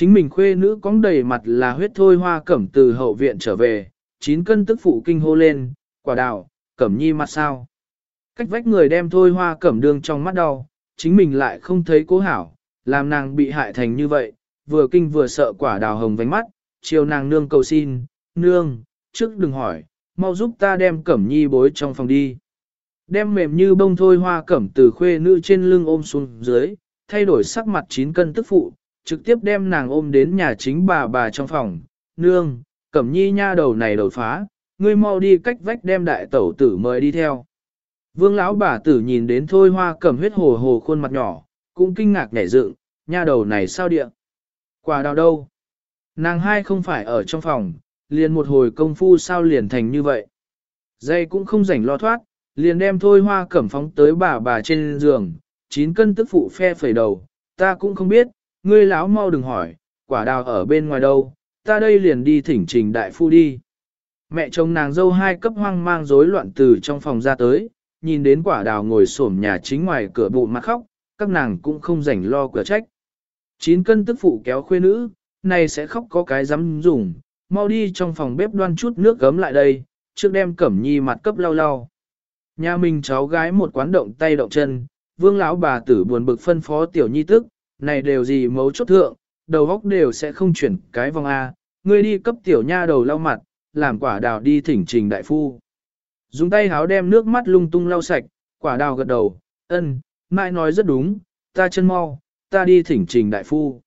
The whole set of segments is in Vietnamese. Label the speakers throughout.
Speaker 1: Chính mình khuê nữ cóng đầy mặt là huyết thôi hoa cẩm từ hậu viện trở về, chín cân tức phụ kinh hô lên, quả đào, cẩm nhi mặt sao. Cách vách người đem thôi hoa cẩm đương trong mắt đau, chính mình lại không thấy cố hảo, làm nàng bị hại thành như vậy, vừa kinh vừa sợ quả đào hồng vánh mắt, chiều nàng nương cầu xin, nương, trước đừng hỏi, mau giúp ta đem cẩm nhi bối trong phòng đi. Đem mềm như bông thôi hoa cẩm từ khuê nữ trên lưng ôm xuống dưới, thay đổi sắc mặt chín cân tức phụ, trực tiếp đem nàng ôm đến nhà chính bà bà trong phòng, nương, cẩm nhi nha đầu này đầu phá, ngươi mau đi cách vách đem đại tẩu tử mời đi theo. Vương lão bà tử nhìn đến thôi hoa cẩm huyết hồ hồ khuôn mặt nhỏ, cũng kinh ngạc nhảy dựng, nha đầu này sao địa? Quả đào đâu? Nàng hai không phải ở trong phòng, liền một hồi công phu sao liền thành như vậy. Dây cũng không rảnh lo thoát, liền đem thôi hoa cẩm phóng tới bà bà trên giường, chín cân tức phụ phe phẩy đầu, ta cũng không biết, ngươi lão mau đừng hỏi, quả đào ở bên ngoài đâu, ta đây liền đi thỉnh trình đại phu đi. Mẹ chồng nàng dâu hai cấp hoang mang rối loạn từ trong phòng ra tới, nhìn đến quả đào ngồi xổm nhà chính ngoài cửa bụng mặt khóc, các nàng cũng không rảnh lo cửa trách. Chín cân tức phụ kéo khuê nữ, này sẽ khóc có cái dám dùng, mau đi trong phòng bếp đoan chút nước gấm lại đây, trước đem cẩm nhi mặt cấp lau lau. Nhà mình cháu gái một quán động tay động chân, vương lão bà tử buồn bực phân phó tiểu nhi tức, này đều gì mấu chốt thượng, đầu góc đều sẽ không chuyển cái vòng A, ngươi đi cấp tiểu nha đầu lau mặt, làm quả đào đi thỉnh trình đại phu. Dùng tay háo đem nước mắt lung tung lau sạch, quả đào gật đầu, ân, mai nói rất đúng, ta chân mau, ta đi thỉnh trình đại phu.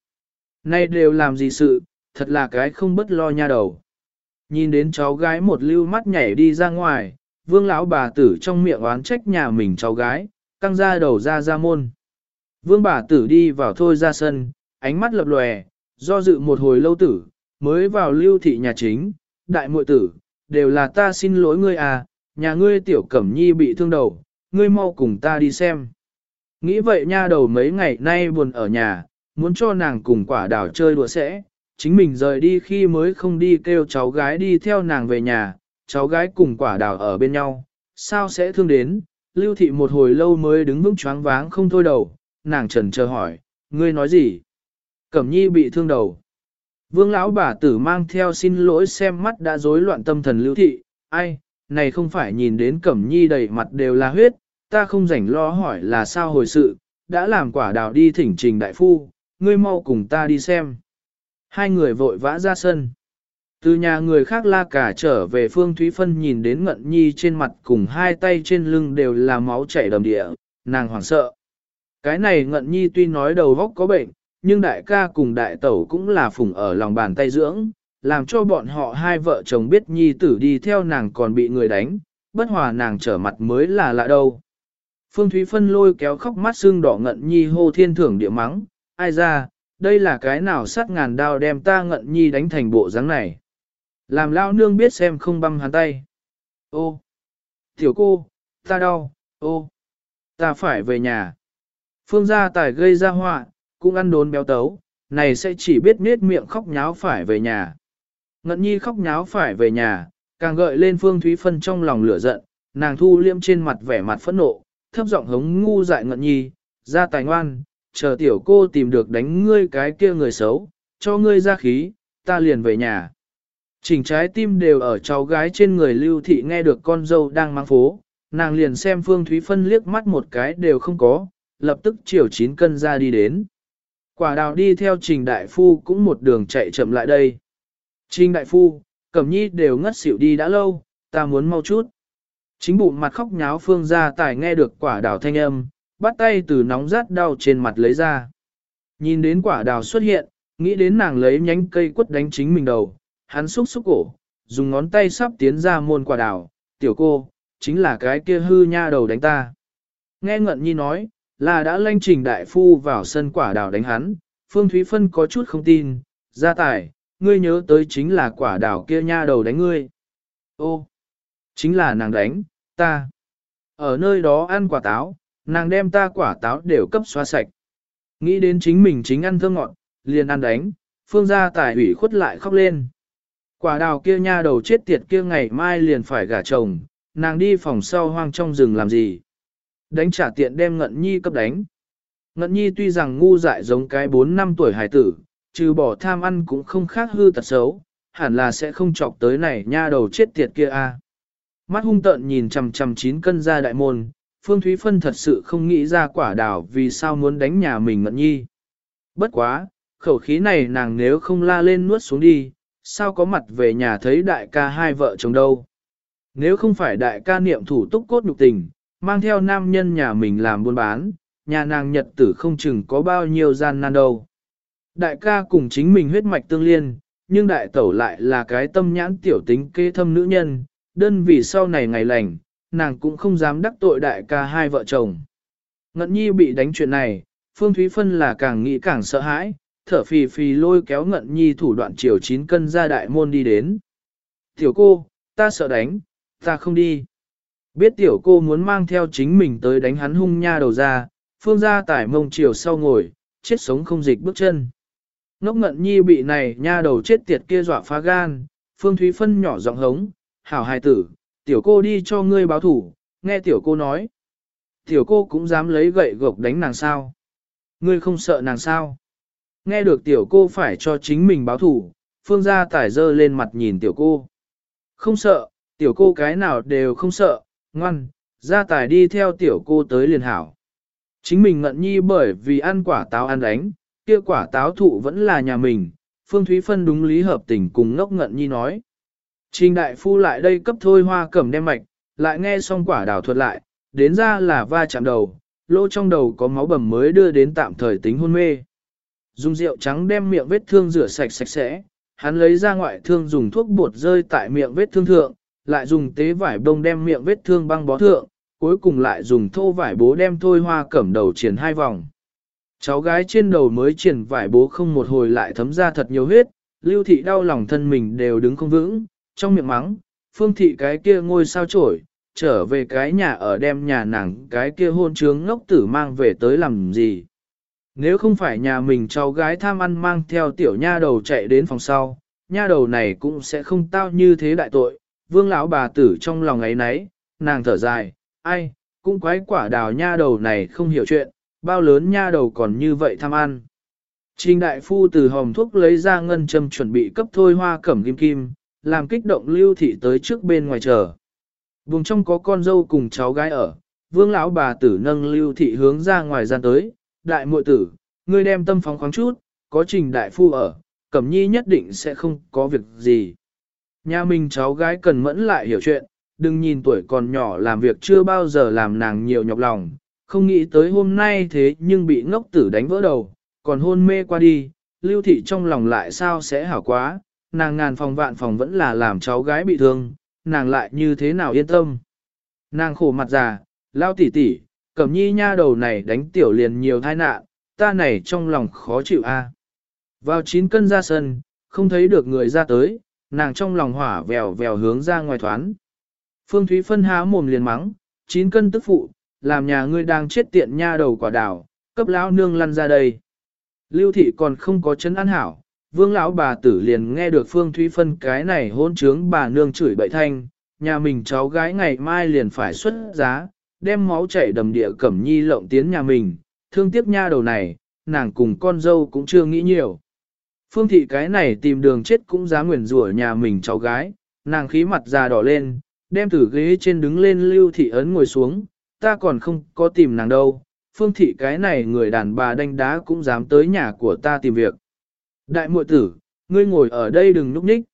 Speaker 1: Này đều làm gì sự, thật là cái không bất lo nha đầu. Nhìn đến cháu gái một lưu mắt nhảy đi ra ngoài, vương lão bà tử trong miệng oán trách nhà mình cháu gái, căng ra đầu ra ra môn. Vương bà tử đi vào thôi ra sân, ánh mắt lập lòe, do dự một hồi lâu tử, mới vào lưu thị nhà chính, đại muội tử, đều là ta xin lỗi ngươi à, nhà ngươi tiểu cẩm nhi bị thương đầu, ngươi mau cùng ta đi xem. Nghĩ vậy nha đầu mấy ngày nay buồn ở nhà, muốn cho nàng cùng quả đào chơi đùa sẽ, chính mình rời đi khi mới không đi kêu cháu gái đi theo nàng về nhà, cháu gái cùng quả đào ở bên nhau, sao sẽ thương đến, lưu thị một hồi lâu mới đứng vững choáng váng không thôi đầu, nàng trần chờ hỏi, ngươi nói gì? Cẩm nhi bị thương đầu. Vương lão bà tử mang theo xin lỗi xem mắt đã rối loạn tâm thần lưu thị, ai, này không phải nhìn đến Cẩm nhi đầy mặt đều là huyết, ta không rảnh lo hỏi là sao hồi sự, đã làm quả đào đi thỉnh trình đại phu, ngươi mau cùng ta đi xem. Hai người vội vã ra sân. Từ nhà người khác la cả trở về Phương Thúy Phân nhìn đến Ngận Nhi trên mặt cùng hai tay trên lưng đều là máu chảy đầm địa, nàng hoảng sợ. Cái này Ngận Nhi tuy nói đầu vóc có bệnh, nhưng đại ca cùng đại tẩu cũng là phùng ở lòng bàn tay dưỡng, làm cho bọn họ hai vợ chồng biết Nhi tử đi theo nàng còn bị người đánh, bất hòa nàng trở mặt mới là lạ đâu. Phương Thúy Phân lôi kéo khóc mắt xương đỏ Ngận Nhi hô thiên thưởng địa mắng, ai ra, đây là cái nào sát ngàn đao đem ta Ngận Nhi đánh thành bộ dáng này. Làm lao nương biết xem không băng hắn tay. Ô, tiểu cô, ta đau, ô, ta phải về nhà. Phương gia tài gây ra họa, cũng ăn đốn béo tấu, này sẽ chỉ biết nết miệng khóc nháo phải về nhà. Ngận nhi khóc nháo phải về nhà, càng gợi lên Phương Thúy Phân trong lòng lửa giận, nàng thu liêm trên mặt vẻ mặt phẫn nộ, thấp giọng hống ngu dại ngận nhi, ra tài ngoan, chờ tiểu cô tìm được đánh ngươi cái kia người xấu, cho ngươi ra khí, ta liền về nhà. Chỉnh trái tim đều ở cháu gái trên người lưu thị nghe được con dâu đang mang phố, nàng liền xem Phương Thúy Phân liếc mắt một cái đều không có, lập tức chiều chín cân ra đi đến. Quả đào đi theo trình đại phu cũng một đường chạy chậm lại đây. Trình đại phu, cẩm nhi đều ngất xỉu đi đã lâu, ta muốn mau chút. Chính bụng mặt khóc nháo phương ra tài nghe được quả đào thanh âm, bắt tay từ nóng rát đau trên mặt lấy ra. Nhìn đến quả đào xuất hiện, nghĩ đến nàng lấy nhánh cây quất đánh chính mình đầu, hắn xúc xúc cổ, dùng ngón tay sắp tiến ra môn quả đào, tiểu cô, chính là cái kia hư nha đầu đánh ta. Nghe Ngận Nhi nói, là đã lanh trình đại phu vào sân quả đào đánh hắn, Phương Thúy Phân có chút không tin, ra tài, ngươi nhớ tới chính là quả đào kia nha đầu đánh ngươi. Ô, chính là nàng đánh, ta. Ở nơi đó ăn quả táo, nàng đem ta quả táo đều cấp xóa sạch. Nghĩ đến chính mình chính ăn thơm ngọt, liền ăn đánh, phương gia tài ủy khuất lại khóc lên. Quả đào kia nha đầu chết tiệt kia ngày mai liền phải gả chồng, nàng đi phòng sau hoang trong rừng làm gì. Đánh trả tiện đem ngận nhi cấp đánh. Ngận nhi tuy rằng ngu dại giống cái 4 năm tuổi hải tử, trừ bỏ tham ăn cũng không khác hư tật xấu, hẳn là sẽ không chọc tới này nha đầu chết tiệt kia a. Mắt hung tợn nhìn chằm chằm chín cân ra đại môn, Phương Thúy Phân thật sự không nghĩ ra quả đảo vì sao muốn đánh nhà mình ngận nhi. Bất quá, khẩu khí này nàng nếu không la lên nuốt xuống đi, sao có mặt về nhà thấy đại ca hai vợ chồng đâu. Nếu không phải đại ca niệm thủ túc cốt nhục tình, mang theo nam nhân nhà mình làm buôn bán, nhà nàng nhật tử không chừng có bao nhiêu gian nan đâu. Đại ca cùng chính mình huyết mạch tương liên, nhưng đại tẩu lại là cái tâm nhãn tiểu tính kế thâm nữ nhân, đơn vì sau này ngày lành, nàng cũng không dám đắc tội đại ca hai vợ chồng. Ngận nhi bị đánh chuyện này, Phương Thúy Phân là càng nghĩ càng sợ hãi, thở phì phì lôi kéo ngận nhi thủ đoạn chiều chín cân ra đại môn đi đến. Tiểu cô, ta sợ đánh, ta không đi. Biết tiểu cô muốn mang theo chính mình tới đánh hắn hung nha đầu ra, phương gia tải mông chiều sau ngồi, chết sống không dịch bước chân. Ngốc ngận nhi bị này nha đầu chết tiệt kia dọa phá gan, phương thúy phân nhỏ giọng hống, hảo hài tử, tiểu cô đi cho ngươi báo thủ, nghe tiểu cô nói. Tiểu cô cũng dám lấy gậy gộc đánh nàng sao. Ngươi không sợ nàng sao. Nghe được tiểu cô phải cho chính mình báo thủ, phương gia tải dơ lên mặt nhìn tiểu cô. Không sợ, tiểu cô cái nào đều không sợ, ngoan, gia tài đi theo tiểu cô tới liền hảo. Chính mình ngận nhi bởi vì ăn quả táo ăn đánh, kia quả táo thụ vẫn là nhà mình, Phương Thúy Phân đúng lý hợp tình cùng ngốc ngận nhi nói. Trình đại phu lại đây cấp thôi hoa cẩm đem mạch, lại nghe xong quả đào thuật lại, đến ra là va chạm đầu, lỗ trong đầu có máu bầm mới đưa đến tạm thời tính hôn mê. Dùng rượu trắng đem miệng vết thương rửa sạch sạch sẽ, hắn lấy ra ngoại thương dùng thuốc bột rơi tại miệng vết thương thượng, lại dùng tế vải bông đem miệng vết thương băng bó thượng, cuối cùng lại dùng thô vải bố đem thôi hoa cẩm đầu triển hai vòng. Cháu gái trên đầu mới triển vải bố không một hồi lại thấm ra thật nhiều huyết, lưu thị đau lòng thân mình đều đứng không vững, trong miệng mắng, phương thị cái kia ngôi sao trổi, trở về cái nhà ở đem nhà nàng cái kia hôn trướng ngốc tử mang về tới làm gì. Nếu không phải nhà mình cháu gái tham ăn mang theo tiểu nha đầu chạy đến phòng sau, nha đầu này cũng sẽ không tao như thế đại tội, vương lão bà tử trong lòng ấy nấy, nàng thở dài, ai, cũng quái quả đào nha đầu này không hiểu chuyện, bao lớn nha đầu còn như vậy tham ăn. Trình đại phu từ hòm thuốc lấy ra ngân châm chuẩn bị cấp thôi hoa cẩm kim kim, làm kích động lưu thị tới trước bên ngoài chờ. Vùng trong có con dâu cùng cháu gái ở, vương lão bà tử nâng lưu thị hướng ra ngoài gian tới, đại muội tử, ngươi đem tâm phóng khoáng chút, có trình đại phu ở, cẩm nhi nhất định sẽ không có việc gì. Nhà mình cháu gái cần mẫn lại hiểu chuyện, đừng nhìn tuổi còn nhỏ làm việc chưa bao giờ làm nàng nhiều nhọc lòng, không nghĩ tới hôm nay thế nhưng bị ngốc tử đánh vỡ đầu, còn hôn mê qua đi, lưu thị trong lòng lại sao sẽ hảo quá, nàng ngàn phòng vạn phòng vẫn là làm cháu gái bị thương, nàng lại như thế nào yên tâm. Nàng khổ mặt già, lao tỉ tỉ, cẩm nhi nha đầu này đánh tiểu liền nhiều thai nạn, ta này trong lòng khó chịu a. Vào chín cân ra sân, không thấy được người ra tới, nàng trong lòng hỏa vèo vèo hướng ra ngoài thoán. Phương Thúy Phân há mồm liền mắng, chín cân tức phụ, làm nhà ngươi đang chết tiện nha đầu quả đảo, cấp lão nương lăn ra đây. Lưu thị còn không có chấn an hảo, vương lão bà tử liền nghe được Phương Thúy Phân cái này hôn trướng bà nương chửi bậy thanh, nhà mình cháu gái ngày mai liền phải xuất giá, đem máu chảy đầm địa cẩm nhi lộng tiến nhà mình, thương tiếc nha đầu này, nàng cùng con dâu cũng chưa nghĩ nhiều. Phương thị cái này tìm đường chết cũng dám nguyền rủa nhà mình cháu gái, nàng khí mặt già đỏ lên, đem từ ghế trên đứng lên lưu thị ấn ngồi xuống, ta còn không có tìm nàng đâu, phương thị cái này người đàn bà đánh đá cũng dám tới nhà của ta tìm việc. Đại muội tử, ngươi ngồi ở đây đừng núp ních.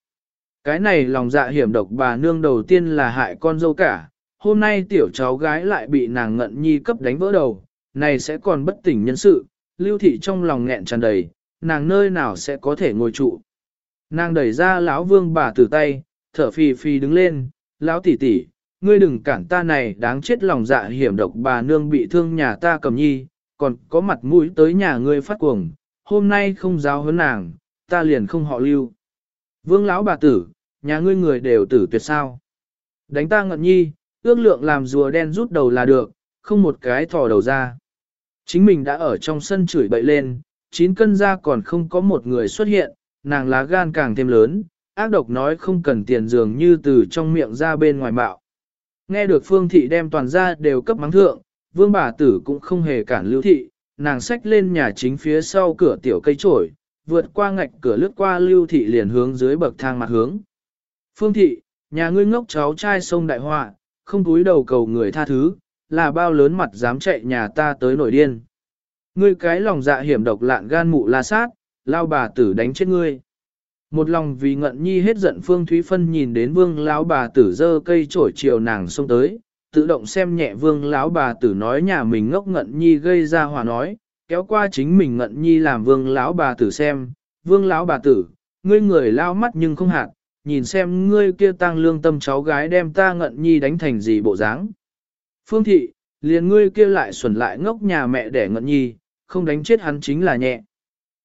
Speaker 1: Cái này lòng dạ hiểm độc bà nương đầu tiên là hại con dâu cả, hôm nay tiểu cháu gái lại bị nàng ngận nhi cấp đánh vỡ đầu, này sẽ còn bất tỉnh nhân sự, lưu thị trong lòng nghẹn tràn đầy, nàng nơi nào sẽ có thể ngồi trụ. Nàng đẩy ra lão vương bà từ tay, thở phì phì đứng lên, lão tỷ tỷ, ngươi đừng cản ta này đáng chết lòng dạ hiểm độc bà nương bị thương nhà ta cầm nhi, còn có mặt mũi tới nhà ngươi phát cuồng, hôm nay không giáo hơn nàng, ta liền không họ lưu. Vương lão bà tử, nhà ngươi người đều tử tuyệt sao. Đánh ta ngận nhi, ước lượng làm rùa đen rút đầu là được, không một cái thò đầu ra. Chính mình đã ở trong sân chửi bậy lên, chín cân ra còn không có một người xuất hiện, nàng lá gan càng thêm lớn, ác độc nói không cần tiền dường như từ trong miệng ra bên ngoài bạo. Nghe được phương thị đem toàn ra đều cấp mắng thượng, vương bà tử cũng không hề cản lưu thị, nàng xách lên nhà chính phía sau cửa tiểu cây trổi, vượt qua ngạch cửa lướt qua lưu thị liền hướng dưới bậc thang mặt hướng. Phương thị, nhà ngươi ngốc cháu trai sông đại họa, không túi đầu cầu người tha thứ, là bao lớn mặt dám chạy nhà ta tới nổi điên. Ngươi cái lòng dạ hiểm độc lạn gan mụ la sát, lao bà tử đánh chết ngươi. Một lòng vì ngận nhi hết giận Phương Thúy Phân nhìn đến vương lão bà tử dơ cây trổi chiều nàng xông tới, tự động xem nhẹ vương lão bà tử nói nhà mình ngốc ngận nhi gây ra hòa nói, kéo qua chính mình ngận nhi làm vương lão bà tử xem, vương lão bà tử, ngươi người lao mắt nhưng không hạt, nhìn xem ngươi kia tăng lương tâm cháu gái đem ta ngận nhi đánh thành gì bộ dáng. Phương thị, liền ngươi kia lại xuẩn lại ngốc nhà mẹ để ngận nhi, không đánh chết hắn chính là nhẹ.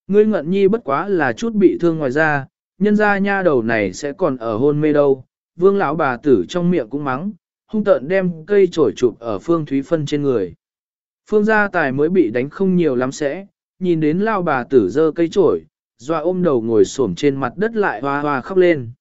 Speaker 1: Ngươi ngận nhi bất quá là chút bị thương ngoài ra, nhân ra nha đầu này sẽ còn ở hôn mê đâu. Vương lão bà tử trong miệng cũng mắng, hung tợn đem cây chổi chụp ở Phương Thúy Phân trên người. Phương gia tài mới bị đánh không nhiều lắm sẽ, nhìn đến lao bà tử dơ cây chổi, doa ôm đầu ngồi xổm trên mặt đất lại hoa hoa khóc lên.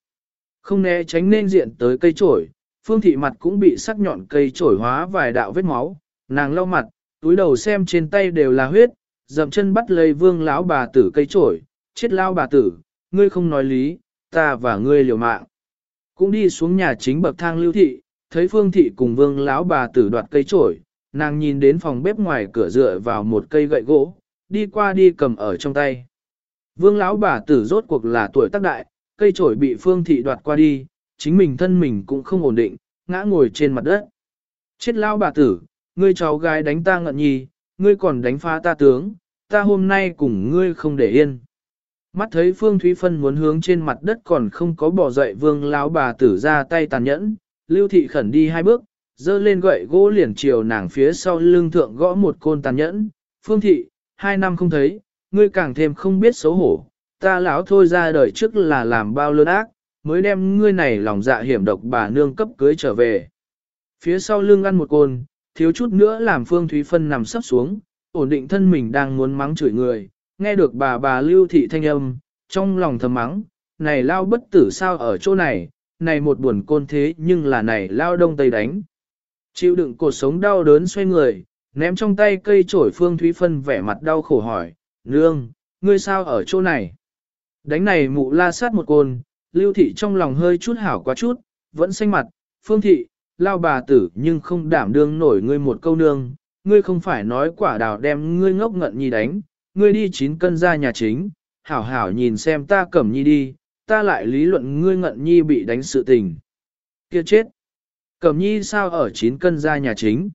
Speaker 1: Không né tránh nên diện tới cây chổi, Phương thị mặt cũng bị sắc nhọn cây chổi hóa vài đạo vết máu, nàng lau mặt, túi đầu xem trên tay đều là huyết, dậm chân bắt lấy vương lão bà tử cây chổi, chết lao bà tử, ngươi không nói lý, ta và ngươi liều mạng. Cũng đi xuống nhà chính bậc thang lưu thị, thấy phương thị cùng vương lão bà tử đoạt cây trổi, nàng nhìn đến phòng bếp ngoài cửa dựa vào một cây gậy gỗ, đi qua đi cầm ở trong tay. Vương lão bà tử rốt cuộc là tuổi tác đại, cây trổi bị phương thị đoạt qua đi, chính mình thân mình cũng không ổn định, ngã ngồi trên mặt đất. Chết lão bà tử, ngươi cháu gái đánh ta ngận nhi, ngươi còn đánh phá ta tướng, ta hôm nay cùng ngươi không để yên. Mắt thấy Phương Thúy Phân muốn hướng trên mặt đất còn không có bỏ dậy vương lão bà tử ra tay tàn nhẫn, lưu thị khẩn đi hai bước, dơ lên gậy gỗ liền chiều nàng phía sau lưng thượng gõ một côn tàn nhẫn. Phương thị, hai năm không thấy, ngươi càng thêm không biết xấu hổ, ta lão thôi ra đời trước là làm bao lớn ác, mới đem ngươi này lòng dạ hiểm độc bà nương cấp cưới trở về. Phía sau lưng ăn một côn, thiếu chút nữa làm Phương Thúy Phân nằm sắp xuống, ổn định thân mình đang muốn mắng chửi người, nghe được bà bà lưu thị thanh âm, trong lòng thầm mắng, này lao bất tử sao ở chỗ này, này một buồn côn thế nhưng là này lao đông tây đánh. Chịu đựng cuộc sống đau đớn xoay người, ném trong tay cây trổi phương thúy phân vẻ mặt đau khổ hỏi, nương, ngươi sao ở chỗ này? Đánh này mụ la sát một côn, lưu thị trong lòng hơi chút hảo quá chút, vẫn xanh mặt, phương thị, lao bà tử nhưng không đảm đương nổi ngươi một câu nương, ngươi không phải nói quả đào đem ngươi ngốc ngận nhi đánh, ngươi đi chín cân ra nhà chính, hảo hảo nhìn xem ta cẩm nhi đi, ta lại lý luận ngươi ngận nhi bị đánh sự tình. Kia chết! Cẩm nhi sao ở chín cân ra nhà chính?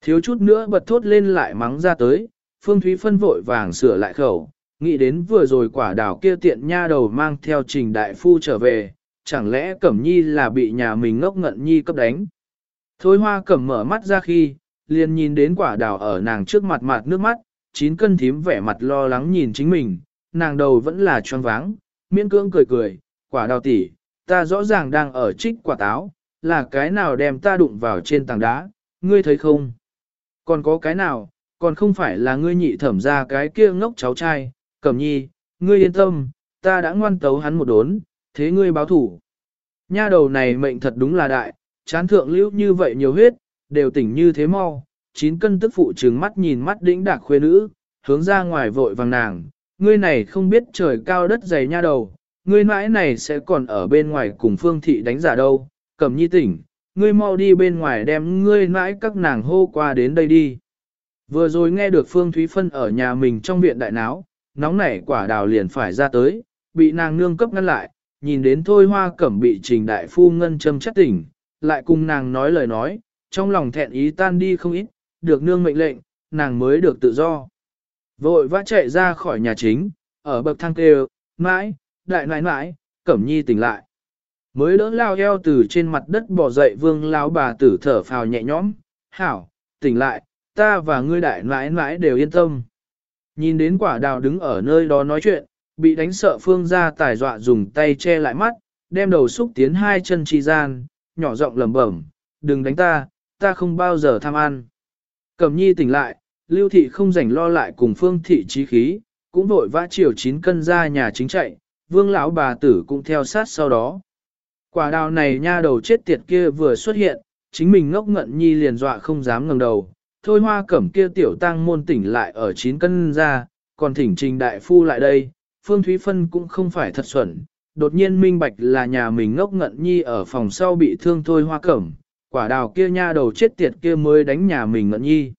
Speaker 1: Thiếu chút nữa bật thốt lên lại mắng ra tới, Phương Thúy phân vội vàng sửa lại khẩu, nghĩ đến vừa rồi quả đảo kia tiện nha đầu mang theo trình đại phu trở về, chẳng lẽ Cẩm Nhi là bị nhà mình ngốc ngận Nhi cấp đánh. Thôi hoa Cẩm mở mắt ra khi, liền nhìn đến quả đào ở nàng trước mặt mặt nước mắt, chín cân thím vẻ mặt lo lắng nhìn chính mình, nàng đầu vẫn là choáng váng, miễn cưỡng cười cười, quả đào tỉ, ta rõ ràng đang ở trích quả táo, là cái nào đem ta đụng vào trên tảng đá, ngươi thấy không? Còn có cái nào, còn không phải là ngươi nhị thẩm ra cái kia ngốc cháu trai, cẩm nhi, ngươi yên tâm, ta đã ngoan tấu hắn một đốn, thế ngươi báo thủ. Nha đầu này mệnh thật đúng là đại, chán thượng lưu như vậy nhiều huyết, đều tỉnh như thế mau, chín cân tức phụ trừng mắt nhìn mắt đĩnh đạc khuê nữ, hướng ra ngoài vội vàng nàng, ngươi này không biết trời cao đất dày nha đầu, ngươi mãi này sẽ còn ở bên ngoài cùng phương thị đánh giả đâu, cầm nhi tỉnh, ngươi mau đi bên ngoài đem ngươi mãi các nàng hô qua đến đây đi. Vừa rồi nghe được Phương Thúy Phân ở nhà mình trong viện đại náo, nóng nảy quả đào liền phải ra tới, bị nàng nương cấp ngăn lại, nhìn đến thôi hoa cẩm bị trình đại phu ngân châm chất tỉnh, lại cùng nàng nói lời nói, trong lòng thẹn ý tan đi không ít, được nương mệnh lệnh, nàng mới được tự do. Vội vã chạy ra khỏi nhà chính, ở bậc thang kêu, mãi, đại nãi nãi, cẩm nhi tỉnh lại. Mới đỡ lao eo từ trên mặt đất bỏ dậy vương lao bà tử thở phào nhẹ nhõm, hảo, tỉnh lại, ta và ngươi đại nãi nãi đều yên tâm. Nhìn đến quả đào đứng ở nơi đó nói chuyện, bị đánh sợ phương ra tài dọa dùng tay che lại mắt, đem đầu xúc tiến hai chân chi gian, nhỏ giọng lẩm bẩm, đừng đánh ta, ta không bao giờ tham ăn. Cẩm nhi tỉnh lại, lưu thị không rảnh lo lại cùng phương thị trí khí, cũng vội vã chiều chín cân ra nhà chính chạy, vương lão bà tử cũng theo sát sau đó. Quả đào này nha đầu chết tiệt kia vừa xuất hiện, chính mình ngốc ngận nhi liền dọa không dám ngẩng đầu, thôi hoa cẩm kia tiểu tăng môn tỉnh lại ở chín cân ra, còn thỉnh trình đại phu lại đây, Phương Thúy Phân cũng không phải thật xuẩn, đột nhiên minh bạch là nhà mình ngốc ngận nhi ở phòng sau bị thương thôi hoa cẩm, quả đào kia nha đầu chết tiệt kia mới đánh nhà mình ngận nhi.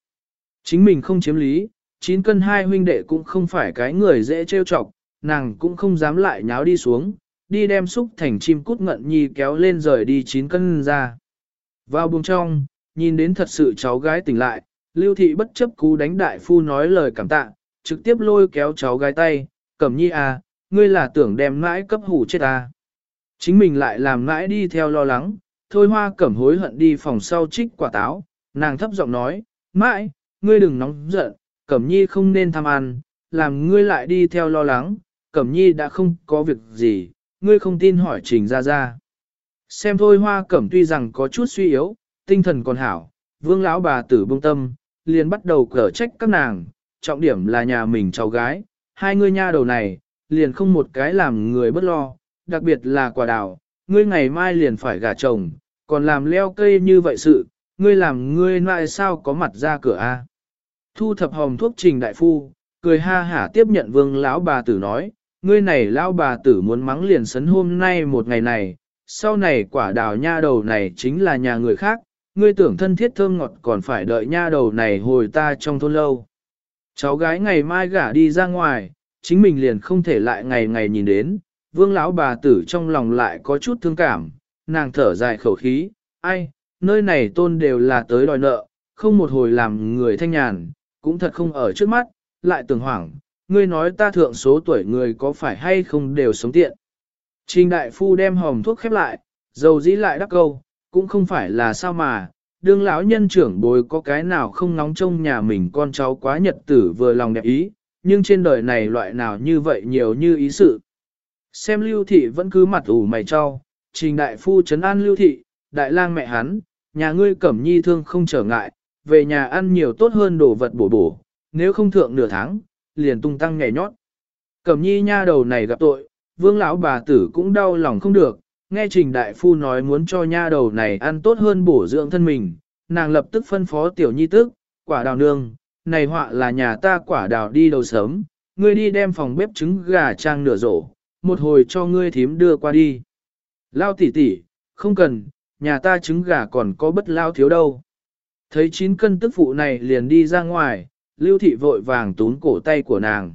Speaker 1: Chính mình không chiếm lý, chín cân hai huynh đệ cũng không phải cái người dễ trêu chọc, nàng cũng không dám lại nháo đi xuống, đi đem xúc thành chim cút ngận nhi kéo lên rời đi chín cân ra. Vào buồng trong, nhìn đến thật sự cháu gái tỉnh lại, lưu thị bất chấp cú đánh đại phu nói lời cảm tạ, trực tiếp lôi kéo cháu gái tay, cẩm nhi à, ngươi là tưởng đem mãi cấp hủ chết à. Chính mình lại làm mãi đi theo lo lắng, thôi hoa cẩm hối hận đi phòng sau trích quả táo, nàng thấp giọng nói, mãi, ngươi đừng nóng giận, cẩm nhi không nên tham ăn, làm ngươi lại đi theo lo lắng, cẩm nhi đã không có việc gì, ngươi không tin hỏi trình ra ra. Xem thôi hoa cẩm tuy rằng có chút suy yếu, tinh thần còn hảo, vương lão bà tử bông tâm, liền bắt đầu cở trách các nàng, trọng điểm là nhà mình cháu gái, hai ngươi nha đầu này, liền không một cái làm người bất lo, đặc biệt là quả đào, ngươi ngày mai liền phải gả chồng, còn làm leo cây như vậy sự, ngươi làm ngươi lại sao có mặt ra cửa a? Thu thập hồng thuốc trình đại phu, cười ha hả tiếp nhận vương lão bà tử nói, ngươi này lão bà tử muốn mắng liền sấn hôm nay một ngày này, sau này quả đào nha đầu này chính là nhà người khác, ngươi tưởng thân thiết thơm ngọt còn phải đợi nha đầu này hồi ta trong thôn lâu. Cháu gái ngày mai gả đi ra ngoài, chính mình liền không thể lại ngày ngày nhìn đến, vương lão bà tử trong lòng lại có chút thương cảm, nàng thở dài khẩu khí, ai, nơi này tôn đều là tới đòi nợ, không một hồi làm người thanh nhàn, cũng thật không ở trước mắt, lại tưởng hoảng, ngươi nói ta thượng số tuổi người có phải hay không đều sống tiện. Trình đại phu đem hòm thuốc khép lại, dầu dĩ lại đắc câu, cũng không phải là sao mà, đương lão nhân trưởng bối có cái nào không nóng trông nhà mình con cháu quá nhật tử vừa lòng đẹp ý, nhưng trên đời này loại nào như vậy nhiều như ý sự. Xem lưu thị vẫn cứ mặt ủ mày cho, trình đại phu trấn an lưu thị, đại lang mẹ hắn, nhà ngươi cẩm nhi thương không trở ngại, về nhà ăn nhiều tốt hơn đồ vật bổ bổ, nếu không thượng nửa tháng, liền tung tăng nhảy nhót. Cẩm nhi nha đầu này gặp tội, vương lão bà tử cũng đau lòng không được, nghe trình đại phu nói muốn cho nha đầu này ăn tốt hơn bổ dưỡng thân mình, nàng lập tức phân phó tiểu nhi tức, quả đào nương, này họa là nhà ta quả đào đi đầu sớm, ngươi đi đem phòng bếp trứng gà trang nửa rổ, một hồi cho ngươi thím đưa qua đi. Lao tỷ tỷ, không cần, nhà ta trứng gà còn có bất lao thiếu đâu. Thấy chín cân tức phụ này liền đi ra ngoài, lưu thị vội vàng tún cổ tay của nàng.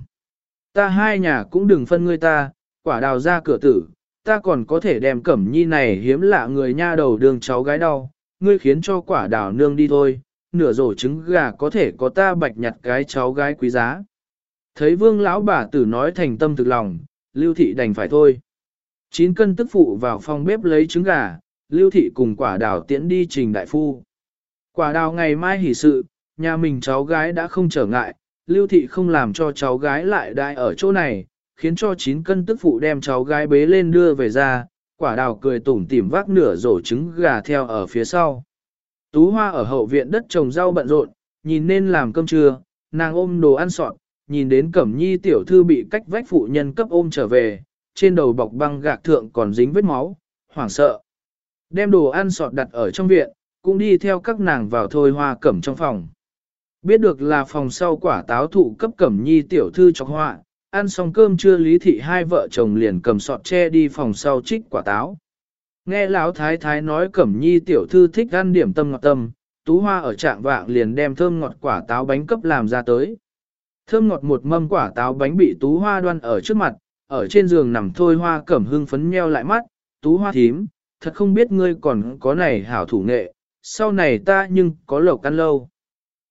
Speaker 1: Ta hai nhà cũng đừng phân ngươi ta, quả đào ra cửa tử, ta còn có thể đem cẩm nhi này hiếm lạ người nha đầu đường cháu gái đau, ngươi khiến cho quả đào nương đi thôi, nửa rổ trứng gà có thể có ta bạch nhặt cái cháu gái quý giá. Thấy vương lão bà tử nói thành tâm thực lòng, lưu thị đành phải thôi. Chín cân tức phụ vào phòng bếp lấy trứng gà, lưu thị cùng quả đào tiễn đi trình đại phu. Quả đào ngày mai hỉ sự, nhà mình cháu gái đã không trở ngại, lưu thị không làm cho cháu gái lại đại ở chỗ này, khiến cho chín cân tức phụ đem cháu gái bế lên đưa về ra, quả đào cười tủm tỉm vác nửa rổ trứng gà theo ở phía sau. Tú hoa ở hậu viện đất trồng rau bận rộn, nhìn nên làm cơm trưa, nàng ôm đồ ăn sọt, nhìn đến cẩm nhi tiểu thư bị cách vách phụ nhân cấp ôm trở về, trên đầu bọc băng gạc thượng còn dính vết máu, hoảng sợ. Đem đồ ăn sọt đặt ở trong viện, cũng đi theo các nàng vào thôi hoa cẩm trong phòng. Biết được là phòng sau quả táo thụ cấp cẩm nhi tiểu thư cho họa, ăn xong cơm trưa lý thị hai vợ chồng liền cầm sọt tre đi phòng sau trích quả táo. Nghe lão thái thái nói cẩm nhi tiểu thư thích ăn điểm tâm ngọt tâm, tú hoa ở trạng vạng liền đem thơm ngọt quả táo bánh cấp làm ra tới. Thơm ngọt một mâm quả táo bánh bị tú hoa đoan ở trước mặt, ở trên giường nằm thôi hoa cẩm hưng phấn nheo lại mắt, tú hoa thím, thật không biết ngươi còn có này hảo thủ nghệ, sau này ta nhưng có lẩu căn lâu.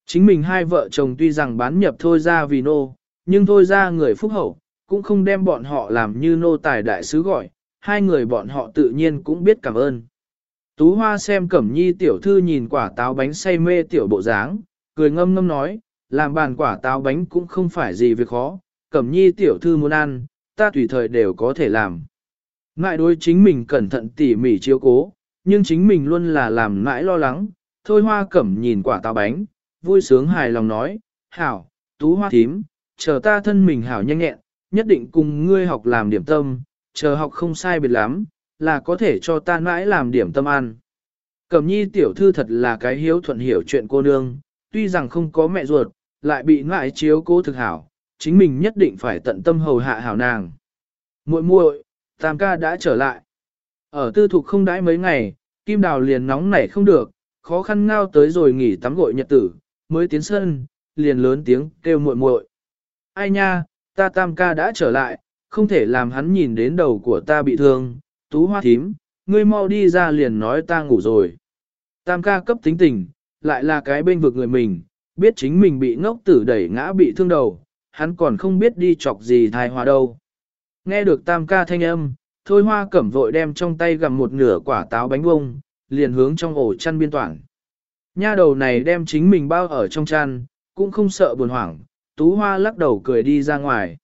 Speaker 1: Chính mình hai vợ chồng tuy rằng bán nhập thôi ra vì nô, nhưng thôi ra người phúc hậu, cũng không đem bọn họ làm như nô tài đại sứ gọi, hai người bọn họ tự nhiên cũng biết cảm ơn. Tú Hoa xem Cẩm Nhi tiểu thư nhìn quả táo bánh say mê tiểu bộ dáng, cười ngâm ngâm nói, làm bàn quả táo bánh cũng không phải gì việc khó, Cẩm Nhi tiểu thư muốn ăn, ta tùy thời đều có thể làm. Ngại đối chính mình cẩn thận tỉ mỉ chiếu cố, nhưng chính mình luôn là làm mãi lo lắng, thôi Hoa Cẩm nhìn quả táo bánh, vui sướng hài lòng nói, hảo, Tú Hoa thím, chờ ta thân mình hảo nhanh nhẹn, nhất định cùng ngươi học làm điểm tâm, chờ học không sai biệt lắm, là có thể cho ta mãi làm điểm tâm ăn. Cẩm nhi tiểu thư thật là cái hiếu thuận hiểu chuyện cô nương, tuy rằng không có mẹ ruột, lại bị ngại chiếu cố thực hảo, chính mình nhất định phải tận tâm hầu hạ hảo nàng. Muội muội, tam ca đã trở lại. Ở tư thục không đãi mấy ngày, Kim Đào liền nóng nảy không được, khó khăn ngao tới rồi nghỉ tắm gội nhật tử, mới tiến sân, liền lớn tiếng kêu muội muội. Ai nha, ta tam ca đã trở lại, không thể làm hắn nhìn đến đầu của ta bị thương, tú hoa thím, ngươi mau đi ra liền nói ta ngủ rồi. Tam ca cấp tính tình, lại là cái bên vực người mình, biết chính mình bị ngốc tử đẩy ngã bị thương đầu, hắn còn không biết đi chọc gì thai hoa đâu. Nghe được tam ca thanh âm, thôi hoa cẩm vội đem trong tay gặm một nửa quả táo bánh bông, liền hướng trong ổ chăn biên toàn. Nha đầu này đem chính mình bao ở trong chăn, cũng không sợ buồn hoảng, tú hoa lắc đầu cười đi ra ngoài.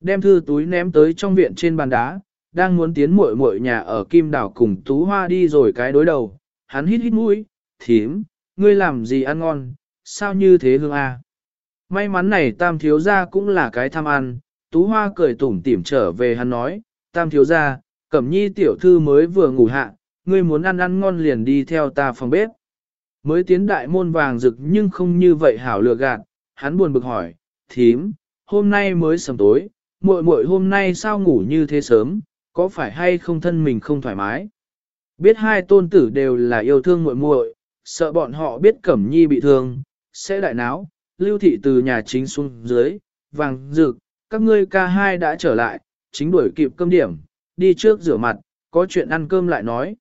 Speaker 1: Đem thư túi ném tới trong viện trên bàn đá, đang muốn tiến muội muội nhà ở kim đảo cùng tú hoa đi rồi cái đối đầu, hắn hít hít mũi, thím, ngươi làm gì ăn ngon, sao như thế hương a? May mắn này tam thiếu gia cũng là cái tham ăn, tú hoa cười tủm tỉm trở về hắn nói, tam thiếu gia, cẩm nhi tiểu thư mới vừa ngủ hạ, ngươi muốn ăn ăn ngon liền đi theo ta phòng bếp. Mới tiến đại môn vàng rực nhưng không như vậy hảo lừa gạt, hắn buồn bực hỏi, thím, hôm nay mới sầm tối, muội muội hôm nay sao ngủ như thế sớm, có phải hay không thân mình không thoải mái? Biết hai tôn tử đều là yêu thương muội muội, sợ bọn họ biết Cẩm Nhi bị thương, sẽ đại náo, lưu thị từ nhà chính xuống dưới, vàng rực, các ngươi ca hai đã trở lại, chính đuổi kịp cơm điểm, đi trước rửa mặt, có chuyện ăn cơm lại nói.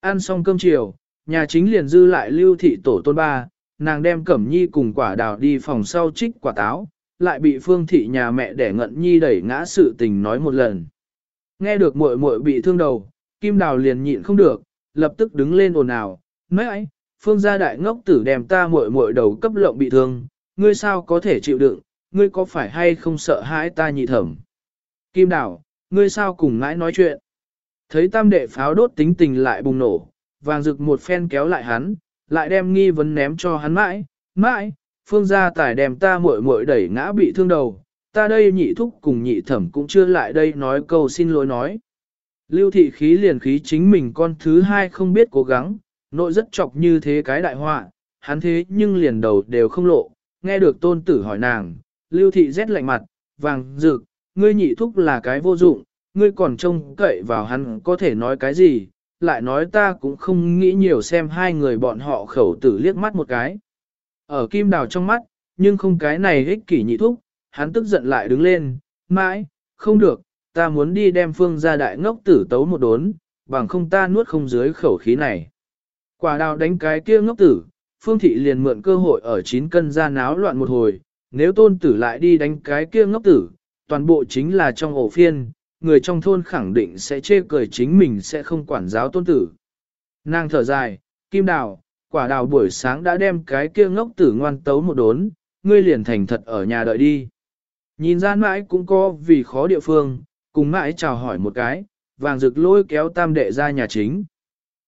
Speaker 1: Ăn xong cơm chiều, nhà chính liền dư lại lưu thị tổ tôn ba, nàng đem Cẩm Nhi cùng quả đào đi phòng sau trích quả táo, lại bị phương thị nhà mẹ đẻ ngận Nhi đẩy ngã sự tình nói một lần. Nghe được muội muội bị thương đầu, Kim Đào liền nhịn không được, lập tức đứng lên ồn ào, mấy ấy, phương gia đại ngốc tử đem ta muội muội đầu cấp lộng bị thương, ngươi sao có thể chịu đựng, ngươi có phải hay không sợ hãi ta nhị thẩm. Kim Đào, ngươi sao cùng ngãi nói chuyện. Thấy tam đệ pháo đốt tính tình lại bùng nổ, vàng rực một phen kéo lại hắn, lại đem nghi vấn ném cho hắn mãi, mãi, phương gia tài đem ta muội muội đẩy ngã bị thương đầu, ta đây nhị thúc cùng nhị thẩm cũng chưa lại đây nói câu xin lỗi nói. Lưu thị khí liền khí chính mình con thứ hai không biết cố gắng, nội rất chọc như thế cái đại họa, hắn thế nhưng liền đầu đều không lộ, nghe được tôn tử hỏi nàng, lưu thị rét lạnh mặt, vàng rực, ngươi nhị thúc là cái vô dụng, ngươi còn trông cậy vào hắn có thể nói cái gì, lại nói ta cũng không nghĩ nhiều xem hai người bọn họ khẩu tử liếc mắt một cái. Ở kim đào trong mắt, nhưng không cái này ích kỷ nhị thúc, hắn tức giận lại đứng lên, mãi, không được, ta muốn đi đem phương ra đại ngốc tử tấu một đốn, bằng không ta nuốt không dưới khẩu khí này. Quả đào đánh cái kia ngốc tử, phương thị liền mượn cơ hội ở chín cân ra náo loạn một hồi, nếu tôn tử lại đi đánh cái kia ngốc tử, toàn bộ chính là trong ổ phiên, người trong thôn khẳng định sẽ chê cười chính mình sẽ không quản giáo tôn tử. Nàng thở dài, kim đào, quả đào buổi sáng đã đem cái kia ngốc tử ngoan tấu một đốn, ngươi liền thành thật ở nhà đợi đi. Nhìn ra mãi cũng có vì khó địa phương, cùng mãi chào hỏi một cái, vàng rực lôi kéo tam đệ ra nhà chính.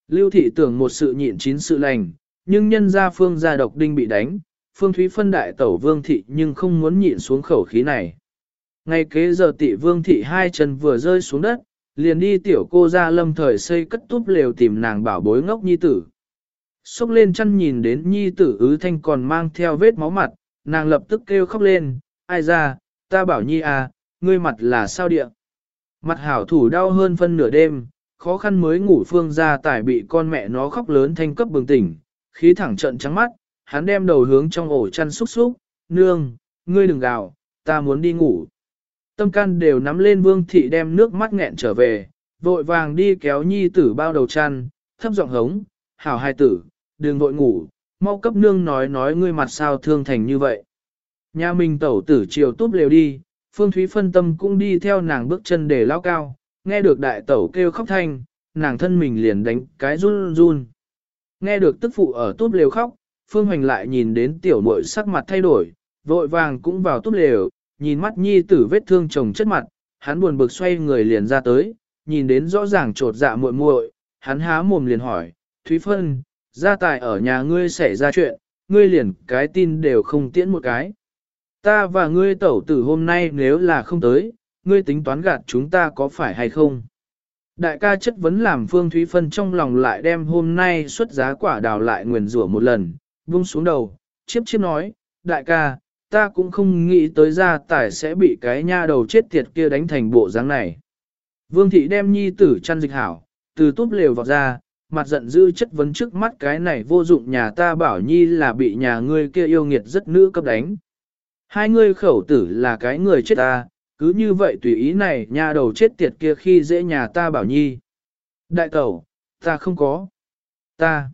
Speaker 1: Lưu thị tưởng một sự nhịn chín sự lành, nhưng nhân gia phương gia độc đinh bị đánh, phương thúy phân đại tẩu vương thị nhưng không muốn nhịn xuống khẩu khí này. Ngay kế giờ tị vương thị hai chân vừa rơi xuống đất, liền đi tiểu cô ra lâm thời xây cất túp lều tìm nàng bảo bối ngốc nhi tử. Xúc lên chăn nhìn đến nhi tử ứ thanh còn mang theo vết máu mặt, nàng lập tức kêu khóc lên, ai ra, ta bảo nhi à, ngươi mặt là sao địa. Mặt hảo thủ đau hơn phân nửa đêm, khó khăn mới ngủ phương ra tải bị con mẹ nó khóc lớn thanh cấp bừng tỉnh, khí thẳng trận trắng mắt, hắn đem đầu hướng trong ổ chăn xúc xúc, nương, ngươi đừng gào, ta muốn đi ngủ. Tâm can đều nắm lên vương thị đem nước mắt nghẹn trở về, vội vàng đi kéo nhi tử bao đầu chăn, thấp giọng hống, hảo hai tử, đừng vội ngủ, mau cấp nương nói nói ngươi mặt sao thương thành như vậy. Nhà mình tẩu tử chiều túp lều đi, Phương Thúy phân tâm cũng đi theo nàng bước chân để lao cao, nghe được đại tẩu kêu khóc thanh, nàng thân mình liền đánh cái run run. Nghe được tức phụ ở túp lều khóc, Phương Hoành lại nhìn đến tiểu muội sắc mặt thay đổi, vội vàng cũng vào túp lều, nhìn mắt nhi tử vết thương chồng chất mặt, hắn buồn bực xoay người liền ra tới, nhìn đến rõ ràng trột dạ muội muội, hắn há mồm liền hỏi, Thúy Phân, gia tài ở nhà ngươi xảy ra chuyện, ngươi liền cái tin đều không tiễn một cái. Ta và ngươi tẩu tử hôm nay nếu là không tới, ngươi tính toán gạt chúng ta có phải hay không? Đại ca chất vấn làm Phương Thúy Phân trong lòng lại đem hôm nay xuất giá quả đào lại nguyền rủa một lần, buông xuống đầu, chiếp chiếp nói, đại ca, ta cũng không nghĩ tới gia tài sẽ bị cái nha đầu chết tiệt kia đánh thành bộ dáng này. Vương thị đem nhi tử chăn dịch hảo, từ túp lều vào ra, mặt giận dữ chất vấn trước mắt cái này vô dụng nhà ta bảo nhi là bị nhà ngươi kia yêu nghiệt rất nữ cấp đánh. Hai ngươi khẩu tử là cái người chết ta, cứ như vậy tùy ý này nhà đầu chết tiệt kia khi dễ nhà ta bảo nhi. Đại tẩu, ta không có. Ta.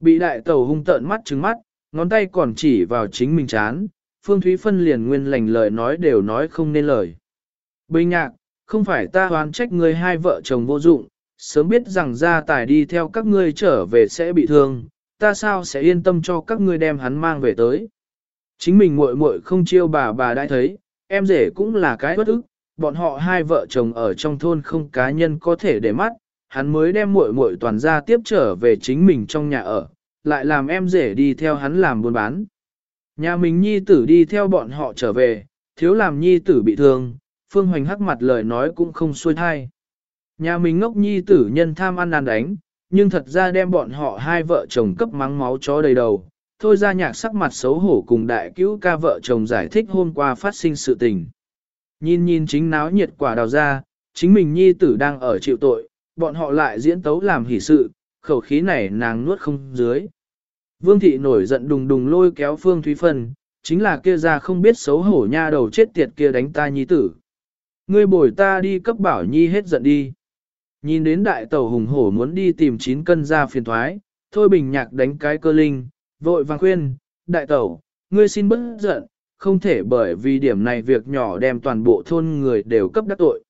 Speaker 1: Bị đại tẩu hung tợn mắt trứng mắt, ngón tay còn chỉ vào chính mình chán, Phương Thúy Phân liền nguyên lành lời nói đều nói không nên lời. Bình nhạc, không phải ta hoán trách ngươi hai vợ chồng vô dụng, sớm biết rằng gia tài đi theo các ngươi trở về sẽ bị thương, ta sao sẽ yên tâm cho các ngươi đem hắn mang về tới. Chính mình muội muội không chiêu bà bà đã thấy, em rể cũng là cái bất ức, bọn họ hai vợ chồng ở trong thôn không cá nhân có thể để mắt, hắn mới đem muội muội toàn gia tiếp trở về chính mình trong nhà ở, lại làm em rể đi theo hắn làm buôn bán. Nhà mình nhi tử đi theo bọn họ trở về, thiếu làm nhi tử bị thương, Phương Hoành hắc mặt lời nói cũng không xuôi thai. Nhà mình ngốc nhi tử nhân tham ăn ăn đánh, nhưng thật ra đem bọn họ hai vợ chồng cấp mắng máu chó đầy đầu. Thôi ra nhạc sắc mặt xấu hổ cùng đại cứu ca vợ chồng giải thích hôm qua phát sinh sự tình. Nhìn nhìn chính náo nhiệt quả đào ra, chính mình nhi tử đang ở chịu tội, bọn họ lại diễn tấu làm hỷ sự, khẩu khí này nàng nuốt không dưới. Vương thị nổi giận đùng đùng lôi kéo Phương Thúy Phân, chính là kia ra không biết xấu hổ nha đầu chết tiệt kia đánh ta nhi tử. Ngươi bồi ta đi cấp bảo nhi hết giận đi. Nhìn đến đại tàu hùng hổ muốn đi tìm chín cân ra phiền thoái, thôi bình nhạc đánh cái cơ linh, vội vàng khuyên, đại tẩu, ngươi xin bớt giận, không thể bởi vì điểm này việc nhỏ đem toàn bộ thôn người đều cấp đắc tội.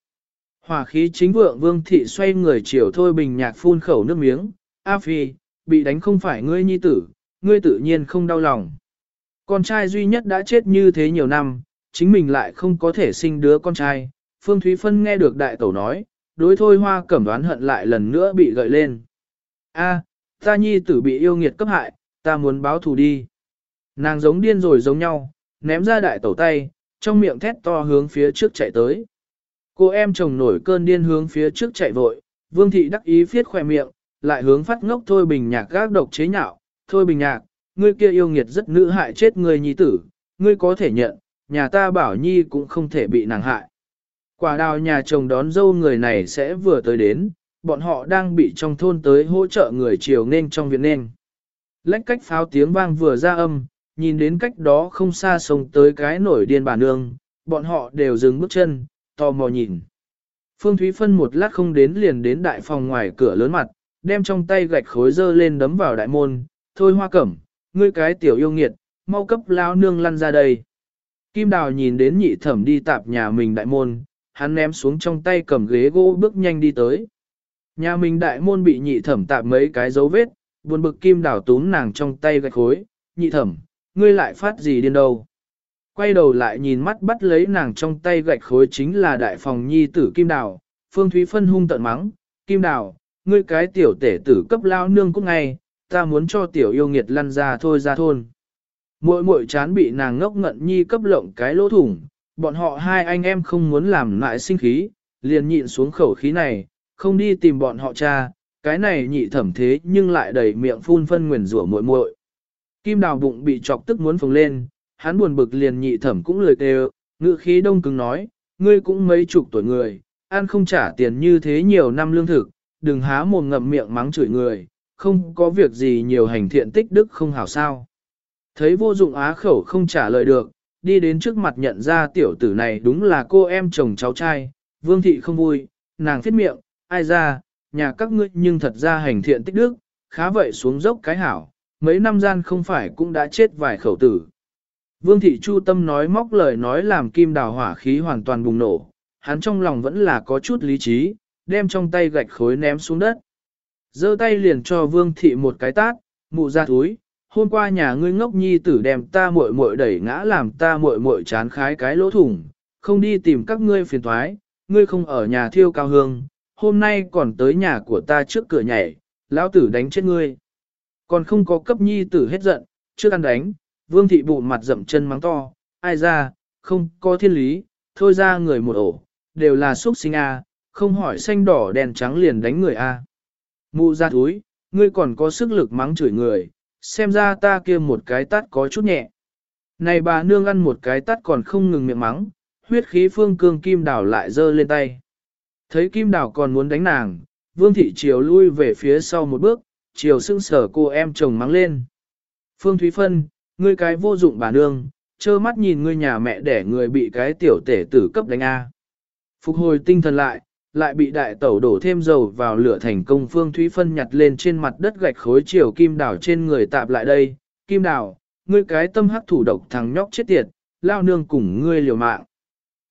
Speaker 1: Hòa khí chính vượng vương thị xoay người chiều thôi bình nhạc phun khẩu nước miếng, A Phi, bị đánh không phải ngươi nhi tử, ngươi tự nhiên không đau lòng. Con trai duy nhất đã chết như thế nhiều năm, chính mình lại không có thể sinh đứa con trai. Phương Thúy Phân nghe được đại tẩu nói, đối thôi hoa cẩm đoán hận lại lần nữa bị gợi lên. A, ta nhi tử bị yêu nghiệt cấp hại, ta muốn báo thù đi. Nàng giống điên rồi giống nhau, ném ra đại tẩu tay, trong miệng thét to hướng phía trước chạy tới. Cô em chồng nổi cơn điên hướng phía trước chạy vội, vương thị đắc ý phiết khỏe miệng, lại hướng phát ngốc thôi bình nhạc gác độc chế nhạo, thôi bình nhạc, ngươi kia yêu nghiệt rất nữ hại chết người nhi tử, ngươi có thể nhận, nhà ta bảo nhi cũng không thể bị nàng hại. Quả đào nhà chồng đón dâu người này sẽ vừa tới đến, bọn họ đang bị trong thôn tới hỗ trợ người chiều nên trong viện nên. Lách cách pháo tiếng vang vừa ra âm, nhìn đến cách đó không xa sông tới cái nổi điên bà nương, bọn họ đều dừng bước chân, tò mò nhìn. Phương Thúy Phân một lát không đến liền đến đại phòng ngoài cửa lớn mặt, đem trong tay gạch khối dơ lên đấm vào đại môn, thôi hoa cẩm, ngươi cái tiểu yêu nghiệt, mau cấp lao nương lăn ra đây. Kim Đào nhìn đến nhị thẩm đi tạp nhà mình đại môn, hắn ném xuống trong tay cầm ghế gỗ bước nhanh đi tới. Nhà mình đại môn bị nhị thẩm tạp mấy cái dấu vết, buồn bực Kim Đảo túm nàng trong tay gạch khối, nhị thẩm, ngươi lại phát gì điên đâu. Quay đầu lại nhìn mắt bắt lấy nàng trong tay gạch khối chính là đại phòng nhi tử Kim Đảo. Phương Thúy Phân hung tận mắng, Kim Đảo, ngươi cái tiểu tể tử cấp lao nương cũng ngay, ta muốn cho tiểu yêu nghiệt lăn ra thôi ra thôn. Mội mội chán bị nàng ngốc ngận nhi cấp lộng cái lỗ thủng, bọn họ hai anh em không muốn làm lại sinh khí, liền nhịn xuống khẩu khí này, không đi tìm bọn họ cha, cái này nhị thẩm thế nhưng lại đầy miệng phun phân nguyền rủa muội muội. Kim đào bụng bị chọc tức muốn phồng lên, hắn buồn bực liền nhị thẩm cũng lời kêu, ngự khí đông cứng nói, ngươi cũng mấy chục tuổi người, ăn không trả tiền như thế nhiều năm lương thực, đừng há mồm ngậm miệng mắng chửi người, không có việc gì nhiều hành thiện tích đức không hảo sao. Thấy vô dụng á khẩu không trả lời được, đi đến trước mặt nhận ra tiểu tử này đúng là cô em chồng cháu trai, vương thị không vui, nàng thiết miệng, ai ra, nhà các ngươi nhưng thật ra hành thiện tích đức, khá vậy xuống dốc cái hảo, mấy năm gian không phải cũng đã chết vài khẩu tử. Vương thị chu tâm nói móc lời nói làm kim đào hỏa khí hoàn toàn bùng nổ, hắn trong lòng vẫn là có chút lý trí, đem trong tay gạch khối ném xuống đất. giơ tay liền cho vương thị một cái tát, mụ ra túi, hôm qua nhà ngươi ngốc nhi tử đem ta muội muội đẩy ngã làm ta muội muội chán khái cái lỗ thủng, không đi tìm các ngươi phiền thoái, ngươi không ở nhà thiêu cao hương, hôm nay còn tới nhà của ta trước cửa nhảy, lão tử đánh chết ngươi. Còn không có cấp nhi tử hết giận, trước ăn đánh, vương thị bụng mặt rậm chân mắng to, ai ra, không có thiên lý, thôi ra người một ổ, đều là xuất sinh a, không hỏi xanh đỏ đèn trắng liền đánh người a. Mụ ra túi, ngươi còn có sức lực mắng chửi người, xem ra ta kia một cái tát có chút nhẹ. Này bà nương ăn một cái tát còn không ngừng miệng mắng, huyết khí phương cương kim đảo lại giơ lên tay. Thấy kim đảo còn muốn đánh nàng, vương thị chiều lui về phía sau một bước, chiều sưng sở cô em chồng mắng lên. Phương Thúy Phân, ngươi cái vô dụng bà nương, trơ mắt nhìn ngươi nhà mẹ để người bị cái tiểu tể tử cấp đánh A. Phục hồi tinh thần lại, lại bị đại tẩu đổ thêm dầu vào lửa thành công Phương Thúy Phân nhặt lên trên mặt đất gạch khối chiều kim đảo trên người tạp lại đây. Kim đảo, ngươi cái tâm hắc thủ độc thằng nhóc chết tiệt, lao nương cùng ngươi liều mạng.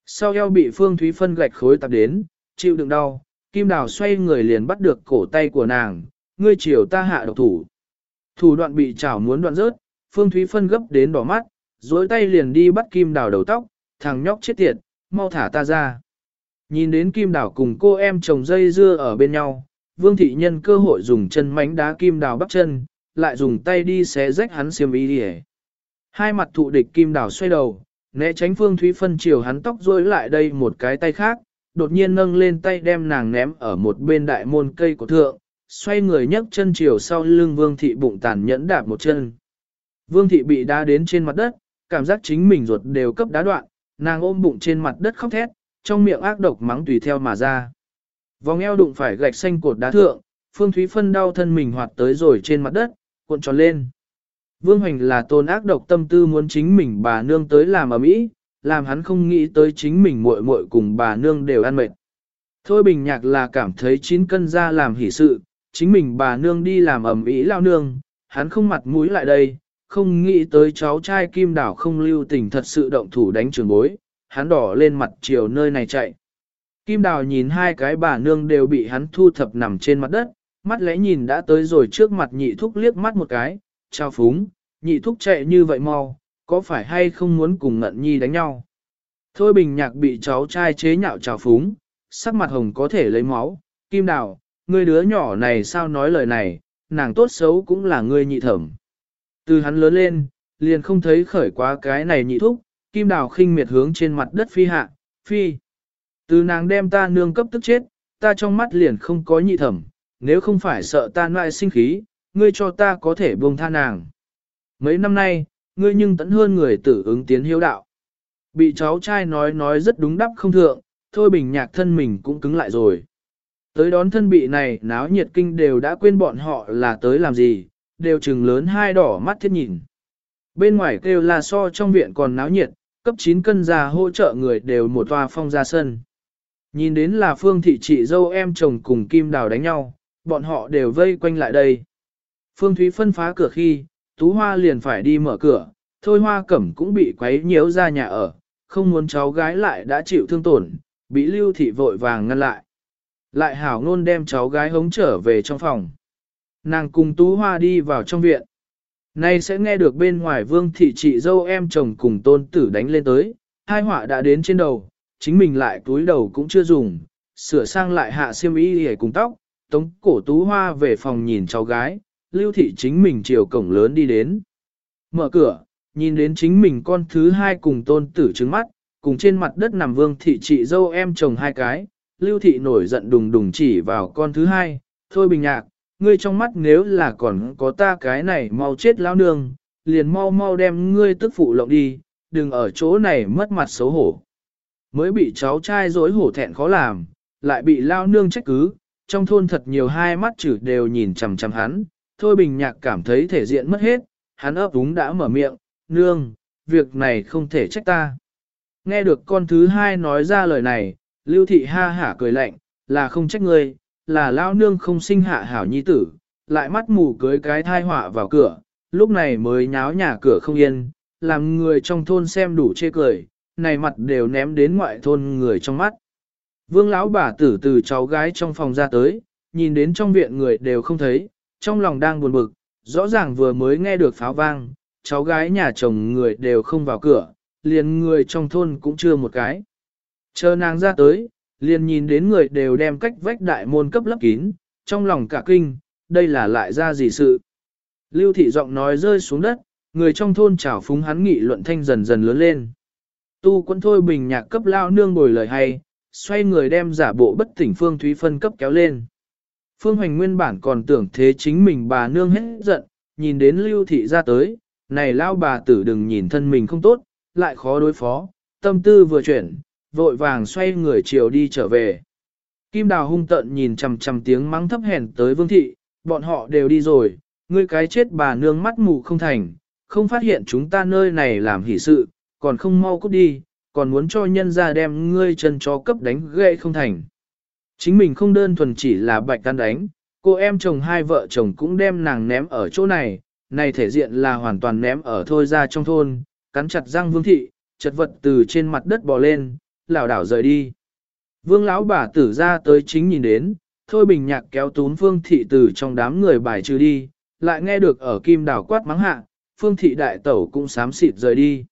Speaker 1: Sau eo bị Phương Thúy Phân gạch khối tạp đến, chịu đựng đau, kim đảo xoay người liền bắt được cổ tay của nàng, ngươi chiều ta hạ độc thủ. Thủ đoạn bị chảo muốn đoạn rớt, Phương Thúy Phân gấp đến đỏ mắt, dối tay liền đi bắt kim đảo đầu tóc, thằng nhóc chết tiệt, mau thả ta ra. Nhìn đến kim đào cùng cô em chồng dây dưa ở bên nhau, Vương Thị Nhân cơ hội dùng chân mánh đá kim đào bắt chân, lại dùng tay đi xé rách hắn xiêm y đi Hai mặt thụ địch kim đào xoay đầu, né tránh Phương Thúy Phân chiều hắn tóc rối lại đây một cái tay khác, đột nhiên nâng lên tay đem nàng ném ở một bên đại môn cây của thượng, xoay người nhấc chân chiều sau lưng Vương Thị bụng tàn nhẫn đạp một chân. Vương Thị bị đá đến trên mặt đất, cảm giác chính mình ruột đều cấp đá đoạn, nàng ôm bụng trên mặt đất khóc thét, trong miệng ác độc mắng tùy theo mà ra. Vòng eo đụng phải gạch xanh cột đá thượng, Phương Thúy Phân đau thân mình hoạt tới rồi trên mặt đất, cuộn tròn lên. Vương Hoành là tôn ác độc tâm tư muốn chính mình bà nương tới làm ở mỹ, làm hắn không nghĩ tới chính mình muội muội cùng bà nương đều ăn mệt. Thôi bình nhạc là cảm thấy chín cân ra làm hỷ sự, chính mình bà nương đi làm ẩm ý lao nương, hắn không mặt mũi lại đây, không nghĩ tới cháu trai kim đảo không lưu tình thật sự động thủ đánh trường bối, hắn đỏ lên mặt chiều nơi này chạy. Kim đào nhìn hai cái bà nương đều bị hắn thu thập nằm trên mặt đất, mắt lẽ nhìn đã tới rồi trước mặt nhị thúc liếc mắt một cái, trao phúng, nhị thúc chạy như vậy mau, có phải hay không muốn cùng ngận nhi đánh nhau. Thôi bình nhạc bị cháu trai chế nhạo trào phúng, sắc mặt hồng có thể lấy máu, kim đào, ngươi đứa nhỏ này sao nói lời này, nàng tốt xấu cũng là ngươi nhị thẩm. Từ hắn lớn lên, liền không thấy khởi quá cái này nhị thúc, kim đào khinh miệt hướng trên mặt đất phi hạ, phi. Từ nàng đem ta nương cấp tức chết, ta trong mắt liền không có nhị thẩm, nếu không phải sợ ta loại sinh khí, ngươi cho ta có thể buông tha nàng. Mấy năm nay, ngươi nhưng tận hơn người tử ứng tiến hiếu đạo. Bị cháu trai nói nói rất đúng đắp không thượng, thôi bình nhạc thân mình cũng cứng lại rồi. Tới đón thân bị này náo nhiệt kinh đều đã quên bọn họ là tới làm gì, đều trừng lớn hai đỏ mắt thiết nhìn. Bên ngoài kêu là so trong viện còn náo nhiệt, cấp 9 cân già hỗ trợ người đều một toa phong ra sân. Nhìn đến là phương thị chị dâu em chồng cùng kim đào đánh nhau, bọn họ đều vây quanh lại đây. Phương Thúy phân phá cửa khi, Tú Hoa liền phải đi mở cửa, thôi Hoa Cẩm cũng bị quấy nhiễu ra nhà ở, không muốn cháu gái lại đã chịu thương tổn, bị lưu thị vội vàng ngăn lại. Lại hảo ngôn đem cháu gái hống trở về trong phòng. Nàng cùng Tú Hoa đi vào trong viện. Nay sẽ nghe được bên ngoài vương thị chị dâu em chồng cùng tôn tử đánh lên tới, hai họa đã đến trên đầu, chính mình lại túi đầu cũng chưa dùng, sửa sang lại hạ xiêm y hề cùng tóc, tống cổ Tú Hoa về phòng nhìn cháu gái, lưu thị chính mình chiều cổng lớn đi đến. Mở cửa, nhìn đến chính mình con thứ hai cùng tôn tử trứng mắt, cùng trên mặt đất nằm vương thị chị dâu em chồng hai cái, lưu thị nổi giận đùng đùng chỉ vào con thứ hai, thôi bình nhạc, ngươi trong mắt nếu là còn có ta cái này mau chết lao nương, liền mau mau đem ngươi tức phụ lộng đi, đừng ở chỗ này mất mặt xấu hổ. Mới bị cháu trai dối hổ thẹn khó làm, lại bị lao nương trách cứ, trong thôn thật nhiều hai mắt chữ đều nhìn chằm chằm hắn, thôi bình nhạc cảm thấy thể diện mất hết, hắn ấp úng đã mở miệng, nương, việc này không thể trách ta. Nghe được con thứ hai nói ra lời này, lưu thị ha hả cười lạnh, là không trách ngươi, là lao nương không sinh hạ hảo nhi tử, lại mắt mù cưới cái thai họa vào cửa, lúc này mới nháo nhà cửa không yên, làm người trong thôn xem đủ chê cười, này mặt đều ném đến ngoại thôn người trong mắt. Vương lão bà tử từ cháu gái trong phòng ra tới, nhìn đến trong viện người đều không thấy, trong lòng đang buồn bực, rõ ràng vừa mới nghe được pháo vang, cháu gái nhà chồng người đều không vào cửa, liền người trong thôn cũng chưa một cái. Chờ nàng ra tới, liền nhìn đến người đều đem cách vách đại môn cấp lấp kín, trong lòng cả kinh, đây là lại ra gì sự. Lưu thị giọng nói rơi xuống đất, người trong thôn trào phúng hắn nghị luận thanh dần dần lớn lên. Tu quân thôi bình nhạc cấp lao nương bồi lời hay, xoay người đem giả bộ bất tỉnh Phương Thúy Phân cấp kéo lên. Phương Hoành nguyên bản còn tưởng thế chính mình bà nương hết giận, nhìn đến lưu thị ra tới, này lao bà tử đừng nhìn thân mình không tốt, lại khó đối phó, tâm tư vừa chuyển, vội vàng xoay người chiều đi trở về. Kim Đào hung tận nhìn chằm chằm tiếng mắng thấp hèn tới Vương Thị, bọn họ đều đi rồi, ngươi cái chết bà nương mắt mù không thành, không phát hiện chúng ta nơi này làm hỷ sự, còn không mau cút đi, còn muốn cho nhân ra đem ngươi chân chó cấp đánh gậy không thành. Chính mình không đơn thuần chỉ là bạch tan đánh, cô em chồng hai vợ chồng cũng đem nàng ném ở chỗ này, này thể diện là hoàn toàn ném ở thôi ra trong thôn, cắn chặt răng vương thị, chật vật từ trên mặt đất bò lên, lảo đảo rời đi. Vương lão bà tử ra tới chính nhìn đến, thôi bình nhạc kéo tún phương thị từ trong đám người bài trừ đi, lại nghe được ở kim đảo quát mắng hạ, phương thị đại tẩu cũng sám xịt rời đi.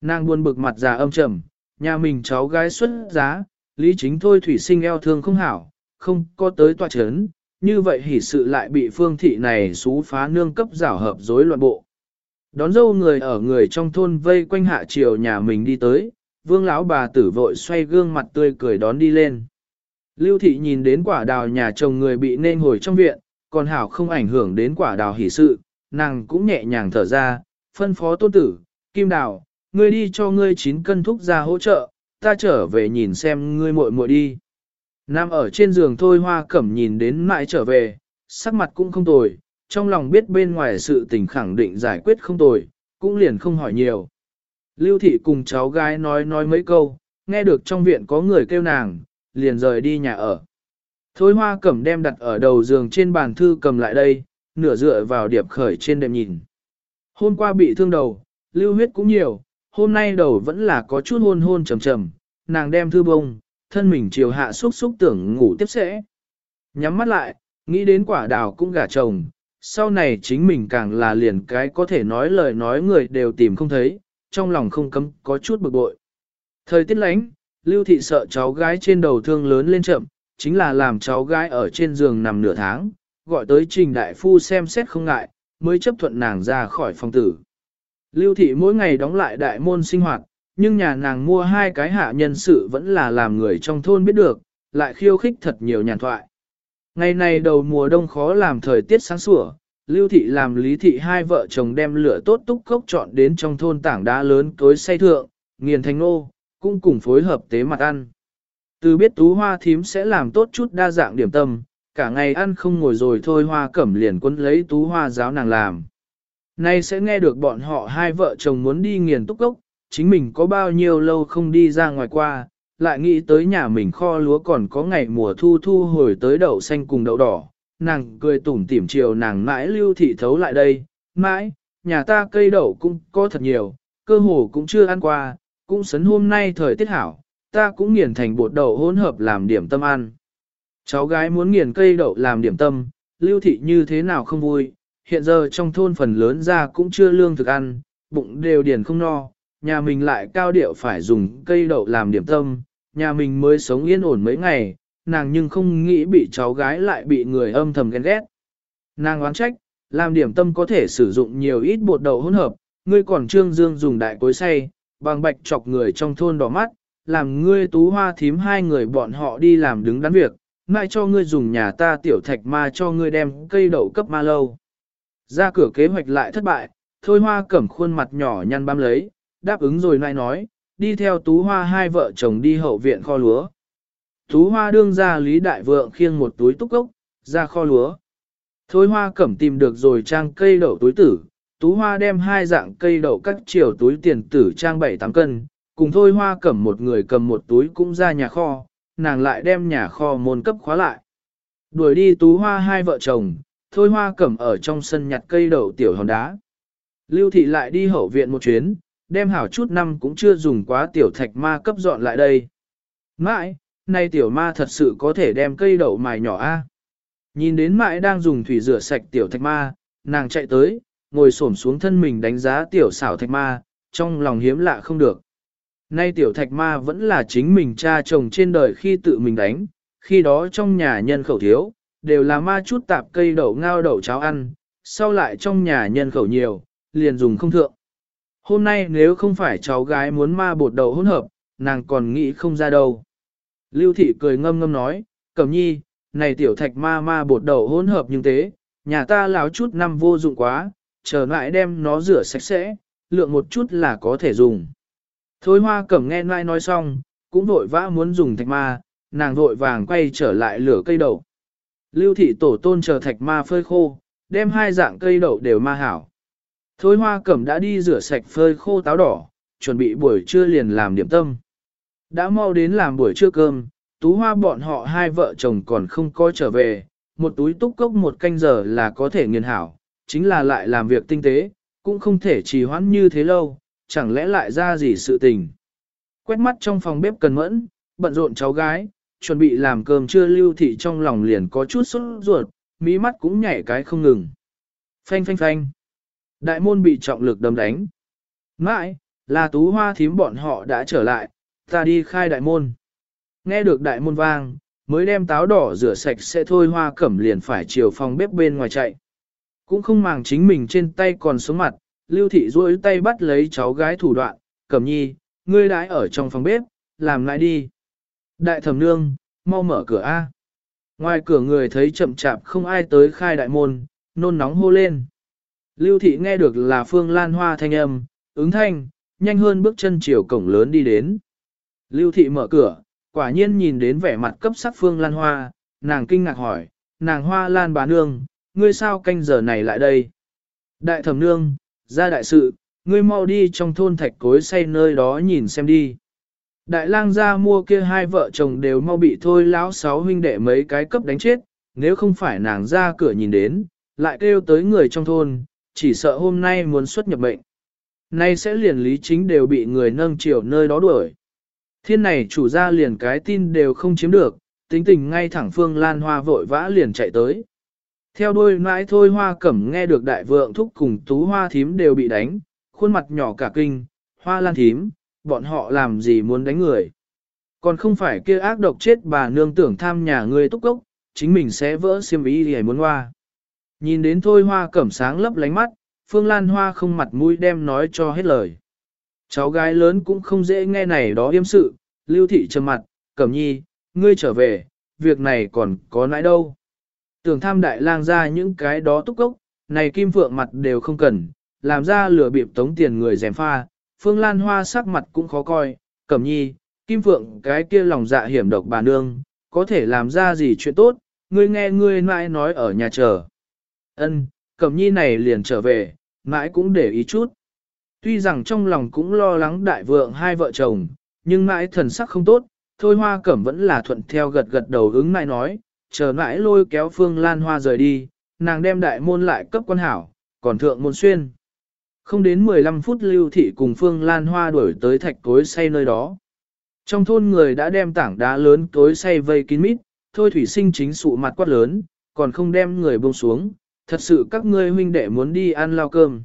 Speaker 1: Nàng buồn bực mặt già âm trầm, nhà mình cháu gái xuất giá, lý chính thôi thủy sinh eo thương không hảo, không có tới tòa chấn, như vậy hỉ sự lại bị phương thị này xú phá nương cấp rảo hợp rối loạn bộ. Đón dâu người ở người trong thôn vây quanh hạ triều nhà mình đi tới, vương lão bà tử vội xoay gương mặt tươi cười đón đi lên. Lưu thị nhìn đến quả đào nhà chồng người bị nên hồi trong viện, còn hảo không ảnh hưởng đến quả đào hỷ sự, nàng cũng nhẹ nhàng thở ra, phân phó tôn tử, kim đào, ngươi đi cho ngươi chín cân thúc ra hỗ trợ, ta trở về nhìn xem ngươi muội muội đi. Nam ở trên giường thôi hoa cẩm nhìn đến mãi trở về, sắc mặt cũng không tồi, trong lòng biết bên ngoài sự tình khẳng định giải quyết không tồi, cũng liền không hỏi nhiều. Lưu thị cùng cháu gái nói nói mấy câu, nghe được trong viện có người kêu nàng, liền rời đi nhà ở. Thôi hoa cẩm đem đặt ở đầu giường trên bàn thư cầm lại đây, nửa dựa vào điệp khởi trên đệm nhìn. Hôm qua bị thương đầu, lưu huyết cũng nhiều, hôm nay đầu vẫn là có chút hôn hôn trầm trầm, nàng đem thư bông, thân mình chiều hạ xúc xúc tưởng ngủ tiếp sẽ. Nhắm mắt lại, nghĩ đến quả đào cũng gả chồng, sau này chính mình càng là liền cái có thể nói lời nói người đều tìm không thấy, trong lòng không cấm có chút bực bội. Thời tiết lánh, Lưu Thị sợ cháu gái trên đầu thương lớn lên chậm, chính là làm cháu gái ở trên giường nằm nửa tháng, gọi tới trình đại phu xem xét không ngại, mới chấp thuận nàng ra khỏi phòng tử. Lưu Thị mỗi ngày đóng lại đại môn sinh hoạt, nhưng nhà nàng mua hai cái hạ nhân sự vẫn là làm người trong thôn biết được, lại khiêu khích thật nhiều nhàn thoại. Ngày này đầu mùa đông khó làm thời tiết sáng sủa, Lưu thị làm lý thị hai vợ chồng đem lửa tốt túc cốc chọn đến trong thôn tảng đá lớn cối say thượng, nghiền thành nô, cũng cùng phối hợp tế mặt ăn. Từ biết tú hoa thím sẽ làm tốt chút đa dạng điểm tâm, cả ngày ăn không ngồi rồi thôi hoa cẩm liền quân lấy tú hoa giáo nàng làm. Nay sẽ nghe được bọn họ hai vợ chồng muốn đi nghiền túc cốc, chính mình có bao nhiêu lâu không đi ra ngoài qua, lại nghĩ tới nhà mình kho lúa còn có ngày mùa thu thu hồi tới đậu xanh cùng đậu đỏ, nàng cười tủm tỉm chiều nàng mãi lưu thị thấu lại đây, mãi, nhà ta cây đậu cũng có thật nhiều, cơ hồ cũng chưa ăn qua, cũng sấn hôm nay thời tiết hảo, ta cũng nghiền thành bột đậu hỗn hợp làm điểm tâm ăn. Cháu gái muốn nghiền cây đậu làm điểm tâm, lưu thị như thế nào không vui, hiện giờ trong thôn phần lớn ra cũng chưa lương thực ăn, bụng đều điền không no, nhà mình lại cao điệu phải dùng cây đậu làm điểm tâm, nhà mình mới sống yên ổn mấy ngày, nàng nhưng không nghĩ bị cháu gái lại bị người âm thầm ghen ghét. Nàng oán trách, làm điểm tâm có thể sử dụng nhiều ít bột đậu hỗn hợp, ngươi còn trương dương dùng đại cối xay, bằng bạch chọc người trong thôn đỏ mắt, làm ngươi tú hoa thím hai người bọn họ đi làm đứng đắn việc, mai cho ngươi dùng nhà ta tiểu thạch ma cho ngươi đem cây đậu cấp ma lâu. Ra cửa kế hoạch lại thất bại, thôi hoa cẩm khuôn mặt nhỏ nhăn bám lấy, đáp ứng rồi nại nói, đi theo tú hoa hai vợ chồng đi hậu viện kho lúa. Tú hoa đương ra Lý Đại Vượng khiêng một túi túc cốc, ra kho lúa. Thôi hoa cẩm tìm được rồi trang cây đậu túi tử, tú hoa đem hai dạng cây đậu cắt chiều túi tiền tử trang 7-8 cân, cùng thôi hoa cẩm một người cầm một túi cũng ra nhà kho, nàng lại đem nhà kho môn cấp khóa lại. Đuổi đi tú hoa hai vợ chồng, thôi hoa cẩm ở trong sân nhặt cây đậu tiểu hòn đá. Lưu thị lại đi hậu viện một chuyến, đem hảo chút năm cũng chưa dùng quá tiểu thạch ma cấp dọn lại đây. Mãi, nay tiểu ma thật sự có thể đem cây đậu mài nhỏ a. Nhìn đến mãi đang dùng thủy rửa sạch tiểu thạch ma, nàng chạy tới, ngồi xổm xuống thân mình đánh giá tiểu xảo thạch ma, trong lòng hiếm lạ không được. Nay tiểu thạch ma vẫn là chính mình cha chồng trên đời khi tự mình đánh, khi đó trong nhà nhân khẩu thiếu, đều là ma chút tạp cây đậu ngao đậu cháo ăn, sau lại trong nhà nhân khẩu nhiều, liền dùng không thượng. Hôm nay nếu không phải cháu gái muốn ma bột đậu hỗn hợp, nàng còn nghĩ không ra đâu. Lưu thị cười ngâm ngâm nói, cẩm nhi, này tiểu thạch ma ma bột đầu hỗn hợp nhưng thế, nhà ta láo chút năm vô dụng quá, chờ lại đem nó rửa sạch sẽ, lượng một chút là có thể dùng. Thôi hoa cẩm nghe nai nói xong, cũng vội vã muốn dùng thạch ma, nàng vội vàng quay trở lại lửa cây đậu. Lưu thị tổ tôn chờ thạch ma phơi khô, đem hai dạng cây đậu đều ma hảo. Thôi hoa cẩm đã đi rửa sạch phơi khô táo đỏ, chuẩn bị buổi trưa liền làm điểm tâm. Đã mau đến làm buổi trưa cơm, tú hoa bọn họ hai vợ chồng còn không coi trở về, một túi túc cốc một canh giờ là có thể nghiền hảo, chính là lại làm việc tinh tế, cũng không thể trì hoãn như thế lâu, chẳng lẽ lại ra gì sự tình. Quét mắt trong phòng bếp cần mẫn, bận rộn cháu gái, chuẩn bị làm cơm trưa lưu thị trong lòng liền có chút sốt ruột, mí mắt cũng nhảy cái không ngừng. Phanh phanh phanh. Đại môn bị trọng lực đâm đánh. Mãi, là tú hoa thím bọn họ đã trở lại, ta đi khai đại môn. Nghe được đại môn vang, mới đem táo đỏ rửa sạch sẽ thôi hoa cẩm liền phải chiều phòng bếp bên ngoài chạy. Cũng không màng chính mình trên tay còn sống mặt, lưu thị duỗi tay bắt lấy cháu gái thủ đoạn, cẩm nhi, ngươi đãi ở trong phòng bếp, làm lại đi. Đại thẩm nương, mau mở cửa A. Ngoài cửa người thấy chậm chạp không ai tới khai đại môn, nôn nóng hô lên. Lưu thị nghe được là phương lan hoa thanh âm, ứng thanh, nhanh hơn bước chân chiều cổng lớn đi đến. Lưu thị mở cửa, quả nhiên nhìn đến vẻ mặt cấp sắc phương lan hoa, nàng kinh ngạc hỏi, nàng hoa lan bà nương, ngươi sao canh giờ này lại đây? Đại thẩm nương, ra đại sự, ngươi mau đi trong thôn thạch cối say nơi đó nhìn xem đi. Đại lang gia mua kia hai vợ chồng đều mau bị thôi lão sáu huynh đệ mấy cái cấp đánh chết, nếu không phải nàng ra cửa nhìn đến, lại kêu tới người trong thôn, chỉ sợ hôm nay muốn xuất nhập bệnh. Nay sẽ liền lý chính đều bị người nâng chiều nơi đó đuổi. Thiên này chủ gia liền cái tin đều không chiếm được, tính tình ngay thẳng phương lan hoa vội vã liền chạy tới. Theo đuôi mãi thôi hoa cẩm nghe được đại vượng thúc cùng tú hoa thím đều bị đánh, khuôn mặt nhỏ cả kinh, hoa lan thím, bọn họ làm gì muốn đánh người. Còn không phải kia ác độc chết bà nương tưởng tham nhà người túc cốc, chính mình sẽ vỡ xiêm ý thì muốn hoa. Nhìn đến thôi hoa cẩm sáng lấp lánh mắt, Phương Lan Hoa không mặt mũi đem nói cho hết lời. Cháu gái lớn cũng không dễ nghe này đó yêm sự, lưu thị trầm mặt, cẩm nhi, ngươi trở về, việc này còn có nãi đâu. Tưởng tham đại lang ra những cái đó túc cốc, này kim phượng mặt đều không cần, làm ra lừa bịp tống tiền người dèm pha, phương lan hoa sắc mặt cũng khó coi, cẩm nhi, kim phượng cái kia lòng dạ hiểm độc bà nương, có thể làm ra gì chuyện tốt, ngươi nghe ngươi mãi nói ở nhà chờ. Ân, cẩm nhi này liền trở về, mãi cũng để ý chút. Tuy rằng trong lòng cũng lo lắng đại vượng hai vợ chồng, nhưng mãi thần sắc không tốt, thôi hoa cẩm vẫn là thuận theo gật gật đầu ứng mãi nói, chờ mãi lôi kéo phương lan hoa rời đi, nàng đem đại môn lại cấp quan hảo, còn thượng môn xuyên. Không đến 15 phút lưu thị cùng phương lan hoa đuổi tới thạch cối say nơi đó. Trong thôn người đã đem tảng đá lớn cối say vây kín mít, thôi thủy sinh chính sụ mặt quát lớn, còn không đem người buông xuống, thật sự các ngươi huynh đệ muốn đi ăn lao cơm.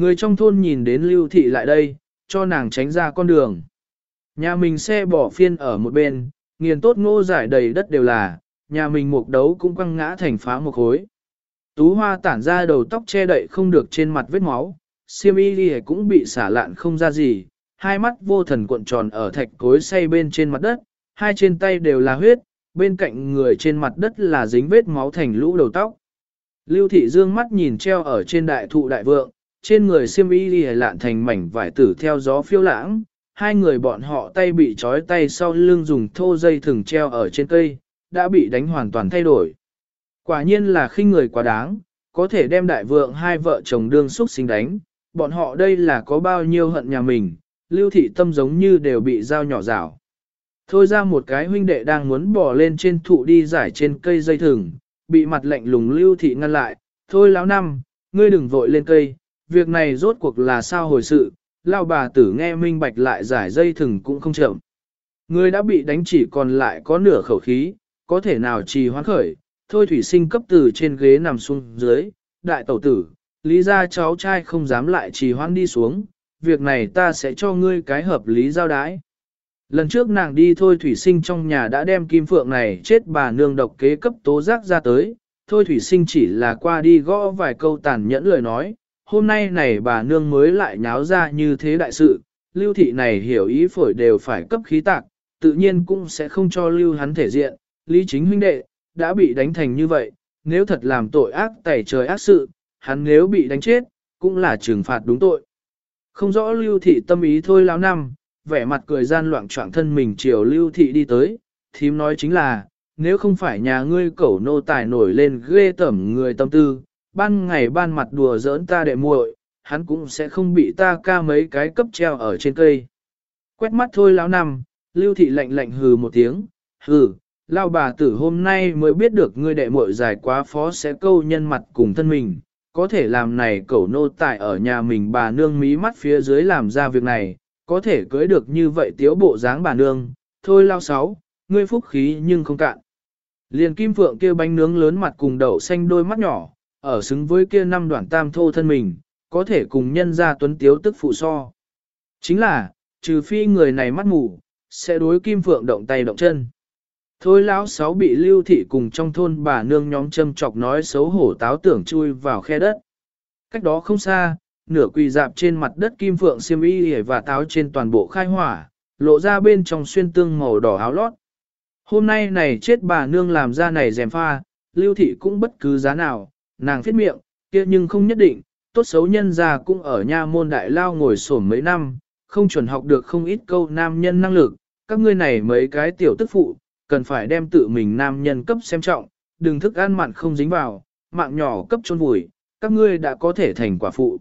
Speaker 1: Người trong thôn nhìn đến lưu thị lại đây, cho nàng tránh ra con đường. Nhà mình xe bỏ phiên ở một bên, nghiền tốt ngô giải đầy đất đều là, nhà mình mục đấu cũng quăng ngã thành phá một khối. Tú hoa tản ra đầu tóc che đậy không được trên mặt vết máu, siêm y cũng bị xả lạn không ra gì, hai mắt vô thần cuộn tròn ở thạch cối say bên trên mặt đất, hai trên tay đều là huyết, bên cạnh người trên mặt đất là dính vết máu thành lũ đầu tóc. Lưu thị dương mắt nhìn treo ở trên đại thụ đại vượng, trên người siêm y lì lạn thành mảnh vải tử theo gió phiêu lãng, hai người bọn họ tay bị trói tay sau lưng dùng thô dây thừng treo ở trên cây, đã bị đánh hoàn toàn thay đổi. Quả nhiên là khinh người quá đáng, có thể đem đại vượng hai vợ chồng đương xúc sinh đánh, bọn họ đây là có bao nhiêu hận nhà mình, lưu thị tâm giống như đều bị dao nhỏ rảo. Thôi ra một cái huynh đệ đang muốn bỏ lên trên thụ đi giải trên cây dây thừng, bị mặt lạnh lùng lưu thị ngăn lại, thôi lão năm, ngươi đừng vội lên cây, việc này rốt cuộc là sao hồi sự, lão bà tử nghe minh bạch lại giải dây thừng cũng không chậm. Ngươi đã bị đánh chỉ còn lại có nửa khẩu khí, có thể nào trì hoãn khởi, thôi thủy sinh cấp từ trên ghế nằm xuống dưới, đại tẩu tử, lý ra cháu trai không dám lại trì hoãn đi xuống, việc này ta sẽ cho ngươi cái hợp lý giao đái. Lần trước nàng đi thôi thủy sinh trong nhà đã đem kim phượng này chết bà nương độc kế cấp tố giác ra tới, thôi thủy sinh chỉ là qua đi gõ vài câu tàn nhẫn lời nói, hôm nay này bà nương mới lại nháo ra như thế đại sự, lưu thị này hiểu ý phổi đều phải cấp khí tạc, tự nhiên cũng sẽ không cho lưu hắn thể diện, lý chính huynh đệ, đã bị đánh thành như vậy, nếu thật làm tội ác tẩy trời ác sự, hắn nếu bị đánh chết, cũng là trừng phạt đúng tội. Không rõ lưu thị tâm ý thôi lão năm, vẻ mặt cười gian loạn trọng thân mình chiều lưu thị đi tới, thím nói chính là, nếu không phải nhà ngươi cẩu nô tài nổi lên ghê tẩm người tâm tư, ban ngày ban mặt đùa giỡn ta đệ muội, hắn cũng sẽ không bị ta ca mấy cái cấp treo ở trên cây. Quét mắt thôi lão năm, lưu thị lạnh lạnh hừ một tiếng, hừ, lao bà tử hôm nay mới biết được ngươi đệ muội dài quá phó sẽ câu nhân mặt cùng thân mình, có thể làm này cẩu nô tài ở nhà mình bà nương mí mắt phía dưới làm ra việc này, có thể cưới được như vậy tiếu bộ dáng bà nương, thôi lao sáu, ngươi phúc khí nhưng không cạn. Liền kim phượng kia bánh nướng lớn mặt cùng đậu xanh đôi mắt nhỏ, ở xứng với kia năm đoạn tam thô thân mình, có thể cùng nhân ra tuấn tiếu tức phụ so. Chính là, trừ phi người này mắt mù, sẽ đối kim phượng động tay động chân. Thôi lão sáu bị lưu thị cùng trong thôn bà nương nhóm châm chọc nói xấu hổ táo tưởng chui vào khe đất. Cách đó không xa, nửa quỳ dạp trên mặt đất kim phượng xiêm y và táo trên toàn bộ khai hỏa, lộ ra bên trong xuyên tương màu đỏ áo lót. Hôm nay này chết bà nương làm ra này dèm pha, lưu thị cũng bất cứ giá nào, nàng phết miệng, kia nhưng không nhất định, tốt xấu nhân già cũng ở nha môn đại lao ngồi sổm mấy năm, không chuẩn học được không ít câu nam nhân năng lực, các ngươi này mấy cái tiểu tức phụ, cần phải đem tự mình nam nhân cấp xem trọng, đừng thức ăn mặn không dính vào, mạng nhỏ cấp chôn vùi, các ngươi đã có thể thành quả phụ.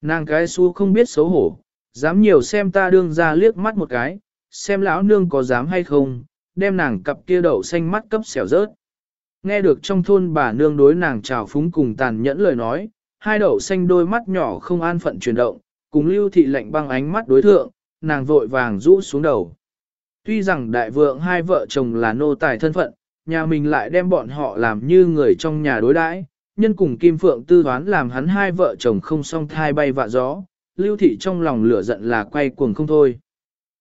Speaker 1: Nàng cái xu không biết xấu hổ, dám nhiều xem ta đương ra liếc mắt một cái, xem lão nương có dám hay không, đem nàng cặp kia đậu xanh mắt cấp xẻo rớt. Nghe được trong thôn bà nương đối nàng chào phúng cùng tàn nhẫn lời nói, hai đậu xanh đôi mắt nhỏ không an phận chuyển động, cùng lưu thị lạnh băng ánh mắt đối thượng, nàng vội vàng rũ xuống đầu. Tuy rằng đại vượng hai vợ chồng là nô tài thân phận, nhà mình lại đem bọn họ làm như người trong nhà đối đãi, nhân cùng Kim Phượng tư đoán làm hắn hai vợ chồng không song thai bay vạ gió, lưu thị trong lòng lửa giận là quay cuồng không thôi.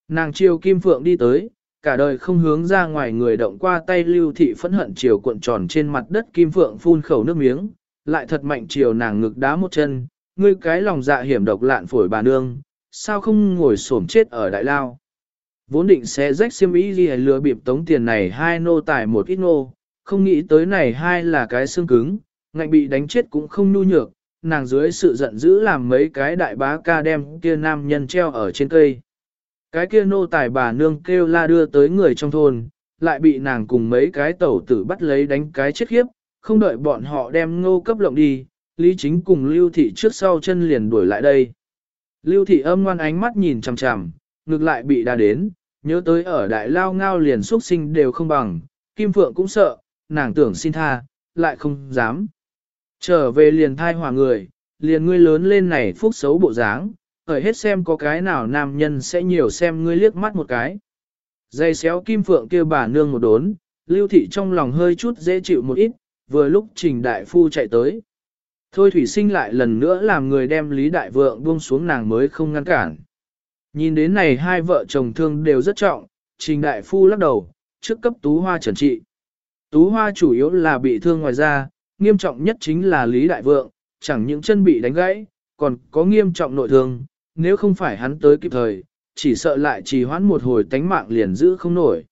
Speaker 1: Nàng chiều Kim Phượng đi tới, cả đời không hướng ra ngoài người động qua tay lưu thị phẫn hận chiều cuộn tròn trên mặt đất Kim Phượng phun khẩu nước miếng, lại thật mạnh chiều nàng ngực đá một chân, ngươi cái lòng dạ hiểm độc lạn phổi bà nương, sao không ngồi xổm chết ở đại lao. Vốn định sẽ rách xiêm ý ghi lừa bịp tống tiền này hai nô tài một ít nô, không nghĩ tới này hai là cái xương cứng, ngạnh bị đánh chết cũng không nu nhược, nàng dưới sự giận dữ làm mấy cái đại bá ca đem kia nam nhân treo ở trên cây. Cái kia nô tài bà nương kêu la đưa tới người trong thôn, lại bị nàng cùng mấy cái tẩu tử bắt lấy đánh cái chết khiếp, không đợi bọn họ đem ngô cấp lộng đi, Lý Chính cùng Lưu Thị trước sau chân liền đuổi lại đây. Lưu Thị âm ngoan ánh mắt nhìn chằm chằm, ngược lại bị đa đến, nhớ tới ở đại lao ngao liền xuất sinh đều không bằng, Kim Phượng cũng sợ, nàng tưởng xin tha, lại không dám. Trở về liền thai hòa người, liền ngươi lớn lên này phúc xấu bộ dáng, khởi hết xem có cái nào nam nhân sẽ nhiều xem ngươi liếc mắt một cái. Dây xéo Kim Phượng kia bà nương một đốn, Lưu Thị trong lòng hơi chút dễ chịu một ít, vừa lúc Trình Đại Phu chạy tới. Thôi Thủy Sinh lại lần nữa làm người đem Lý Đại Vượng buông xuống nàng mới không ngăn cản. Nhìn đến này hai vợ chồng thương đều rất trọng, Trình Đại Phu lắc đầu, trước cấp Tú Hoa trần trị. Tú Hoa chủ yếu là bị thương ngoài da, nghiêm trọng nhất chính là Lý Đại Vượng, chẳng những chân bị đánh gãy, còn có nghiêm trọng nội thương, nếu không phải hắn tới kịp thời, chỉ sợ lại trì hoãn một hồi tánh mạng liền giữ không nổi.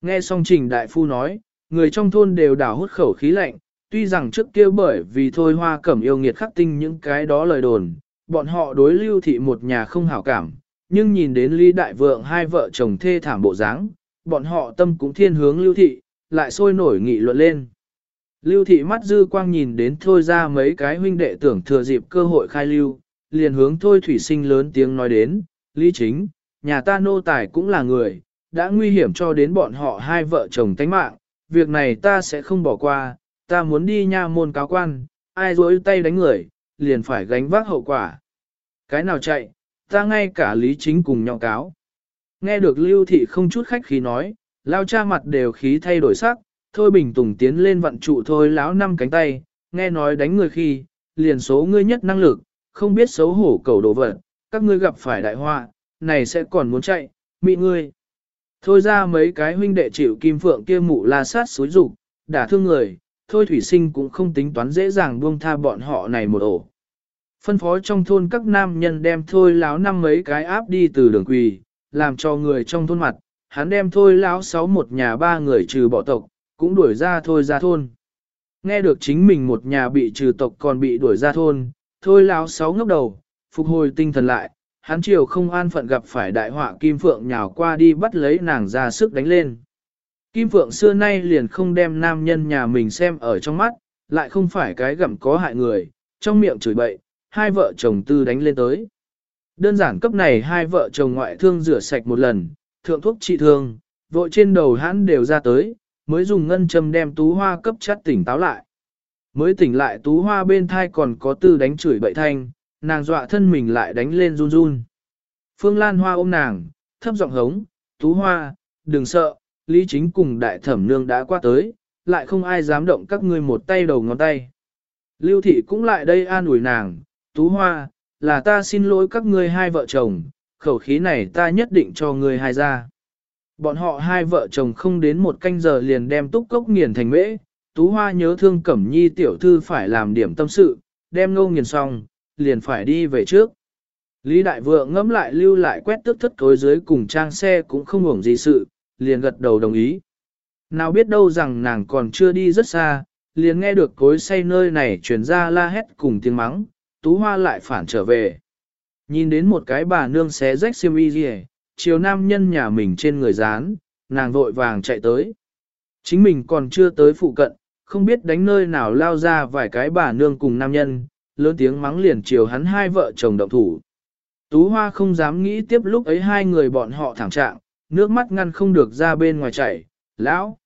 Speaker 1: Nghe xong Trình Đại Phu nói, người trong thôn đều đảo hút khẩu khí lạnh, tuy rằng trước kia bởi vì thôi hoa cẩm yêu nghiệt khắc tinh những cái đó lời đồn, bọn họ đối lưu thị một nhà không hảo cảm, nhưng nhìn đến Lý Đại Vượng hai vợ chồng thê thảm bộ dáng, bọn họ tâm cũng thiên hướng lưu thị, lại sôi nổi nghị luận lên. Lưu thị mắt dư quang nhìn đến thôi ra mấy cái huynh đệ tưởng thừa dịp cơ hội khai lưu, liền hướng thôi thủy sinh lớn tiếng nói đến, Lý chính, nhà ta nô tài cũng là người, đã nguy hiểm cho đến bọn họ hai vợ chồng tánh mạng, việc này ta sẽ không bỏ qua, ta muốn đi nha môn cáo quan, ai dối tay đánh người, liền phải gánh vác hậu quả. Cái nào chạy, ta ngay cả lý chính cùng nhau cáo. Nghe được lưu thị không chút khách khí nói, lao cha mặt đều khí thay đổi sắc, thôi bình tùng tiến lên vận trụ thôi láo năm cánh tay, nghe nói đánh người khi, liền số ngươi nhất năng lực, không biết xấu hổ cầu đồ vật, các ngươi gặp phải đại họa, này sẽ còn muốn chạy, mị ngươi. Thôi ra mấy cái huynh đệ chịu kim phượng kia mụ la sát xối rục, đả thương người, thôi thủy sinh cũng không tính toán dễ dàng buông tha bọn họ này một ổ. Phân phó trong thôn các nam nhân đem thôi láo năm mấy cái áp đi từ đường quỳ, làm cho người trong thôn mặt, hắn đem thôi láo sáu một nhà ba người trừ bỏ tộc, cũng đuổi ra thôi ra thôn. Nghe được chính mình một nhà bị trừ tộc còn bị đuổi ra thôn, thôi lão sáu ngốc đầu, phục hồi tinh thần lại, hắn chiều không an phận gặp phải đại họa Kim Phượng nhào qua đi bắt lấy nàng ra sức đánh lên. Kim Phượng xưa nay liền không đem nam nhân nhà mình xem ở trong mắt, lại không phải cái gặm có hại người, trong miệng chửi bậy, hai vợ chồng tư đánh lên tới. Đơn giản cấp này hai vợ chồng ngoại thương rửa sạch một lần, thượng thuốc trị thương, vội trên đầu hắn đều ra tới, mới dùng ngân châm đem tú hoa cấp chắt tỉnh táo lại. Mới tỉnh lại tú hoa bên thai còn có tư đánh chửi bậy thanh, nàng dọa thân mình lại đánh lên run run. Phương Lan Hoa ôm nàng, thấp giọng hống, tú hoa, đừng sợ, Lý Chính cùng đại thẩm nương đã qua tới, lại không ai dám động các ngươi một tay đầu ngón tay. Lưu thị cũng lại đây an ủi nàng, tú hoa, là ta xin lỗi các ngươi hai vợ chồng, khẩu khí này ta nhất định cho ngươi hai ra. Bọn họ hai vợ chồng không đến một canh giờ liền đem túc cốc nghiền thành mễ, tú hoa nhớ thương cẩm nhi tiểu thư phải làm điểm tâm sự, đem ngô nghiền xong, liền phải đi về trước. Lý đại vượng ngẫm lại lưu lại quét tức thất cối dưới cùng trang xe cũng không hưởng gì sự, liền gật đầu đồng ý. Nào biết đâu rằng nàng còn chưa đi rất xa, liền nghe được cối say nơi này truyền ra la hét cùng tiếng mắng, tú hoa lại phản trở về. Nhìn đến một cái bà nương xé rách xiêm y gì chiều nam nhân nhà mình trên người dán, nàng vội vàng chạy tới. Chính mình còn chưa tới phụ cận, không biết đánh nơi nào lao ra vài cái bà nương cùng nam nhân, lớn tiếng mắng liền chiều hắn hai vợ chồng động thủ. Tú Hoa không dám nghĩ tiếp lúc ấy hai người bọn họ thẳng trạng, nước mắt ngăn không được ra bên ngoài chảy, lão,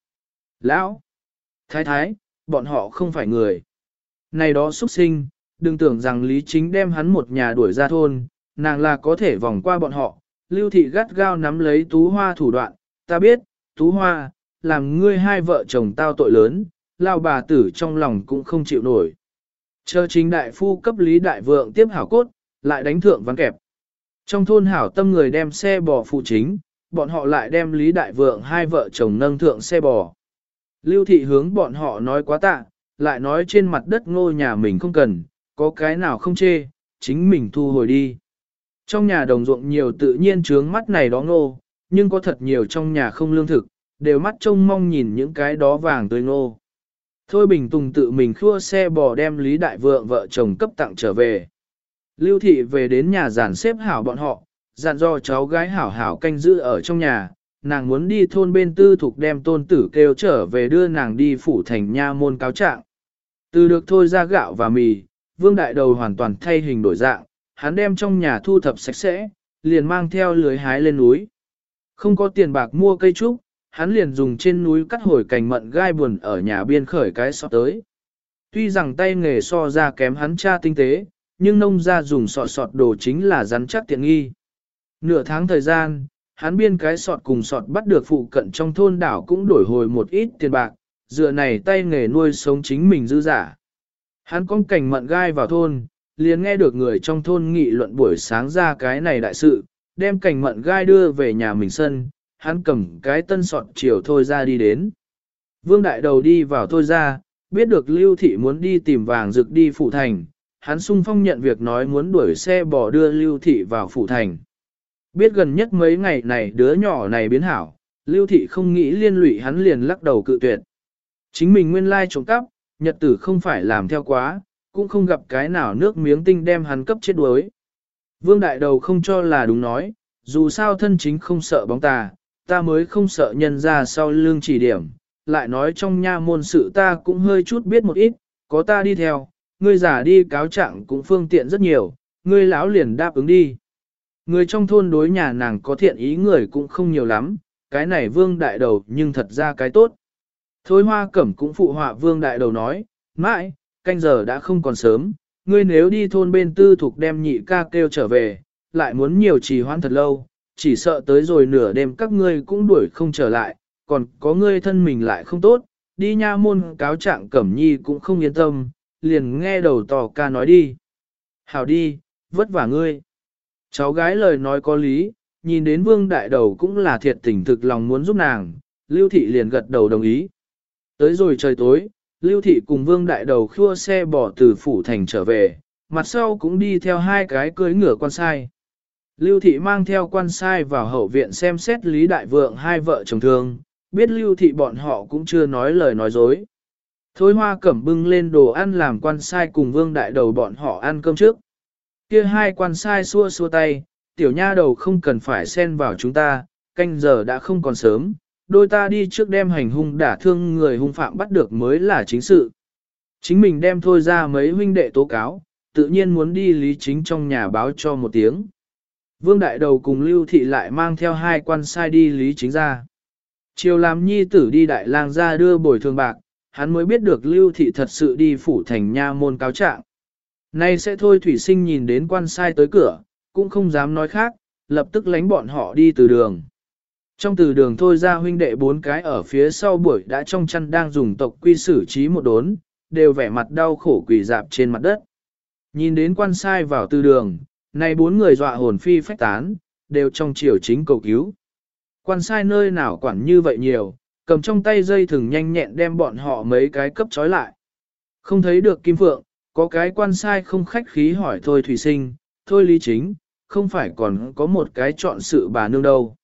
Speaker 1: lão, thái thái, bọn họ không phải người. Này đó xuất sinh, đừng tưởng rằng Lý Chính đem hắn một nhà đuổi ra thôn, nàng là có thể vòng qua bọn họ. Lưu thị gắt gao nắm lấy Tú Hoa thủ đoạn, ta biết, Tú Hoa, làm ngươi hai vợ chồng tao tội lớn, lao bà tử trong lòng cũng không chịu nổi. Chờ chính đại phu cấp Lý Đại Vượng tiếp hảo cốt, lại đánh thượng vắng kẹp. Trong thôn hảo tâm người đem xe bò phụ chính, bọn họ lại đem Lý Đại Vượng hai vợ chồng nâng thượng xe bò. Lưu thị hướng bọn họ nói quá tạ, lại nói trên mặt đất ngô nhà mình không cần, có cái nào không chê, chính mình thu hồi đi. Trong nhà đồng ruộng nhiều tự nhiên trướng mắt này đó ngô, nhưng có thật nhiều trong nhà không lương thực, đều mắt trông mong nhìn những cái đó vàng tươi ngô. Thôi Bình Tùng tự mình khua xe bò đem Lý Đại Vượng vợ chồng cấp tặng trở về. Lưu Thị về đến nhà giản xếp hảo bọn họ, dặn do cháu gái hảo hảo canh giữ ở trong nhà, nàng muốn đi thôn bên tư thục đem tôn tử kêu trở về đưa nàng đi phủ thành nha môn cáo trạng. Từ được thôi ra gạo và mì, vương đại đầu hoàn toàn thay hình đổi dạng, hắn đem trong nhà thu thập sạch sẽ, liền mang theo lưới hái lên núi. Không có tiền bạc mua cây trúc, hắn liền dùng trên núi cắt hồi cành mận gai buồn ở nhà biên khởi cái sọt tới. Tuy rằng tay nghề so ra kém hắn cha tinh tế, nhưng nông gia dùng sọt sọt đồ chính là rắn chắc tiện nghi. Nửa tháng thời gian, hắn biên cái sọt cùng sọt bắt được phụ cận trong thôn đảo cũng đổi hồi một ít tiền bạc, dựa này tay nghề nuôi sống chính mình dư giả. Hắn con cảnh mận gai vào thôn, liền nghe được người trong thôn nghị luận buổi sáng ra cái này đại sự, đem cảnh mận gai đưa về nhà mình sân, hắn cầm cái tân sọt chiều thôi ra đi đến. Vương đại đầu đi vào thôi ra, biết được lưu thị muốn đi tìm vàng rực đi phủ thành, hắn sung phong nhận việc nói muốn đuổi xe bỏ đưa lưu thị vào phủ thành. Biết gần nhất mấy ngày này đứa nhỏ này biến hảo, lưu thị không nghĩ liên lụy hắn liền lắc đầu cự tuyệt. Chính mình nguyên lai trộm cắp, nhật tử không phải làm theo quá, cũng không gặp cái nào nước miếng tinh đem hắn cấp chết đuối. Vương đại đầu không cho là đúng nói, dù sao thân chính không sợ bóng tà, ta mới không sợ nhân ra sau lưng chỉ điểm, lại nói trong nha môn sự ta cũng hơi chút biết một ít, có ta đi theo, ngươi giả đi cáo trạng cũng phương tiện rất nhiều, ngươi lão liền đáp ứng đi. Người trong thôn đối nhà nàng có thiện ý người cũng không nhiều lắm, cái này vương đại đầu nhưng thật ra cái tốt. Thôi hoa cẩm cũng phụ họa vương đại đầu nói, mãi, canh giờ đã không còn sớm, ngươi nếu đi thôn bên tư thuộc đem nhị ca kêu trở về, lại muốn nhiều trì hoãn thật lâu, chỉ sợ tới rồi nửa đêm các ngươi cũng đuổi không trở lại, còn có ngươi thân mình lại không tốt, đi nha môn cáo trạng cẩm nhi cũng không yên tâm, liền nghe đầu tò ca nói đi. Hảo đi, vất vả ngươi. Cháu gái lời nói có lý, nhìn đến vương đại đầu cũng là thiệt tình thực lòng muốn giúp nàng, lưu thị liền gật đầu đồng ý. Tới rồi trời tối, lưu thị cùng vương đại đầu khua xe bỏ từ phủ thành trở về, mặt sau cũng đi theo hai cái cưới ngựa quan sai. Lưu thị mang theo quan sai vào hậu viện xem xét Lý Đại Vượng hai vợ chồng thương, biết lưu thị bọn họ cũng chưa nói lời nói dối. Thôi hoa cẩm bưng lên đồ ăn làm quan sai cùng vương đại đầu bọn họ ăn cơm trước. Kia hai quan sai xua xua tay, tiểu nha đầu không cần phải xen vào chúng ta, canh giờ đã không còn sớm, đôi ta đi trước đem hành hung đả thương người hung phạm bắt được mới là chính sự. Chính mình đem thôi ra mấy huynh đệ tố cáo, tự nhiên muốn đi lý chính trong nhà báo cho một tiếng. Vương Đại Đầu cùng Lưu Thị lại mang theo hai quan sai đi lý chính ra. Chiều làm nhi tử đi Đại lang ra đưa bồi thường bạc, hắn mới biết được Lưu Thị thật sự đi phủ thành nha môn cáo trạng. Nay sẽ thôi thủy sinh nhìn đến quan sai tới cửa, cũng không dám nói khác, lập tức lánh bọn họ đi từ đường. Trong từ đường thôi ra huynh đệ bốn cái ở phía sau buổi đã trong chăn đang dùng tộc quy xử trí một đốn, đều vẻ mặt đau khổ quỳ dạp trên mặt đất. Nhìn đến quan sai vào từ đường, này bốn người dọa hồn phi phách tán, đều trong chiều chính cầu cứu. Quan sai nơi nào quản như vậy nhiều, cầm trong tay dây thừng nhanh nhẹn đem bọn họ mấy cái cấp trói lại. Không thấy được Kim Phượng, có cái quan sai không khách khí hỏi thôi Thủy Sinh, thôi Lý Chính, không phải còn có một cái chọn sự bà nương đâu.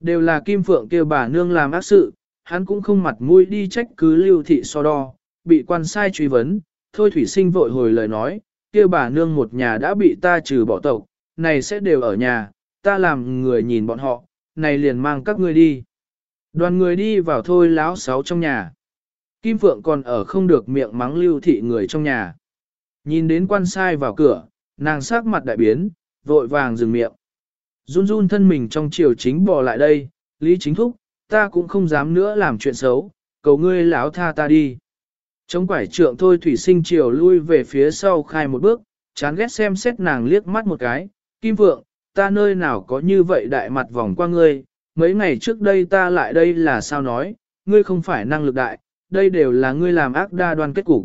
Speaker 1: Đều là Kim Phượng kêu bà nương làm ác sự, hắn cũng không mặt mũi đi trách cứ lưu thị so đo, bị quan sai truy vấn, thôi Thủy Sinh vội hồi lời nói, kia bà nương một nhà đã bị ta trừ bỏ tộc, này sẽ đều ở nhà, ta làm người nhìn bọn họ, này liền mang các ngươi đi. Đoàn người đi vào thôi láo sáu trong nhà. Kim Phượng còn ở không được miệng mắng lưu thị người trong nhà. Nhìn đến quan sai vào cửa, nàng sắc mặt đại biến, vội vàng dừng miệng. Run run thân mình trong chiều chính bò lại đây, lý chính thúc, ta cũng không dám nữa làm chuyện xấu, cầu ngươi lão tha ta đi. Chống quải trượng thôi thủy sinh chiều lui về phía sau khai một bước, chán ghét xem xét nàng liếc mắt một cái, Kim vượng ta nơi nào có như vậy đại mặt vòng qua ngươi, mấy ngày trước đây ta lại đây là sao nói, ngươi không phải năng lực đại, đây đều là ngươi làm ác đa đoan kết cục.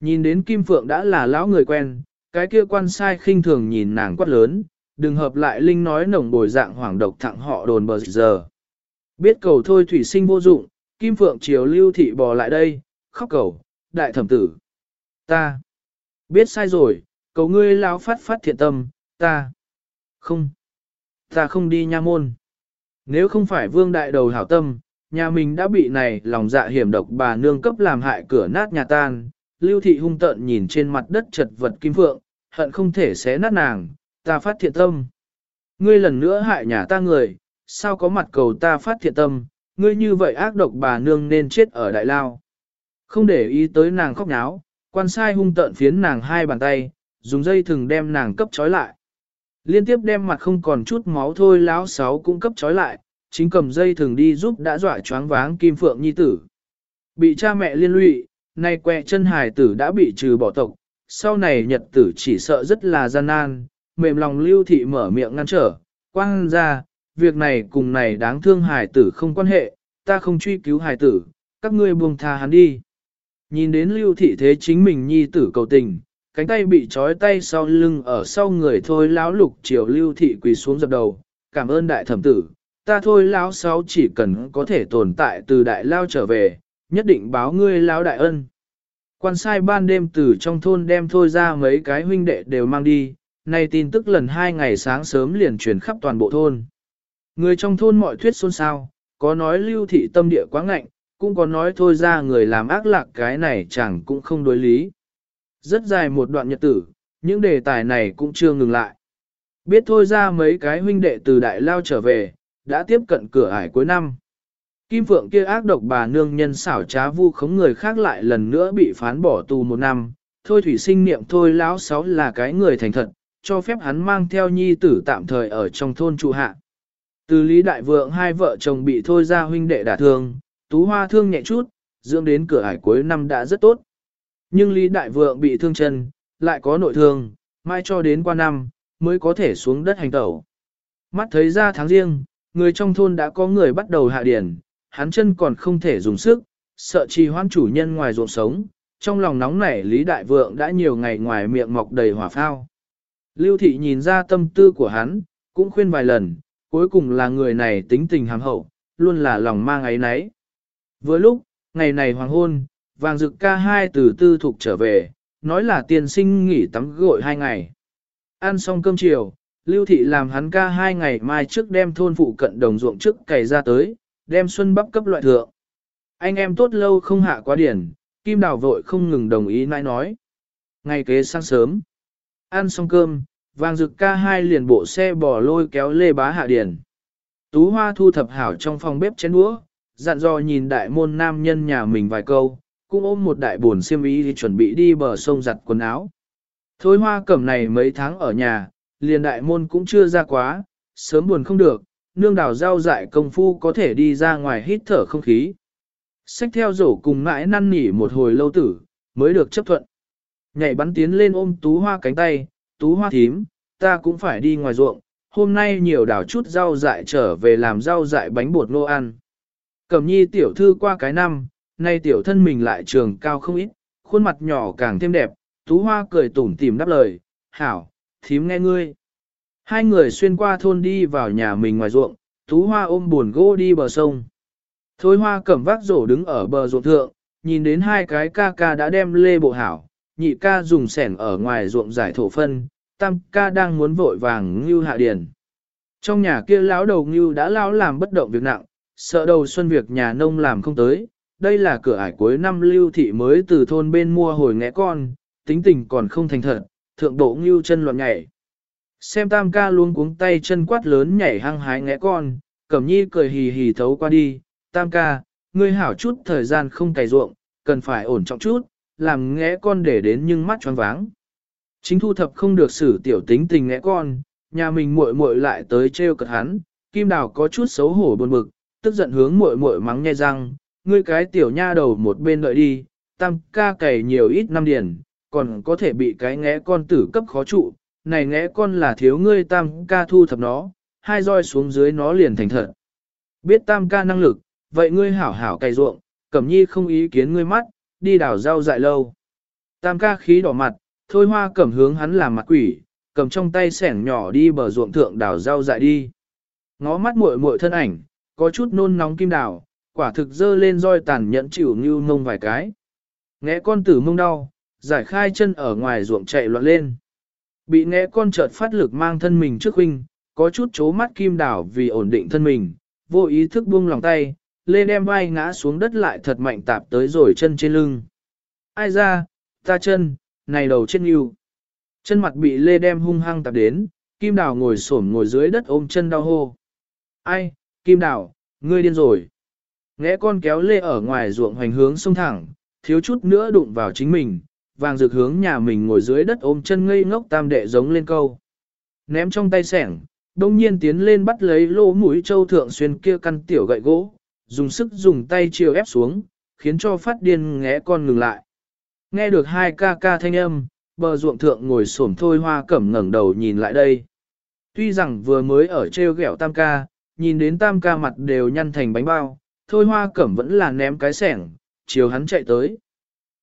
Speaker 1: Nhìn đến Kim Phượng đã là lão người quen, cái kia quan sai khinh thường nhìn nàng quát lớn, đừng hợp lại Linh nói nồng bồi dạng hoàng độc thẳng họ đồn bờ giờ. Biết cầu thôi thủy sinh vô dụng, Kim Phượng chiều lưu thị bò lại đây, khóc cầu, đại thẩm tử. Ta, biết sai rồi, cầu ngươi lão phát phát thiện tâm, ta, không, ta không đi nha môn. Nếu không phải vương đại đầu hảo tâm, nhà mình đã bị này lòng dạ hiểm độc bà nương cấp làm hại cửa nát nhà tan, lưu thị hung tợn nhìn trên mặt đất chật vật kim phượng, hận không thể xé nát nàng, ta phát thiện tâm. Ngươi lần nữa hại nhà ta người, sao có mặt cầu ta phát thiện tâm, ngươi như vậy ác độc bà nương nên chết ở đại lao. Không để ý tới nàng khóc náo, quan sai hung tợn phiến nàng hai bàn tay, dùng dây thừng đem nàng cấp trói lại. Liên tiếp đem mặt không còn chút máu thôi lão sáu cũng cấp trói lại, chính cầm dây thừng đi giúp đã dọa choáng váng kim phượng nhi tử. Bị cha mẹ liên lụy, nay quẹ chân hài tử đã bị trừ bỏ tộc, sau này nhật tử chỉ sợ rất là gian nan, mềm lòng lưu thị mở miệng ngăn trở, quang ra, việc này cùng này đáng thương hài tử không quan hệ, ta không truy cứu hài tử, các ngươi buông tha hắn đi. Nhìn đến lưu thị thế chính mình nhi tử cầu tình, cánh tay bị trói tay sau lưng ở sau người thôi lão lục chiều lưu thị quỳ xuống dập đầu, cảm ơn đại thẩm tử, ta thôi lão sáu chỉ cần có thể tồn tại từ đại lao trở về, nhất định báo ngươi lão đại ân. Quan sai ban đêm từ trong thôn đem thôi ra mấy cái huynh đệ đều mang đi, nay tin tức lần hai ngày sáng sớm liền truyền khắp toàn bộ thôn. Người trong thôn mọi thuyết xôn xao, có nói lưu thị tâm địa quá ngạnh, cũng có nói thôi ra người làm ác lạc cái này chẳng cũng không đối lý. Rất dài một đoạn nhật tử, những đề tài này cũng chưa ngừng lại. Biết thôi ra mấy cái huynh đệ từ đại lao trở về, đã tiếp cận cửa ải cuối năm. Kim Phượng kia ác độc bà nương nhân xảo trá vu khống người khác lại lần nữa bị phán bỏ tù một năm. Thôi thủy sinh niệm thôi lão sáu là cái người thành thật, cho phép hắn mang theo nhi tử tạm thời ở trong thôn trụ hạ. Từ Lý Đại Vượng hai vợ chồng bị thôi ra huynh đệ đả thương, Tú Hoa thương nhẹ chút, dưỡng đến cửa ải cuối năm đã rất tốt. Nhưng Lý Đại Vượng bị thương chân, lại có nội thương, mai cho đến qua năm, mới có thể xuống đất hành tẩu. Mắt thấy ra tháng riêng, người trong thôn đã có người bắt đầu hạ điển, hắn chân còn không thể dùng sức, sợ trì hoãn chủ nhân ngoài ruộng sống, trong lòng nóng nảy Lý Đại Vượng đã nhiều ngày ngoài miệng mọc đầy hỏa phao. Lưu Thị nhìn ra tâm tư của hắn, cũng khuyên vài lần, cuối cùng là người này tính tình hàm hậu, luôn là lòng mang ấy nấy. Vừa lúc, ngày này hoàng hôn, vàng dực ca hai từ tư thục trở về, nói là tiền sinh nghỉ tắm gội hai ngày. Ăn xong cơm chiều, Lưu Thị làm hắn ca hai ngày mai trước đem thôn phụ cận đồng ruộng trước cày ra tới, đem xuân bắp cấp loại thượng. Anh em tốt lâu không hạ quá điển, Kim Đào vội không ngừng đồng ý nãi nói. Ngày kế sáng sớm, ăn xong cơm, vàng rực ca hai liền bộ xe bỏ lôi kéo lê bá hạ điển, Tú hoa thu thập hảo trong phòng bếp chén đũa, dặn dò nhìn đại môn nam nhân nhà mình vài câu, cũng ôm một đại buồn xiêm y thì chuẩn bị đi bờ sông giặt quần áo. Thôi hoa cẩm này mấy tháng ở nhà, liền đại môn cũng chưa ra quá, sớm buồn không được, nương đào rau dại công phu có thể đi ra ngoài hít thở không khí. Xách theo rổ cùng mãi năn nỉ một hồi lâu tử, mới được chấp thuận. Nhảy bắn tiến lên ôm tú hoa cánh tay, tú hoa thím, ta cũng phải đi ngoài ruộng, hôm nay nhiều đào chút rau dại trở về làm rau dại bánh bột nô ăn. Cẩm nhi tiểu thư qua cái năm, nay tiểu thân mình lại trường cao không ít, khuôn mặt nhỏ càng thêm đẹp, tú hoa cười tủm tỉm đáp lời, hảo, thím nghe ngươi. Hai người xuyên qua thôn đi vào nhà mình ngoài ruộng, tú hoa ôm buồn gỗ đi bờ sông. Thôi hoa cẩm vác rổ đứng ở bờ ruộng thượng, nhìn đến hai cái ca ca đã đem lê bộ hảo, nhị ca dùng sẻn ở ngoài ruộng giải thổ phân, tam ca đang muốn vội vàng ngưu hạ điền. Trong nhà kia lão đầu ngưu đã lão làm bất động việc nặng, sợ đầu xuân việc nhà nông làm không tới, đây là cửa ải cuối năm lưu thị mới từ thôn bên mua hồi ngẽ con, tính tình còn không thành thật, thượng độ ngưu chân loạn nhảy. Xem tam ca luôn cuống tay chân quát lớn nhảy hăng hái ngẽ con, cẩm nhi cười hì hì thấu qua đi, tam ca, ngươi hảo chút thời gian không cày ruộng, cần phải ổn trọng chút, làm ngẽ con để đến nhưng mắt choáng váng. Chính thu thập không được xử tiểu tính tình ngẽ con, nhà mình muội muội lại tới trêu cật hắn, kim đào có chút xấu hổ buồn bực, tức giận hướng muội muội mắng nhai răng, ngươi cái tiểu nha đầu một bên đợi đi, tam ca cày nhiều ít năm điển, còn có thể bị cái ngẽ con tử cấp khó trụ, này ngẽ con là thiếu ngươi tam ca thu thập nó, hai roi xuống dưới nó liền thành thật. Biết tam ca năng lực, vậy ngươi hảo hảo cày ruộng, cẩm nhi không ý kiến ngươi mắt, đi đào rau dại lâu. Tam ca khí đỏ mặt, thôi hoa cẩm hướng hắn làm mặt quỷ, cầm trong tay sẻng nhỏ đi bờ ruộng thượng đào rau dại đi. Ngó mắt muội muội thân ảnh, có chút nôn nóng kim đảo, quả thực dơ lên roi tàn nhẫn chịu như mông vài cái. Nghe con tử mông đau, giải khai chân ở ngoài ruộng chạy loạn lên. Bị nghe con chợt phát lực mang thân mình trước huynh, có chút chố mắt kim đảo vì ổn định thân mình, vô ý thức buông lòng tay, lê đem vai ngã xuống đất lại thật mạnh tạp tới rồi chân trên lưng. Ai ra, ta chân, này đầu trên yêu. Chân mặt bị lê đem hung hăng tạp đến, kim đảo ngồi xổm ngồi dưới đất ôm chân đau hô. Ai, kim Đào, ngươi điên rồi. Nghe con kéo lê ở ngoài ruộng hoành hướng sông thẳng, thiếu chút nữa đụng vào chính mình, vàng rực hướng nhà mình ngồi dưới đất ôm chân ngây ngốc tam đệ giống lên câu. Ném trong tay sẻng, đông nhiên tiến lên bắt lấy lỗ mũi châu thượng xuyên kia căn tiểu gậy gỗ, dùng sức dùng tay chiều ép xuống, khiến cho phát điên ngẽ con ngừng lại. Nghe được hai ca ca thanh âm, bờ ruộng thượng ngồi xổm thôi hoa cẩm ngẩng đầu nhìn lại đây. Tuy rằng vừa mới ở treo gẹo tam ca, nhìn đến tam ca mặt đều nhăn thành bánh bao, thôi hoa cẩm vẫn là ném cái sẻng, chiều hắn chạy tới.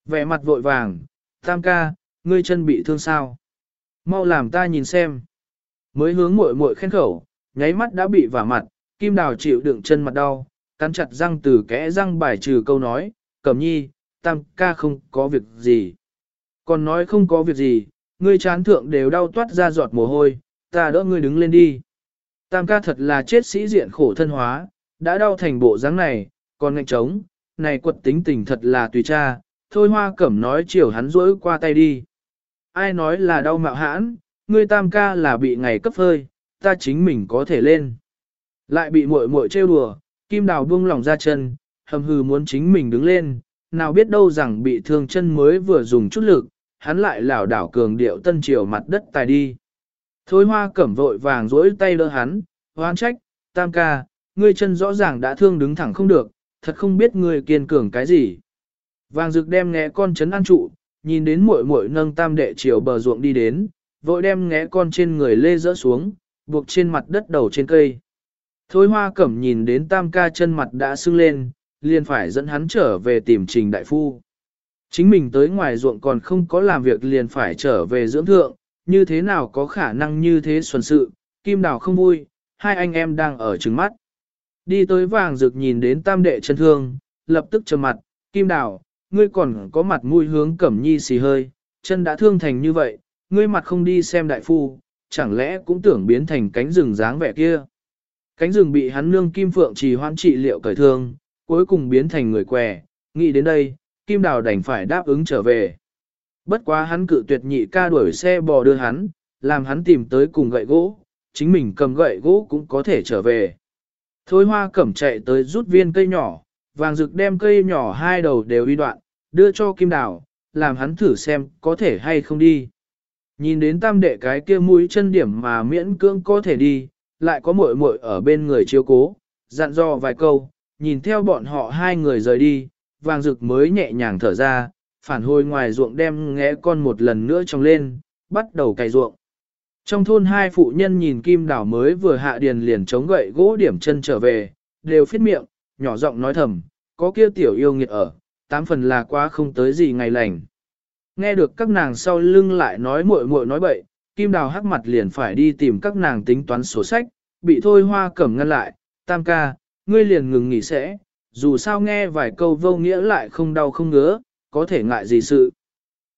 Speaker 1: Vẻ mặt vội vàng, tam ca, ngươi chân bị thương sao? Mau làm ta nhìn xem. Mới hướng muội muội khen khẩu, nháy mắt đã bị vả mặt, kim đào chịu đựng chân mặt đau, cắn chặt răng từ kẽ răng bài trừ câu nói, cẩm nhi, tam ca không có việc gì. Còn nói không có việc gì, ngươi chán thượng đều đau toát ra giọt mồ hôi, ta đỡ ngươi đứng lên đi. Tam ca thật là chết sĩ diện khổ thân hóa, đã đau thành bộ dáng này, còn ngạnh trống, này quật tính tình thật là tùy cha, thôi hoa cẩm nói chiều hắn rỗi qua tay đi. Ai nói là đau mạo hãn, ngươi tam ca là bị ngày cấp hơi, ta chính mình có thể lên. Lại bị muội muội trêu đùa, kim đào buông lòng ra chân, hầm hừ muốn chính mình đứng lên, nào biết đâu rằng bị thương chân mới vừa dùng chút lực, hắn lại lảo đảo cường điệu tân chiều mặt đất tài đi. Thôi hoa cẩm vội vàng rỗi tay đỡ hắn, hoan trách, tam ca, ngươi chân rõ ràng đã thương đứng thẳng không được, thật không biết ngươi kiên cường cái gì. Vàng rực đem nghe con chấn an trụ, nhìn đến muội muội nâng tam đệ chiều bờ ruộng đi đến, vội đem nghe con trên người lê dỡ xuống, buộc trên mặt đất đầu trên cây. Thôi hoa cẩm nhìn đến tam ca chân mặt đã sưng lên, liền phải dẫn hắn trở về tìm trình đại phu. Chính mình tới ngoài ruộng còn không có làm việc liền phải trở về dưỡng thượng, như thế nào có khả năng như thế xuân sự, kim đào không vui, hai anh em đang ở trứng mắt. Đi tới vàng rực nhìn đến tam đệ chân thương, lập tức trầm mặt, kim đào, ngươi còn có mặt mũi hướng cẩm nhi xì hơi, chân đã thương thành như vậy, ngươi mặt không đi xem đại phu, chẳng lẽ cũng tưởng biến thành cánh rừng dáng vẻ kia. Cánh rừng bị hắn nương kim phượng trì hoãn trị liệu cởi thương, cuối cùng biến thành người què, nghĩ đến đây, Kim Đào đành phải đáp ứng trở về. Bất quá hắn cự tuyệt nhị ca đuổi xe bò đưa hắn, làm hắn tìm tới cùng gậy gỗ, chính mình cầm gậy gỗ cũng có thể trở về. Thôi hoa cẩm chạy tới rút viên cây nhỏ, vàng rực đem cây nhỏ hai đầu đều uy đoạn, đưa cho Kim Đào, làm hắn thử xem có thể hay không đi. Nhìn đến tam đệ cái kia mũi chân điểm mà miễn cưỡng có thể đi, lại có muội muội ở bên người chiếu cố, dặn dò vài câu, nhìn theo bọn họ hai người rời đi, vàng rực mới nhẹ nhàng thở ra, phản hồi ngoài ruộng đem ngẽ con một lần nữa trồng lên, bắt đầu cày ruộng. Trong thôn hai phụ nhân nhìn kim đảo mới vừa hạ điền liền chống gậy gỗ điểm chân trở về, đều phiết miệng, nhỏ giọng nói thầm, có kia tiểu yêu nghiệt ở, tám phần là quá không tới gì ngày lành. Nghe được các nàng sau lưng lại nói muội muội nói bậy, kim đào hắc mặt liền phải đi tìm các nàng tính toán sổ sách, bị thôi hoa cẩm ngăn lại, tam ca, ngươi liền ngừng nghỉ sẽ, dù sao nghe vài câu vô nghĩa lại không đau không ngứa, có thể ngại gì sự.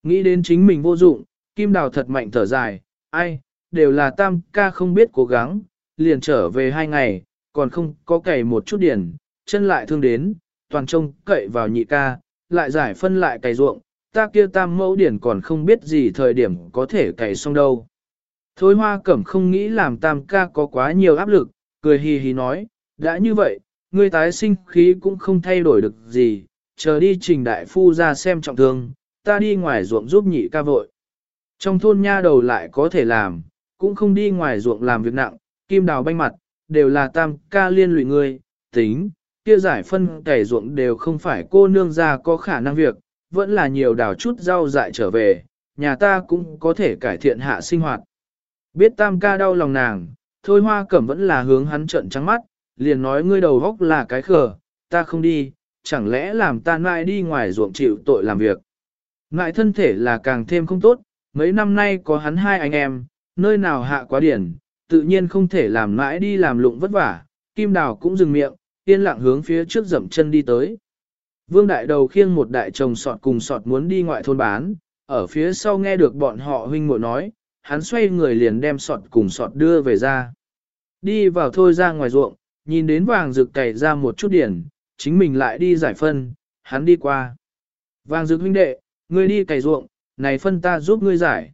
Speaker 1: Nghĩ đến chính mình vô dụng, kim đào thật mạnh thở dài, ai, đều là tam ca không biết cố gắng, liền trở về hai ngày, còn không có cày một chút điển, chân lại thương đến, toàn trông cậy vào nhị ca, lại giải phân lại cày ruộng, ta kia tam mẫu điển còn không biết gì thời điểm có thể cày xong đâu. Thôi hoa cẩm không nghĩ làm tam ca có quá nhiều áp lực, cười hì hì nói, đã như vậy, ngươi tái sinh khí cũng không thay đổi được gì, chờ đi trình đại phu ra xem trọng thương, ta đi ngoài ruộng giúp nhị ca vội. Trong thôn nha đầu lại có thể làm, cũng không đi ngoài ruộng làm việc nặng, kim đào banh mặt, đều là tam ca liên lụy ngươi, tính, kia giải phân cày ruộng đều không phải cô nương ra có khả năng việc, vẫn là nhiều đào chút rau dại trở về, nhà ta cũng có thể cải thiện hạ sinh hoạt. Biết tam ca đau lòng nàng, thôi hoa cẩm vẫn là hướng hắn trận trắng mắt, liền nói ngươi đầu góc là cái khờ, ta không đi, chẳng lẽ làm ta mãi đi ngoài ruộng chịu tội làm việc. Ngại thân thể là càng thêm không tốt, mấy năm nay có hắn hai anh em, nơi nào hạ quá điển, tự nhiên không thể làm mãi đi làm lụng vất vả, kim đào cũng dừng miệng, yên lặng hướng phía trước dậm chân đi tới. Vương đại đầu khiêng một đại chồng sọt cùng sọt muốn đi ngoại thôn bán, ở phía sau nghe được bọn họ huynh muội nói, hắn xoay người liền đem sọt cùng sọt đưa về ra. Đi vào thôi ra ngoài ruộng, nhìn đến vàng rực cày ra một chút điển, chính mình lại đi giải phân, hắn đi qua. Vàng dược huynh đệ, ngươi đi cày ruộng, này phân ta giúp ngươi giải.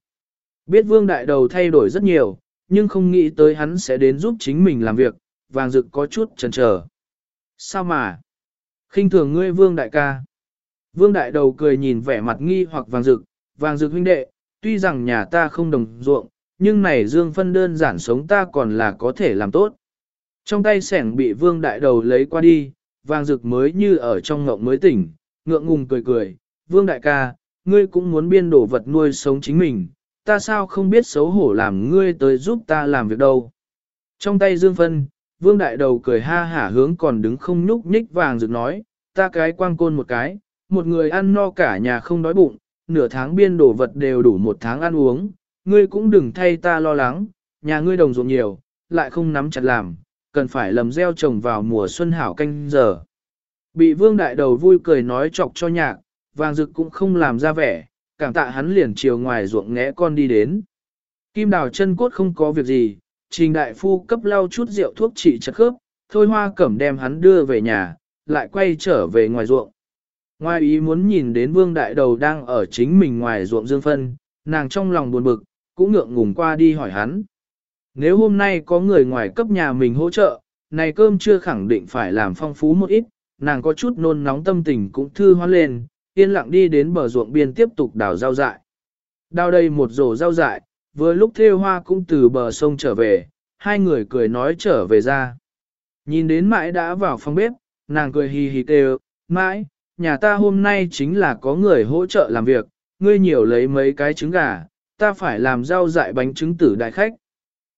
Speaker 1: Biết vương đại đầu thay đổi rất nhiều, nhưng không nghĩ tới hắn sẽ đến giúp chính mình làm việc, vàng dực có chút chần chờ. Sao mà? khinh thường ngươi vương đại ca. Vương đại đầu cười nhìn vẻ mặt nghi hoặc vàng dực, vàng dực huynh đệ, tuy rằng nhà ta không đồng ruộng, nhưng này dương phân đơn giản sống ta còn là có thể làm tốt. Trong tay sẻng bị vương đại đầu lấy qua đi, vàng rực mới như ở trong ngộng mới tỉnh, ngượng ngùng cười cười, vương đại ca, ngươi cũng muốn biên đổ vật nuôi sống chính mình, ta sao không biết xấu hổ làm ngươi tới giúp ta làm việc đâu. Trong tay dương phân, vương đại đầu cười ha hả hướng còn đứng không nhúc nhích vàng rực nói, ta cái quang côn một cái, một người ăn no cả nhà không đói bụng, nửa tháng biên đổ vật đều đủ một tháng ăn uống, ngươi cũng đừng thay ta lo lắng, nhà ngươi đồng ruộng nhiều, lại không nắm chặt làm, cần phải lầm gieo trồng vào mùa xuân hảo canh giờ. Bị vương đại đầu vui cười nói chọc cho nhạc, vàng rực cũng không làm ra vẻ, cảm tạ hắn liền chiều ngoài ruộng ngẽ con đi đến. Kim đào chân cốt không có việc gì, trình đại phu cấp lau chút rượu thuốc trị chật khớp, thôi hoa cẩm đem hắn đưa về nhà, lại quay trở về ngoài ruộng. Ngoài ý muốn nhìn đến vương đại đầu đang ở chính mình ngoài ruộng dương phân, nàng trong lòng buồn bực, cũng ngượng ngùng qua đi hỏi hắn. Nếu hôm nay có người ngoài cấp nhà mình hỗ trợ, này cơm chưa khẳng định phải làm phong phú một ít, nàng có chút nôn nóng tâm tình cũng thư hoan lên, yên lặng đi đến bờ ruộng biên tiếp tục đào rau dại. Đào đây một rổ rau dại, vừa lúc theo hoa cũng từ bờ sông trở về, hai người cười nói trở về ra. Nhìn đến mãi đã vào phòng bếp, nàng cười hì hì kêu, mãi, nhà ta hôm nay chính là có người hỗ trợ làm việc, ngươi nhiều lấy mấy cái trứng gà, ta phải làm rau dại bánh trứng tử đại khách.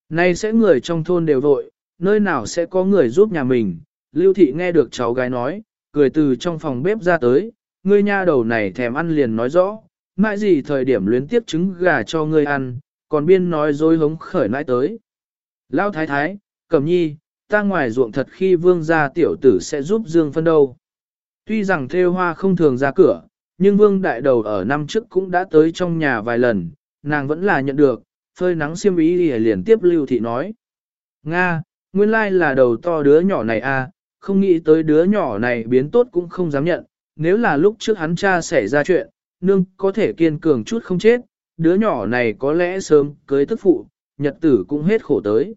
Speaker 1: Nay sẽ người trong thôn đều vội, nơi nào sẽ có người giúp nhà mình, Lưu Thị nghe được cháu gái nói, cười từ trong phòng bếp ra tới, ngươi nha đầu này thèm ăn liền nói rõ, mãi gì thời điểm luyến tiếp trứng gà cho ngươi ăn, còn biên nói dối hống khởi nãi tới. Lão thái thái, cẩm nhi, ta ngoài ruộng thật khi vương gia tiểu tử sẽ giúp Dương phân đâu. Tuy rằng theo hoa không thường ra cửa, nhưng vương đại đầu ở năm trước cũng đã tới trong nhà vài lần, nàng vẫn là nhận được, phơi nắng xiêm ý thì liền tiếp lưu thị nói. Nga, nguyên lai là đầu to đứa nhỏ này à, không nghĩ tới đứa nhỏ này biến tốt cũng không dám nhận, nếu là lúc trước hắn cha xảy ra chuyện, nương có thể kiên cường chút không chết, đứa nhỏ này có lẽ sớm cưới tức phụ, nhật tử cũng hết khổ tới.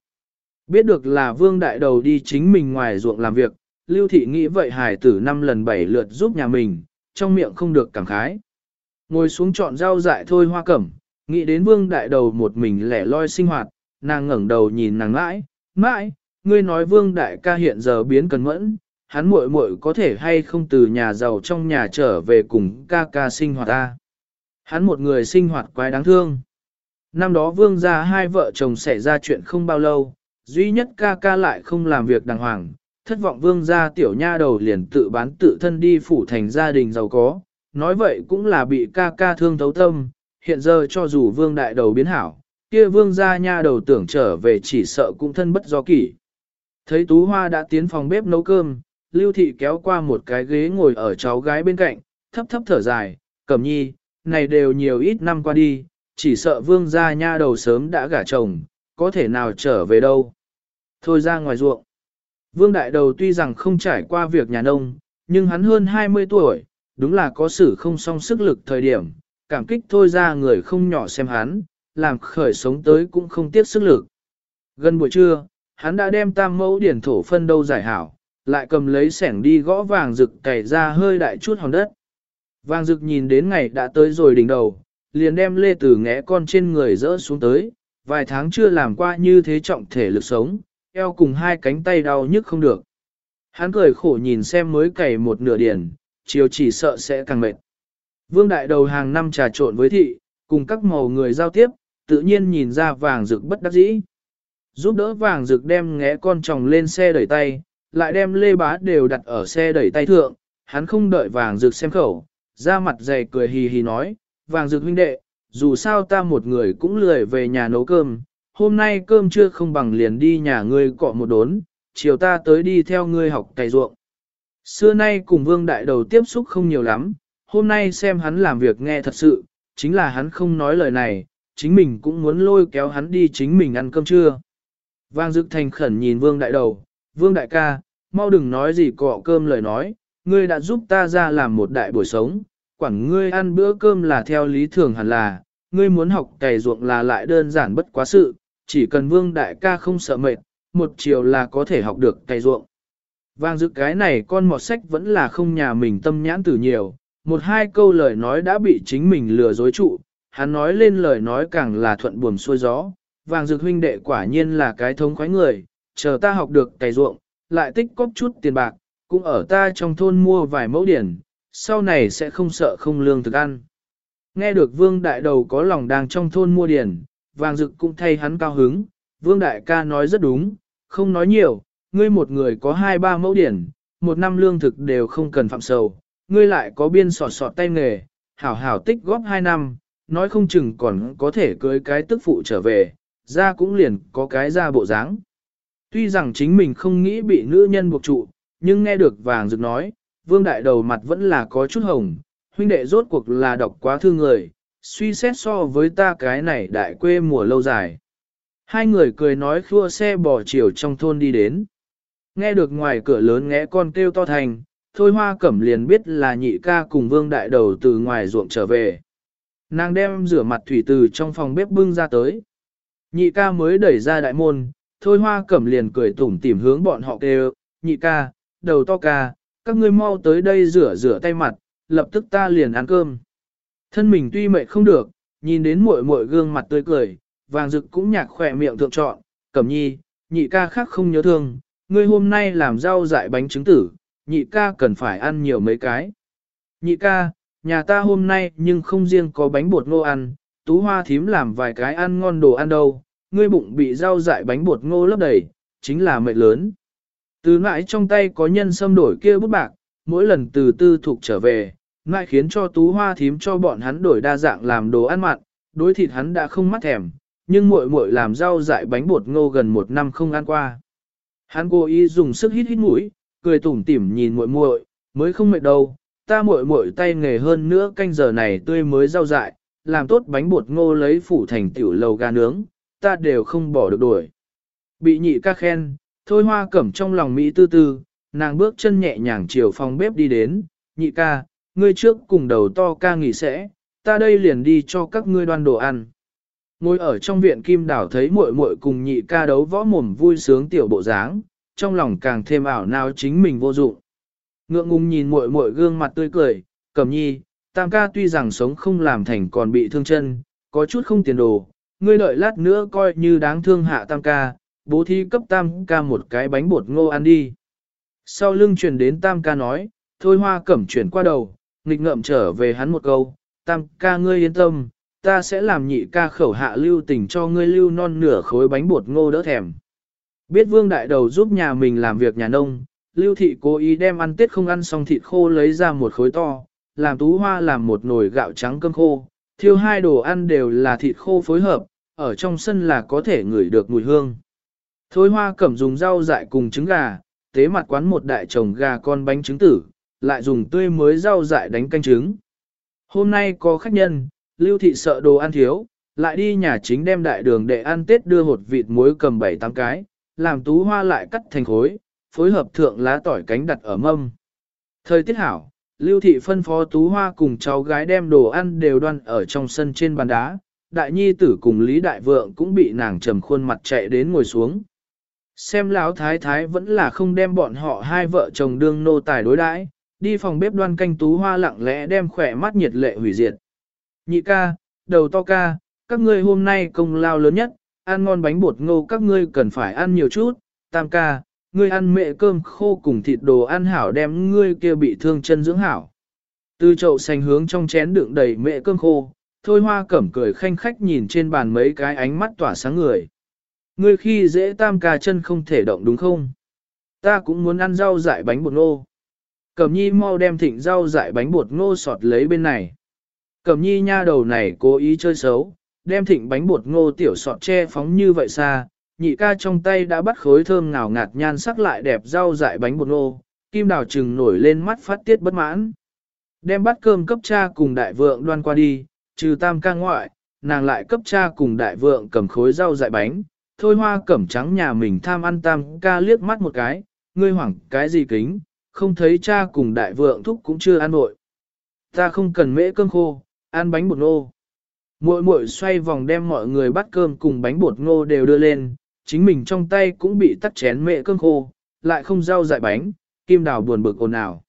Speaker 1: Biết được là vương đại đầu đi chính mình ngoài ruộng làm việc, lưu thị nghĩ vậy hải tử năm lần bảy lượt giúp nhà mình, trong miệng không được cảm khái. Ngồi xuống chọn rau dại thôi hoa cẩm, nghĩ đến vương đại đầu một mình lẻ loi sinh hoạt, nàng ngẩng đầu nhìn nàng mãi, mãi, ngươi nói vương đại ca hiện giờ biến cần mẫn, hắn muội muội có thể hay không từ nhà giàu trong nhà trở về cùng ca ca sinh hoạt ta. Hắn một người sinh hoạt quái đáng thương. Năm đó vương gia hai vợ chồng xảy ra chuyện không bao lâu, duy nhất ca ca lại không làm việc đàng hoàng, thất vọng vương gia tiểu nha đầu liền tự bán tự thân đi phủ thành gia đình giàu có, nói vậy cũng là bị ca ca thương thấu tâm, hiện giờ cho dù vương đại đầu biến hảo, kia vương gia nha đầu tưởng trở về chỉ sợ cũng thân bất do kỷ. Thấy Tú Hoa đã tiến phòng bếp nấu cơm, Lưu Thị kéo qua một cái ghế ngồi ở cháu gái bên cạnh, thấp thấp thở dài, cẩm nhi, này đều nhiều ít năm qua đi, chỉ sợ vương gia nha đầu sớm đã gả chồng, có thể nào trở về đâu. Thôi ra ngoài ruộng. Vương đại đầu tuy rằng không trải qua việc nhà nông, nhưng hắn hơn 20 tuổi, đúng là có sự không song sức lực thời điểm, cảm kích thôi ra người không nhỏ xem hắn, làm khởi sống tới cũng không tiếc sức lực. Gần buổi trưa, hắn đã đem tam mẫu điển thổ phân đâu giải hảo, lại cầm lấy sẻng đi gõ vàng rực cày ra hơi đại chút hòn đất. Vàng rực nhìn đến ngày đã tới rồi đỉnh đầu, liền đem lê tử ngẽ con trên người rỡ xuống tới, vài tháng chưa làm qua như thế trọng thể lực sống, eo cùng hai cánh tay đau nhức không được. Hắn cười khổ nhìn xem mới cày một nửa điển, chiều chỉ sợ sẽ càng mệt. Vương đại đầu hàng năm trà trộn với thị, cùng các màu người giao tiếp, tự nhiên nhìn ra vàng rực bất đắc dĩ. Giúp đỡ vàng rực đem ngẽ con chồng lên xe đẩy tay, lại đem lê bá đều đặt ở xe đẩy tay thượng, hắn không đợi vàng rực xem khẩu, ra mặt dày cười hì hì nói, vàng rực huynh đệ, dù sao ta một người cũng lười về nhà nấu cơm, hôm nay cơm chưa không bằng liền đi nhà ngươi cọ một đốn, chiều ta tới đi theo ngươi học cày ruộng. Xưa nay cùng vương đại đầu tiếp xúc không nhiều lắm, hôm nay xem hắn làm việc nghe thật sự, chính là hắn không nói lời này, chính mình cũng muốn lôi kéo hắn đi chính mình ăn cơm trưa. Vang dực thành khẩn nhìn vương đại đầu, vương đại ca, mau đừng nói gì cọ cơm lời nói, ngươi đã giúp ta ra làm một đại buổi sống, quản ngươi ăn bữa cơm là theo lý thường hẳn là, ngươi muốn học cày ruộng là lại đơn giản bất quá sự, chỉ cần vương đại ca không sợ mệt, một chiều là có thể học được cày ruộng. Vang dực cái này con mọt sách vẫn là không nhà mình tâm nhãn tử nhiều, một hai câu lời nói đã bị chính mình lừa dối trụ, hắn nói lên lời nói càng là thuận buồm xuôi gió. Vàng dược huynh đệ quả nhiên là cái thống khoái người, chờ ta học được cày ruộng, lại tích cóp chút tiền bạc, cũng ở ta trong thôn mua vài mẫu điển, sau này sẽ không sợ không lương thực ăn. Nghe được vương đại đầu có lòng đang trong thôn mua điển, vàng dực cũng thay hắn cao hứng, vương đại ca nói rất đúng, không nói nhiều, ngươi một người có hai ba mẫu điển, một năm lương thực đều không cần phạm sầu, ngươi lại có biên sọt sọt tay nghề, hảo hảo tích góp hai năm, nói không chừng còn có thể cưới cái tức phụ trở về, ra cũng liền có cái ra bộ dáng. Tuy rằng chính mình không nghĩ bị nữ nhân buộc trụ, nhưng nghe được vàng rực nói, vương đại đầu mặt vẫn là có chút hồng, huynh đệ rốt cuộc là đọc quá thương người, suy xét so với ta cái này đại quê mùa lâu dài. Hai người cười nói khua xe bỏ chiều trong thôn đi đến. Nghe được ngoài cửa lớn ngẽ con kêu to thành, thôi hoa cẩm liền biết là nhị ca cùng vương đại đầu từ ngoài ruộng trở về. Nàng đem rửa mặt thủy từ trong phòng bếp bưng ra tới. Nhị ca mới đẩy ra đại môn, thôi hoa cẩm liền cười tủm tỉm hướng bọn họ kêu, nhị ca, đầu to ca, các ngươi mau tới đây rửa rửa tay mặt, lập tức ta liền ăn cơm. Thân mình tuy mệt không được, nhìn đến muội muội gương mặt tươi cười, vàng rực cũng nhạc khỏe miệng thượng trọn, cẩm nhi, nhị ca khác không nhớ thương, ngươi hôm nay làm rau dại bánh trứng tử, nhị ca cần phải ăn nhiều mấy cái. Nhị ca, nhà ta hôm nay nhưng không riêng có bánh bột ngô ăn, tú hoa thím làm vài cái ăn ngon đồ ăn đâu, ngươi bụng bị rau dại bánh bột ngô lấp đầy, chính là mệt lớn. Từ mãi trong tay có nhân xâm đổi kia bút bạc, mỗi lần từ tư thuộc trở về, ngại khiến cho tú hoa thím cho bọn hắn đổi đa dạng làm đồ ăn mặn, đối thịt hắn đã không mắt thèm, nhưng muội muội làm rau dại bánh bột ngô gần một năm không ăn qua. Hắn cố ý dùng sức hít hít mũi, cười tủm tỉm nhìn muội muội, mới không mệt đâu, ta muội muội tay nghề hơn nữa canh giờ này tươi mới rau dại, làm tốt bánh bột ngô lấy phủ thành tiểu lầu gà nướng, ta đều không bỏ được đuổi. Bị nhị ca khen, thôi hoa cẩm trong lòng Mỹ tư tư, nàng bước chân nhẹ nhàng chiều phòng bếp đi đến, nhị ca, ngươi trước cùng đầu to ca nghỉ sẽ, ta đây liền đi cho các ngươi đoan đồ ăn. Ngồi ở trong viện kim đảo thấy muội muội cùng nhị ca đấu võ mồm vui sướng tiểu bộ dáng, trong lòng càng thêm ảo nào chính mình vô dụng. Ngượng ngùng nhìn muội muội gương mặt tươi cười, cẩm nhi, tam ca tuy rằng sống không làm thành còn bị thương chân, có chút không tiền đồ, ngươi đợi lát nữa coi như đáng thương hạ tam ca, bố thí cấp tam ca một cái bánh bột ngô ăn đi. Sau lưng truyền đến tam ca nói, thôi hoa cẩm chuyển qua đầu, nghịch ngợm trở về hắn một câu, tam ca ngươi yên tâm, ta sẽ làm nhị ca khẩu hạ lưu tình cho ngươi lưu non nửa khối bánh bột ngô đỡ thèm. Biết vương đại đầu giúp nhà mình làm việc nhà nông, lưu thị cố ý đem ăn tết không ăn xong thịt khô lấy ra một khối to, làm tú hoa làm một nồi gạo trắng cơm khô, thiêu hai đồ ăn đều là thịt khô phối hợp, ở trong sân là có thể ngửi được mùi hương. Thôi hoa cẩm dùng rau dại cùng trứng gà, tế mặt quán một đại chồng gà con bánh trứng tử, lại dùng tươi mới rau dại đánh canh trứng. Hôm nay có khách nhân, lưu thị sợ đồ ăn thiếu, lại đi nhà chính đem đại đường để ăn tết đưa hột vịt muối cầm bảy tám cái, làm tú hoa lại cắt thành khối, phối hợp thượng lá tỏi cánh đặt ở mâm. Thời tiết hảo, lưu thị phân phó tú hoa cùng cháu gái đem đồ ăn đều đoan ở trong sân trên bàn đá, đại nhi tử cùng Lý Đại Vượng cũng bị nàng trầm khuôn mặt chạy đến ngồi xuống. Xem lão thái thái vẫn là không đem bọn họ hai vợ chồng đương nô tài đối đãi, đi phòng bếp đoan canh tú hoa lặng lẽ đem khỏe mắt nhiệt lệ hủy diệt. Nhị ca, đầu to ca, các ngươi hôm nay công lao lớn nhất, ăn ngon bánh bột ngô các ngươi cần phải ăn nhiều chút, tam ca, ngươi ăn mẹ cơm khô cùng thịt đồ ăn hảo đem ngươi kia bị thương chân dưỡng hảo. Từ chậu xanh hướng trong chén đựng đầy mẹ cơm khô, thôi hoa cẩm cười khanh khách nhìn trên bàn mấy cái ánh mắt tỏa sáng người. Ngươi khi dễ tam ca chân không thể động đúng không? Ta cũng muốn ăn rau dại bánh bột ngô. Cẩm nhi mau đem thịnh rau dại bánh bột ngô sọt lấy bên này. Cẩm nhi nha đầu này cố ý chơi xấu, đem thịnh bánh bột ngô tiểu sọt che phóng như vậy xa, nhị ca trong tay đã bắt khối thơm ngào ngạt nhan sắc lại đẹp rau dại bánh bột ngô, kim đào trừng nổi lên mắt phát tiết bất mãn. Đem bát cơm cấp cha cùng đại vượng đoan qua đi, trừ tam ca ngoại, nàng lại cấp cha cùng đại vượng cầm khối rau dại bánh, thôi hoa cẩm trắng nhà mình tham ăn tam ca liếc mắt một cái, ngươi hoảng cái gì kính, không thấy cha cùng đại vượng thúc cũng chưa ăn nội. Ta không cần mễ cơm khô, ăn bánh bột ngô. Muội muội xoay vòng đem mọi người bắt cơm cùng bánh bột ngô đều đưa lên, chính mình trong tay cũng bị tắt chén mẹ cơm khô, lại không rau dại bánh, kim đào buồn bực ồn ào.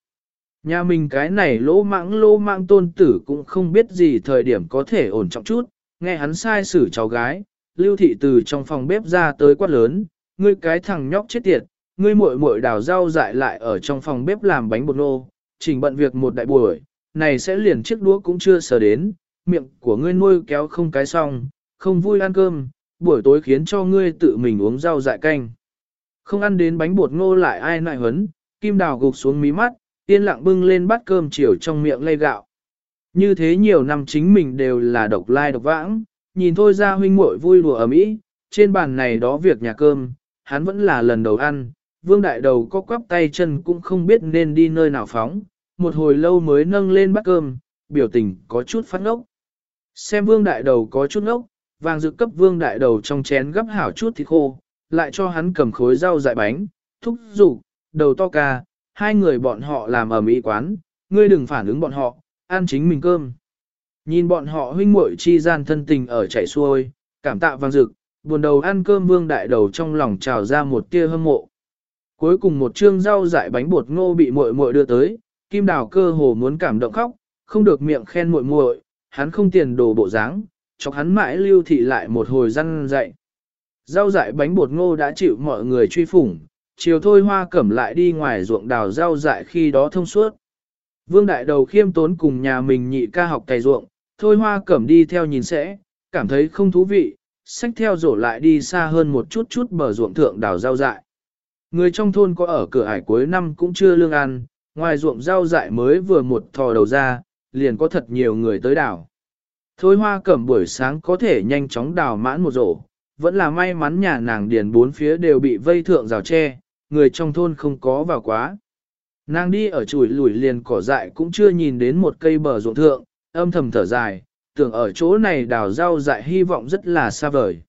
Speaker 1: Nhà mình cái này lỗ mãng lỗ mãng tôn tử cũng không biết gì thời điểm có thể ổn trọng chút, nghe hắn sai xử cháu gái, lưu thị từ trong phòng bếp ra tới quát lớn, ngươi cái thằng nhóc chết tiệt, ngươi muội muội đào rau dại lại ở trong phòng bếp làm bánh bột nô, chỉnh bận việc một đại buổi, này sẽ liền chiếc đũa cũng chưa sờ đến, miệng của ngươi nuôi kéo không cái xong, không vui ăn cơm, buổi tối khiến cho ngươi tự mình uống rau dại canh. Không ăn đến bánh bột ngô lại ai nại hấn, kim đào gục xuống mí mắt, yên lặng bưng lên bát cơm chiều trong miệng lây gạo. Như thế nhiều năm chính mình đều là độc lai độc vãng, nhìn thôi ra huynh muội vui đùa ở mỹ, trên bàn này đó việc nhà cơm, hắn vẫn là lần đầu ăn, vương đại đầu có quắp tay chân cũng không biết nên đi nơi nào phóng, một hồi lâu mới nâng lên bát cơm, biểu tình có chút phát ngốc. Xem vương đại đầu có chút ngốc, vàng dự cấp vương đại đầu trong chén gấp hảo chút thịt khô, lại cho hắn cầm khối rau dại bánh, thúc rủ, đầu to ca, hai người bọn họ làm ở mỹ quán, ngươi đừng phản ứng bọn họ, ăn chính mình cơm. Nhìn bọn họ huynh muội chi gian thân tình ở chảy xuôi, cảm tạ vàng dực, buồn đầu ăn cơm vương đại đầu trong lòng trào ra một tia hâm mộ. Cuối cùng một chương rau dại bánh bột ngô bị muội muội đưa tới, kim đào cơ hồ muốn cảm động khóc, không được miệng khen muội muội, hắn không tiền đồ bộ dáng, chọc hắn mãi lưu thị lại một hồi răn dậy. Rau dại bánh bột ngô đã chịu mọi người truy phủng, chiều thôi hoa cẩm lại đi ngoài ruộng đào rau dại khi đó thông suốt. Vương đại đầu khiêm tốn cùng nhà mình nhị ca học cày ruộng, thôi hoa cẩm đi theo nhìn sẽ, cảm thấy không thú vị, xách theo rổ lại đi xa hơn một chút chút bờ ruộng thượng đào rau dại. Người trong thôn có ở cửa ải cuối năm cũng chưa lương ăn, ngoài ruộng rau dại mới vừa một thò đầu ra, liền có thật nhiều người tới đào. Thôi hoa cẩm buổi sáng có thể nhanh chóng đào mãn một rổ, vẫn là may mắn nhà nàng điền bốn phía đều bị vây thượng rào tre, người trong thôn không có vào quá. Nàng đi ở chuỗi lùi liền cỏ dại cũng chưa nhìn đến một cây bờ ruộng thượng, âm thầm thở dài, tưởng ở chỗ này đào rau dại hy vọng rất là xa vời.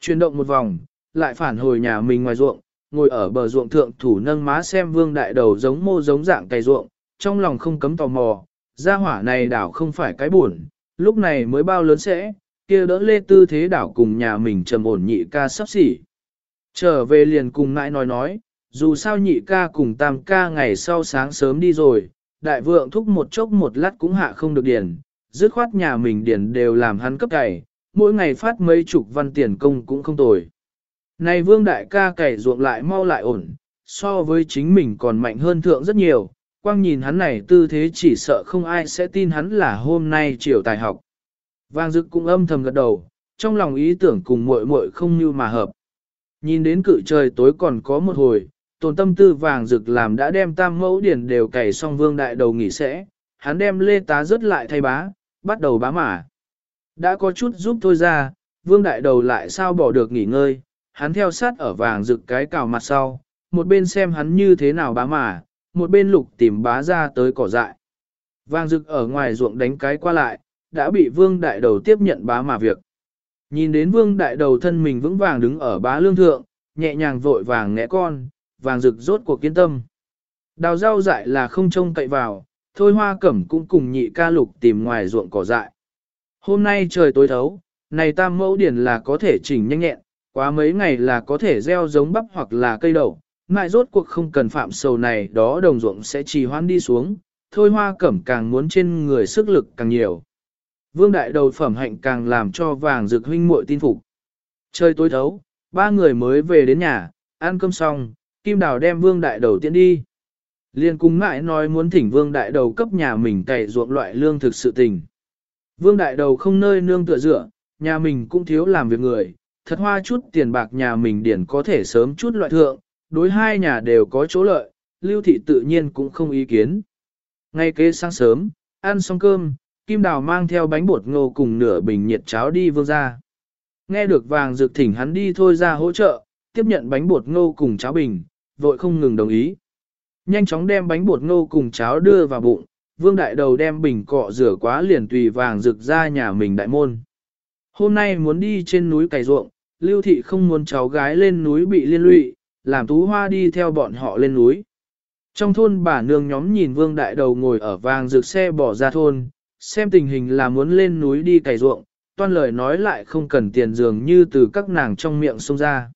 Speaker 1: Chuyển động một vòng, lại phản hồi nhà mình ngoài ruộng, ngồi ở bờ ruộng thượng thủ nâng má xem vương đại đầu giống mô giống dạng cày ruộng, trong lòng không cấm tò mò, Gia hỏa này đảo không phải cái buồn, lúc này mới bao lớn sẽ, kia đỡ lê tư thế đảo cùng nhà mình trầm ổn nhị ca sắp xỉ. Trở về liền cùng ngại nói nói, dù sao nhị ca cùng tam ca ngày sau sáng sớm đi rồi, đại vượng thúc một chốc một lát cũng hạ không được điền, dứt khoát nhà mình điền đều làm hắn cấp cày, mỗi ngày phát mấy chục văn tiền công cũng không tồi. Này vương đại ca cày ruộng lại mau lại ổn, so với chính mình còn mạnh hơn thượng rất nhiều, quang nhìn hắn này tư thế chỉ sợ không ai sẽ tin hắn là hôm nay chiều tài học. Vang dực cũng âm thầm gật đầu, trong lòng ý tưởng cùng muội muội không như mà hợp. Nhìn đến cự trời tối còn có một hồi, tồn tâm tư vàng rực làm đã đem tam mẫu điển đều cày xong vương đại đầu nghỉ sẽ, hắn đem lê tá rớt lại thay bá, bắt đầu bá mả. Đã có chút giúp thôi ra, vương đại đầu lại sao bỏ được nghỉ ngơi, hắn theo sát ở vàng rực cái cào mặt sau, một bên xem hắn như thế nào bá mả, một bên lục tìm bá ra tới cỏ dại. Vàng rực ở ngoài ruộng đánh cái qua lại, đã bị vương đại đầu tiếp nhận bá mà việc. Nhìn đến vương đại đầu thân mình vững vàng đứng ở bá lương thượng, nhẹ nhàng vội vàng ngẽ con, vàng rực rốt cuộc kiên tâm. Đào rau dại là không trông cậy vào, thôi hoa cẩm cũng cùng nhị ca lục tìm ngoài ruộng cỏ dại. Hôm nay trời tối thấu, này tam mẫu điển là có thể chỉnh nhanh nhẹn, quá mấy ngày là có thể gieo giống bắp hoặc là cây đậu, ngại rốt cuộc không cần phạm sầu này đó đồng ruộng sẽ trì hoãn đi xuống, thôi hoa cẩm càng muốn trên người sức lực càng nhiều. Vương đại đầu phẩm hạnh càng làm cho vàng rực huynh muội tin phục. Trời tối thấu, ba người mới về đến nhà, ăn cơm xong, Kim Đào đem vương đại đầu tiễn đi. Liên cung ngại nói muốn thỉnh vương đại đầu cấp nhà mình cày ruộng loại lương thực sự tình. Vương đại đầu không nơi nương tựa dựa, nhà mình cũng thiếu làm việc người, thật hoa chút tiền bạc nhà mình điển có thể sớm chút loại thượng, đối hai nhà đều có chỗ lợi, lưu thị tự nhiên cũng không ý kiến. Ngay kế sáng sớm, ăn xong cơm, Kim Đào mang theo bánh bột ngô cùng nửa bình nhiệt cháo đi vương ra. Nghe được vàng dược thỉnh hắn đi thôi ra hỗ trợ, tiếp nhận bánh bột ngô cùng cháo bình, vội không ngừng đồng ý. Nhanh chóng đem bánh bột ngô cùng cháo đưa vào bụng, vương đại đầu đem bình cọ rửa quá liền tùy vàng rực ra nhà mình đại môn. Hôm nay muốn đi trên núi cày ruộng, lưu thị không muốn cháu gái lên núi bị liên lụy, làm tú hoa đi theo bọn họ lên núi. Trong thôn bà nương nhóm nhìn vương đại đầu ngồi ở vàng rực xe bỏ ra thôn, xem tình hình là muốn lên núi đi cày ruộng, toan lời nói lại không cần tiền dường như từ các nàng trong miệng xông ra.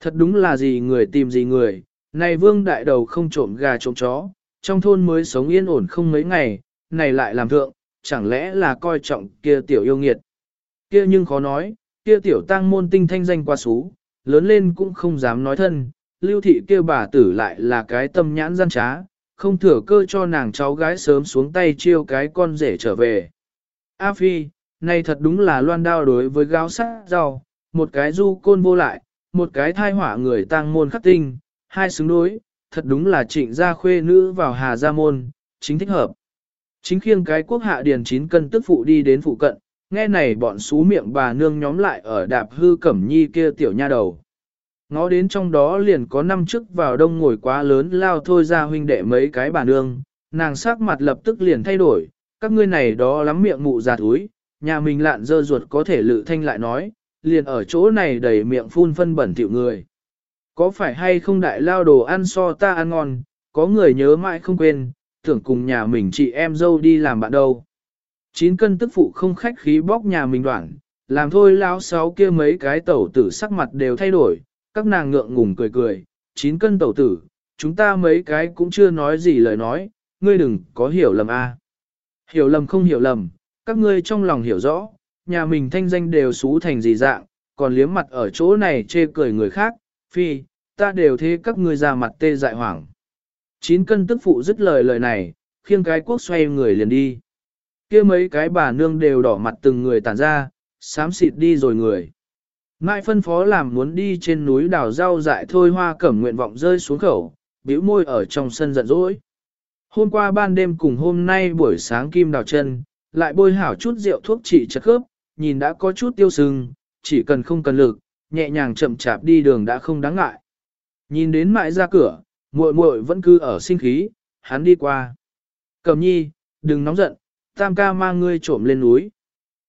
Speaker 1: Thật đúng là gì người tìm gì người, này vương đại đầu không trộm gà trộm chó, trong thôn mới sống yên ổn không mấy ngày, này lại làm thượng, chẳng lẽ là coi trọng kia tiểu yêu nghiệt. Kia nhưng khó nói, kia tiểu tăng môn tinh thanh danh qua xú, lớn lên cũng không dám nói thân, lưu thị kia bà tử lại là cái tâm nhãn gian trá, không thừa cơ cho nàng cháu gái sớm xuống tay chiêu cái con rể trở về. A Phi, này thật đúng là loan đao đối với gáo sát rau, một cái du côn vô lại, một cái thai hỏa người tăng môn khắc tinh, hai xứng đối, thật đúng là trịnh gia khuê nữ vào hà gia môn, chính thích hợp. Chính khiêng cái quốc hạ điền chín cân tức phụ đi đến phụ cận, nghe này bọn xú miệng bà nương nhóm lại ở đạp hư cẩm nhi kia tiểu nha đầu. Ngó đến trong đó liền có năm trước vào đông ngồi quá lớn lao thôi ra huynh đệ mấy cái bà nương, nàng sắc mặt lập tức liền thay đổi, các ngươi này đó lắm miệng mụ giạt túi, nhà mình lạn dơ ruột có thể lự thanh lại nói, liền ở chỗ này đầy miệng phun phân bẩn tiểu người. Có phải hay không đại lao đồ ăn so ta ăn ngon, có người nhớ mãi không quên, tưởng cùng nhà mình chị em dâu đi làm bạn đâu. Chín cân tức phụ không khách khí bóc nhà mình đoạn, làm thôi lao sáu kia mấy cái tẩu tử sắc mặt đều thay đổi, các nàng ngượng ngùng cười cười, chín cân tẩu tử, chúng ta mấy cái cũng chưa nói gì lời nói, ngươi đừng có hiểu lầm a. Hiểu lầm không hiểu lầm, các ngươi trong lòng hiểu rõ, nhà mình thanh danh đều xú thành gì dạng, còn liếm mặt ở chỗ này chê cười người khác, phi, ta đều thế các ngươi ra mặt tê dại hoảng. Chín cân tức phụ dứt lời lời này, khiêng cái quốc xoay người liền đi. kia mấy cái bà nương đều đỏ mặt từng người tản ra, xám xịt đi rồi người. Mai phân phó làm muốn đi trên núi đào rau dại thôi hoa cẩm nguyện vọng rơi xuống khẩu, bĩu môi ở trong sân giận dỗi. Hôm qua ban đêm cùng hôm nay buổi sáng kim đào chân, lại bôi hảo chút rượu thuốc trị chất khớp, nhìn đã có chút tiêu sưng, chỉ cần không cần lực, nhẹ nhàng chậm chạp đi đường đã không đáng ngại. Nhìn đến mại ra cửa, muội muội vẫn cứ ở sinh khí, hắn đi qua. Cẩm nhi, đừng nóng giận, tam ca mang ngươi trộm lên núi.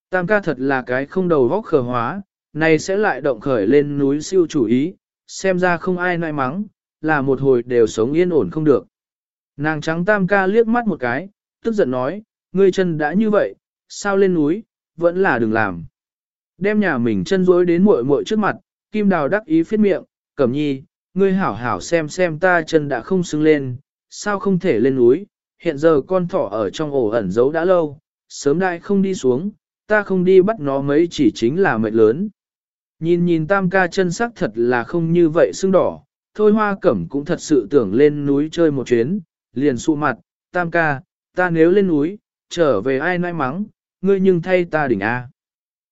Speaker 1: Tam ca thật là cái không đầu vóc khờ hóa, này sẽ lại động khởi lên núi siêu chủ ý, xem ra không ai nại mắng, là một hồi đều sống yên ổn không được. Nàng trắng tam ca liếc mắt một cái, tức giận nói, ngươi chân đã như vậy, sao lên núi, vẫn là đừng làm. Đem nhà mình chân rối đến muội muội trước mặt, Kim Đào đắc ý phiết miệng, Cẩm Nhi, ngươi hảo hảo xem xem ta chân đã không xứng lên, sao không thể lên núi, hiện giờ con thỏ ở trong ổ ẩn giấu đã lâu, sớm đại không đi xuống, ta không đi bắt nó mấy chỉ chính là mệt lớn. Nhìn nhìn tam ca chân sắc thật là không như vậy sưng đỏ, thôi hoa cẩm cũng thật sự tưởng lên núi chơi một chuyến, liền sụ mặt, tam ca, ta nếu lên núi, trở về ai nai mắng, ngươi nhưng thay ta đỉnh A.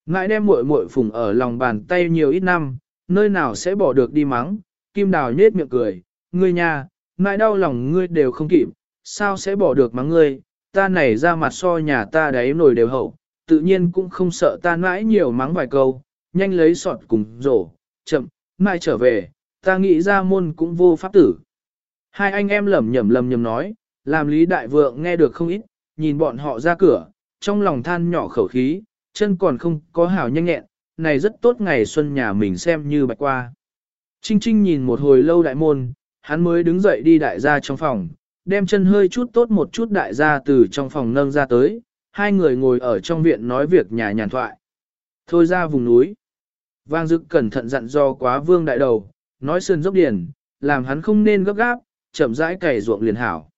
Speaker 1: Ngãi đem muội muội phùng ở lòng bàn tay nhiều ít năm, nơi nào sẽ bỏ được đi mắng, kim đào nhết miệng cười, ngươi nha, ngại đau lòng ngươi đều không kịp, sao sẽ bỏ được mắng ngươi, ta này ra mặt so nhà ta đấy nổi đều hậu, tự nhiên cũng không sợ ta nãi nhiều mắng vài câu, nhanh lấy sọt cùng rổ, chậm, mai trở về, ta nghĩ ra môn cũng vô pháp tử. Hai anh em lầm nhầm lầm nhầm nói, làm lý đại vượng nghe được không ít, nhìn bọn họ ra cửa, trong lòng than nhỏ khẩu khí, chân còn không có hảo nhanh nhẹn, này rất tốt ngày xuân nhà mình xem như bạch qua. Trinh Trinh nhìn một hồi lâu đại môn, hắn mới đứng dậy đi đại gia trong phòng, đem chân hơi chút tốt một chút đại gia từ trong phòng nâng ra tới, hai người ngồi ở trong viện nói việc nhà nhàn thoại. Thôi ra vùng núi. Vang dực cẩn thận dặn do quá vương đại đầu, nói sườn dốc điển, làm hắn không nên gấp gáp, chậm rãi cày ruộng liền hảo.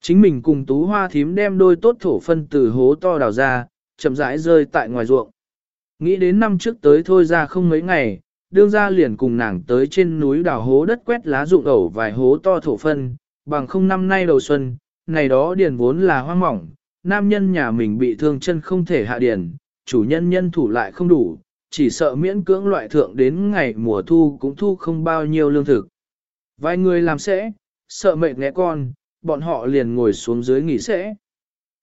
Speaker 1: Chính mình cùng tú hoa thím đem đôi tốt thổ phân từ hố to đào ra, chậm rãi rơi tại ngoài ruộng. Nghĩ đến năm trước tới thôi ra không mấy ngày, đương ra liền cùng nàng tới trên núi đào hố đất quét lá rụng ẩu vài hố to thổ phân, bằng không năm nay đầu xuân, này đó điền vốn là hoang mỏng, nam nhân nhà mình bị thương chân không thể hạ điền, chủ nhân nhân thủ lại không đủ, chỉ sợ miễn cưỡng loại thượng đến ngày mùa thu cũng thu không bao nhiêu lương thực. Vài người làm sẽ, sợ mệt nghe con, bọn họ liền ngồi xuống dưới nghỉ sẽ.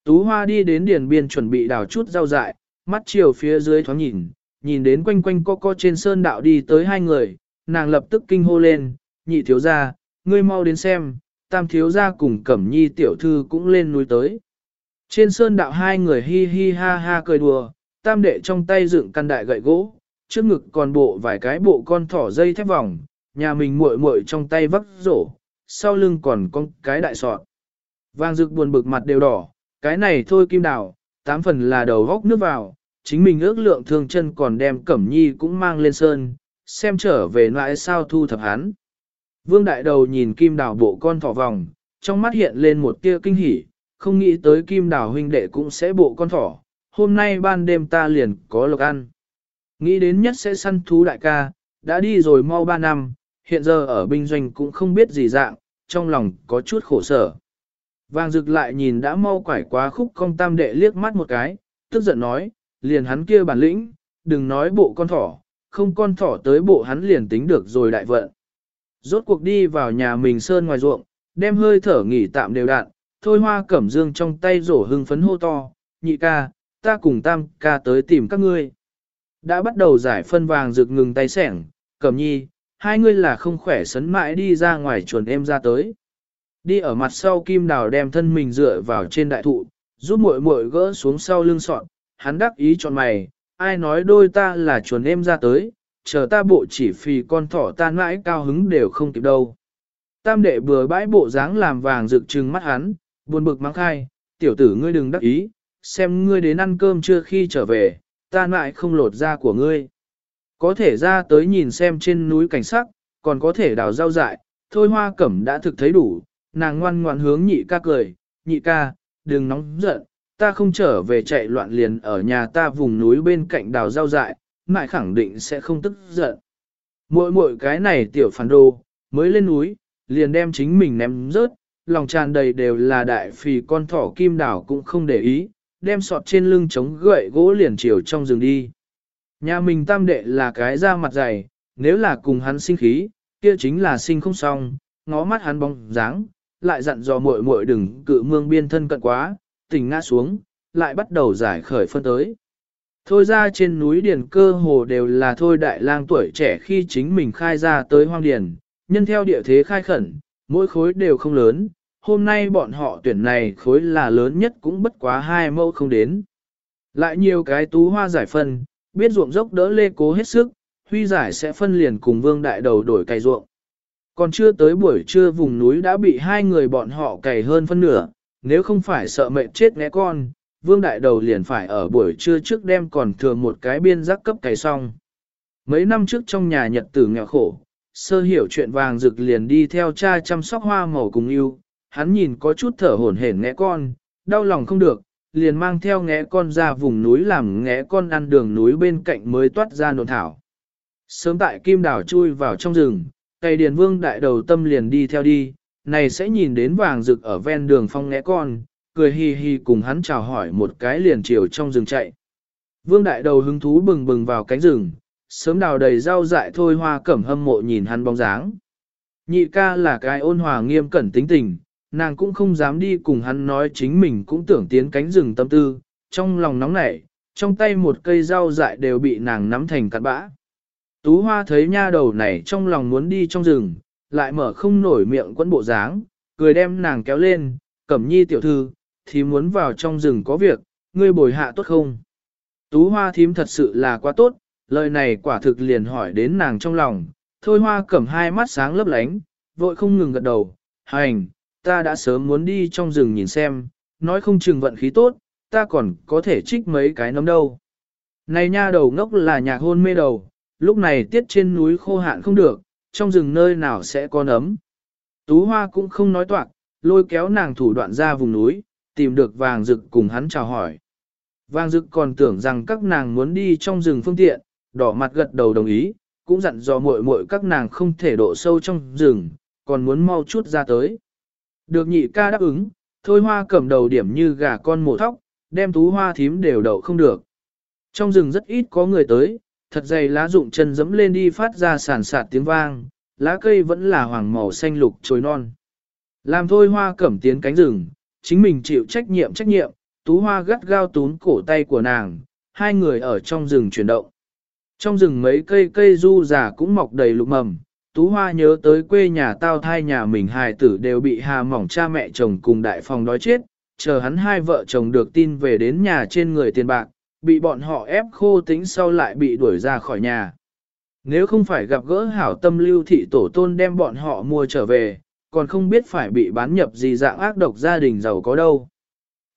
Speaker 1: Tú Hoa đi đến điền biên chuẩn bị đào chút rau dại, mắt chiều phía dưới thoáng nhìn, nhìn đến quanh quanh co co trên sơn đạo đi tới hai người, nàng lập tức kinh hô lên, nhị thiếu gia, ngươi mau đến xem, tam thiếu gia cùng cẩm nhi tiểu thư cũng lên núi tới. Trên sơn đạo hai người hi hi ha ha cười đùa, tam đệ trong tay dựng căn đại gậy gỗ, trước ngực còn bộ vài cái bộ con thỏ dây thép vòng, nhà mình muội muội trong tay vắt rổ, sau lưng còn con cái đại sọt. Vang rực buồn bực mặt đều đỏ, cái này thôi kim đào, tám phần là đầu góc nước vào, chính mình ước lượng thương chân còn đem cẩm nhi cũng mang lên sơn, xem trở về lại sao thu thập hắn. Vương đại đầu nhìn kim đào bộ con thỏ vòng, trong mắt hiện lên một tia kinh hỉ, không nghĩ tới kim đào huynh đệ cũng sẽ bộ con thỏ, hôm nay ban đêm ta liền có lộc ăn. Nghĩ đến nhất sẽ săn thú đại ca, đã đi rồi mau ba năm, hiện giờ ở binh doanh cũng không biết gì dạng, trong lòng có chút khổ sở. Vàng rực lại nhìn đã mau quải quá khúc công tam đệ liếc mắt một cái, tức giận nói, liền hắn kia bản lĩnh, đừng nói bộ con thỏ, không con thỏ tới bộ hắn liền tính được rồi đại vận. Rốt cuộc đi vào nhà mình sơn ngoài ruộng, đem hơi thở nghỉ tạm đều đạn, thôi hoa cẩm dương trong tay rổ hưng phấn hô to, nhị ca, ta cùng tam ca tới tìm các ngươi. Đã bắt đầu giải phân vàng rực ngừng tay sẻng, cẩm nhi, hai ngươi là không khỏe sấn mãi đi ra ngoài chuồn em ra tới. Đi ở mặt sau kim đào đem thân mình dựa vào trên đại thụ, giúp muội muội gỡ xuống sau lưng sọn, hắn đắc ý chọn mày, ai nói đôi ta là chuồn em ra tới, chờ ta bộ chỉ phì con thỏ ta mãi cao hứng đều không kịp đâu. Tam đệ bừa bãi bộ dáng làm vàng rực trừng mắt hắn, buồn bực mang khai, tiểu tử ngươi đừng đắc ý, xem ngươi đến ăn cơm chưa khi trở về, ta lại không lột da của ngươi. Có thể ra tới nhìn xem trên núi cảnh sắc, còn có thể đào rau dại, thôi hoa cẩm đã thực thấy đủ, nàng ngoan ngoan hướng nhị ca cười, nhị ca, đừng nóng giận, ta không trở về chạy loạn liền ở nhà ta vùng núi bên cạnh đào rau dại, mại khẳng định sẽ không tức giận. Mỗi mỗi cái này tiểu phản đồ, mới lên núi, liền đem chính mình ném rớt, lòng tràn đầy đều là đại phì con thỏ kim đảo cũng không để ý, đem sọt trên lưng chống gậy gỗ liền chiều trong rừng đi. Nhà mình tam đệ là cái da mặt dày, nếu là cùng hắn sinh khí, kia chính là sinh không xong, ngó mắt hắn bóng dáng, lại dặn dò muội muội đừng cự mương biên thân cận quá, tỉnh ngã xuống, lại bắt đầu giải khởi phân tới. Thôi ra trên núi điền cơ hồ đều là thôi đại lang tuổi trẻ khi chính mình khai ra tới hoang điền, nhân theo địa thế khai khẩn, mỗi khối đều không lớn, hôm nay bọn họ tuyển này khối là lớn nhất cũng bất quá hai mẫu không đến. Lại nhiều cái tú hoa giải phân, biết ruộng dốc đỡ lê cố hết sức, huy giải sẽ phân liền cùng vương đại đầu đổi cày ruộng. Còn chưa tới buổi trưa vùng núi đã bị hai người bọn họ cày hơn phân nửa, nếu không phải sợ mệt chết nghe con, vương đại đầu liền phải ở buổi trưa trước đêm còn thừa một cái biên giác cấp cày xong. Mấy năm trước trong nhà nhật tử nghèo khổ, sơ hiểu chuyện vàng rực liền đi theo cha chăm sóc hoa màu cùng yêu, hắn nhìn có chút thở hổn hển ngẽ con, đau lòng không được, liền mang theo ngẽ con ra vùng núi làm ngẽ con ăn đường núi bên cạnh mới toát ra nộn thảo. Sớm tại kim đảo chui vào trong rừng, cây điền vương đại đầu tâm liền đi theo đi, này sẽ nhìn đến vàng rực ở ven đường phong ngẽ con, cười hi hi cùng hắn chào hỏi một cái liền chiều trong rừng chạy. Vương đại đầu hứng thú bừng bừng vào cánh rừng, sớm đào đầy rau dại thôi hoa cẩm hâm mộ nhìn hắn bóng dáng. Nhị ca là cái ôn hòa nghiêm cẩn tính tình, nàng cũng không dám đi cùng hắn nói chính mình cũng tưởng tiến cánh rừng tâm tư, trong lòng nóng nảy, trong tay một cây rau dại đều bị nàng nắm thành cặn bã. Tú hoa thấy nha đầu này trong lòng muốn đi trong rừng, lại mở không nổi miệng quấn bộ dáng, cười đem nàng kéo lên, cẩm nhi tiểu thư, thì muốn vào trong rừng có việc, ngươi bồi hạ tốt không? Tú hoa thím thật sự là quá tốt, lời này quả thực liền hỏi đến nàng trong lòng, thôi hoa cẩm hai mắt sáng lấp lánh, vội không ngừng gật đầu, hành, ta đã sớm muốn đi trong rừng nhìn xem, nói không chừng vận khí tốt, ta còn có thể trích mấy cái nấm đâu. Này nha đầu ngốc là nhạc hôn mê đầu, lúc này tiết trên núi khô hạn không được, trong rừng nơi nào sẽ có nấm. Tú hoa cũng không nói toạc, lôi kéo nàng thủ đoạn ra vùng núi, tìm được vàng rực cùng hắn chào hỏi. Vàng rực còn tưởng rằng các nàng muốn đi trong rừng phương tiện, đỏ mặt gật đầu đồng ý, cũng dặn dò muội muội các nàng không thể độ sâu trong rừng, còn muốn mau chút ra tới. Được nhị ca đáp ứng, thôi hoa cầm đầu điểm như gà con mổ thóc, đem tú hoa thím đều đậu không được. Trong rừng rất ít có người tới, thật dày lá rụng chân dẫm lên đi phát ra sản sạt tiếng vang, lá cây vẫn là hoàng màu xanh lục trồi non. Làm thôi hoa cẩm tiến cánh rừng, chính mình chịu trách nhiệm trách nhiệm, tú hoa gắt gao tún cổ tay của nàng, hai người ở trong rừng chuyển động. Trong rừng mấy cây cây du già cũng mọc đầy lục mầm, Tú Hoa nhớ tới quê nhà tao thai nhà mình hài tử đều bị hà mỏng cha mẹ chồng cùng đại phòng đói chết, chờ hắn hai vợ chồng được tin về đến nhà trên người tiền bạc, bị bọn họ ép khô tính sau lại bị đuổi ra khỏi nhà. Nếu không phải gặp gỡ hảo tâm lưu thị tổ tôn đem bọn họ mua trở về, còn không biết phải bị bán nhập gì dạng ác độc gia đình giàu có đâu.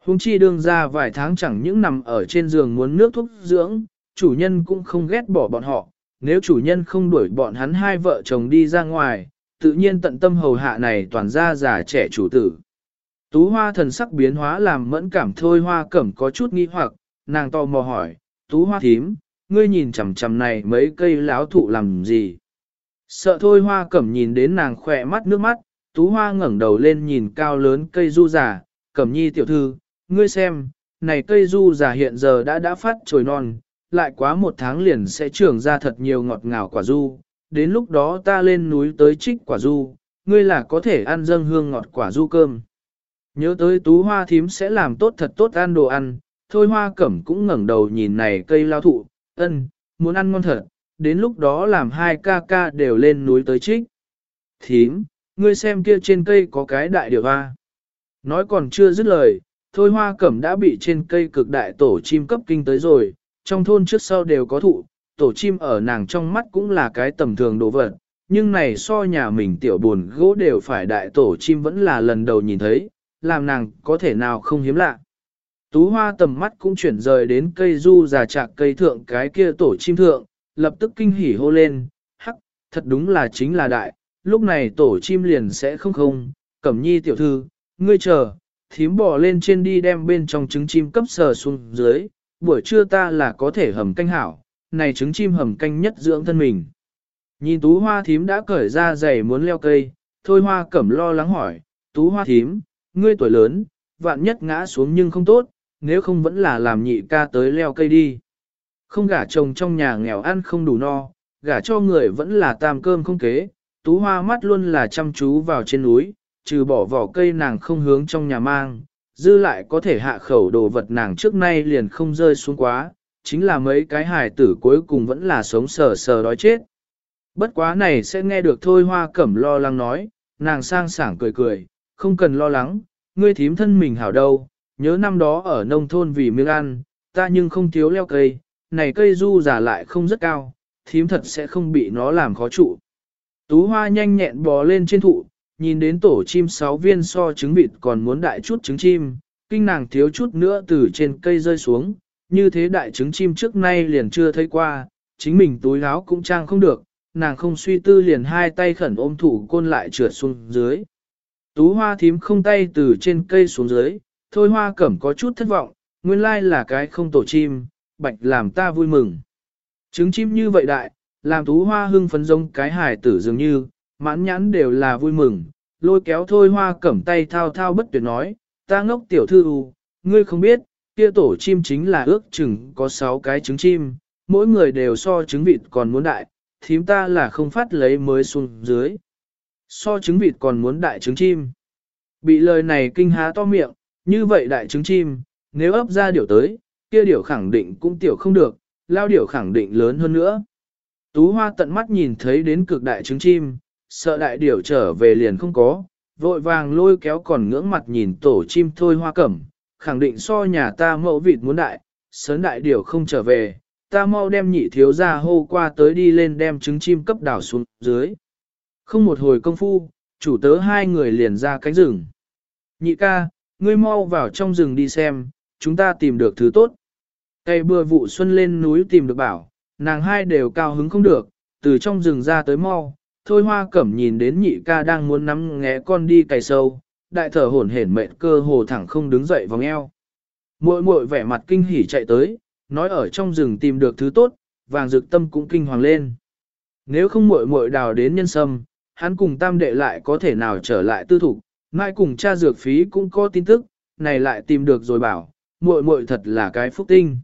Speaker 1: Hùng chi đương ra vài tháng chẳng những nằm ở trên giường muốn nước thuốc dưỡng, chủ nhân cũng không ghét bỏ bọn họ, nếu chủ nhân không đuổi bọn hắn hai vợ chồng đi ra ngoài, tự nhiên tận tâm hầu hạ này toàn ra già trẻ chủ tử. Tú hoa thần sắc biến hóa làm mẫn cảm thôi hoa cẩm có chút nghi hoặc, nàng to mò hỏi, tú hoa thím, ngươi nhìn chằm chằm này mấy cây láo thụ làm gì? Sợ thôi hoa cẩm nhìn đến nàng khỏe mắt nước mắt, tú hoa ngẩng đầu lên nhìn cao lớn cây du già, cẩm nhi tiểu thư, ngươi xem, này cây du già hiện giờ đã đã phát trồi non, lại quá một tháng liền sẽ trưởng ra thật nhiều ngọt ngào quả du, đến lúc đó ta lên núi tới trích quả du, ngươi là có thể ăn dâng hương ngọt quả du cơm. Nhớ tới tú hoa thím sẽ làm tốt thật tốt ăn đồ ăn, thôi hoa cẩm cũng ngẩng đầu nhìn này cây lao thụ, ân, muốn ăn ngon thật, đến lúc đó làm hai ca ca đều lên núi tới trích. Thím, ngươi xem kia trên cây có cái đại điều hoa. Nói còn chưa dứt lời, thôi hoa cẩm đã bị trên cây cực đại tổ chim cấp kinh tới rồi, trong thôn trước sau đều có thụ, tổ chim ở nàng trong mắt cũng là cái tầm thường đồ vật, nhưng này so nhà mình tiểu buồn gỗ đều phải đại tổ chim vẫn là lần đầu nhìn thấy, làm nàng có thể nào không hiếm lạ. Tú hoa tầm mắt cũng chuyển rời đến cây du già trạc cây thượng cái kia tổ chim thượng, lập tức kinh hỉ hô lên, hắc, thật đúng là chính là đại, lúc này tổ chim liền sẽ không không, cẩm nhi tiểu thư, ngươi chờ, thím bò lên trên đi đem bên trong trứng chim cấp sờ xuống dưới, buổi trưa ta là có thể hầm canh hảo, này trứng chim hầm canh nhất dưỡng thân mình. Nhìn tú hoa thím đã cởi ra giày muốn leo cây, thôi hoa cẩm lo lắng hỏi, tú hoa thím, ngươi tuổi lớn, vạn nhất ngã xuống nhưng không tốt, nếu không vẫn là làm nhị ca tới leo cây đi. Không gả chồng trong nhà nghèo ăn không đủ no, gả cho người vẫn là tam cơm không kế, tú hoa mắt luôn là chăm chú vào trên núi, trừ bỏ vỏ cây nàng không hướng trong nhà mang, dư lại có thể hạ khẩu đồ vật nàng trước nay liền không rơi xuống quá, chính là mấy cái hài tử cuối cùng vẫn là sống sờ sờ đói chết. Bất quá này sẽ nghe được thôi hoa cẩm lo lắng nói, nàng sang sảng cười cười, không cần lo lắng, ngươi thím thân mình hảo đâu, nhớ năm đó ở nông thôn vì miếng ăn, ta nhưng không thiếu leo cây, này cây du giả lại không rất cao, thím thật sẽ không bị nó làm khó trụ. Tú hoa nhanh nhẹn bò lên trên thụ, nhìn đến tổ chim sáu viên so trứng vịt còn muốn đại chút trứng chim, kinh nàng thiếu chút nữa từ trên cây rơi xuống, như thế đại trứng chim trước nay liền chưa thấy qua, chính mình túi áo cũng trang không được, nàng không suy tư liền hai tay khẩn ôm thủ côn lại trượt xuống dưới. Tú hoa thím không tay từ trên cây xuống dưới, thôi hoa cẩm có chút thất vọng, nguyên lai là cái không tổ chim, bạch làm ta vui mừng. Trứng chim như vậy đại, làm tú hoa hưng phấn giống cái hài tử dường như, mãn nhãn đều là vui mừng, lôi kéo thôi hoa cẩm tay thao thao bất tuyệt nói, ta ngốc tiểu thư u, ngươi không biết, kia tổ chim chính là ước chừng có 6 cái trứng chim, mỗi người đều so trứng vịt còn muốn đại, thím ta là không phát lấy mới xuống dưới. So trứng vịt còn muốn đại trứng chim. Bị lời này kinh há to miệng, như vậy đại trứng chim, nếu ấp ra điều tới, kia điều khẳng định cũng tiểu không được, lao điều khẳng định lớn hơn nữa. Tú hoa tận mắt nhìn thấy đến cực đại trứng chim, sợ đại điểu trở về liền không có, vội vàng lôi kéo còn ngưỡng mặt nhìn tổ chim thôi hoa cẩm, khẳng định so nhà ta mẫu vịt muốn đại, sớn đại điểu không trở về, ta mau đem nhị thiếu ra hô qua tới đi lên đem trứng chim cấp đảo xuống dưới. Không một hồi công phu, chủ tớ hai người liền ra cánh rừng. Nhị ca, ngươi mau vào trong rừng đi xem, chúng ta tìm được thứ tốt. Cây bừa vụ xuân lên núi tìm được bảo, nàng hai đều cao hứng không được, từ trong rừng ra tới mau. Thôi hoa cẩm nhìn đến nhị ca đang muốn nắm nghé con đi cày sâu, đại thở hổn hển mệt cơ hồ thẳng không đứng dậy vòng eo. Muội muội vẻ mặt kinh hỉ chạy tới, nói ở trong rừng tìm được thứ tốt, vàng dược tâm cũng kinh hoàng lên. Nếu không muội muội đào đến nhân sâm, hắn cùng tam đệ lại có thể nào trở lại tư thủ, mai cùng cha dược phí cũng có tin tức, này lại tìm được rồi bảo, muội muội thật là cái phúc tinh.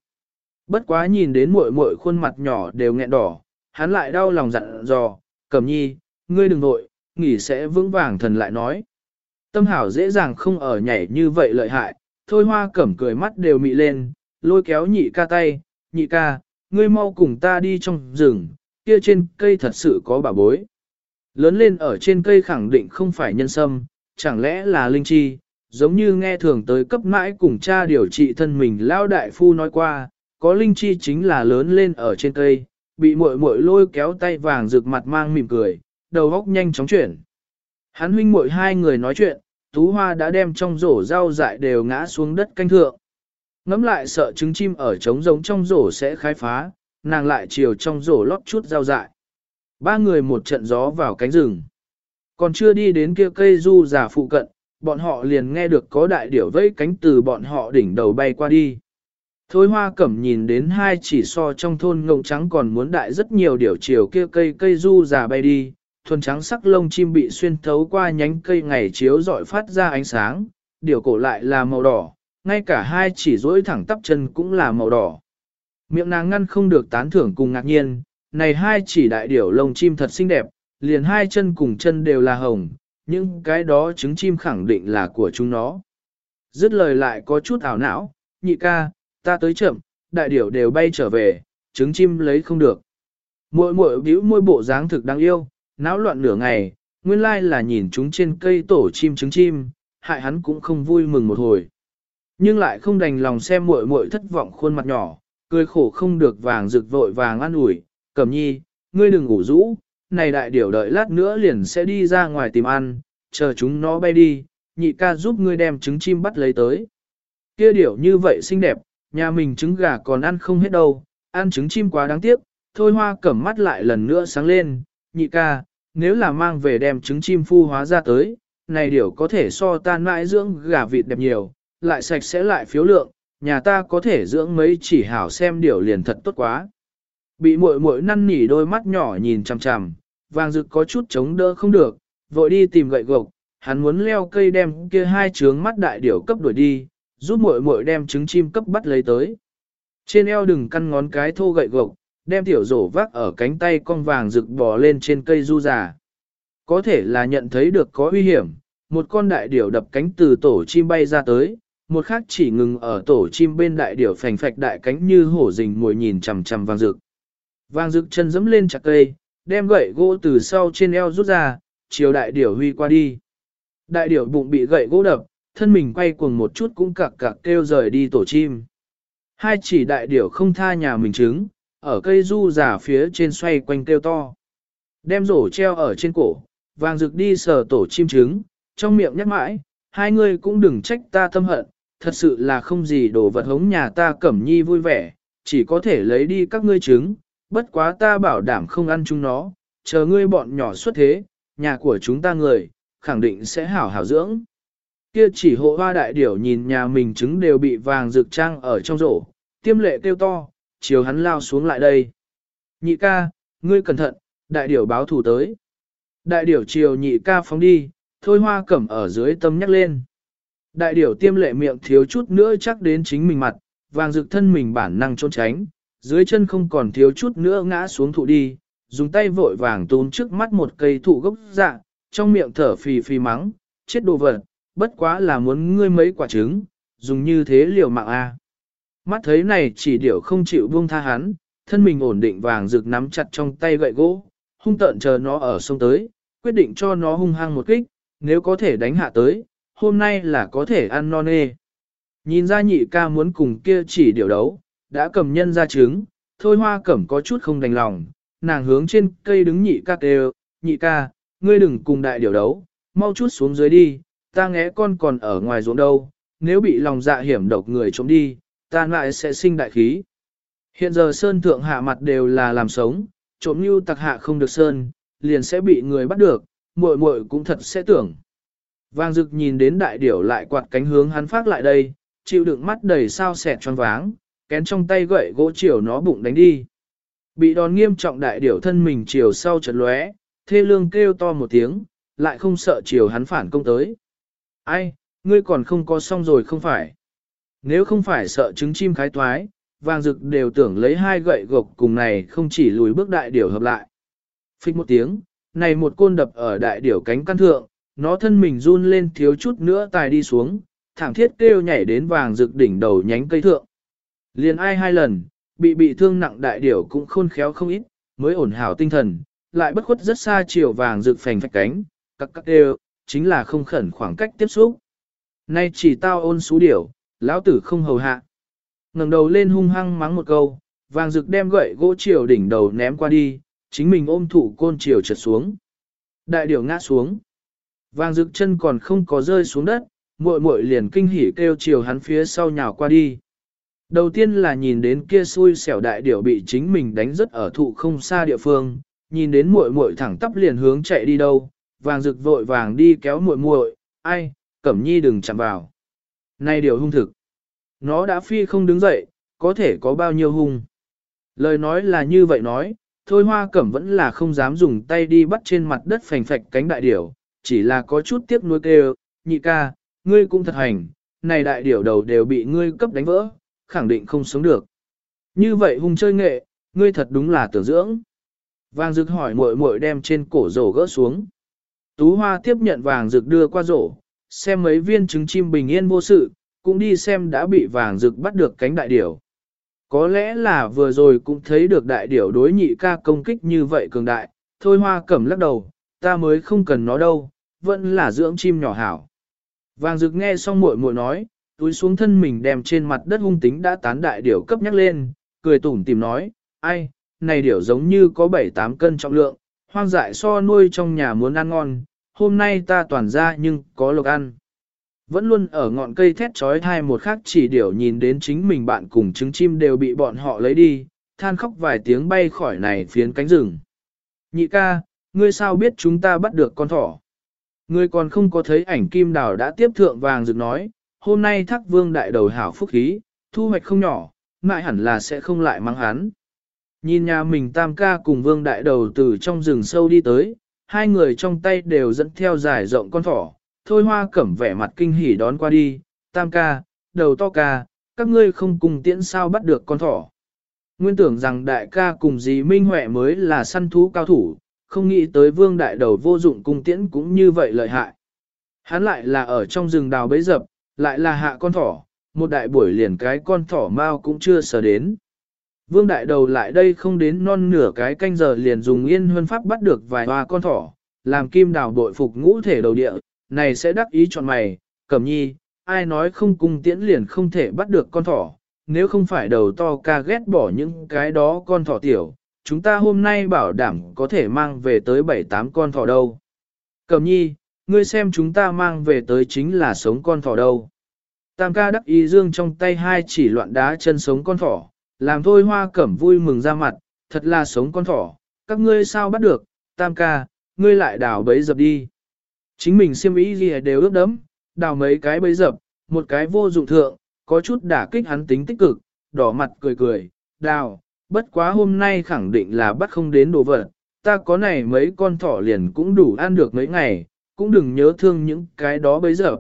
Speaker 1: Bất quá nhìn đến muội muội khuôn mặt nhỏ đều nghẹn đỏ, hắn lại đau lòng dặn dò, cẩm nhi, ngươi đừng nội, nghỉ sẽ vững vàng thần lại nói. Tâm hảo dễ dàng không ở nhảy như vậy lợi hại, thôi hoa cẩm cười mắt đều mị lên, lôi kéo nhị ca tay, nhị ca, ngươi mau cùng ta đi trong rừng, kia trên cây thật sự có bà bối. Lớn lên ở trên cây khẳng định không phải nhân sâm, chẳng lẽ là linh chi, giống như nghe thường tới cấp mãi cùng cha điều trị thân mình lao đại phu nói qua, có linh chi chính là lớn lên ở trên cây, bị muội muội lôi kéo tay vàng rực mặt mang mỉm cười, đầu góc nhanh chóng chuyển. Hắn huynh muội hai người nói chuyện, Tú Hoa đã đem trong rổ rau dại đều ngã xuống đất canh thượng. Ngắm lại sợ trứng chim ở trống giống trong rổ sẽ khai phá, nàng lại chiều trong rổ lót chút rau dại. Ba người một trận gió vào cánh rừng. Còn chưa đi đến kia cây du giả phụ cận, bọn họ liền nghe được có đại điểu vây cánh từ bọn họ đỉnh đầu bay qua đi. Thôi hoa cẩm nhìn đến hai chỉ so trong thôn ngộng trắng còn muốn đại rất nhiều điều chiều kia cây cây du già bay đi, thuần trắng sắc lông chim bị xuyên thấu qua nhánh cây ngày chiếu dọi phát ra ánh sáng, điều cổ lại là màu đỏ, ngay cả hai chỉ rỗi thẳng tắp chân cũng là màu đỏ. Miệng nàng ngăn không được tán thưởng cùng ngạc nhiên, này hai chỉ đại điểu lông chim thật xinh đẹp, liền hai chân cùng chân đều là hồng, nhưng cái đó trứng chim khẳng định là của chúng nó. Dứt lời lại có chút ảo não, nhị ca, ta tới chậm, đại điểu đều bay trở về, trứng chim lấy không được. Muội muội bĩu môi bộ dáng thực đáng yêu, náo loạn nửa ngày, nguyên lai là nhìn chúng trên cây tổ chim trứng chim, hại hắn cũng không vui mừng một hồi. Nhưng lại không đành lòng xem muội muội thất vọng khuôn mặt nhỏ, cười khổ không được vàng rực vội vàng an ủi, cẩm nhi, ngươi đừng ngủ rũ, này đại điểu đợi lát nữa liền sẽ đi ra ngoài tìm ăn, chờ chúng nó bay đi, nhị ca giúp ngươi đem trứng chim bắt lấy tới. Kia điểu như vậy xinh đẹp, nhà mình trứng gà còn ăn không hết đâu, ăn trứng chim quá đáng tiếc, thôi hoa cẩm mắt lại lần nữa sáng lên, nhị ca, nếu là mang về đem trứng chim phu hóa ra tới, này điều có thể so tan mãi dưỡng gà vịt đẹp nhiều, lại sạch sẽ lại phiếu lượng, nhà ta có thể dưỡng mấy chỉ hảo xem điều liền thật tốt quá. Bị muội muội năn nỉ đôi mắt nhỏ nhìn chằm chằm, vàng rực có chút chống đỡ không được, vội đi tìm gậy gộc, hắn muốn leo cây đem kia hai trướng mắt đại điểu cấp đuổi đi, giúp muội muội đem trứng chim cấp bắt lấy tới. Trên eo đừng căn ngón cái thô gậy gộc, đem tiểu rổ vác ở cánh tay con vàng rực bò lên trên cây du già. Có thể là nhận thấy được có uy hiểm, một con đại điểu đập cánh từ tổ chim bay ra tới, một khác chỉ ngừng ở tổ chim bên đại điểu phành phạch đại cánh như hổ rình mồi nhìn chằm chằm vàng rực. Vàng rực chân dẫm lên chặt cây, đem gậy gỗ từ sau trên eo rút ra, chiều đại điểu huy qua đi. Đại điểu bụng bị gậy gỗ đập, thân mình quay cuồng một chút cũng cặc cặc kêu rời đi tổ chim. Hai chỉ đại điểu không tha nhà mình trứng, ở cây du giả phía trên xoay quanh kêu to. Đem rổ treo ở trên cổ, vàng rực đi sờ tổ chim trứng, trong miệng nhắc mãi, hai người cũng đừng trách ta tâm hận, thật sự là không gì đồ vật hống nhà ta cẩm nhi vui vẻ, chỉ có thể lấy đi các ngươi trứng, bất quá ta bảo đảm không ăn chúng nó, chờ ngươi bọn nhỏ xuất thế, nhà của chúng ta người, khẳng định sẽ hảo hảo dưỡng. Kia chỉ hộ hoa đại điểu nhìn nhà mình trứng đều bị vàng rực trang ở trong rổ, tiêm lệ kêu to, chiều hắn lao xuống lại đây. Nhị ca, ngươi cẩn thận, đại điểu báo thủ tới. Đại điểu chiều nhị ca phóng đi, thôi hoa cẩm ở dưới tâm nhắc lên. Đại điểu tiêm lệ miệng thiếu chút nữa chắc đến chính mình mặt, vàng rực thân mình bản năng trốn tránh, dưới chân không còn thiếu chút nữa ngã xuống thụ đi, dùng tay vội vàng tún trước mắt một cây thụ gốc dạ, trong miệng thở phì phì mắng, chết đồ vật, bất quá là muốn ngươi mấy quả trứng, dùng như thế liều mạng a. Mắt thấy này chỉ điểu không chịu buông tha hắn, thân mình ổn định vàng rực nắm chặt trong tay gậy gỗ, hung tợn chờ nó ở sông tới, quyết định cho nó hung hăng một kích, nếu có thể đánh hạ tới, hôm nay là có thể ăn non nê. Nhìn ra nhị ca muốn cùng kia chỉ điều đấu, đã cầm nhân ra trứng, thôi hoa cẩm có chút không đành lòng, nàng hướng trên cây đứng nhị ca kêu, nhị ca, ngươi đừng cùng đại điều đấu, mau chút xuống dưới đi, ta nghe con còn ở ngoài ruộng đâu, nếu bị lòng dạ hiểm độc người trốn đi, ta lại sẽ sinh đại khí. Hiện giờ sơn thượng hạ mặt đều là làm sống, trộm như tặc hạ không được sơn, liền sẽ bị người bắt được, muội muội cũng thật sẽ tưởng. Vang dực nhìn đến đại điểu lại quạt cánh hướng hắn phát lại đây, chịu đựng mắt đầy sao sẹt tròn váng, kén trong tay gậy gỗ chiều nó bụng đánh đi. Bị đòn nghiêm trọng đại điểu thân mình chiều sau chật lóe, thê lương kêu to một tiếng, lại không sợ chiều hắn phản công tới. Ai, ngươi còn không có xong rồi không phải. Nếu không phải sợ trứng chim khái toái, vàng rực đều tưởng lấy hai gậy gộc cùng này không chỉ lùi bước đại điểu hợp lại. Phích một tiếng, này một côn đập ở đại điểu cánh căn thượng, nó thân mình run lên thiếu chút nữa tài đi xuống, thẳng thiết kêu nhảy đến vàng rực đỉnh đầu nhánh cây thượng. Liền ai hai lần, bị bị thương nặng đại điểu cũng khôn khéo không ít, mới ổn hảo tinh thần, lại bất khuất rất xa chiều vàng rực phành phạch cánh, các các đều, chính là không khẩn khoảng cách tiếp xúc. Nay chỉ tao ôn xú điểu, lão tử không hầu hạ. ngẩng đầu lên hung hăng mắng một câu, vàng rực đem gậy gỗ chiều đỉnh đầu ném qua đi, chính mình ôm thủ côn chiều trượt xuống. Đại điểu ngã xuống. Vàng rực chân còn không có rơi xuống đất, muội muội liền kinh hỉ kêu chiều hắn phía sau nhào qua đi. Đầu tiên là nhìn đến kia xui xẻo đại điểu bị chính mình đánh rất ở thụ không xa địa phương, nhìn đến muội muội thẳng tắp liền hướng chạy đi đâu, vàng rực vội vàng đi kéo muội muội, ai, cẩm nhi đừng chạm vào. Này điều hung thực. Nó đã phi không đứng dậy, có thể có bao nhiêu hung. Lời nói là như vậy nói, thôi hoa cẩm vẫn là không dám dùng tay đi bắt trên mặt đất phành phạch cánh đại điểu, chỉ là có chút tiếc nuối kêu, nhị ca, ngươi cũng thật hành, này đại điểu đầu đều bị ngươi cấp đánh vỡ, khẳng định không sống được. Như vậy hung chơi nghệ, ngươi thật đúng là tưởng dưỡng. Vàng rực hỏi muội muội đem trên cổ rổ gỡ xuống. Tú hoa tiếp nhận vàng rực đưa qua rổ, xem mấy viên trứng chim bình yên vô sự, cũng đi xem đã bị vàng rực bắt được cánh đại điểu. Có lẽ là vừa rồi cũng thấy được đại điểu đối nhị ca công kích như vậy cường đại, thôi hoa cẩm lắc đầu, ta mới không cần nó đâu, vẫn là dưỡng chim nhỏ hảo. Vàng rực nghe xong muội muội nói, túi xuống thân mình đem trên mặt đất hung tính đã tán đại điểu cấp nhắc lên, cười tủm tìm nói, ai, này điểu giống như có 7-8 cân trọng lượng, hoang dại so nuôi trong nhà muốn ăn ngon, hôm nay ta toàn ra nhưng có lộc ăn. Vẫn luôn ở ngọn cây thét trói thai một khắc chỉ điểu nhìn đến chính mình bạn cùng trứng chim đều bị bọn họ lấy đi, than khóc vài tiếng bay khỏi này phiến cánh rừng. Nhị ca, ngươi sao biết chúng ta bắt được con thỏ? Ngươi còn không có thấy ảnh kim đào đã tiếp thượng vàng rực nói, hôm nay thác vương đại đầu hảo phúc khí, thu hoạch không nhỏ, ngại hẳn là sẽ không lại mang hắn. Nhìn nhà mình tam ca cùng vương đại đầu từ trong rừng sâu đi tới, hai người trong tay đều dẫn theo dài rộng con thỏ, thôi hoa cẩm vẻ mặt kinh hỉ đón qua đi, tam ca, đầu to ca, các ngươi không cùng tiễn sao bắt được con thỏ. Nguyên tưởng rằng đại ca cùng dì Minh Huệ mới là săn thú cao thủ, không nghĩ tới vương đại đầu vô dụng cung tiễn cũng như vậy lợi hại. Hắn lại là ở trong rừng đào bấy dập, lại là hạ con thỏ, một đại buổi liền cái con thỏ mau cũng chưa sờ đến. Vương đại đầu lại đây không đến non nửa cái canh giờ liền dùng yên huân pháp bắt được vài hoa con thỏ, làm kim đào bội phục ngũ thể đầu địa, này sẽ đắc ý chọn mày, cẩm nhi, ai nói không cung tiễn liền không thể bắt được con thỏ, nếu không phải đầu to ca ghét bỏ những cái đó con thỏ tiểu, chúng ta hôm nay bảo đảm có thể mang về tới 7-8 con thỏ đâu. Cẩm nhi, ngươi xem chúng ta mang về tới chính là sống con thỏ đâu. Tam ca đắc ý dương trong tay hai chỉ loạn đá chân sống con thỏ, làm thôi hoa cẩm vui mừng ra mặt, thật là sống con thỏ, các ngươi sao bắt được, tam ca, ngươi lại đào bấy dập đi. Chính mình siêm ý gì đều ướt đấm, đào mấy cái bấy dập, một cái vô dụng thượng, có chút đả kích hắn tính tích cực, đỏ mặt cười cười, đào, bất quá hôm nay khẳng định là bắt không đến đồ vật, ta có này mấy con thỏ liền cũng đủ ăn được mấy ngày, cũng đừng nhớ thương những cái đó bấy giờ.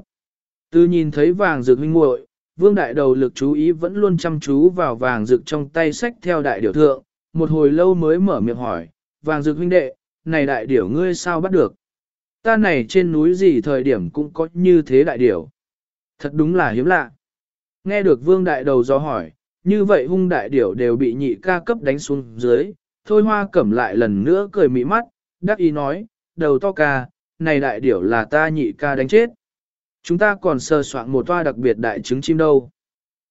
Speaker 1: Từ nhìn thấy vàng rực huynh muội, vương đại đầu lực chú ý vẫn luôn chăm chú vào vàng rực trong tay sách theo đại điểu thượng, một hồi lâu mới mở miệng hỏi, vàng rực huynh đệ, này đại điểu ngươi sao bắt được? Ta này trên núi gì thời điểm cũng có như thế đại điểu. Thật đúng là hiếm lạ. Nghe được vương đại đầu do hỏi, như vậy hung đại điểu đều bị nhị ca cấp đánh xuống dưới, thôi hoa cẩm lại lần nữa cười mỹ mắt, đắc ý nói, đầu to ca, này đại điểu là ta nhị ca đánh chết. Chúng ta còn sơ soạn một toa đặc biệt đại trứng chim đâu.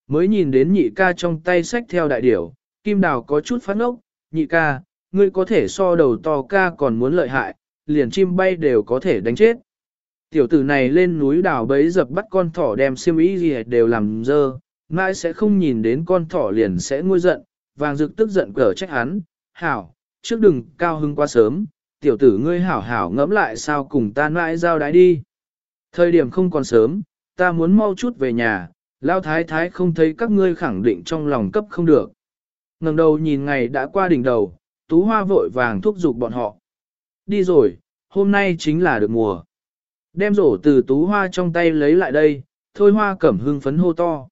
Speaker 1: Mới nhìn đến nhị ca trong tay sách theo đại điểu, kim đào có chút phát ngốc, nhị ca, ngươi có thể so đầu to ca còn muốn lợi hại, liền chim bay đều có thể đánh chết. Tiểu tử này lên núi đào bấy dập bắt con thỏ đem xiêm ý gì đều làm dơ, mãi sẽ không nhìn đến con thỏ liền sẽ nguôi giận, vàng rực tức giận cở trách hắn, hảo, trước đừng cao hưng quá sớm, tiểu tử ngươi hảo hảo ngẫm lại sao cùng ta mãi giao đái đi. Thời điểm không còn sớm, ta muốn mau chút về nhà, lao thái thái không thấy các ngươi khẳng định trong lòng cấp không được. ngẩng đầu nhìn ngày đã qua đỉnh đầu, tú hoa vội vàng thúc giục bọn họ. Đi rồi, hôm nay chính là được mùa. Đem rổ từ tú hoa trong tay lấy lại đây, thôi hoa cẩm hưng phấn hô to.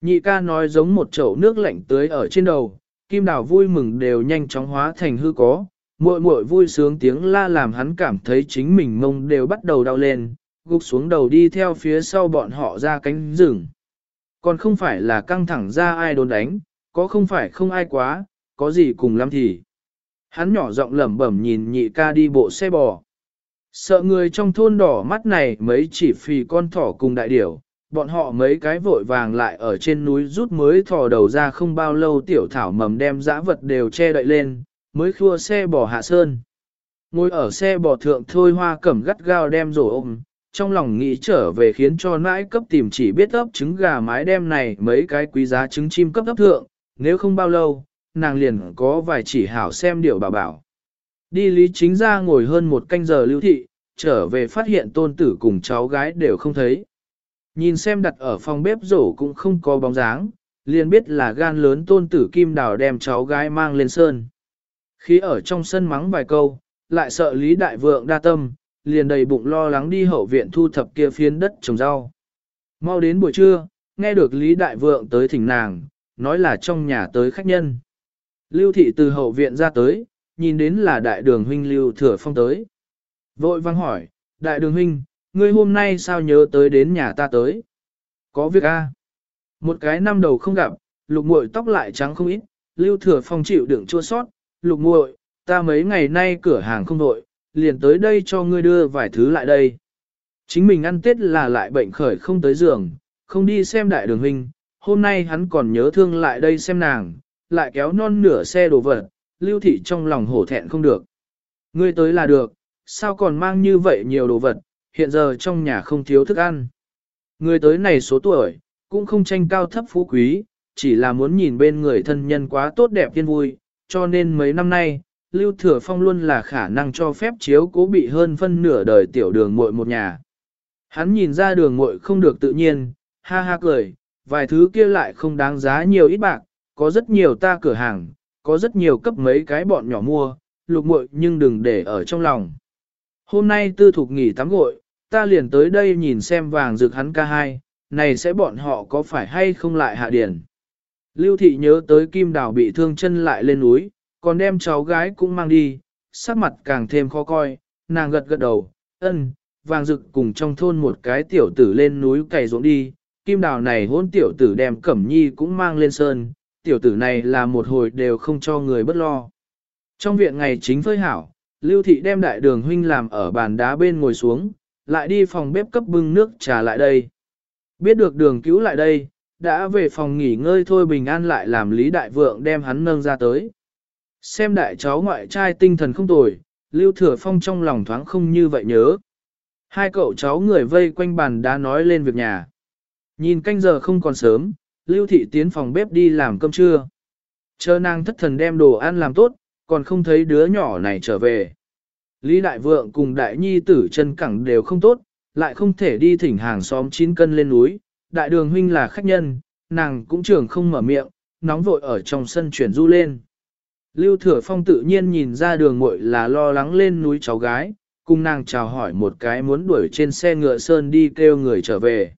Speaker 1: Nhị ca nói giống một chậu nước lạnh tưới ở trên đầu, kim đào vui mừng đều nhanh chóng hóa thành hư có, muội muội vui sướng tiếng la làm hắn cảm thấy chính mình mông đều bắt đầu đau lên, gục xuống đầu đi theo phía sau bọn họ ra cánh rừng. Còn không phải là căng thẳng ra ai đồn đánh, có không phải không ai quá, có gì cùng lắm thì. Hắn nhỏ giọng lẩm bẩm nhìn nhị ca đi bộ xe bò. Sợ người trong thôn đỏ mắt này mấy chỉ phì con thỏ cùng đại điểu, bọn họ mấy cái vội vàng lại ở trên núi rút mới thò đầu ra không bao lâu tiểu thảo mầm đem dã vật đều che đậy lên, mới khua xe bò hạ sơn. Ngồi ở xe bò thượng thôi hoa cẩm gắt gao đem rổ ôm, trong lòng nghĩ trở về khiến cho nãi cấp tìm chỉ biết ấp trứng gà mái đem này mấy cái quý giá trứng chim cấp ấp thượng, nếu không bao lâu, nàng liền có vài chỉ hảo xem điệu bảo bảo. Đi lý chính ra ngồi hơn một canh giờ lưu thị, trở về phát hiện tôn tử cùng cháu gái đều không thấy. Nhìn xem đặt ở phòng bếp rổ cũng không có bóng dáng, liền biết là gan lớn tôn tử kim đào đem cháu gái mang lên sơn. Khi ở trong sân mắng vài câu, lại sợ Lý Đại Vượng đa tâm, liền đầy bụng lo lắng đi hậu viện thu thập kia phiến đất trồng rau. Mau đến buổi trưa, nghe được Lý Đại Vượng tới thỉnh nàng, nói là trong nhà tới khách nhân. Lưu thị từ hậu viện ra tới, nhìn đến là đại đường huynh Lưu Thừa Phong tới. Vội vang hỏi, đại đường huynh, ngươi hôm nay sao nhớ tới đến nhà ta tới? Có việc a? Một cái năm đầu không gặp, lục muội tóc lại trắng không ít, Lưu Thừa Phong chịu đựng chua sót, lục muội, ta mấy ngày nay cửa hàng không đội, liền tới đây cho ngươi đưa vài thứ lại đây. Chính mình ăn tết là lại bệnh khởi không tới giường, không đi xem đại đường huynh, hôm nay hắn còn nhớ thương lại đây xem nàng, lại kéo non nửa xe đồ vật, lưu thị trong lòng hổ thẹn không được. Ngươi tới là được, sao còn mang như vậy nhiều đồ vật, hiện giờ trong nhà không thiếu thức ăn. Ngươi tới này số tuổi, cũng không tranh cao thấp phú quý, chỉ là muốn nhìn bên người thân nhân quá tốt đẹp tiên vui, cho nên mấy năm nay, Lưu Thừa Phong luôn là khả năng cho phép chiếu cố bị hơn phân nửa đời tiểu đường muội một nhà. Hắn nhìn ra đường muội không được tự nhiên, ha ha cười, vài thứ kia lại không đáng giá nhiều ít bạc, có rất nhiều ta cửa hàng, có rất nhiều cấp mấy cái bọn nhỏ mua, lục muội nhưng đừng để ở trong lòng. Hôm nay tư thục nghỉ tắm gội, ta liền tới đây nhìn xem vàng rực hắn ca hai, này sẽ bọn họ có phải hay không lại hạ điển. Lưu thị nhớ tới kim đào bị thương chân lại lên núi, còn đem cháu gái cũng mang đi, sắc mặt càng thêm khó coi, nàng gật gật đầu, ân, vàng rực cùng trong thôn một cái tiểu tử lên núi cày ruộng đi, kim đào này hôn tiểu tử đem cẩm nhi cũng mang lên sơn, tiểu tử này là một hồi đều không cho người bất lo. Trong viện ngày chính phơi hảo, Lưu Thị đem đại đường huynh làm ở bàn đá bên ngồi xuống, lại đi phòng bếp cấp bưng nước trà lại đây. Biết được đường cứu lại đây, đã về phòng nghỉ ngơi thôi bình an lại làm Lý Đại Vượng đem hắn nâng ra tới. Xem đại cháu ngoại trai tinh thần không tồi, Lưu Thừa Phong trong lòng thoáng không như vậy nhớ. Hai cậu cháu người vây quanh bàn đã nói lên việc nhà. Nhìn canh giờ không còn sớm, Lưu Thị tiến phòng bếp đi làm cơm trưa. Chờ nàng thất thần đem đồ ăn làm tốt, còn không thấy đứa nhỏ này trở về. Lý Đại Vượng cùng Đại Nhi tử chân cẳng đều không tốt, lại không thể đi thỉnh hàng xóm chín cân lên núi. Đại đường huynh là khách nhân, nàng cũng trưởng không mở miệng, nóng vội ở trong sân chuyển du lên. Lưu Thừa Phong tự nhiên nhìn ra đường muội là lo lắng lên núi cháu gái, cùng nàng chào hỏi một cái muốn đuổi trên xe ngựa sơn đi kêu người trở về.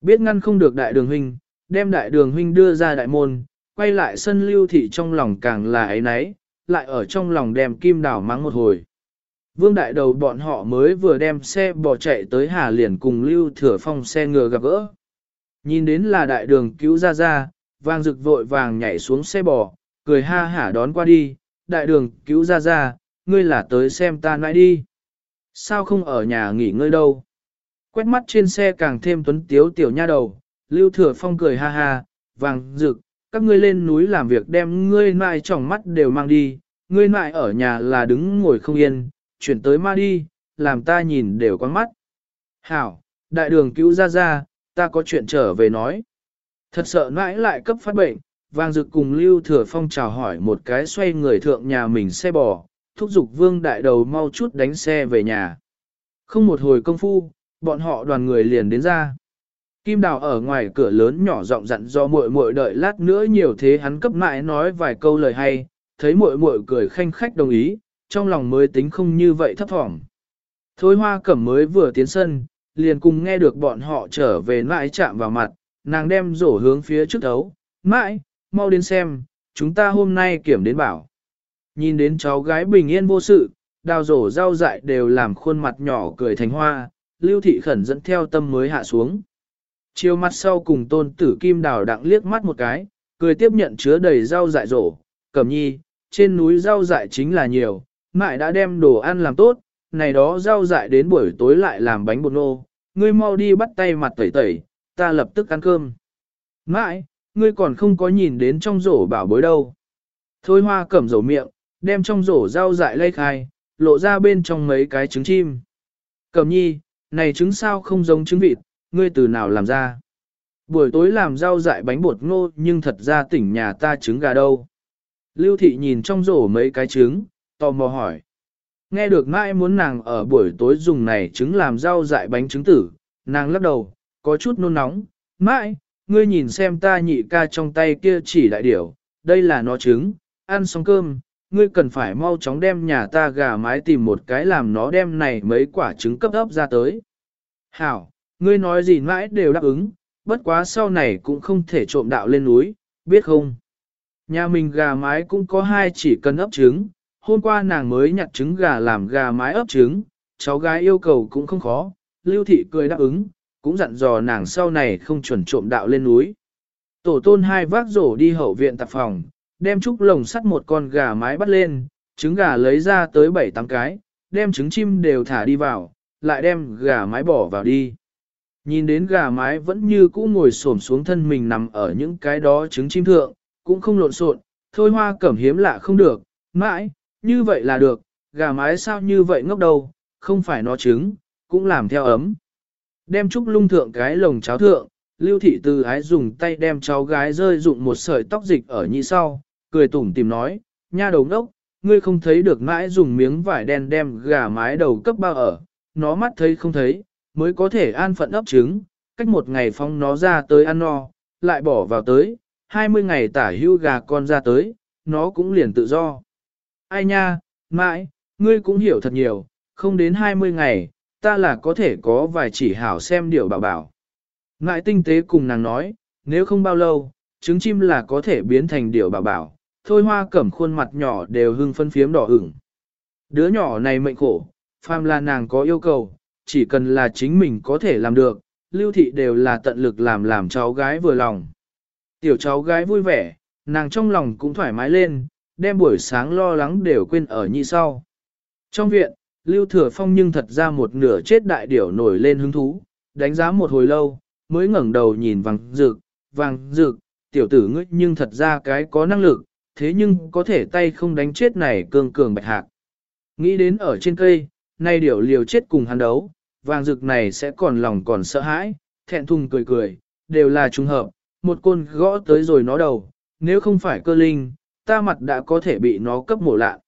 Speaker 1: Biết ngăn không được đại đường huynh, đem đại đường huynh đưa ra đại môn, quay lại sân lưu thị trong lòng càng là ấy nấy, lại ở trong lòng đem kim đảo mắng một hồi. Vương đại đầu bọn họ mới vừa đem xe bò chạy tới Hà liền cùng lưu thừa phong xe ngựa gặp gỡ. Nhìn đến là đại đường cứu ra ra, vàng rực vội vàng nhảy xuống xe bò, cười ha hả đón qua đi, đại đường cứu ra ra, ngươi là tới xem ta nãy đi. Sao không ở nhà nghỉ ngơi đâu? Quét mắt trên xe càng thêm tuấn tiếu tiểu nha đầu, lưu thừa phong cười ha ha, vàng rực, các ngươi lên núi làm việc đem ngươi nại tròng mắt đều mang đi, ngươi nại ở nhà là đứng ngồi không yên, chuyển tới ma đi, làm ta nhìn đều quăng mắt. Hảo, đại đường cứu ra ra, ta có chuyện trở về nói. Thật sợ nãi lại cấp phát bệnh, vàng dực cùng lưu thừa phong chào hỏi một cái xoay người thượng nhà mình xe bò, thúc giục vương đại đầu mau chút đánh xe về nhà. Không một hồi công phu, bọn họ đoàn người liền đến ra. Kim Đào ở ngoài cửa lớn nhỏ giọng dặn do muội muội đợi lát nữa nhiều thế hắn cấp mãi nói vài câu lời hay, thấy muội muội cười khanh khách đồng ý, trong lòng mới tính không như vậy thấp thỏm. Thôi hoa cẩm mới vừa tiến sân, liền cùng nghe được bọn họ trở về mãi chạm vào mặt, nàng đem rổ hướng phía trước thấu, mãi, mau đến xem, chúng ta hôm nay kiểm đến bảo. Nhìn đến cháu gái bình yên vô sự, đào rổ rau dại đều làm khuôn mặt nhỏ cười thành hoa, lưu thị khẩn dẫn theo tâm mới hạ xuống. Chiều mặt sau cùng tôn tử kim đào đặng liếc mắt một cái, cười tiếp nhận chứa đầy rau dại rổ, cẩm nhi, trên núi rau dại chính là nhiều, mại đã đem đồ ăn làm tốt, này đó rau dại đến buổi tối lại làm bánh bột nô, ngươi mau đi bắt tay mặt tẩy tẩy, ta lập tức ăn cơm. Mãi, ngươi còn không có nhìn đến trong rổ bảo bối đâu. Thôi hoa cẩm rổ miệng, đem trong rổ rau dại lây khai, lộ ra bên trong mấy cái trứng chim. Cẩm nhi, này trứng sao không giống trứng vịt, ngươi từ nào làm ra? Buổi tối làm rau dại bánh bột ngô nhưng thật ra tỉnh nhà ta trứng gà đâu. Lưu thị nhìn trong rổ mấy cái trứng, tò mò hỏi. Nghe được mãi muốn nàng ở buổi tối dùng này trứng làm rau dại bánh trứng tử, nàng lắc đầu, có chút nôn nóng. Mãi, ngươi nhìn xem ta nhị ca trong tay kia chỉ đại điểu, đây là nó trứng, ăn xong cơm, ngươi cần phải mau chóng đem nhà ta gà mái tìm một cái làm nó đem này mấy quả trứng cấp ấp ra tới. Hảo, ngươi nói gì mãi đều đáp ứng, bất quá sau này cũng không thể trộm đạo lên núi, biết không? Nhà mình gà mái cũng có hai chỉ cần ấp trứng, hôm qua nàng mới nhặt trứng gà làm gà mái ấp trứng, cháu gái yêu cầu cũng không khó, lưu thị cười đáp ứng, cũng dặn dò nàng sau này không chuẩn trộm đạo lên núi. Tổ tôn hai vác rổ đi hậu viện tạp phòng, đem trúc lồng sắt một con gà mái bắt lên, trứng gà lấy ra tới bảy tám cái, đem trứng chim đều thả đi vào, lại đem gà mái bỏ vào đi. Nhìn đến gà mái vẫn như cũ ngồi xổm xuống thân mình nằm ở những cái đó trứng chim thượng, cũng không lộn xộn, thôi hoa cẩm hiếm lạ không được, mãi, như vậy là được, gà mái sao như vậy ngốc đầu, không phải nó trứng, cũng làm theo ấm. Đem trúc lung thượng cái lồng cháo thượng, lưu thị từ ái dùng tay đem cháu gái rơi dụng một sợi tóc dịch ở nhị sau, cười tủm tìm nói, nha đầu ngốc, ngươi không thấy được mãi dùng miếng vải đen đem gà mái đầu cấp bao ở, nó mắt thấy không thấy, mới có thể an phận ấp trứng, cách một ngày phong nó ra tới ăn no, lại bỏ vào tới, 20 ngày tả hưu gà con ra tới, nó cũng liền tự do. Ai nha, mãi, ngươi cũng hiểu thật nhiều, không đến 20 ngày, ta là có thể có vài chỉ hảo xem điều bảo bảo. Ngại tinh tế cùng nàng nói, nếu không bao lâu, trứng chim là có thể biến thành điều bảo bảo, thôi hoa cẩm khuôn mặt nhỏ đều hưng phân phiếm đỏ ửng. Đứa nhỏ này mệnh khổ, phàm là nàng có yêu cầu, chỉ cần là chính mình có thể làm được, lưu thị đều là tận lực làm làm cháu gái vừa lòng. Tiểu cháu gái vui vẻ, nàng trong lòng cũng thoải mái lên, đem buổi sáng lo lắng đều quên ở nhị sau. Trong viện, Lưu Thừa Phong nhưng thật ra một nửa chết đại điểu nổi lên hứng thú, đánh giá một hồi lâu, mới ngẩng đầu nhìn vàng rực, vàng rực, tiểu tử ngươi nhưng thật ra cái có năng lực, thế nhưng có thể tay không đánh chết này cường cường bạch hạc. Nghĩ đến ở trên cây, nay điểu liều chết cùng hắn đấu, vàng rực này sẽ còn lòng còn sợ hãi, thẹn thùng cười cười, đều là trùng hợp, một côn gõ tới rồi nó đầu, nếu không phải cơ linh, ta mặt đã có thể bị nó cấp mổ lạ.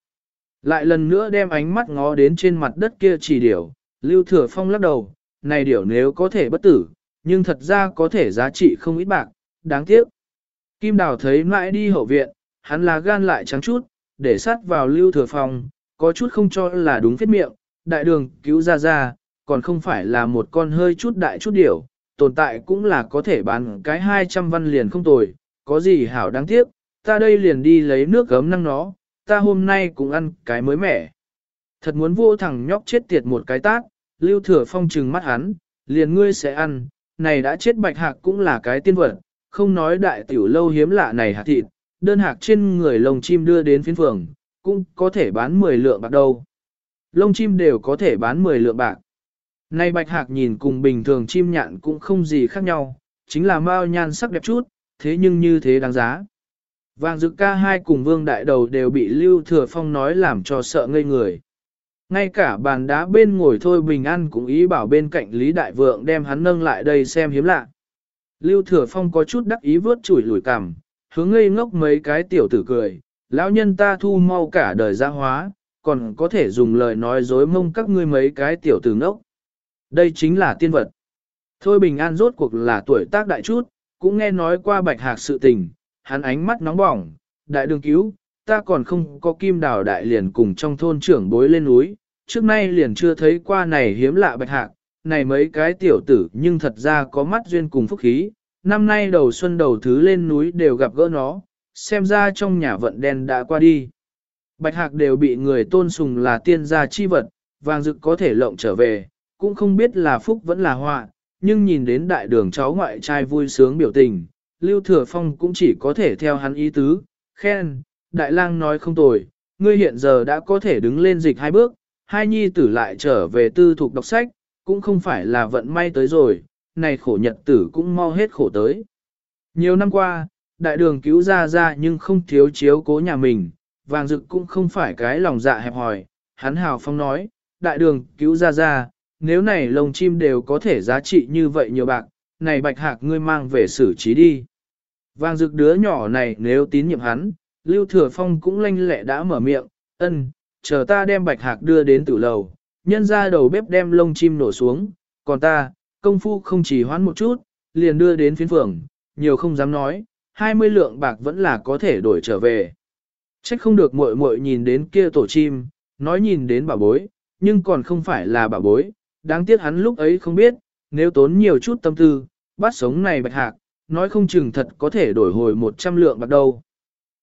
Speaker 1: Lại lần nữa đem ánh mắt ngó đến trên mặt đất kia chỉ điểu, Lưu Thừa Phong lắc đầu, này điểu nếu có thể bất tử, nhưng thật ra có thể giá trị không ít bạc, đáng tiếc. Kim Đào thấy mãi đi hậu viện, hắn là gan lại trắng chút, để sát vào Lưu Thừa Phong, có chút không cho là đúng phết miệng, đại đường cứu ra ra, còn không phải là một con hơi chút đại chút điểu, tồn tại cũng là có thể bán cái 200 văn liền không tồi, có gì hảo đáng tiếc, ta đây liền đi lấy nước gấm năng nó, ta hôm nay cũng ăn cái mới mẻ. Thật muốn vô thằng nhóc chết tiệt một cái tát, lưu thừa phong trừng mắt hắn, liền ngươi sẽ ăn, này đã chết bạch hạc cũng là cái tiên vật, không nói đại tiểu lâu hiếm lạ này hạt thịt, đơn hạc trên người lồng chim đưa đến phiến phường, cũng có thể bán 10 lượng bạc đâu. Lông chim đều có thể bán 10 lượng bạc. Này bạch hạc nhìn cùng bình thường chim nhạn cũng không gì khác nhau, chính là mao nhan sắc đẹp chút, thế nhưng như thế đáng giá. Vàng dự ca hai cùng vương đại đầu đều bị Lưu Thừa Phong nói làm cho sợ ngây người. Ngay cả bàn đá bên ngồi thôi bình an cũng ý bảo bên cạnh Lý Đại Vượng đem hắn nâng lại đây xem hiếm lạ. Lưu Thừa Phong có chút đắc ý vớt chủi lùi cằm, hướng ngây ngốc mấy cái tiểu tử cười, lão nhân ta thu mau cả đời gia hóa, còn có thể dùng lời nói dối mông các ngươi mấy cái tiểu tử ngốc. Đây chính là tiên vật. Thôi bình an rốt cuộc là tuổi tác đại chút, cũng nghe nói qua bạch hạc sự tình, hắn ánh mắt nóng bỏng, đại đường cứu, ta còn không có kim đào đại liền cùng trong thôn trưởng bối lên núi, trước nay liền chưa thấy qua này hiếm lạ bạch hạc, này mấy cái tiểu tử nhưng thật ra có mắt duyên cùng phúc khí, năm nay đầu xuân đầu thứ lên núi đều gặp gỡ nó, xem ra trong nhà vận đen đã qua đi. Bạch hạc đều bị người tôn sùng là tiên gia chi vật, vàng dực có thể lộng trở về, cũng không biết là phúc vẫn là họa, nhưng nhìn đến đại đường cháu ngoại trai vui sướng biểu tình, Lưu Thừa Phong cũng chỉ có thể theo hắn ý tứ, khen, đại lang nói không tồi, ngươi hiện giờ đã có thể đứng lên dịch hai bước, hai nhi tử lại trở về tư thuộc đọc sách, cũng không phải là vận may tới rồi, này khổ nhật tử cũng mau hết khổ tới. Nhiều năm qua, đại đường cứu ra ra nhưng không thiếu chiếu cố nhà mình, vàng dực cũng không phải cái lòng dạ hẹp hòi, hắn hào phong nói, đại đường cứu ra ra, nếu này lồng chim đều có thể giá trị như vậy nhiều bạc, này bạch hạc ngươi mang về xử trí đi. Vàng rực đứa nhỏ này nếu tín nhiệm hắn, Lưu Thừa Phong cũng lanh lẹ đã mở miệng, ân, chờ ta đem bạch hạc đưa đến tử lầu, nhân ra đầu bếp đem lông chim nổ xuống, còn ta, công phu không chỉ hoán một chút, liền đưa đến phiến phường, nhiều không dám nói, 20 lượng bạc vẫn là có thể đổi trở về. Trách không được muội muội nhìn đến kia tổ chim, nói nhìn đến bà bối, nhưng còn không phải là bà bối, đáng tiếc hắn lúc ấy không biết, nếu tốn nhiều chút tâm tư, bắt sống này bạch hạc, nói không chừng thật có thể đổi hồi 100 lượng bạc đâu.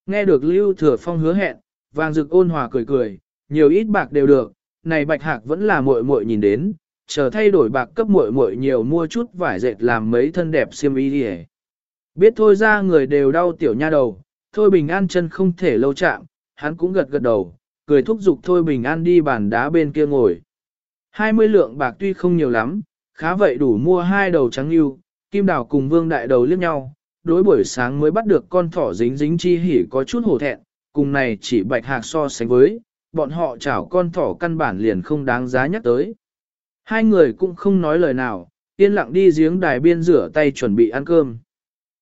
Speaker 1: Nghe được Lưu Thừa Phong hứa hẹn, vàng rực ôn hòa cười cười, nhiều ít bạc đều được, này bạch hạc vẫn là muội muội nhìn đến, chờ thay đổi bạc cấp muội muội nhiều mua chút vải dệt làm mấy thân đẹp xiêm y đi Biết thôi ra người đều đau tiểu nha đầu, thôi bình an chân không thể lâu chạm, hắn cũng gật gật đầu, cười thúc giục thôi bình an đi bàn đá bên kia ngồi. 20 lượng bạc tuy không nhiều lắm, khá vậy đủ mua hai đầu trắng yêu, kim đào cùng vương đại đầu liếc nhau, đối buổi sáng mới bắt được con thỏ dính dính chi hỉ có chút hổ thẹn, cùng này chỉ bạch hạc so sánh với, bọn họ chảo con thỏ căn bản liền không đáng giá nhắc tới. Hai người cũng không nói lời nào, yên lặng đi giếng đài biên rửa tay chuẩn bị ăn cơm.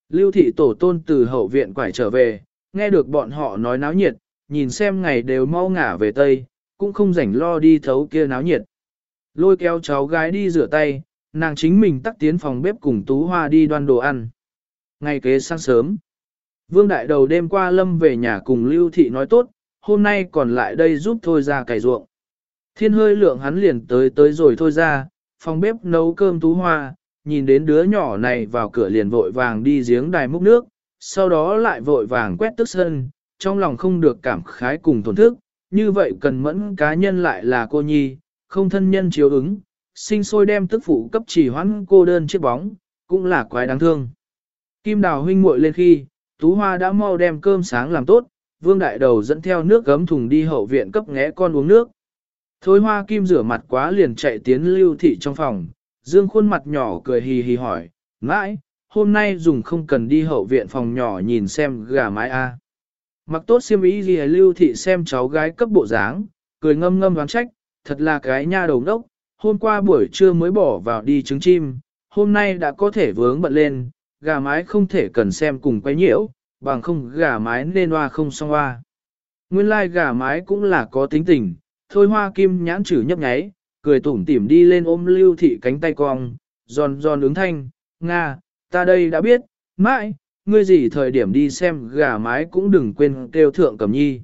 Speaker 1: Lưu thị tổ tôn từ hậu viện quải trở về, nghe được bọn họ nói náo nhiệt, nhìn xem ngày đều mau ngả về Tây, cũng không rảnh lo đi thấu kia náo nhiệt. Lôi kéo cháu gái đi rửa tay, nàng chính mình tắt tiến phòng bếp cùng Tú Hoa đi đoan đồ ăn. Ngày kế sáng sớm, Vương Đại Đầu đêm qua Lâm về nhà cùng Lưu Thị nói tốt, hôm nay còn lại đây giúp thôi ra cày ruộng. Thiên hơi lượng hắn liền tới tới rồi thôi ra, phòng bếp nấu cơm Tú Hoa, nhìn đến đứa nhỏ này vào cửa liền vội vàng đi giếng đài múc nước, sau đó lại vội vàng quét tức sân, trong lòng không được cảm khái cùng tổn thức, như vậy cần mẫn cá nhân lại là cô nhi, không thân nhân chiếu ứng, sinh sôi đem tức phụ cấp chỉ hoãn cô đơn chiếc bóng, cũng là quái đáng thương. Kim đào huynh muội lên khi, Tú Hoa đã mau đem cơm sáng làm tốt, Vương Đại Đầu dẫn theo nước gấm thùng đi hậu viện cấp ngẽ con uống nước. Thôi Hoa Kim rửa mặt quá liền chạy tiến lưu thị trong phòng, dương khuôn mặt nhỏ cười hì hì hỏi, mãi, hôm nay dùng không cần đi hậu viện phòng nhỏ nhìn xem gà mái a. Mặc tốt xiêm ý gì lưu thị xem cháu gái cấp bộ dáng, cười ngâm ngâm đoán trách, thật là cái nha đầu đốc, hôm qua buổi trưa mới bỏ vào đi trứng chim, hôm nay đã có thể vướng bận lên, gà mái không thể cần xem cùng quay nhiễu, bằng không gà mái nên hoa không xong hoa. Nguyên lai gà mái cũng là có tính tình, thôi hoa kim nhãn chữ nhấp nháy, cười tủm tỉm đi lên ôm lưu thị cánh tay cong, giòn giòn ứng thanh, Nga, ta đây đã biết, mãi, ngươi gì thời điểm đi xem gà mái cũng đừng quên kêu thượng cầm nhi.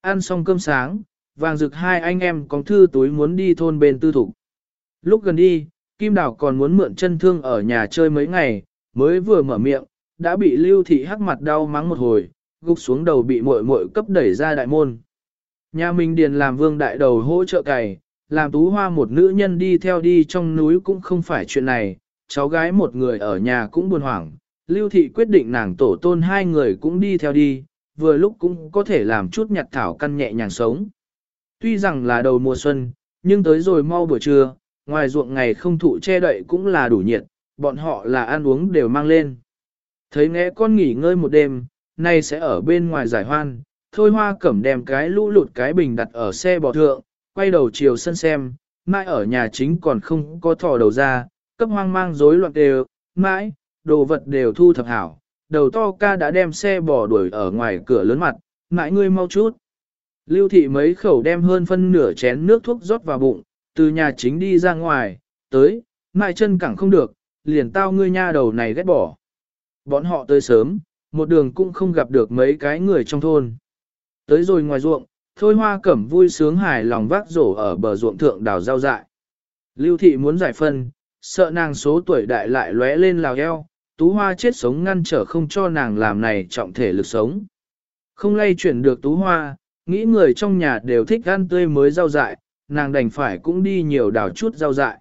Speaker 1: Ăn xong cơm sáng, vàng rực hai anh em có thư túi muốn đi thôn bên tư thủ. Lúc gần đi, Kim Đào còn muốn mượn chân thương ở nhà chơi mấy ngày, mới vừa mở miệng, đã bị lưu thị hắc mặt đau mắng một hồi, gục xuống đầu bị muội muội cấp đẩy ra đại môn. Nhà mình điền làm vương đại đầu hỗ trợ cày, làm tú hoa một nữ nhân đi theo đi trong núi cũng không phải chuyện này, cháu gái một người ở nhà cũng buồn hoảng. Lưu thị quyết định nàng tổ tôn hai người cũng đi theo đi, vừa lúc cũng có thể làm chút nhặt thảo căn nhẹ nhàng sống. Tuy rằng là đầu mùa xuân, nhưng tới rồi mau buổi trưa, ngoài ruộng ngày không thụ che đậy cũng là đủ nhiệt, bọn họ là ăn uống đều mang lên. Thấy nghe con nghỉ ngơi một đêm, nay sẽ ở bên ngoài giải hoan, thôi hoa cẩm đem cái lũ lụt cái bình đặt ở xe bò thượng, quay đầu chiều sân xem, mãi ở nhà chính còn không có thò đầu ra, cấp hoang mang rối loạn đều, mãi, đồ vật đều thu thập hảo, đầu to ca đã đem xe bò đuổi ở ngoài cửa lớn mặt, mãi ngươi mau chút. Lưu thị mấy khẩu đem hơn phân nửa chén nước thuốc rót vào bụng, từ nhà chính đi ra ngoài, tới, mãi chân cẳng không được, liền tao ngươi nha đầu này ghét bỏ. Bọn họ tới sớm, một đường cũng không gặp được mấy cái người trong thôn. Tới rồi ngoài ruộng, thôi hoa cẩm vui sướng hài lòng vác rổ ở bờ ruộng thượng đào rau dại. Lưu thị muốn giải phân, sợ nàng số tuổi đại lại lóe lên lào eo, tú hoa chết sống ngăn trở không cho nàng làm này trọng thể lực sống. Không lay chuyển được tú hoa, nghĩ người trong nhà đều thích ăn tươi mới rau dại, nàng đành phải cũng đi nhiều đào chút rau dại.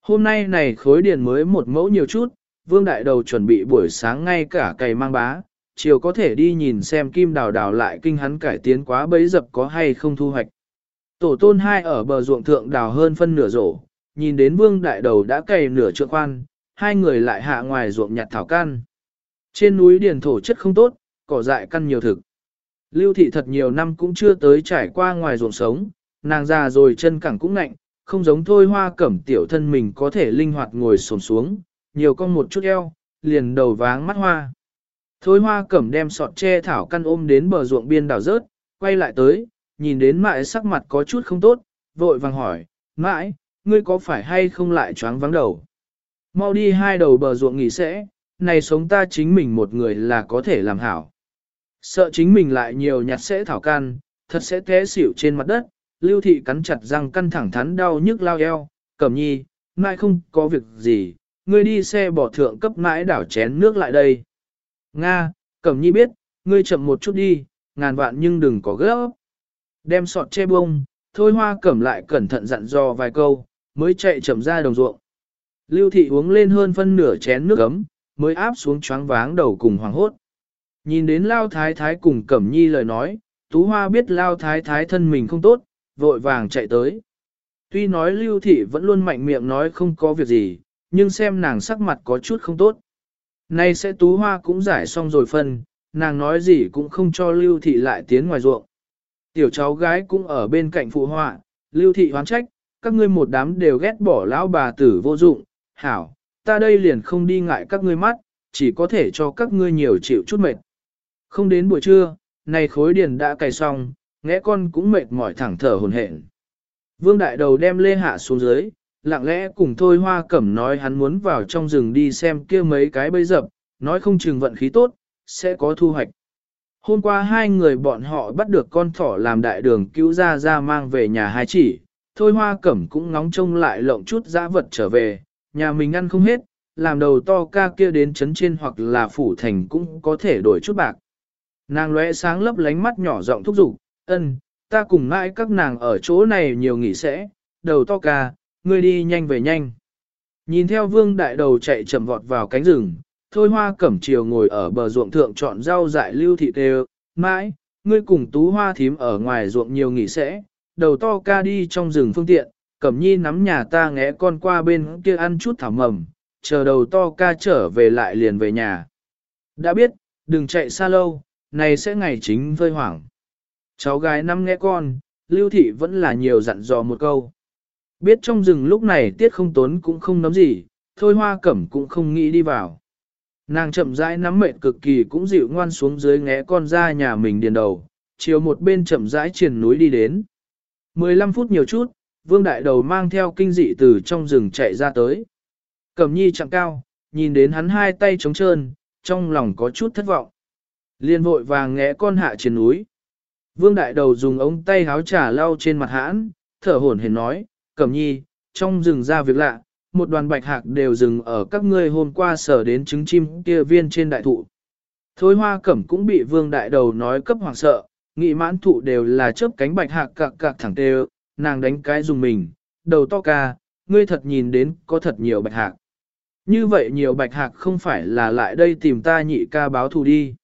Speaker 1: Hôm nay này khối điền mới một mẫu nhiều chút, vương đại đầu chuẩn bị buổi sáng ngay cả cày mang bá, chiều có thể đi nhìn xem kim đào đào lại kinh hắn cải tiến quá bấy dập có hay không thu hoạch. Tổ tôn hai ở bờ ruộng thượng đào hơn phân nửa rổ, nhìn đến vương đại đầu đã cày nửa trượng khoan, hai người lại hạ ngoài ruộng nhặt thảo can. Trên núi điền thổ chất không tốt, cỏ dại căn nhiều thực. Lưu thị thật nhiều năm cũng chưa tới trải qua ngoài ruộng sống, nàng già rồi chân cẳng cũng nạnh, không giống thôi hoa cẩm tiểu thân mình có thể linh hoạt ngồi xổm xuống, nhiều con một chút eo, liền đầu váng mắt hoa. Thôi hoa cẩm đem sọt tre thảo căn ôm đến bờ ruộng biên đảo rớt, quay lại tới, nhìn đến mãi sắc mặt có chút không tốt, vội vàng hỏi, mãi, ngươi có phải hay không lại choáng vắng đầu? Mau đi hai đầu bờ ruộng nghỉ sẽ, này sống ta chính mình một người là có thể làm hảo. Sợ chính mình lại nhiều nhặt sẽ thảo can, thật sẽ té xỉu trên mặt đất, lưu thị cắn chặt răng căng thẳng thắn đau nhức lao eo, cẩm nhi, mãi không có việc gì, ngươi đi xe bỏ thượng cấp mãi đảo chén nước lại đây. Nga, cẩm nhi biết, ngươi chậm một chút đi, ngàn vạn nhưng đừng có gấp. Đem sọt che bông, thôi hoa cẩm lại cẩn thận dặn dò vài câu, mới chạy chậm ra đồng ruộng. Lưu thị uống lên hơn phân nửa chén nước ấm, mới áp xuống choáng váng đầu cùng hoàng hốt. Nhìn đến Lao Thái Thái cùng Cẩm Nhi lời nói, Tú Hoa biết Lao Thái Thái thân mình không tốt, vội vàng chạy tới. Tuy nói Lưu Thị vẫn luôn mạnh miệng nói không có việc gì, nhưng xem nàng sắc mặt có chút không tốt. Nay sẽ Tú Hoa cũng giải xong rồi phân, nàng nói gì cũng không cho Lưu Thị lại tiến ngoài ruộng. Tiểu cháu gái cũng ở bên cạnh phụ họa, Lưu Thị hoán trách, các ngươi một đám đều ghét bỏ lão bà tử vô dụng, hảo, ta đây liền không đi ngại các ngươi mắt, chỉ có thể cho các ngươi nhiều chịu chút mệt. Không đến buổi trưa, này khối điền đã cày xong, ngẽ con cũng mệt mỏi thẳng thở hồn hển. Vương đại đầu đem lê hạ xuống dưới, lặng lẽ cùng thôi hoa cẩm nói hắn muốn vào trong rừng đi xem kia mấy cái bấy dập, nói không chừng vận khí tốt, sẽ có thu hoạch. Hôm qua hai người bọn họ bắt được con thỏ làm đại đường cứu ra ra mang về nhà hai chỉ, thôi hoa cẩm cũng ngóng trông lại lộng chút dã vật trở về, nhà mình ăn không hết, làm đầu to ca kia đến chấn trên hoặc là phủ thành cũng có thể đổi chút bạc. Nàng lóe sáng lấp lánh mắt nhỏ giọng thúc giục, ân, ta cùng mãi các nàng ở chỗ này nhiều nghỉ sẽ, đầu to ca, ngươi đi nhanh về nhanh. Nhìn theo vương đại đầu chạy chậm vọt vào cánh rừng, thôi hoa cẩm chiều ngồi ở bờ ruộng thượng chọn rau dại lưu thị đều, mãi, ngươi cùng tú hoa thím ở ngoài ruộng nhiều nghỉ sẽ, đầu to ca đi trong rừng phương tiện, cẩm nhi nắm nhà ta ngẽ con qua bên kia ăn chút thảo mầm, chờ đầu to ca trở về lại liền về nhà. Đã biết, đừng chạy xa lâu, này sẽ ngày chính vơi hoảng. Cháu gái năm nghe con, lưu thị vẫn là nhiều dặn dò một câu. Biết trong rừng lúc này tiết không tốn cũng không nắm gì, thôi hoa cẩm cũng không nghĩ đi vào. Nàng chậm rãi nắm mệt cực kỳ cũng dịu ngoan xuống dưới nghe con ra nhà mình điền đầu, chiều một bên chậm rãi triển núi đi đến. 15 phút nhiều chút, vương đại đầu mang theo kinh dị từ trong rừng chạy ra tới. Cẩm nhi chẳng cao, nhìn đến hắn hai tay trống trơn, trong lòng có chút thất vọng. Liên vội vàng ngẽ con hạ trên núi. Vương đại đầu dùng ống tay háo trà lau trên mặt hãn, thở hổn hển nói, Cẩm nhi, trong rừng ra việc lạ, một đoàn bạch hạc đều dừng ở các ngươi hôm qua sở đến trứng chim kia viên trên đại thụ. Thôi hoa cẩm cũng bị vương đại đầu nói cấp hoàng sợ, nghị mãn thụ đều là chớp cánh bạch hạc cạc cạc thẳng tê nàng đánh cái dùng mình, đầu to ca, ngươi thật nhìn đến có thật nhiều bạch hạc. Như vậy nhiều bạch hạc không phải là lại đây tìm ta nhị ca báo thù đi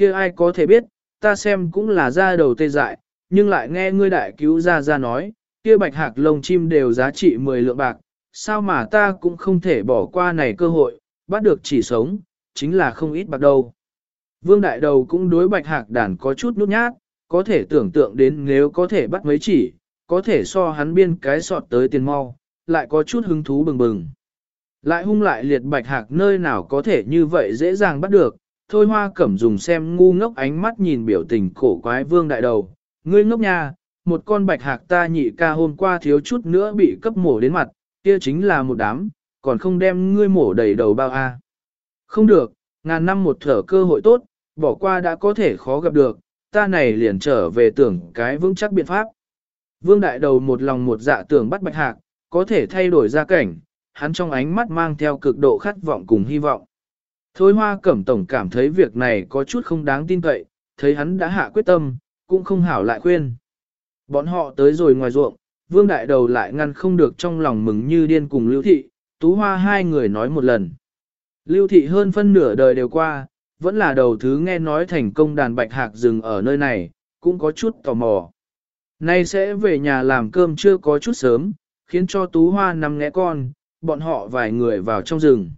Speaker 1: kia ai có thể biết, ta xem cũng là ra đầu tê dại, nhưng lại nghe ngươi đại cứu ra ra nói, kia bạch hạc lông chim đều giá trị 10 lượng bạc, sao mà ta cũng không thể bỏ qua này cơ hội, bắt được chỉ sống, chính là không ít bạc đâu. Vương đại đầu cũng đối bạch hạc đàn có chút nút nhát, có thể tưởng tượng đến nếu có thể bắt mấy chỉ, có thể so hắn biên cái sọt tới tiền mau, lại có chút hứng thú bừng bừng. Lại hung lại liệt bạch hạc nơi nào có thể như vậy dễ dàng bắt được, thôi hoa cẩm dùng xem ngu ngốc ánh mắt nhìn biểu tình cổ quái vương đại đầu, ngươi ngốc nha, một con bạch hạc ta nhị ca hôm qua thiếu chút nữa bị cấp mổ đến mặt, kia chính là một đám, còn không đem ngươi mổ đầy đầu bao a. Không được, ngàn năm một thở cơ hội tốt, bỏ qua đã có thể khó gặp được, ta này liền trở về tưởng cái vững chắc biện pháp. Vương đại đầu một lòng một dạ tưởng bắt bạch hạc, có thể thay đổi gia cảnh, hắn trong ánh mắt mang theo cực độ khát vọng cùng hy vọng. Thôi hoa cẩm tổng cảm thấy việc này có chút không đáng tin cậy, thấy hắn đã hạ quyết tâm, cũng không hảo lại khuyên. Bọn họ tới rồi ngoài ruộng, vương đại đầu lại ngăn không được trong lòng mừng như điên cùng lưu thị, tú hoa hai người nói một lần. Lưu thị hơn phân nửa đời đều qua, vẫn là đầu thứ nghe nói thành công đàn bạch hạc rừng ở nơi này, cũng có chút tò mò. Nay sẽ về nhà làm cơm chưa có chút sớm, khiến cho tú hoa nằm nghe con, bọn họ vài người vào trong rừng.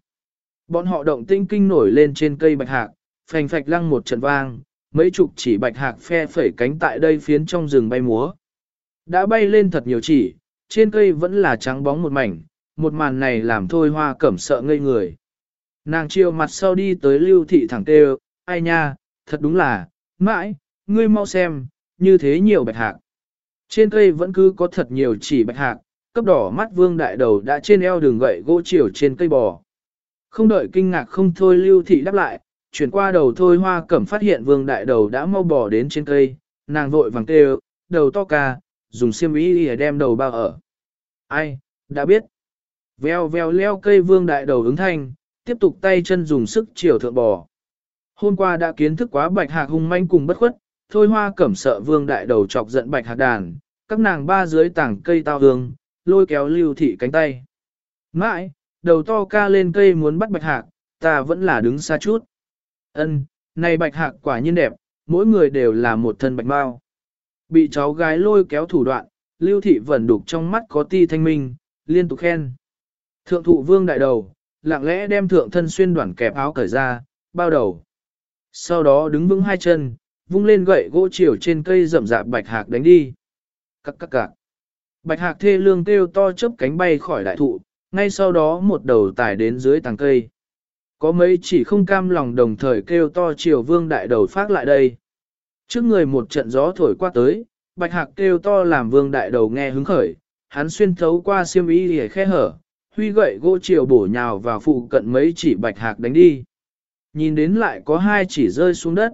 Speaker 1: Bọn họ động tinh kinh nổi lên trên cây bạch hạc, phành phạch lăng một trận vang, mấy chục chỉ bạch hạc phe phẩy cánh tại đây phiến trong rừng bay múa. Đã bay lên thật nhiều chỉ, trên cây vẫn là trắng bóng một mảnh, một màn này làm thôi hoa cẩm sợ ngây người. Nàng chiều mặt sau đi tới lưu thị thẳng tê ai nha, thật đúng là, mãi, ngươi mau xem, như thế nhiều bạch hạc. Trên cây vẫn cứ có thật nhiều chỉ bạch hạc, cấp đỏ mắt vương đại đầu đã trên eo đường gậy gỗ chiều trên cây bò. Không đợi kinh ngạc không thôi lưu thị đáp lại, chuyển qua đầu thôi hoa cẩm phát hiện vương đại đầu đã mau bỏ đến trên cây, nàng vội vàng kêu, đầu to ca, dùng xiêm y để đem đầu bao ở. Ai, đã biết. Veo veo leo cây vương đại đầu ứng thanh, tiếp tục tay chân dùng sức chiều thượng bò. Hôm qua đã kiến thức quá bạch hạc hung manh cùng bất khuất, thôi hoa cẩm sợ vương đại đầu chọc giận bạch hạc đàn, các nàng ba dưới tảng cây tao hương, lôi kéo lưu thị cánh tay. Mãi, đầu to ca lên cây muốn bắt bạch hạc, ta vẫn là đứng xa chút. Ân, này bạch hạc quả nhiên đẹp, mỗi người đều là một thân bạch bao. Bị cháu gái lôi kéo thủ đoạn, lưu thị vẫn đục trong mắt có ti thanh minh, liên tục khen. Thượng thụ vương đại đầu, lặng lẽ đem thượng thân xuyên đoạn kẹp áo cởi ra, bao đầu. Sau đó đứng vững hai chân, vung lên gậy gỗ chiều trên cây rậm rạp bạch hạc đánh đi. Cắc cắc cạc. Bạch hạc thê lương kêu to chớp cánh bay khỏi đại thụ, ngay sau đó một đầu tải đến dưới tàng cây. Có mấy chỉ không cam lòng đồng thời kêu to triều vương đại đầu phát lại đây. Trước người một trận gió thổi qua tới, bạch hạc kêu to làm vương đại đầu nghe hứng khởi, hắn xuyên thấu qua xiêm y để khe hở, huy gậy gỗ chiều bổ nhào vào phụ cận mấy chỉ bạch hạc đánh đi. Nhìn đến lại có hai chỉ rơi xuống đất.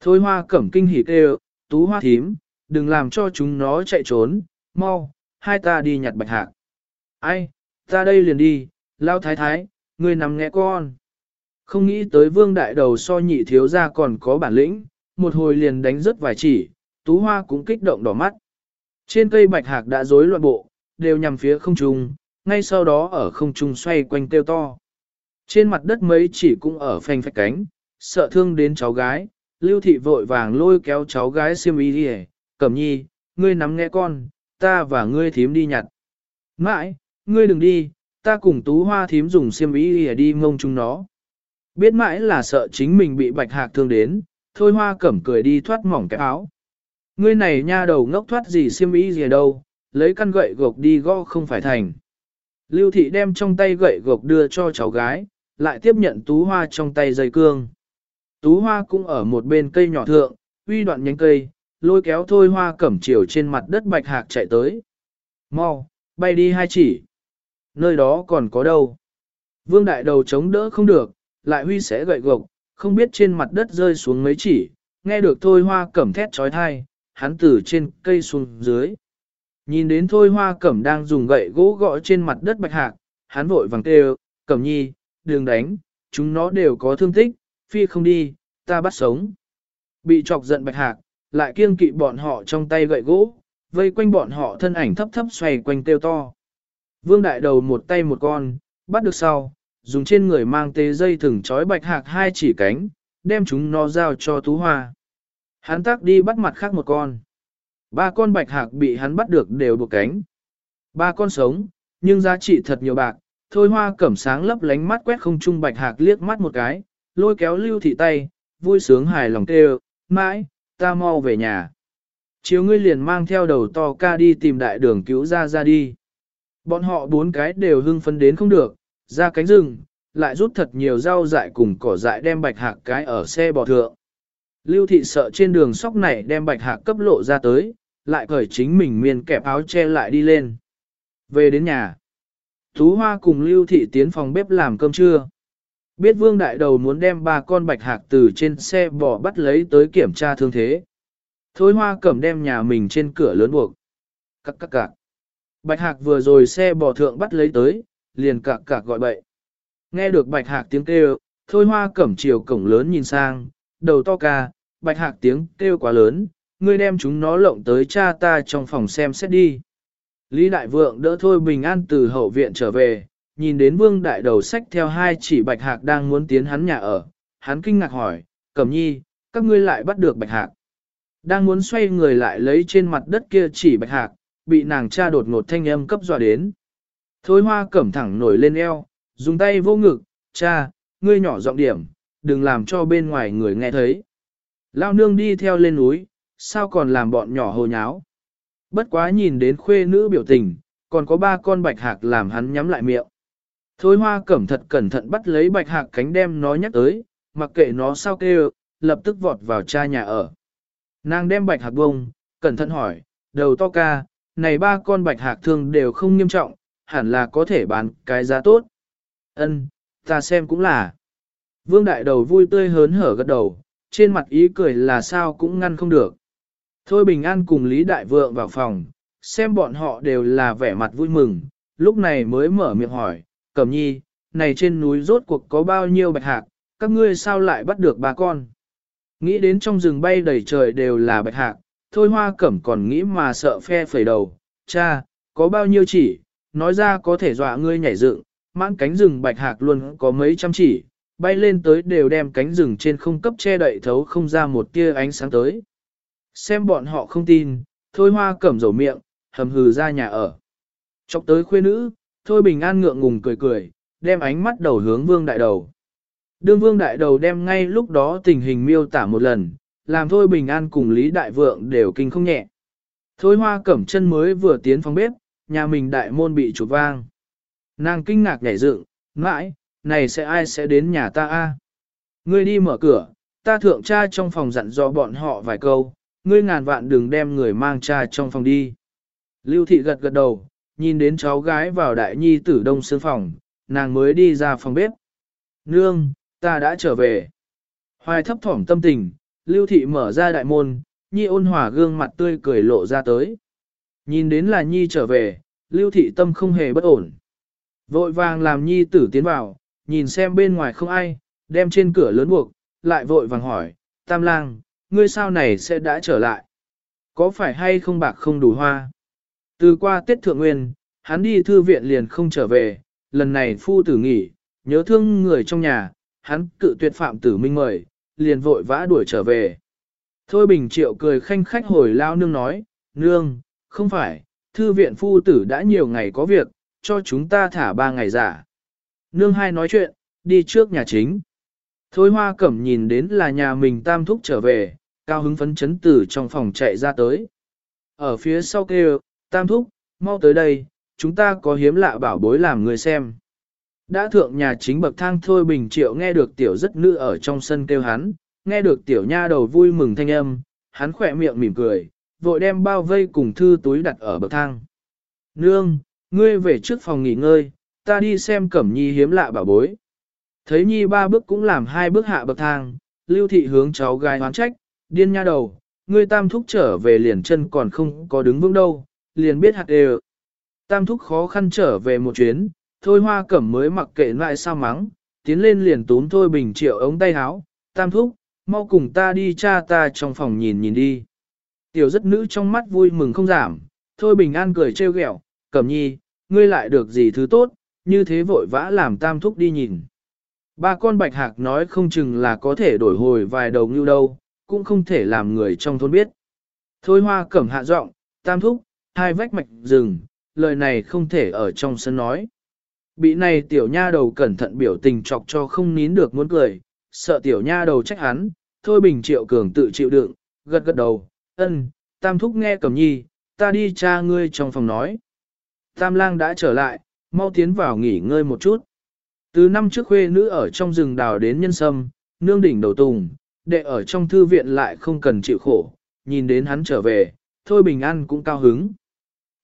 Speaker 1: Thôi hoa cẩm kinh hỉ kêu, tú hoa thím, đừng làm cho chúng nó chạy trốn, mau, hai ta đi nhặt bạch hạc. Ai, ta đây liền đi, lao thái thái, ngươi nằm nghe con. Không nghĩ tới vương đại đầu so nhị thiếu ra còn có bản lĩnh, một hồi liền đánh rất vài chỉ, tú hoa cũng kích động đỏ mắt. Trên cây bạch hạc đã rối loạn bộ, đều nhằm phía không trung, ngay sau đó ở không trung xoay quanh tiêu to. Trên mặt đất mấy chỉ cũng ở phanh phách cánh, sợ thương đến cháu gái, lưu thị vội vàng lôi kéo cháu gái xiêm y đi cẩm nhi, ngươi nắm nghe con, ta và ngươi thím đi nhặt. Mãi, ngươi đừng đi, ta cùng tú hoa thím dùng xiêm y đi ngông chúng nó. Biết mãi là sợ chính mình bị bạch hạc thương đến, thôi hoa cẩm cười đi thoát mỏng cái áo. Ngươi này nha đầu ngốc thoát gì xiêm y gì đâu, lấy căn gậy gộc đi gõ không phải thành. Lưu thị đem trong tay gậy gộc đưa cho cháu gái, lại tiếp nhận tú hoa trong tay dây cương. Tú hoa cũng ở một bên cây nhỏ thượng, uy đoạn nhánh cây, lôi kéo thôi hoa cẩm chiều trên mặt đất bạch hạc chạy tới. Mau, bay đi hai chỉ. Nơi đó còn có đâu. Vương đại đầu chống đỡ không được, lại huy sẽ gậy gộc, không biết trên mặt đất rơi xuống mấy chỉ, nghe được thôi hoa cẩm thét trói thai, hắn từ trên cây xuống dưới. Nhìn đến thôi hoa cẩm đang dùng gậy gỗ gõ trên mặt đất bạch hạc, hắn vội vàng kêu, cẩm nhi, đường đánh, chúng nó đều có thương tích, phi không đi, ta bắt sống. Bị chọc giận bạch hạc, lại kiêng kỵ bọn họ trong tay gậy gỗ, vây quanh bọn họ thân ảnh thấp thấp xoay quanh tiêu to. Vương đại đầu một tay một con, bắt được sau, dùng trên người mang tê dây thừng trói bạch hạc hai chỉ cánh, đem chúng nó giao cho tú hoa. Hắn tác đi bắt mặt khác một con. Ba con bạch hạc bị hắn bắt được đều buộc cánh. Ba con sống, nhưng giá trị thật nhiều bạc, thôi hoa cẩm sáng lấp lánh mắt quét không trung bạch hạc liếc mắt một cái, lôi kéo lưu thị tay, vui sướng hài lòng kêu, mãi, ta mau về nhà. Chiều ngươi liền mang theo đầu to ca đi tìm đại đường cứu ra ra đi. Bọn họ bốn cái đều hưng phấn đến không được, ra cánh rừng, lại rút thật nhiều rau dại cùng cỏ dại đem bạch hạc cái ở xe bò thượng. Lưu thị sợ trên đường sóc này đem bạch hạc cấp lộ ra tới, lại cởi chính mình miên kẹp áo che lại đi lên. Về đến nhà, Tú Hoa cùng Lưu thị tiến phòng bếp làm cơm trưa. Biết vương đại đầu muốn đem ba con bạch hạc từ trên xe bò bắt lấy tới kiểm tra thương thế. Thôi hoa cẩm đem nhà mình trên cửa lớn buộc. Cắc cắc cạc. Bạch hạc vừa rồi xe bò thượng bắt lấy tới, liền cạc cạc gọi bậy. Nghe được bạch hạc tiếng kêu, thôi hoa cẩm chiều cổng lớn nhìn sang, đầu to ca, bạch hạc tiếng kêu quá lớn, ngươi đem chúng nó lộng tới cha ta trong phòng xem xét đi. Lý Đại Vượng đỡ thôi bình an từ hậu viện trở về, nhìn đến vương đại đầu sách theo hai chỉ bạch hạc đang muốn tiến hắn nhà ở, hắn kinh ngạc hỏi, cẩm nhi, các ngươi lại bắt được bạch hạc. Đang muốn xoay người lại lấy trên mặt đất kia chỉ bạch hạc, bị nàng cha đột ngột thanh âm cấp dọa đến. Thôi hoa cẩm thẳng nổi lên eo, dùng tay vô ngực, cha, ngươi nhỏ giọng điểm, đừng làm cho bên ngoài người nghe thấy. Lao nương đi theo lên núi, sao còn làm bọn nhỏ hồ nháo. Bất quá nhìn đến khuê nữ biểu tình, còn có ba con bạch hạc làm hắn nhắm lại miệng. Thôi hoa cẩm thật cẩn thận bắt lấy bạch hạc cánh đem nó nhắc tới, mặc kệ nó sao kêu, lập tức vọt vào cha nhà ở. Nàng đem bạch hạc bông, cẩn thận hỏi, đầu to ca, này ba con bạch hạc thương đều không nghiêm trọng, hẳn là có thể bán cái giá tốt. Ân, ta xem cũng là. Vương đại đầu vui tươi hớn hở gật đầu, trên mặt ý cười là sao cũng ngăn không được. Thôi bình an cùng Lý Đại Vượng vào phòng, xem bọn họ đều là vẻ mặt vui mừng, lúc này mới mở miệng hỏi, Cẩm nhi, này trên núi rốt cuộc có bao nhiêu bạch hạc, các ngươi sao lại bắt được ba con? Nghĩ đến trong rừng bay đầy trời đều là bạch hạc, thôi hoa cẩm còn nghĩ mà sợ phe phẩy đầu, cha, có bao nhiêu chỉ, nói ra có thể dọa ngươi nhảy dựng, mãn cánh rừng bạch hạc luôn có mấy trăm chỉ, bay lên tới đều đem cánh rừng trên không cấp che đậy thấu không ra một tia ánh sáng tới. Xem bọn họ không tin, thôi hoa cẩm dầu miệng, hầm hừ ra nhà ở. Chọc tới khuê nữ, thôi bình an ngượng ngùng cười cười, đem ánh mắt đầu hướng vương đại đầu. Đương vương đại đầu đem ngay lúc đó tình hình miêu tả một lần, làm thôi bình an cùng Lý Đại Vượng đều kinh không nhẹ. Thôi hoa cẩm chân mới vừa tiến phòng bếp, nhà mình đại môn bị chụp vang. Nàng kinh ngạc nhảy dựng, mãi, này sẽ ai sẽ đến nhà ta a? Ngươi đi mở cửa, ta thượng cha trong phòng dặn dò bọn họ vài câu, ngươi ngàn vạn đừng đem người mang cha trong phòng đi. Lưu thị gật gật đầu, nhìn đến cháu gái vào đại nhi tử đông sương phòng, nàng mới đi ra phòng bếp. Nương, ta đã trở về. Hoài thấp thỏm tâm tình, lưu thị mở ra đại môn, nhi ôn hòa gương mặt tươi cười lộ ra tới. Nhìn đến là nhi trở về, lưu thị tâm không hề bất ổn. Vội vàng làm nhi tử tiến vào, nhìn xem bên ngoài không ai, đem trên cửa lớn buộc, lại vội vàng hỏi, tam lang, ngươi sao này sẽ đã trở lại? Có phải hay không bạc không đủ hoa? Từ qua Tết Thượng Nguyên, hắn đi thư viện liền không trở về, lần này phu tử nghỉ, nhớ thương người trong nhà, hắn cự tuyệt phạm tử minh mời, liền vội vã đuổi trở về. Thôi Bình Triệu cười khanh khách hồi lao nương nói, nương, không phải, thư viện phu tử đã nhiều ngày có việc, cho chúng ta thả ba ngày giả. Nương hai nói chuyện, đi trước nhà chính. Thôi hoa cẩm nhìn đến là nhà mình tam thúc trở về, cao hứng phấn chấn từ trong phòng chạy ra tới. Ở phía sau kêu, tam thúc, mau tới đây, chúng ta có hiếm lạ bảo bối làm người xem. Đã thượng nhà chính bậc thang thôi bình triệu nghe được tiểu rất nữ ở trong sân kêu hắn, nghe được tiểu nha đầu vui mừng thanh âm, hắn khỏe miệng mỉm cười, vội đem bao vây cùng thư túi đặt ở bậc thang. Nương, ngươi về trước phòng nghỉ ngơi, ta đi xem cẩm nhi hiếm lạ bảo bối. Thấy nhi ba bước cũng làm hai bước hạ bậc thang, lưu thị hướng cháu gái hoán trách, điên nha đầu, ngươi tam thúc trở về liền chân còn không có đứng vững đâu, liền biết hạt đều. Tam thúc khó khăn trở về một chuyến, thôi hoa cẩm mới mặc kệ lại sao mắng, tiến lên liền túm thôi bình triệu ống tay áo, tam thúc, mau cùng ta đi cha ta trong phòng nhìn nhìn đi. Tiểu rất nữ trong mắt vui mừng không giảm, thôi bình an cười trêu ghẹo, cẩm nhi, ngươi lại được gì thứ tốt, như thế vội vã làm tam thúc đi nhìn. Ba con bạch hạc nói không chừng là có thể đổi hồi vài đầu như đâu, cũng không thể làm người trong thôn biết. Thôi hoa cẩm hạ giọng, tam thúc, hai vách mạch rừng, lời này không thể ở trong sân nói. Bị này tiểu nha đầu cẩn thận biểu tình chọc cho không nín được muốn cười, sợ tiểu nha đầu trách hắn, thôi bình triệu cường tự chịu đựng, gật gật đầu, ân, tam thúc nghe cẩm nhi, ta đi cha ngươi trong phòng nói. Tam lang đã trở lại, mau tiến vào nghỉ ngơi một chút. Từ năm trước khuê nữ ở trong rừng đào đến nhân sâm, nương đỉnh đầu tùng, đệ ở trong thư viện lại không cần chịu khổ, nhìn đến hắn trở về, thôi bình an cũng cao hứng.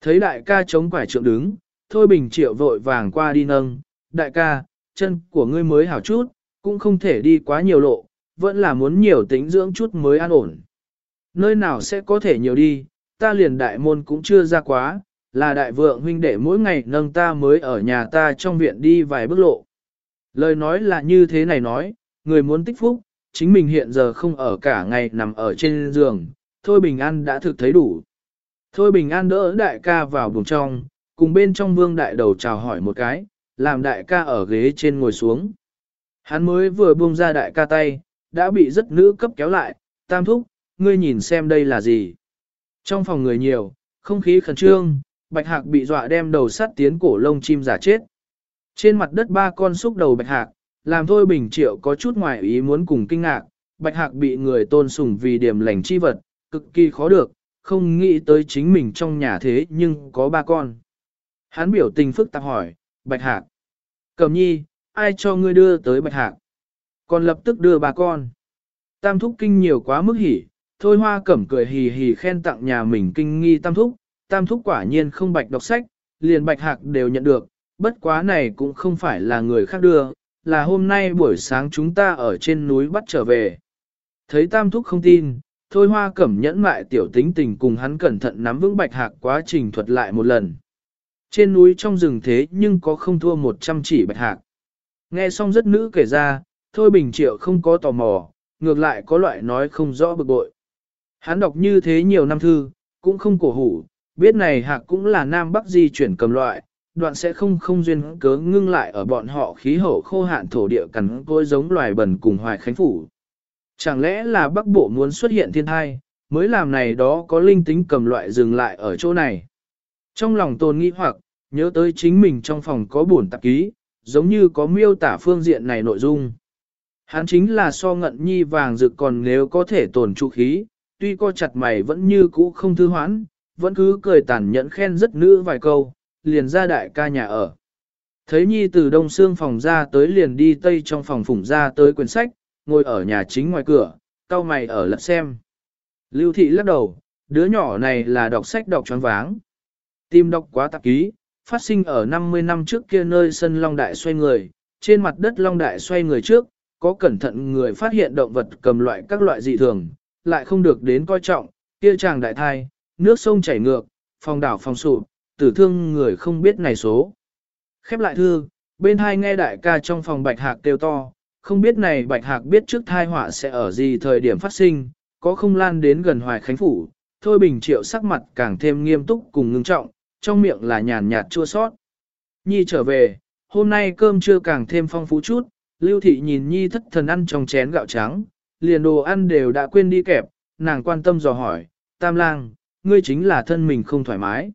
Speaker 1: Thấy đại ca chống quải trượng đứng, thôi bình triệu vội vàng qua đi nâng, đại ca, chân của ngươi mới hảo chút, cũng không thể đi quá nhiều lộ, vẫn là muốn nhiều tính dưỡng chút mới an ổn. Nơi nào sẽ có thể nhiều đi, ta liền đại môn cũng chưa ra quá, là đại vượng huynh đệ mỗi ngày nâng ta mới ở nhà ta trong viện đi vài bước lộ. Lời nói là như thế này nói, người muốn tích phúc, chính mình hiện giờ không ở cả ngày nằm ở trên giường, thôi bình an đã thực thấy đủ. Thôi bình an đỡ đại ca vào buồng trong, cùng bên trong vương đại đầu chào hỏi một cái, làm đại ca ở ghế trên ngồi xuống. Hắn mới vừa buông ra đại ca tay, đã bị rất nữ cấp kéo lại, tam thúc, ngươi nhìn xem đây là gì. Trong phòng người nhiều, không khí khẩn trương, bạch hạc bị dọa đem đầu sắt tiến cổ lông chim giả chết. Trên mặt đất ba con xúc đầu bạch hạc, làm thôi bình triệu có chút ngoài ý muốn cùng kinh ngạc, bạch hạc bị người tôn sùng vì điểm lành chi vật, cực kỳ khó được, không nghĩ tới chính mình trong nhà thế nhưng có ba con. Hắn biểu tình phức tạp hỏi, bạch hạc, cầm nhi, ai cho ngươi đưa tới bạch hạc? Còn lập tức đưa bà con. Tam thúc kinh nhiều quá mức hỉ, thôi hoa cẩm cười hì hì khen tặng nhà mình kinh nghi tam thúc, tam thúc quả nhiên không bạch đọc sách, liền bạch hạc đều nhận được, bất quá này cũng không phải là người khác đưa, là hôm nay buổi sáng chúng ta ở trên núi bắt trở về. Thấy tam thúc không tin, thôi hoa cẩm nhẫn mại tiểu tính tình cùng hắn cẩn thận nắm vững bạch hạc quá trình thuật lại một lần. Trên núi trong rừng thế nhưng có không thua một trăm chỉ bạch hạc. Nghe xong rất nữ kể ra, thôi bình triệu không có tò mò, ngược lại có loại nói không rõ bực bội. Hắn đọc như thế nhiều năm thư, cũng không cổ hủ, biết này hạc cũng là nam bắc di chuyển cầm loại, đoạn sẽ không không duyên cớ ngưng lại ở bọn họ khí hậu khô hạn thổ địa cắn côi giống loài bẩn cùng hoài khánh phủ. Chẳng lẽ là bắc bộ muốn xuất hiện thiên thai, mới làm này đó có linh tính cầm loại dừng lại ở chỗ này. Trong lòng tồn nghĩ hoặc, nhớ tới chính mình trong phòng có bổn tạp ký, giống như có miêu tả phương diện này nội dung. Hắn chính là so ngận nhi vàng rực còn nếu có thể tồn trụ khí, tuy co chặt mày vẫn như cũ không thư hoãn, vẫn cứ cười tàn nhẫn khen rất nữ vài câu, liền ra đại ca nhà ở. Thấy nhi từ đông xương phòng ra tới liền đi tây trong phòng phủng ra tới quyển sách, ngồi ở nhà chính ngoài cửa, cau mày ở lật xem. Lưu thị lắc đầu, đứa nhỏ này là đọc sách đọc choáng váng. Tim đọc quá tạp ký, phát sinh ở 50 năm trước kia nơi sân Long Đại xoay người, trên mặt đất Long Đại xoay người trước, có cẩn thận người phát hiện động vật cầm loại các loại dị thường, lại không được đến coi trọng, kia chàng đại thai, nước sông chảy ngược, phòng đảo phòng sụp, tử thương người không biết này số. Khép lại thư, bên hai nghe đại ca trong phòng bạch hạc kêu to, không biết này bạch hạc biết trước thai họa sẽ ở gì thời điểm phát sinh, có không lan đến gần hoài khánh phủ, thôi bình triệu sắc mặt càng thêm nghiêm túc cùng ngưng trọng, trong miệng là nhàn nhạt chua sót. Nhi trở về, hôm nay cơm trưa càng thêm phong phú chút, lưu thị nhìn Nhi thất thần ăn trong chén gạo trắng, liền đồ ăn đều đã quên đi kẹp, nàng quan tâm dò hỏi, tam lang, ngươi chính là thân mình không thoải mái.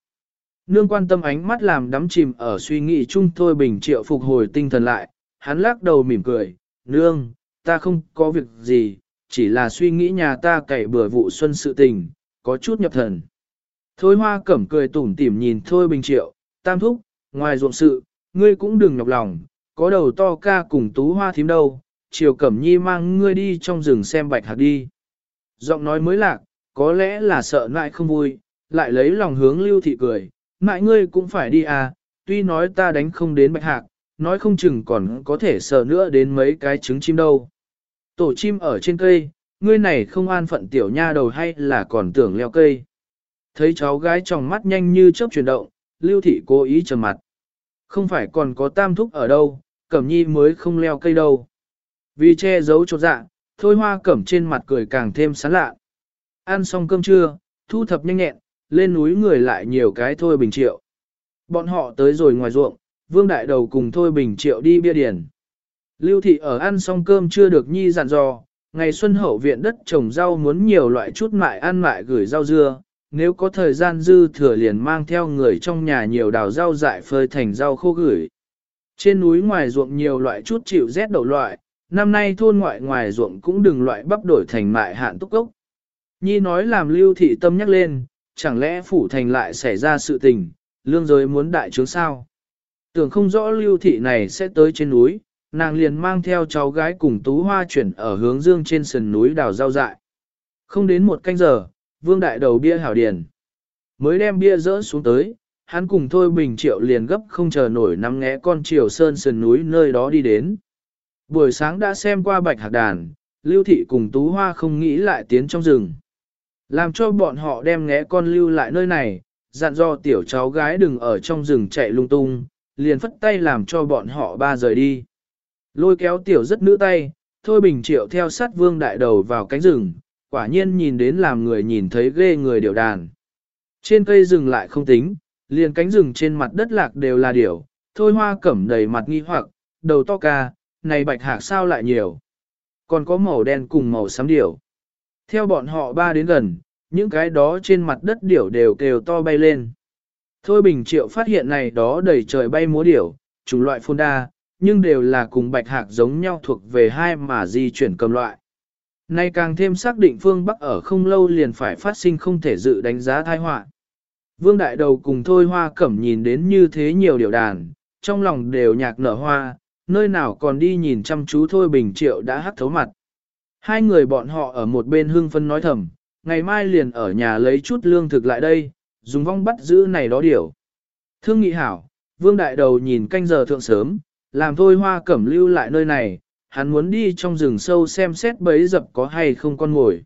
Speaker 1: Nương quan tâm ánh mắt làm đắm chìm ở suy nghĩ chung thôi bình triệu phục hồi tinh thần lại, hắn lắc đầu mỉm cười, nương, ta không có việc gì, chỉ là suy nghĩ nhà ta cày bừa vụ xuân sự tình, có chút nhập thần. Thôi hoa cẩm cười tủm tỉm nhìn thôi bình triệu, tam thúc, ngoài ruộng sự, ngươi cũng đừng nhọc lòng, có đầu to ca cùng tú hoa thím đâu, chiều cẩm nhi mang ngươi đi trong rừng xem bạch hạc đi. Giọng nói mới lạc, có lẽ là sợ nại không vui, lại lấy lòng hướng lưu thị cười, ngại ngươi cũng phải đi à, tuy nói ta đánh không đến bạch hạc, nói không chừng còn có thể sợ nữa đến mấy cái trứng chim đâu. Tổ chim ở trên cây, ngươi này không an phận tiểu nha đầu hay là còn tưởng leo cây. Thấy cháu gái trong mắt nhanh như chớp chuyển động, lưu thị cố ý trầm mặt. Không phải còn có tam thúc ở đâu, cẩm nhi mới không leo cây đâu. Vì che giấu chột dạ, thôi hoa cẩm trên mặt cười càng thêm sán lạ. Ăn xong cơm trưa, thu thập nhanh nhẹn, lên núi người lại nhiều cái thôi bình triệu. Bọn họ tới rồi ngoài ruộng, vương đại đầu cùng thôi bình triệu đi bia điển. Lưu thị ở ăn xong cơm chưa được nhi dặn dò, ngày xuân hậu viện đất trồng rau muốn nhiều loại chút mại ăn mại gửi rau dưa, nếu có thời gian dư thừa liền mang theo người trong nhà nhiều đào rau dại phơi thành rau khô gửi. Trên núi ngoài ruộng nhiều loại chút chịu rét đậu loại, năm nay thôn ngoại ngoài ruộng cũng đừng loại bắp đổi thành mại hạn túc cốc. Nhi nói làm lưu thị tâm nhắc lên, chẳng lẽ phủ thành lại xảy ra sự tình, lương giới muốn đại trướng sao? Tưởng không rõ lưu thị này sẽ tới trên núi, nàng liền mang theo cháu gái cùng tú hoa chuyển ở hướng dương trên sườn núi đào rau dại. Không đến một canh giờ, vương đại đầu bia hảo điền. Mới đem bia rỡ xuống tới, hắn cùng Thôi Bình Triệu liền gấp không chờ nổi nắm ngẽ con triều sơn sườn núi nơi đó đi đến. Buổi sáng đã xem qua bạch hạc đàn, Lưu Thị cùng Tú Hoa không nghĩ lại tiến trong rừng. Làm cho bọn họ đem ngẽ con lưu lại nơi này, dặn do tiểu cháu gái đừng ở trong rừng chạy lung tung, liền phất tay làm cho bọn họ ba rời đi. Lôi kéo tiểu rất nữ tay, Thôi Bình Triệu theo sát vương đại đầu vào cánh rừng, quả nhiên nhìn đến làm người nhìn thấy ghê người điều đàn. Trên cây rừng lại không tính, liền cánh rừng trên mặt đất lạc đều là điểu, thôi hoa cẩm đầy mặt nghi hoặc, đầu to ca, này bạch hạc sao lại nhiều. Còn có màu đen cùng màu xám điểu. Theo bọn họ ba đến gần, những cái đó trên mặt đất điểu đều kêu to bay lên. Thôi Bình Triệu phát hiện này đó đầy trời bay múa điểu, chủng loại phôn đa, nhưng đều là cùng bạch hạc giống nhau thuộc về hai mà di chuyển cầm loại. Nay càng thêm xác định phương Bắc ở không lâu liền phải phát sinh không thể dự đánh giá thai họa. Vương Đại Đầu cùng Thôi Hoa Cẩm nhìn đến như thế nhiều điều đàn, trong lòng đều nhạc nở hoa, nơi nào còn đi nhìn chăm chú Thôi Bình Triệu đã hắt thấu mặt. Hai người bọn họ ở một bên hưng phân nói thầm, ngày mai liền ở nhà lấy chút lương thực lại đây, dùng vong bắt giữ này đó điều. Thương nghị hảo, Vương Đại Đầu nhìn canh giờ thượng sớm, làm Thôi Hoa Cẩm lưu lại nơi này, hắn muốn đi trong rừng sâu xem xét bấy dập có hay không con ngồi.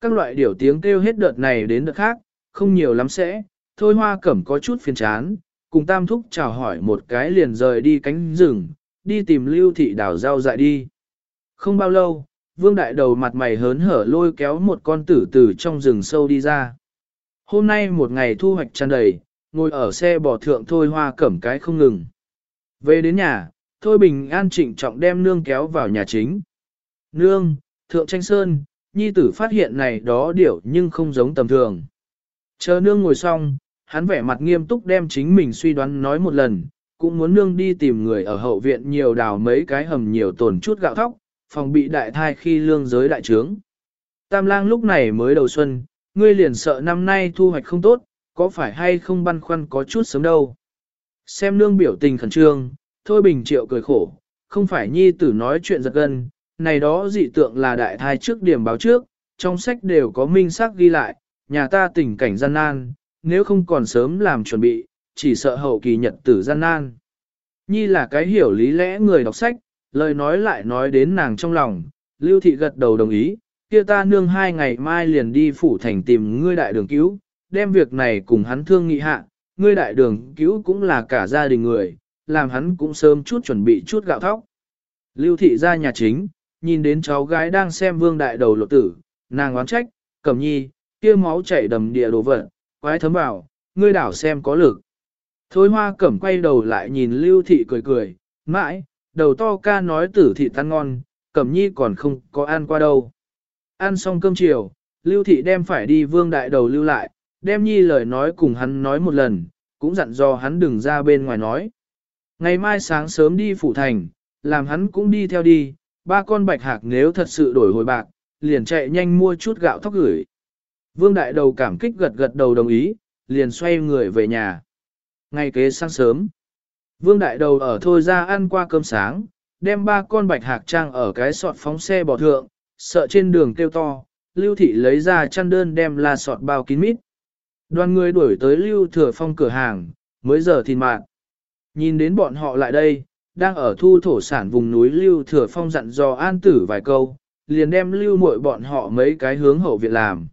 Speaker 1: Các loại điểu tiếng kêu hết đợt này đến đợt khác, không nhiều lắm sẽ, thôi hoa cẩm có chút phiền chán, cùng tam thúc chào hỏi một cái liền rời đi cánh rừng, đi tìm lưu thị đảo rau dại đi. Không bao lâu, vương đại đầu mặt mày hớn hở lôi kéo một con tử tử trong rừng sâu đi ra. Hôm nay một ngày thu hoạch tràn đầy, ngồi ở xe bò thượng thôi hoa cẩm cái không ngừng. Về đến nhà, thôi bình an trịnh trọng đem nương kéo vào nhà chính. Nương, thượng tranh sơn, nhi tử phát hiện này đó điểu nhưng không giống tầm thường. Chờ nương ngồi xong, hắn vẻ mặt nghiêm túc đem chính mình suy đoán nói một lần, cũng muốn nương đi tìm người ở hậu viện nhiều đào mấy cái hầm nhiều tổn chút gạo thóc, phòng bị đại thai khi lương giới đại trướng. Tam lang lúc này mới đầu xuân, ngươi liền sợ năm nay thu hoạch không tốt, có phải hay không băn khoăn có chút sớm đâu. Xem nương biểu tình khẩn trương, thôi bình triệu cười khổ, không phải nhi tử nói chuyện giật gân, này đó dị tượng là đại thai trước điểm báo trước, trong sách đều có minh xác ghi lại, nhà ta tình cảnh gian nan, nếu không còn sớm làm chuẩn bị, chỉ sợ hậu kỳ nhật tử gian nan. Nhi là cái hiểu lý lẽ người đọc sách, lời nói lại nói đến nàng trong lòng, lưu thị gật đầu đồng ý, kia ta nương hai ngày mai liền đi phủ thành tìm ngươi đại đường cứu, đem việc này cùng hắn thương nghị hạ, ngươi đại đường cứu cũng là cả gia đình người, làm hắn cũng sớm chút chuẩn bị chút gạo thóc. Lưu thị ra nhà chính, nhìn đến cháu gái đang xem vương đại đầu lộ tử, nàng oán trách, cẩm nhi, kia máu chảy đầm địa đồ vật, quái thấm vào, ngươi đảo xem có lực. Thôi hoa cẩm quay đầu lại nhìn lưu thị cười cười, mãi, đầu to ca nói tử thị tan ngon, cẩm nhi còn không có ăn qua đâu. Ăn xong cơm chiều, lưu thị đem phải đi vương đại đầu lưu lại, đem nhi lời nói cùng hắn nói một lần, cũng dặn dò hắn đừng ra bên ngoài nói. Ngày mai sáng sớm đi phủ thành, làm hắn cũng đi theo đi, ba con bạch hạc nếu thật sự đổi hồi bạc, liền chạy nhanh mua chút gạo thóc gửi. Vương đại đầu cảm kích gật gật đầu đồng ý, liền xoay người về nhà. Ngay kế sáng sớm, Vương đại đầu ở thôi ra ăn qua cơm sáng, đem ba con bạch hạc trang ở cái sọt phóng xe bỏ thượng, sợ trên đường kêu to, lưu thị lấy ra chăn đơn đem la sọt bao kín mít. Đoàn người đuổi tới lưu thừa phong cửa hàng, mới giờ thìn mạng. Nhìn đến bọn họ lại đây, đang ở thu thổ sản vùng núi lưu thừa phong dặn dò an tử vài câu, liền đem lưu muội bọn họ mấy cái hướng hậu viện làm.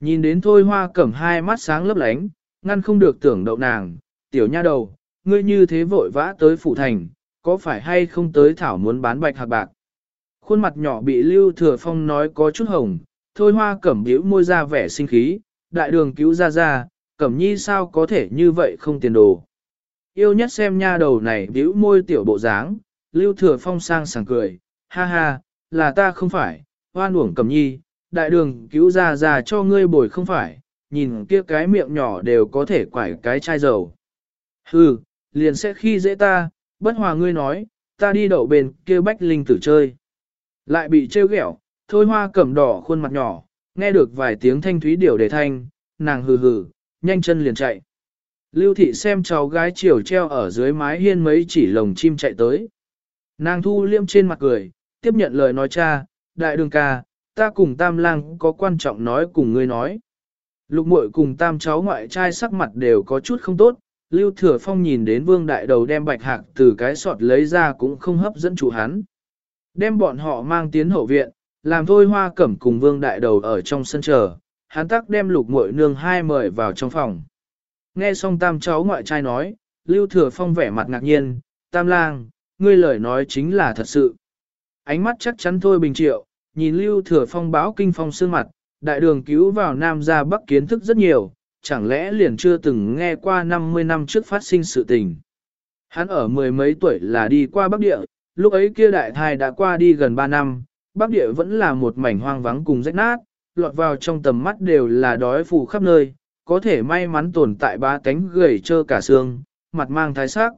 Speaker 1: Nhìn đến thôi hoa cẩm hai mắt sáng lấp lánh, ngăn không được tưởng đậu nàng, tiểu nha đầu, ngươi như thế vội vã tới phủ thành, có phải hay không tới thảo muốn bán bạch hạt bạc. Khuôn mặt nhỏ bị lưu thừa phong nói có chút hồng, thôi hoa cẩm biểu môi ra vẻ sinh khí, đại đường cứu ra ra, cẩm nhi sao có thể như vậy không tiền đồ. Yêu nhất xem nha đầu này bĩu môi tiểu bộ dáng, lưu thừa phong sang sảng cười, ha ha, là ta không phải, hoan uổng cầm nhi, đại đường cứu ra ra cho ngươi bồi không phải, nhìn kia cái miệng nhỏ đều có thể quải cái chai dầu. Hừ, liền sẽ khi dễ ta, bất hòa ngươi nói, ta đi đậu bên kia bách linh tử chơi. Lại bị trêu ghẹo, thôi hoa cẩm đỏ khuôn mặt nhỏ, nghe được vài tiếng thanh thúy điểu đề thanh, nàng hừ hừ, nhanh chân liền chạy. Lưu thị xem cháu gái chiều treo ở dưới mái hiên mấy chỉ lồng chim chạy tới. Nàng thu liêm trên mặt cười, tiếp nhận lời nói cha, đại đường ca, ta cùng tam lang có quan trọng nói cùng ngươi nói. Lục muội cùng tam cháu ngoại trai sắc mặt đều có chút không tốt, Lưu Thừa Phong nhìn đến vương đại đầu đem bạch hạc từ cái sọt lấy ra cũng không hấp dẫn chủ hắn. Đem bọn họ mang tiến hậu viện, làm thôi hoa cẩm cùng vương đại đầu ở trong sân chờ, hắn tắc đem lục muội nương hai mời vào trong phòng. Nghe xong tam cháu ngoại trai nói, Lưu Thừa Phong vẻ mặt ngạc nhiên, tam lang, ngươi lời nói chính là thật sự. Ánh mắt chắc chắn thôi bình triệu, nhìn Lưu Thừa Phong báo kinh phong sương mặt, đại đường cứu vào Nam ra Bắc kiến thức rất nhiều, chẳng lẽ liền chưa từng nghe qua 50 năm trước phát sinh sự tình. Hắn ở mười mấy tuổi là đi qua Bắc Địa, lúc ấy kia đại thai đã qua đi gần 3 năm, Bắc Địa vẫn là một mảnh hoang vắng cùng rách nát, lọt vào trong tầm mắt đều là đói phù khắp nơi, có thể may mắn tồn tại ba cánh gầy trơ cả xương, mặt mang thái sắc.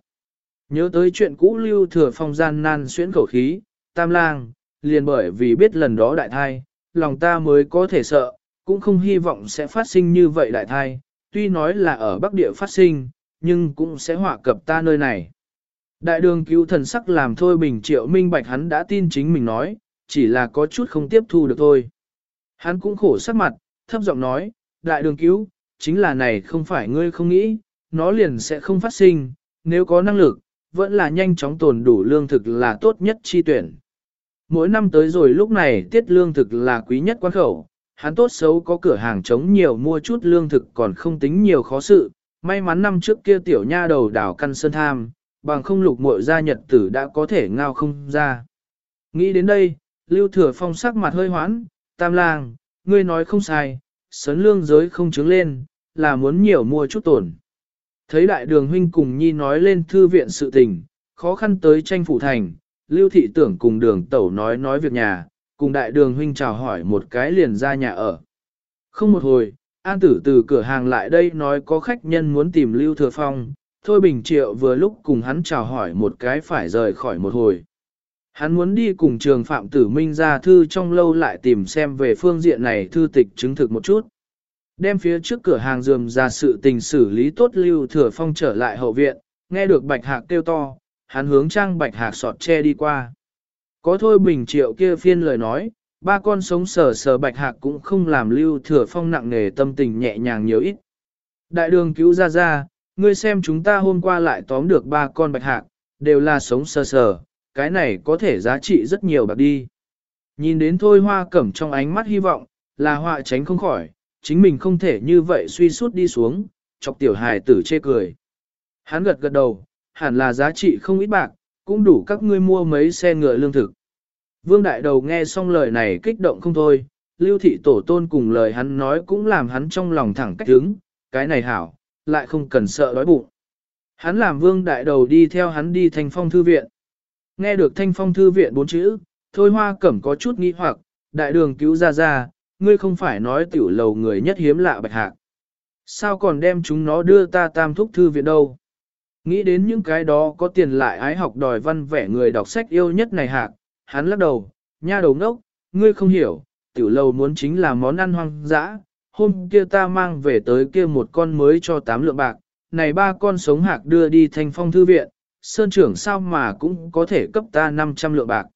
Speaker 1: Nhớ tới chuyện cũ lưu thừa phong gian nan xuyễn khẩu khí, tam lang, liền bởi vì biết lần đó đại thai, lòng ta mới có thể sợ, cũng không hy vọng sẽ phát sinh như vậy đại thai, tuy nói là ở Bắc Địa phát sinh, nhưng cũng sẽ họa cập ta nơi này. Đại đường cứu thần sắc làm thôi bình triệu minh bạch hắn đã tin chính mình nói, chỉ là có chút không tiếp thu được thôi. Hắn cũng khổ sắc mặt, thấp giọng nói, đại đường cứu, chính là này không phải ngươi không nghĩ, nó liền sẽ không phát sinh, nếu có năng lực, vẫn là nhanh chóng tồn đủ lương thực là tốt nhất chi tuyển. Mỗi năm tới rồi lúc này tiết lương thực là quý nhất quan khẩu, hắn tốt xấu có cửa hàng chống nhiều mua chút lương thực còn không tính nhiều khó sự, may mắn năm trước kia tiểu nha đầu đảo căn sơn tham, bằng không lục muội gia nhật tử đã có thể ngao không ra. Nghĩ đến đây, lưu thừa phong sắc mặt hơi hoãn, tam lang, ngươi nói không sai, sấn lương giới không chứng lên, là muốn nhiều mua chút tổn. Thấy đại đường huynh cùng nhi nói lên thư viện sự tình, khó khăn tới tranh phủ thành, lưu thị tưởng cùng đường tẩu nói nói việc nhà, cùng đại đường huynh chào hỏi một cái liền ra nhà ở. Không một hồi, an tử từ cửa hàng lại đây nói có khách nhân muốn tìm lưu thừa phong, thôi bình triệu vừa lúc cùng hắn chào hỏi một cái phải rời khỏi một hồi. Hắn muốn đi cùng trường Phạm Tử Minh ra thư trong lâu lại tìm xem về phương diện này thư tịch chứng thực một chút. Đem phía trước cửa hàng dườm ra sự tình xử lý tốt lưu thừa phong trở lại hậu viện, nghe được bạch hạc kêu to, hắn hướng trang bạch hạc sọt che đi qua. Có thôi bình triệu kia phiên lời nói, ba con sống sờ sờ bạch hạc cũng không làm lưu thừa phong nặng nề tâm tình nhẹ nhàng nhiều ít. Đại đường cứu ra ra, ngươi xem chúng ta hôm qua lại tóm được ba con bạch hạc, đều là sống sờ sờ, cái này có thể giá trị rất nhiều bạc đi. Nhìn đến thôi hoa cẩm trong ánh mắt hy vọng, là họa tránh không khỏi, chính mình không thể như vậy suy suốt đi xuống, chọc tiểu hài tử chê cười. Hắn gật gật đầu, hẳn là giá trị không ít bạc, cũng đủ các ngươi mua mấy xe ngựa lương thực. Vương Đại Đầu nghe xong lời này kích động không thôi, lưu thị tổ tôn cùng lời hắn nói cũng làm hắn trong lòng thẳng cách hứng, cái này hảo, lại không cần sợ đói bụng. Hắn làm Vương Đại Đầu đi theo hắn đi thành phong thư viện. Nghe được thanh phong thư viện bốn chữ, thôi hoa cẩm có chút nghi hoặc, đại đường cứu ra ra, ngươi không phải nói tiểu lầu người nhất hiếm lạ bạch hạc. Sao còn đem chúng nó đưa ta tam thúc thư viện đâu? Nghĩ đến những cái đó có tiền lại ái học đòi văn vẻ người đọc sách yêu nhất này hạc, hắn lắc đầu, nha đầu ngốc, ngươi không hiểu, tiểu lầu muốn chính là món ăn hoang dã, hôm kia ta mang về tới kia một con mới cho tám lượng bạc, này ba con sống hạc đưa đi thanh phong thư viện, sơn trưởng sao mà cũng có thể cấp ta 500 lượng bạc.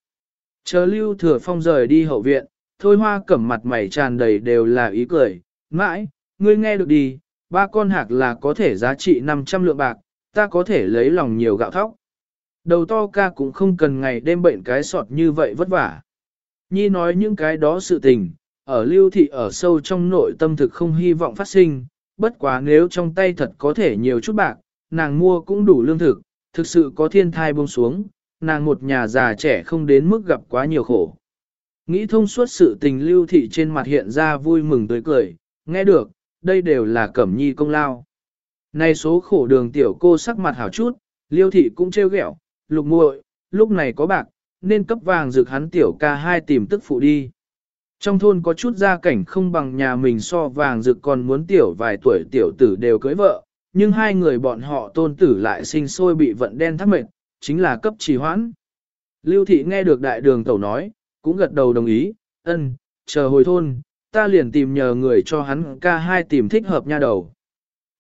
Speaker 1: Chờ lưu thừa phong rời đi hậu viện, thôi hoa cẩm mặt mày tràn đầy đều là ý cười, mãi, ngươi nghe được đi, ba con hạc là có thể giá trị 500 lượng bạc, ta có thể lấy lòng nhiều gạo thóc. Đầu to ca cũng không cần ngày đêm bệnh cái sọt như vậy vất vả. Nhi nói những cái đó sự tình, ở lưu thị ở sâu trong nội tâm thực không hy vọng phát sinh, bất quá nếu trong tay thật có thể nhiều chút bạc, nàng mua cũng đủ lương thực, thực sự có thiên thai buông xuống, nàng một nhà già trẻ không đến mức gặp quá nhiều khổ. Nghĩ thông suốt sự tình lưu thị trên mặt hiện ra vui mừng tươi cười, nghe được, đây đều là cẩm nhi công lao. nay số khổ đường tiểu cô sắc mặt hảo chút, lưu thị cũng trêu ghẹo, lục muội, lúc này có bạc, nên cấp vàng rực hắn tiểu ca hai tìm tức phụ đi. Trong thôn có chút gia cảnh không bằng nhà mình so vàng rực còn muốn tiểu vài tuổi tiểu tử đều cưới vợ, nhưng hai người bọn họ tôn tử lại sinh sôi bị vận đen thắc mệt, chính là cấp trì hoãn. Lưu thị nghe được đại đường tẩu nói, cũng gật đầu đồng ý, ân, chờ hồi thôn, ta liền tìm nhờ người cho hắn ca hai tìm thích hợp nha đầu.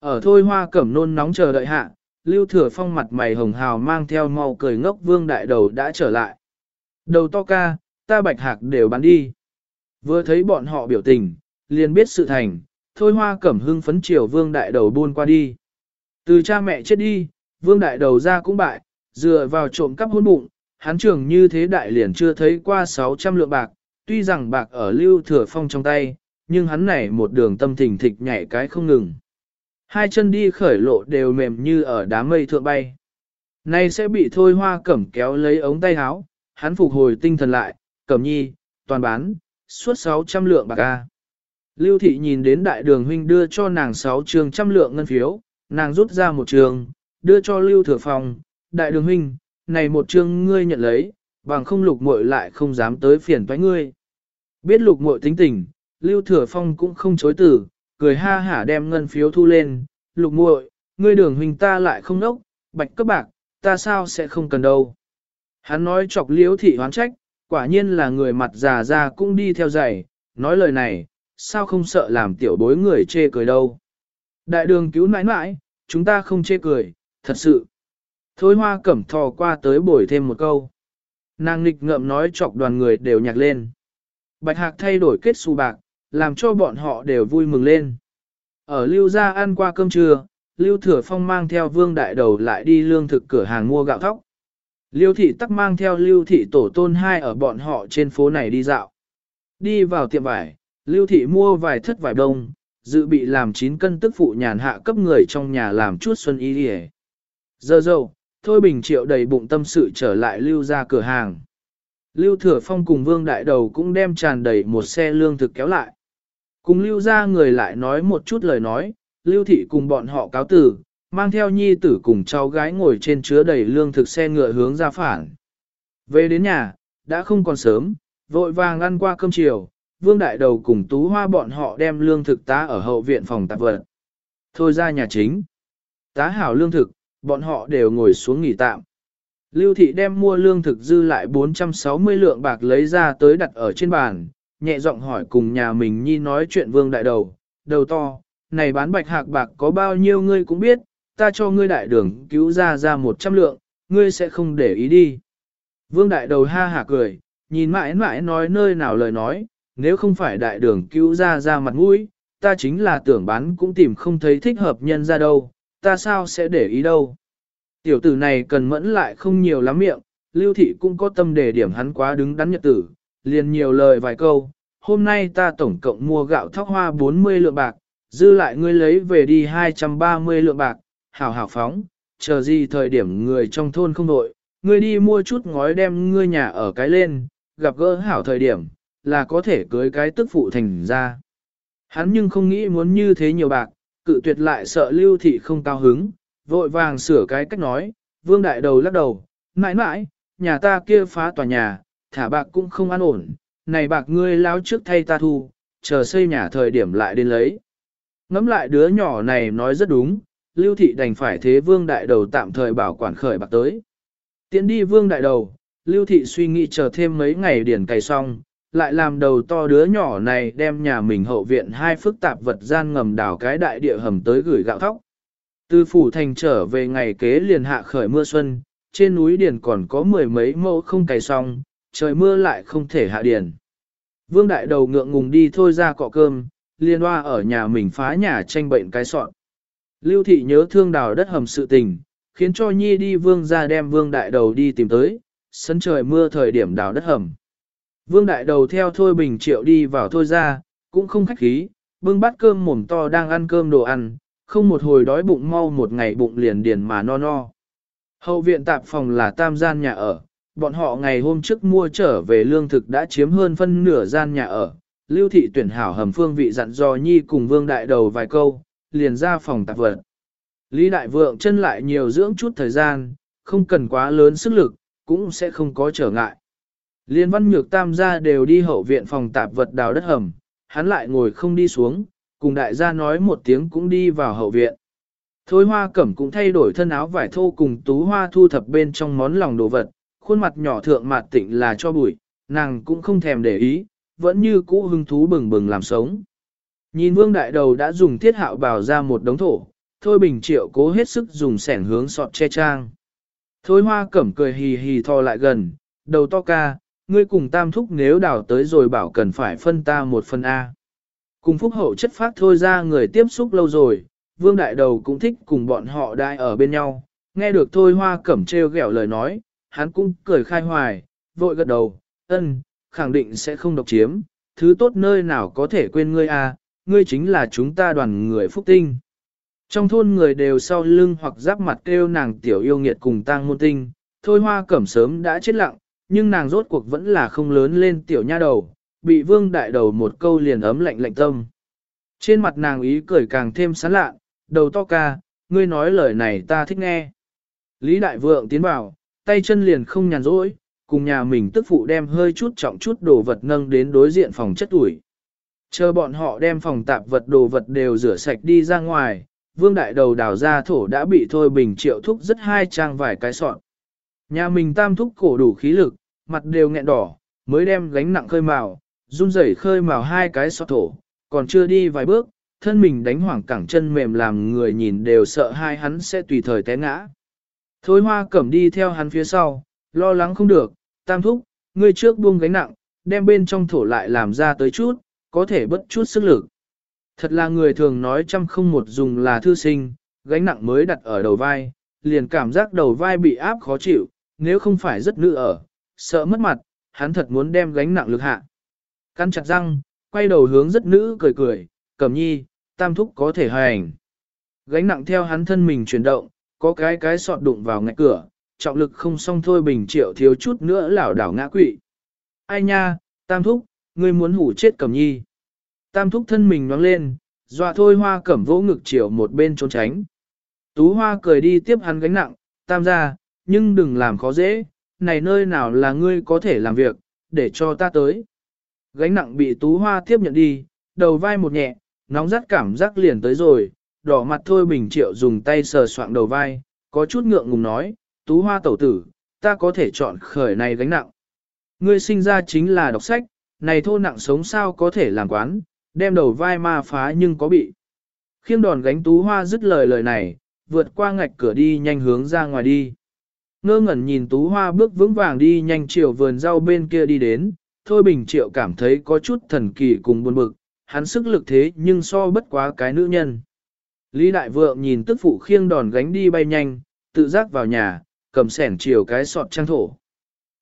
Speaker 1: Ở thôi hoa cẩm nôn nóng chờ đợi hạ, lưu thừa phong mặt mày hồng hào mang theo mau cười ngốc vương đại đầu đã trở lại. Đầu to ca, ta bạch hạc đều bán đi. Vừa thấy bọn họ biểu tình, liền biết sự thành, thôi hoa cẩm hưng phấn chiều vương đại đầu buôn qua đi. Từ cha mẹ chết đi, vương đại đầu ra cũng bại, dựa vào trộm cắp hôn bụng, hắn trường như thế đại liền chưa thấy qua 600 lượng bạc, tuy rằng bạc ở lưu thừa phong trong tay, nhưng hắn này một đường tâm thình thịch nhảy cái không ngừng. Hai chân đi khởi lộ đều mềm như ở đám mây thượng bay. Nay sẽ bị thôi hoa cẩm kéo lấy ống tay áo, hắn phục hồi tinh thần lại, cẩm nhi, toàn bán, suốt 600 lượng bạc ca. Lưu thị nhìn đến đại đường huynh đưa cho nàng 6 trường trăm lượng ngân phiếu, nàng rút ra một trường, đưa cho Lưu Thừa Phong, đại đường huynh, này một trường ngươi nhận lấy, bằng không lục muội lại không dám tới phiền toái ngươi. Biết lục muội tính tình, Lưu Thừa Phong cũng không chối từ, cười ha hả đem ngân phiếu thu lên, lục muội, ngươi đường huynh ta lại không nốc, bạch cấp bạc, ta sao sẽ không cần đâu. Hắn nói chọc liễu thị hoán trách, quả nhiên là người mặt già ra cũng đi theo giày, nói lời này, sao không sợ làm tiểu bối người chê cười đâu. Đại đường cứu nãi nãi, chúng ta không chê cười, thật sự. Thôi hoa cẩm thò qua tới bồi thêm một câu. Nàng nghịch ngợm nói chọc đoàn người đều nhạc lên. Bạch hạc thay đổi kết xu bạc, làm cho bọn họ đều vui mừng lên. Ở lưu gia ăn qua cơm trưa, lưu thừa phong mang theo vương đại đầu lại đi lương thực cửa hàng mua gạo thóc. Lưu thị tắc mang theo lưu thị tổ tôn hai ở bọn họ trên phố này đi dạo. Đi vào tiệm vải, lưu thị mua vài thất vải đông, dự bị làm 9 cân tức phụ nhàn hạ cấp người trong nhà làm chút xuân y đi Giờ dâu, Thôi Bình Triệu đầy bụng tâm sự trở lại lưu ra cửa hàng. Lưu Thừa Phong cùng Vương Đại Đầu cũng đem tràn đầy một xe lương thực kéo lại. Cùng lưu ra người lại nói một chút lời nói, lưu thị cùng bọn họ cáo tử, mang theo nhi tử cùng cháu gái ngồi trên chứa đầy lương thực xe ngựa hướng ra phản. Về đến nhà, đã không còn sớm, vội vàng ăn qua cơm chiều, vương đại đầu cùng tú hoa bọn họ đem lương thực tá ở hậu viện phòng tạp vật. Thôi ra nhà chính. Tá hảo lương thực, bọn họ đều ngồi xuống nghỉ tạm. Lưu thị đem mua lương thực dư lại 460 lượng bạc lấy ra tới đặt ở trên bàn, nhẹ giọng hỏi cùng nhà mình nhi nói chuyện vương đại đầu, đầu to, này bán bạch hạc bạc có bao nhiêu ngươi cũng biết, ta cho ngươi đại đường cứu ra ra 100 lượng, ngươi sẽ không để ý đi. Vương đại đầu ha hả cười, nhìn mãi mãi nói nơi nào lời nói, nếu không phải đại đường cứu ra ra mặt mũi, ta chính là tưởng bán cũng tìm không thấy thích hợp nhân ra đâu, ta sao sẽ để ý đâu. Tiểu tử này cần mẫn lại không nhiều lắm miệng, lưu thị cũng có tâm để điểm hắn quá đứng đắn nhật tử, liền nhiều lời vài câu, hôm nay ta tổng cộng mua gạo thóc hoa 40 lượng bạc, dư lại ngươi lấy về đi 230 lượng bạc, hảo hảo phóng, chờ gì thời điểm người trong thôn không đội, ngươi đi mua chút ngói đem ngươi nhà ở cái lên, gặp gỡ hảo thời điểm, là có thể cưới cái tức phụ thành ra. Hắn nhưng không nghĩ muốn như thế nhiều bạc, cự tuyệt lại sợ lưu thị không cao hứng, vội vàng sửa cái cách nói, vương đại đầu lắc đầu, mãi mãi, nhà ta kia phá tòa nhà, thả bạc cũng không an ổn, này bạc ngươi lao trước thay ta thu, chờ xây nhà thời điểm lại đến lấy. Ngắm lại đứa nhỏ này nói rất đúng, lưu thị đành phải thế vương đại đầu tạm thời bảo quản khởi bạc tới. Tiến đi vương đại đầu, lưu thị suy nghĩ chờ thêm mấy ngày điển cày xong, lại làm đầu to đứa nhỏ này đem nhà mình hậu viện hai phức tạp vật gian ngầm đào cái đại địa hầm tới gửi gạo thóc. Từ phủ thành trở về ngày kế liền hạ khởi mưa xuân, trên núi điền còn có mười mấy mẫu không cày xong, trời mưa lại không thể hạ điền. Vương đại đầu ngượng ngùng đi thôi ra cọ cơm, liên hoa ở nhà mình phá nhà tranh bệnh cái sọn. Lưu thị nhớ thương đào đất hầm sự tình, khiến cho Nhi đi vương ra đem vương đại đầu đi tìm tới, sân trời mưa thời điểm đào đất hầm. Vương đại đầu theo Thôi Bình Triệu đi vào Thôi ra, cũng không khách khí, bưng bát cơm mồm to đang ăn cơm đồ ăn, không một hồi đói bụng mau một ngày bụng liền điền mà no no. Hậu viện tạp phòng là tam gian nhà ở, bọn họ ngày hôm trước mua trở về lương thực đã chiếm hơn phân nửa gian nhà ở. Lưu thị tuyển hảo hầm phương vị dặn dò nhi cùng vương đại đầu vài câu, liền ra phòng tạp vật. Lý đại vượng chân lại nhiều dưỡng chút thời gian, không cần quá lớn sức lực, cũng sẽ không có trở ngại. Liên văn nhược tam gia đều đi hậu viện phòng tạp vật đào đất hầm, hắn lại ngồi không đi xuống, cùng đại gia nói một tiếng cũng đi vào hậu viện. Thôi hoa cẩm cũng thay đổi thân áo vải thô cùng tú hoa thu thập bên trong món lòng đồ vật, khuôn mặt nhỏ thượng mặt tịnh là cho bụi, nàng cũng không thèm để ý, vẫn như cũ hưng thú bừng bừng làm sống. Nhìn vương đại đầu đã dùng thiết hạo bào ra một đống thổ, thôi bình triệu cố hết sức dùng sẻn hướng sọt che trang. Thôi hoa cẩm cười hì hì thò lại gần, đầu to ca, ngươi cùng tam thúc nếu đào tới rồi bảo cần phải phân ta một phần A. Cùng phúc hậu chất phát thôi ra người tiếp xúc lâu rồi, vương đại đầu cũng thích cùng bọn họ đại ở bên nhau, nghe được thôi hoa cẩm treo ghẹo lời nói, hắn cũng cười khai hoài, vội gật đầu, ân, khẳng định sẽ không độc chiếm, thứ tốt nơi nào có thể quên ngươi a, ngươi chính là chúng ta đoàn người phúc tinh. Trong thôn người đều sau lưng hoặc giáp mặt kêu nàng tiểu yêu nghiệt cùng tang môn tinh, thôi hoa cẩm sớm đã chết lặng, nhưng nàng rốt cuộc vẫn là không lớn lên tiểu nha đầu, bị vương đại đầu một câu liền ấm lạnh lạnh tâm. Trên mặt nàng ý cười càng thêm sán lạ, đầu to ca, ngươi nói lời này ta thích nghe. Lý đại vượng tiến vào, tay chân liền không nhàn rỗi, cùng nhà mình tức phụ đem hơi chút trọng chút đồ vật nâng đến đối diện phòng chất ủi. Chờ bọn họ đem phòng tạp vật đồ vật đều rửa sạch đi ra ngoài, vương đại đầu đào ra thổ đã bị thôi bình triệu thúc rất hai trang vài cái sọn. Nhà mình tam thúc cổ đủ khí lực, mặt đều nghẹn đỏ, mới đem gánh nặng khơi màu, run rẩy khơi màu hai cái sọt thổ, còn chưa đi vài bước, thân mình đánh hoảng cẳng chân mềm làm người nhìn đều sợ hai hắn sẽ tùy thời té ngã. Thối hoa cẩm đi theo hắn phía sau, lo lắng không được, tam thúc, ngươi trước buông gánh nặng, đem bên trong thổ lại làm ra tới chút, có thể bất chút sức lực. Thật là người thường nói trăm không một dùng là thư sinh, gánh nặng mới đặt ở đầu vai, liền cảm giác đầu vai bị áp khó chịu, nếu không phải rất nữ ở, sợ mất mặt, hắn thật muốn đem gánh nặng lực hạ. Căn chặt răng, quay đầu hướng rất nữ cười cười, cẩm nhi, tam thúc có thể hành. Gánh nặng theo hắn thân mình chuyển động, có cái cái sọt đụng vào ngạch cửa, trọng lực không xong thôi bình triệu thiếu chút nữa lảo đảo ngã quỵ. Ai nha, tam thúc, ngươi muốn hủ chết cẩm nhi. Tam thúc thân mình nhoáng lên, dọa thôi hoa cẩm vỗ ngực triệu một bên trốn tránh. Tú hoa cười đi tiếp hắn gánh nặng, tam ra, nhưng đừng làm khó dễ, này nơi nào là ngươi có thể làm việc, để cho ta tới. Gánh nặng bị tú hoa tiếp nhận đi, đầu vai một nhẹ, nóng rát cảm giác liền tới rồi, đỏ mặt thôi bình triệu dùng tay sờ soạng đầu vai, có chút ngượng ngùng nói, tú hoa tẩu tử, ta có thể chọn khởi này gánh nặng. Ngươi sinh ra chính là đọc sách, này thô nặng sống sao có thể làm quán, đem đầu vai ma phá nhưng có bị. Khiêng đòn gánh tú hoa dứt lời lời này, vượt qua ngạch cửa đi nhanh hướng ra ngoài đi. Ngơ ngẩn nhìn tú hoa bước vững vàng đi nhanh chiều vườn rau bên kia đi đến, thôi bình triệu cảm thấy có chút thần kỳ cùng buồn bực, hắn sức lực thế nhưng so bất quá cái nữ nhân. Lý đại vượng nhìn tức phụ khiêng đòn gánh đi bay nhanh, tự giác vào nhà, cầm sẻn chiều cái sọt trang thổ.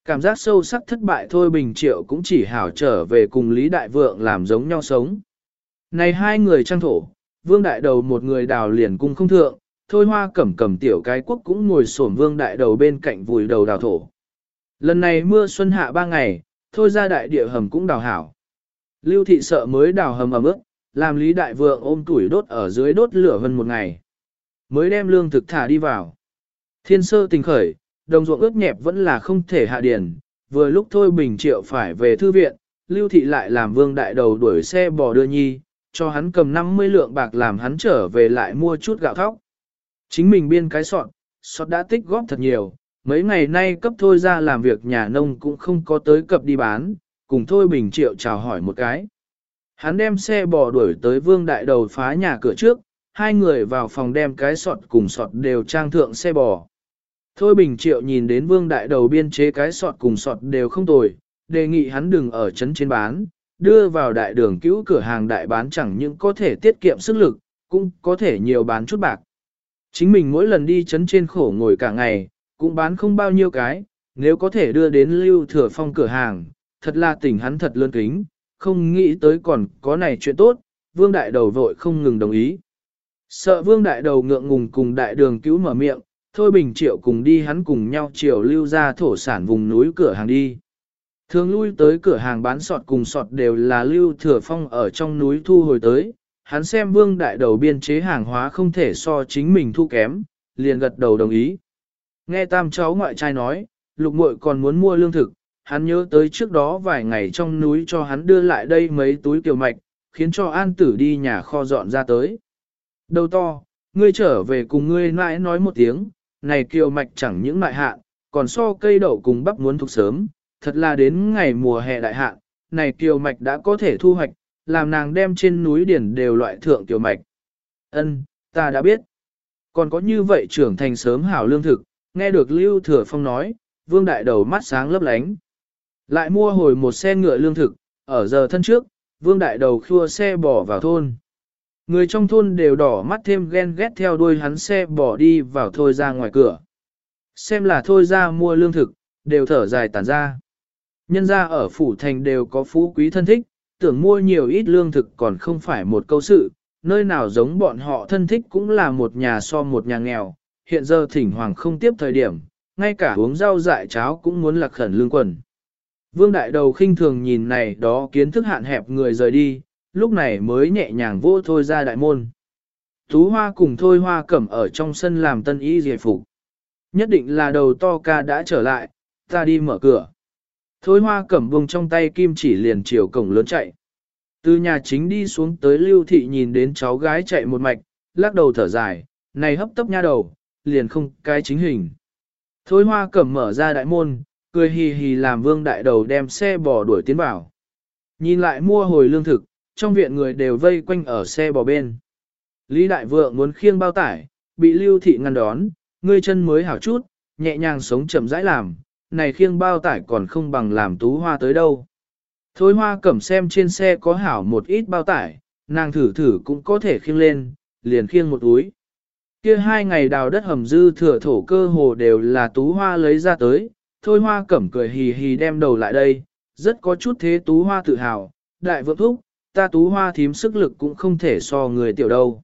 Speaker 1: Cảm giác sâu sắc thất bại thôi bình triệu cũng chỉ hảo trở về cùng Lý đại vượng làm giống nhau sống. Này hai người trang thổ, vương đại đầu một người đào liền cung không thượng, thôi hoa cẩm cầm tiểu cái quốc cũng ngồi xổm vương đại đầu bên cạnh vùi đầu đào thổ. Lần này mưa xuân hạ ba ngày, thôi ra đại địa hầm cũng đào hảo. Lưu thị sợ mới đào hầm ẩm ướt, làm lý đại vượng ôm tuổi đốt ở dưới đốt lửa hơn một ngày. Mới đem lương thực thả đi vào. Thiên sơ tình khởi, đồng ruộng ướt nhẹp vẫn là không thể hạ điền, vừa lúc thôi bình triệu phải về thư viện, lưu thị lại làm vương đại đầu đuổi xe bò đưa nhi, cho hắn cầm 50 lượng bạc làm hắn trở về lại mua chút gạo thóc. Chính mình biên cái sọt, sọt đã tích góp thật nhiều, mấy ngày nay cấp thôi ra làm việc nhà nông cũng không có tới cập đi bán, cùng thôi bình triệu chào hỏi một cái. Hắn đem xe bò đuổi tới vương đại đầu phá nhà cửa trước, hai người vào phòng đem cái sọt cùng sọt đều trang thượng xe bò. Thôi Bình Triệu nhìn đến vương đại đầu biên chế cái sọt cùng sọt đều không tồi, đề nghị hắn đừng ở trấn trên bán, đưa vào đại đường cứu cửa hàng đại bán chẳng những có thể tiết kiệm sức lực, cũng có thể nhiều bán chút bạc. Chính mình mỗi lần đi chấn trên khổ ngồi cả ngày, cũng bán không bao nhiêu cái, nếu có thể đưa đến lưu thừa phong cửa hàng, thật là tỉnh hắn thật lươn kính, không nghĩ tới còn có này chuyện tốt, vương đại đầu vội không ngừng đồng ý. Sợ vương đại đầu ngượng ngùng cùng đại đường cứu mở miệng, thôi bình triệu cùng đi hắn cùng nhau chiều lưu ra thổ sản vùng núi cửa hàng đi. Thường lui tới cửa hàng bán sọt cùng sọt đều là lưu thừa phong ở trong núi thu hồi tới, hắn xem vương đại đầu biên chế hàng hóa không thể so chính mình thu kém, liền gật đầu đồng ý. Nghe tam cháu ngoại trai nói, lục muội còn muốn mua lương thực, hắn nhớ tới trước đó vài ngày trong núi cho hắn đưa lại đây mấy túi kiều mạch, khiến cho an tử đi nhà kho dọn ra tới. Đầu to, ngươi trở về cùng ngươi nãi nói một tiếng, này kiều mạch chẳng những nại hạn, còn so cây đậu cùng bắp muốn thuộc sớm, thật là đến ngày mùa hè đại hạn, này kiều mạch đã có thể thu hoạch, làm nàng đem trên núi điển đều loại thượng tiểu mạch. Ân, ta đã biết. Còn có như vậy trưởng thành sớm hảo lương thực, nghe được Lưu Thừa Phong nói, vương đại đầu mắt sáng lấp lánh. Lại mua hồi một xe ngựa lương thực, ở giờ thân trước, vương đại đầu khua xe bỏ vào thôn. Người trong thôn đều đỏ mắt thêm ghen ghét theo đuôi hắn xe bỏ đi vào thôi ra ngoài cửa. Xem là thôi ra mua lương thực, đều thở dài tản ra. Nhân ra ở phủ thành đều có phú quý thân thích, tưởng mua nhiều ít lương thực còn không phải một câu sự, nơi nào giống bọn họ thân thích cũng là một nhà so một nhà nghèo, hiện giờ thỉnh hoàng không tiếp thời điểm, ngay cả uống rau dại cháo cũng muốn lạc khẩn lương quần. Vương đại đầu khinh thường nhìn này đó kiến thức hạn hẹp người rời đi, lúc này mới nhẹ nhàng vô thôi ra đại môn. Tú hoa cùng thôi hoa cẩm ở trong sân làm tân y dề phục. Nhất định là đầu to ca đã trở lại, ta đi mở cửa. Thôi hoa cẩm vùng trong tay kim chỉ liền chiều cổng lớn chạy. Từ nhà chính đi xuống tới lưu thị nhìn đến cháu gái chạy một mạch, lắc đầu thở dài, này hấp tấp nha đầu, liền không cái chính hình. Thôi hoa cẩm mở ra đại môn, cười hì hì làm vương đại đầu đem xe bò đuổi tiến vào. Nhìn lại mua hồi lương thực, trong viện người đều vây quanh ở xe bò bên. Lý đại vượng muốn khiêng bao tải, bị lưu thị ngăn đón, ngươi chân mới hảo chút, nhẹ nhàng sống chậm rãi làm, này khiêng bao tải còn không bằng làm tú hoa tới đâu. Thôi hoa cẩm xem trên xe có hảo một ít bao tải, nàng thử thử cũng có thể khiêng lên, liền khiêng một túi. Kia hai ngày đào đất hầm dư thừa thổ cơ hồ đều là tú hoa lấy ra tới, thôi hoa cẩm cười hì hì đem đầu lại đây, rất có chút thế tú hoa tự hào, đại vượng thúc, ta tú hoa thím sức lực cũng không thể so người tiểu đâu.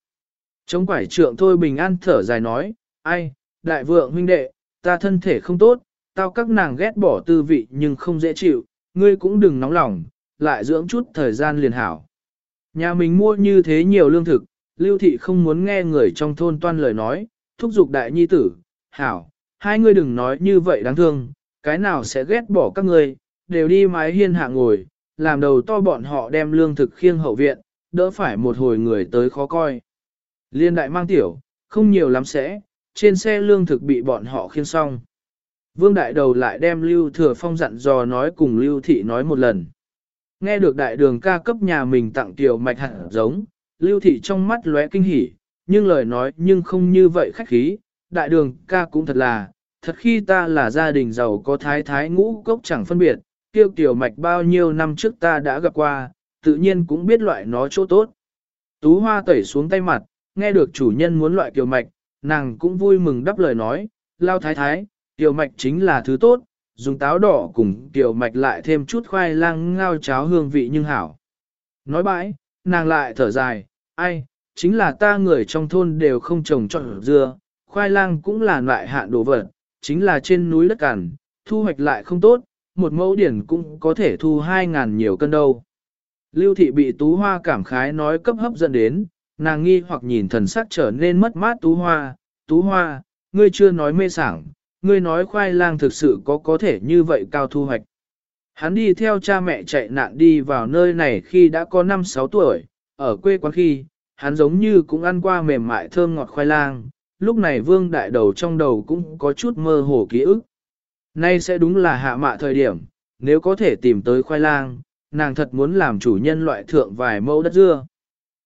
Speaker 1: Chống quải trượng thôi bình an thở dài nói, ai, đại vượng huynh đệ, ta thân thể không tốt, tao các nàng ghét bỏ tư vị nhưng không dễ chịu, ngươi cũng đừng nóng lòng, lại dưỡng chút thời gian liền hảo. Nhà mình mua như thế nhiều lương thực, lưu thị không muốn nghe người trong thôn toan lời nói, thúc giục đại nhi tử, hảo, hai ngươi đừng nói như vậy đáng thương, cái nào sẽ ghét bỏ các ngươi, đều đi mái hiên hạ ngồi, làm đầu to bọn họ đem lương thực khiêng hậu viện, đỡ phải một hồi người tới khó coi. Liên đại mang tiểu, không nhiều lắm sẽ, trên xe lương thực bị bọn họ khiêng xong. Vương đại đầu lại đem Lưu Thừa Phong dặn dò nói cùng Lưu Thị nói một lần. Nghe được đại đường ca cấp nhà mình tặng tiểu mạch hạt giống, Lưu Thị trong mắt lóe kinh hỉ, nhưng lời nói nhưng không như vậy khách khí, đại đường ca cũng thật là, thật khi ta là gia đình giàu có thái thái ngũ cốc chẳng phân biệt, kêu tiểu mạch bao nhiêu năm trước ta đã gặp qua, tự nhiên cũng biết loại nó chỗ tốt. Tú hoa tẩy xuống tay mặt, nghe được chủ nhân muốn loại kiều mạch, nàng cũng vui mừng đáp lời nói, lao thái thái, Tiểu mạch chính là thứ tốt, dùng táo đỏ cùng tiểu mạch lại thêm chút khoai lang ngao cháo hương vị nhưng hảo. Nói bãi, nàng lại thở dài, ai, chính là ta người trong thôn đều không trồng trọt dưa, khoai lang cũng là loại hạn đồ vật, chính là trên núi đất cằn, thu hoạch lại không tốt, một mẫu điển cũng có thể thu hai ngàn nhiều cân đâu. Lưu thị bị tú hoa cảm khái nói cấp hấp dẫn đến, nàng nghi hoặc nhìn thần sắc trở nên mất mát tú hoa, tú hoa, ngươi chưa nói mê sảng, ngươi nói khoai lang thực sự có có thể như vậy cao thu hoạch. Hắn đi theo cha mẹ chạy nạn đi vào nơi này khi đã có 5-6 tuổi, ở quê quán khi, hắn giống như cũng ăn qua mềm mại thơm ngọt khoai lang, lúc này vương đại đầu trong đầu cũng có chút mơ hồ ký ức. Nay sẽ đúng là hạ mạ thời điểm, nếu có thể tìm tới khoai lang, nàng thật muốn làm chủ nhân loại thượng vài mẫu đất dưa.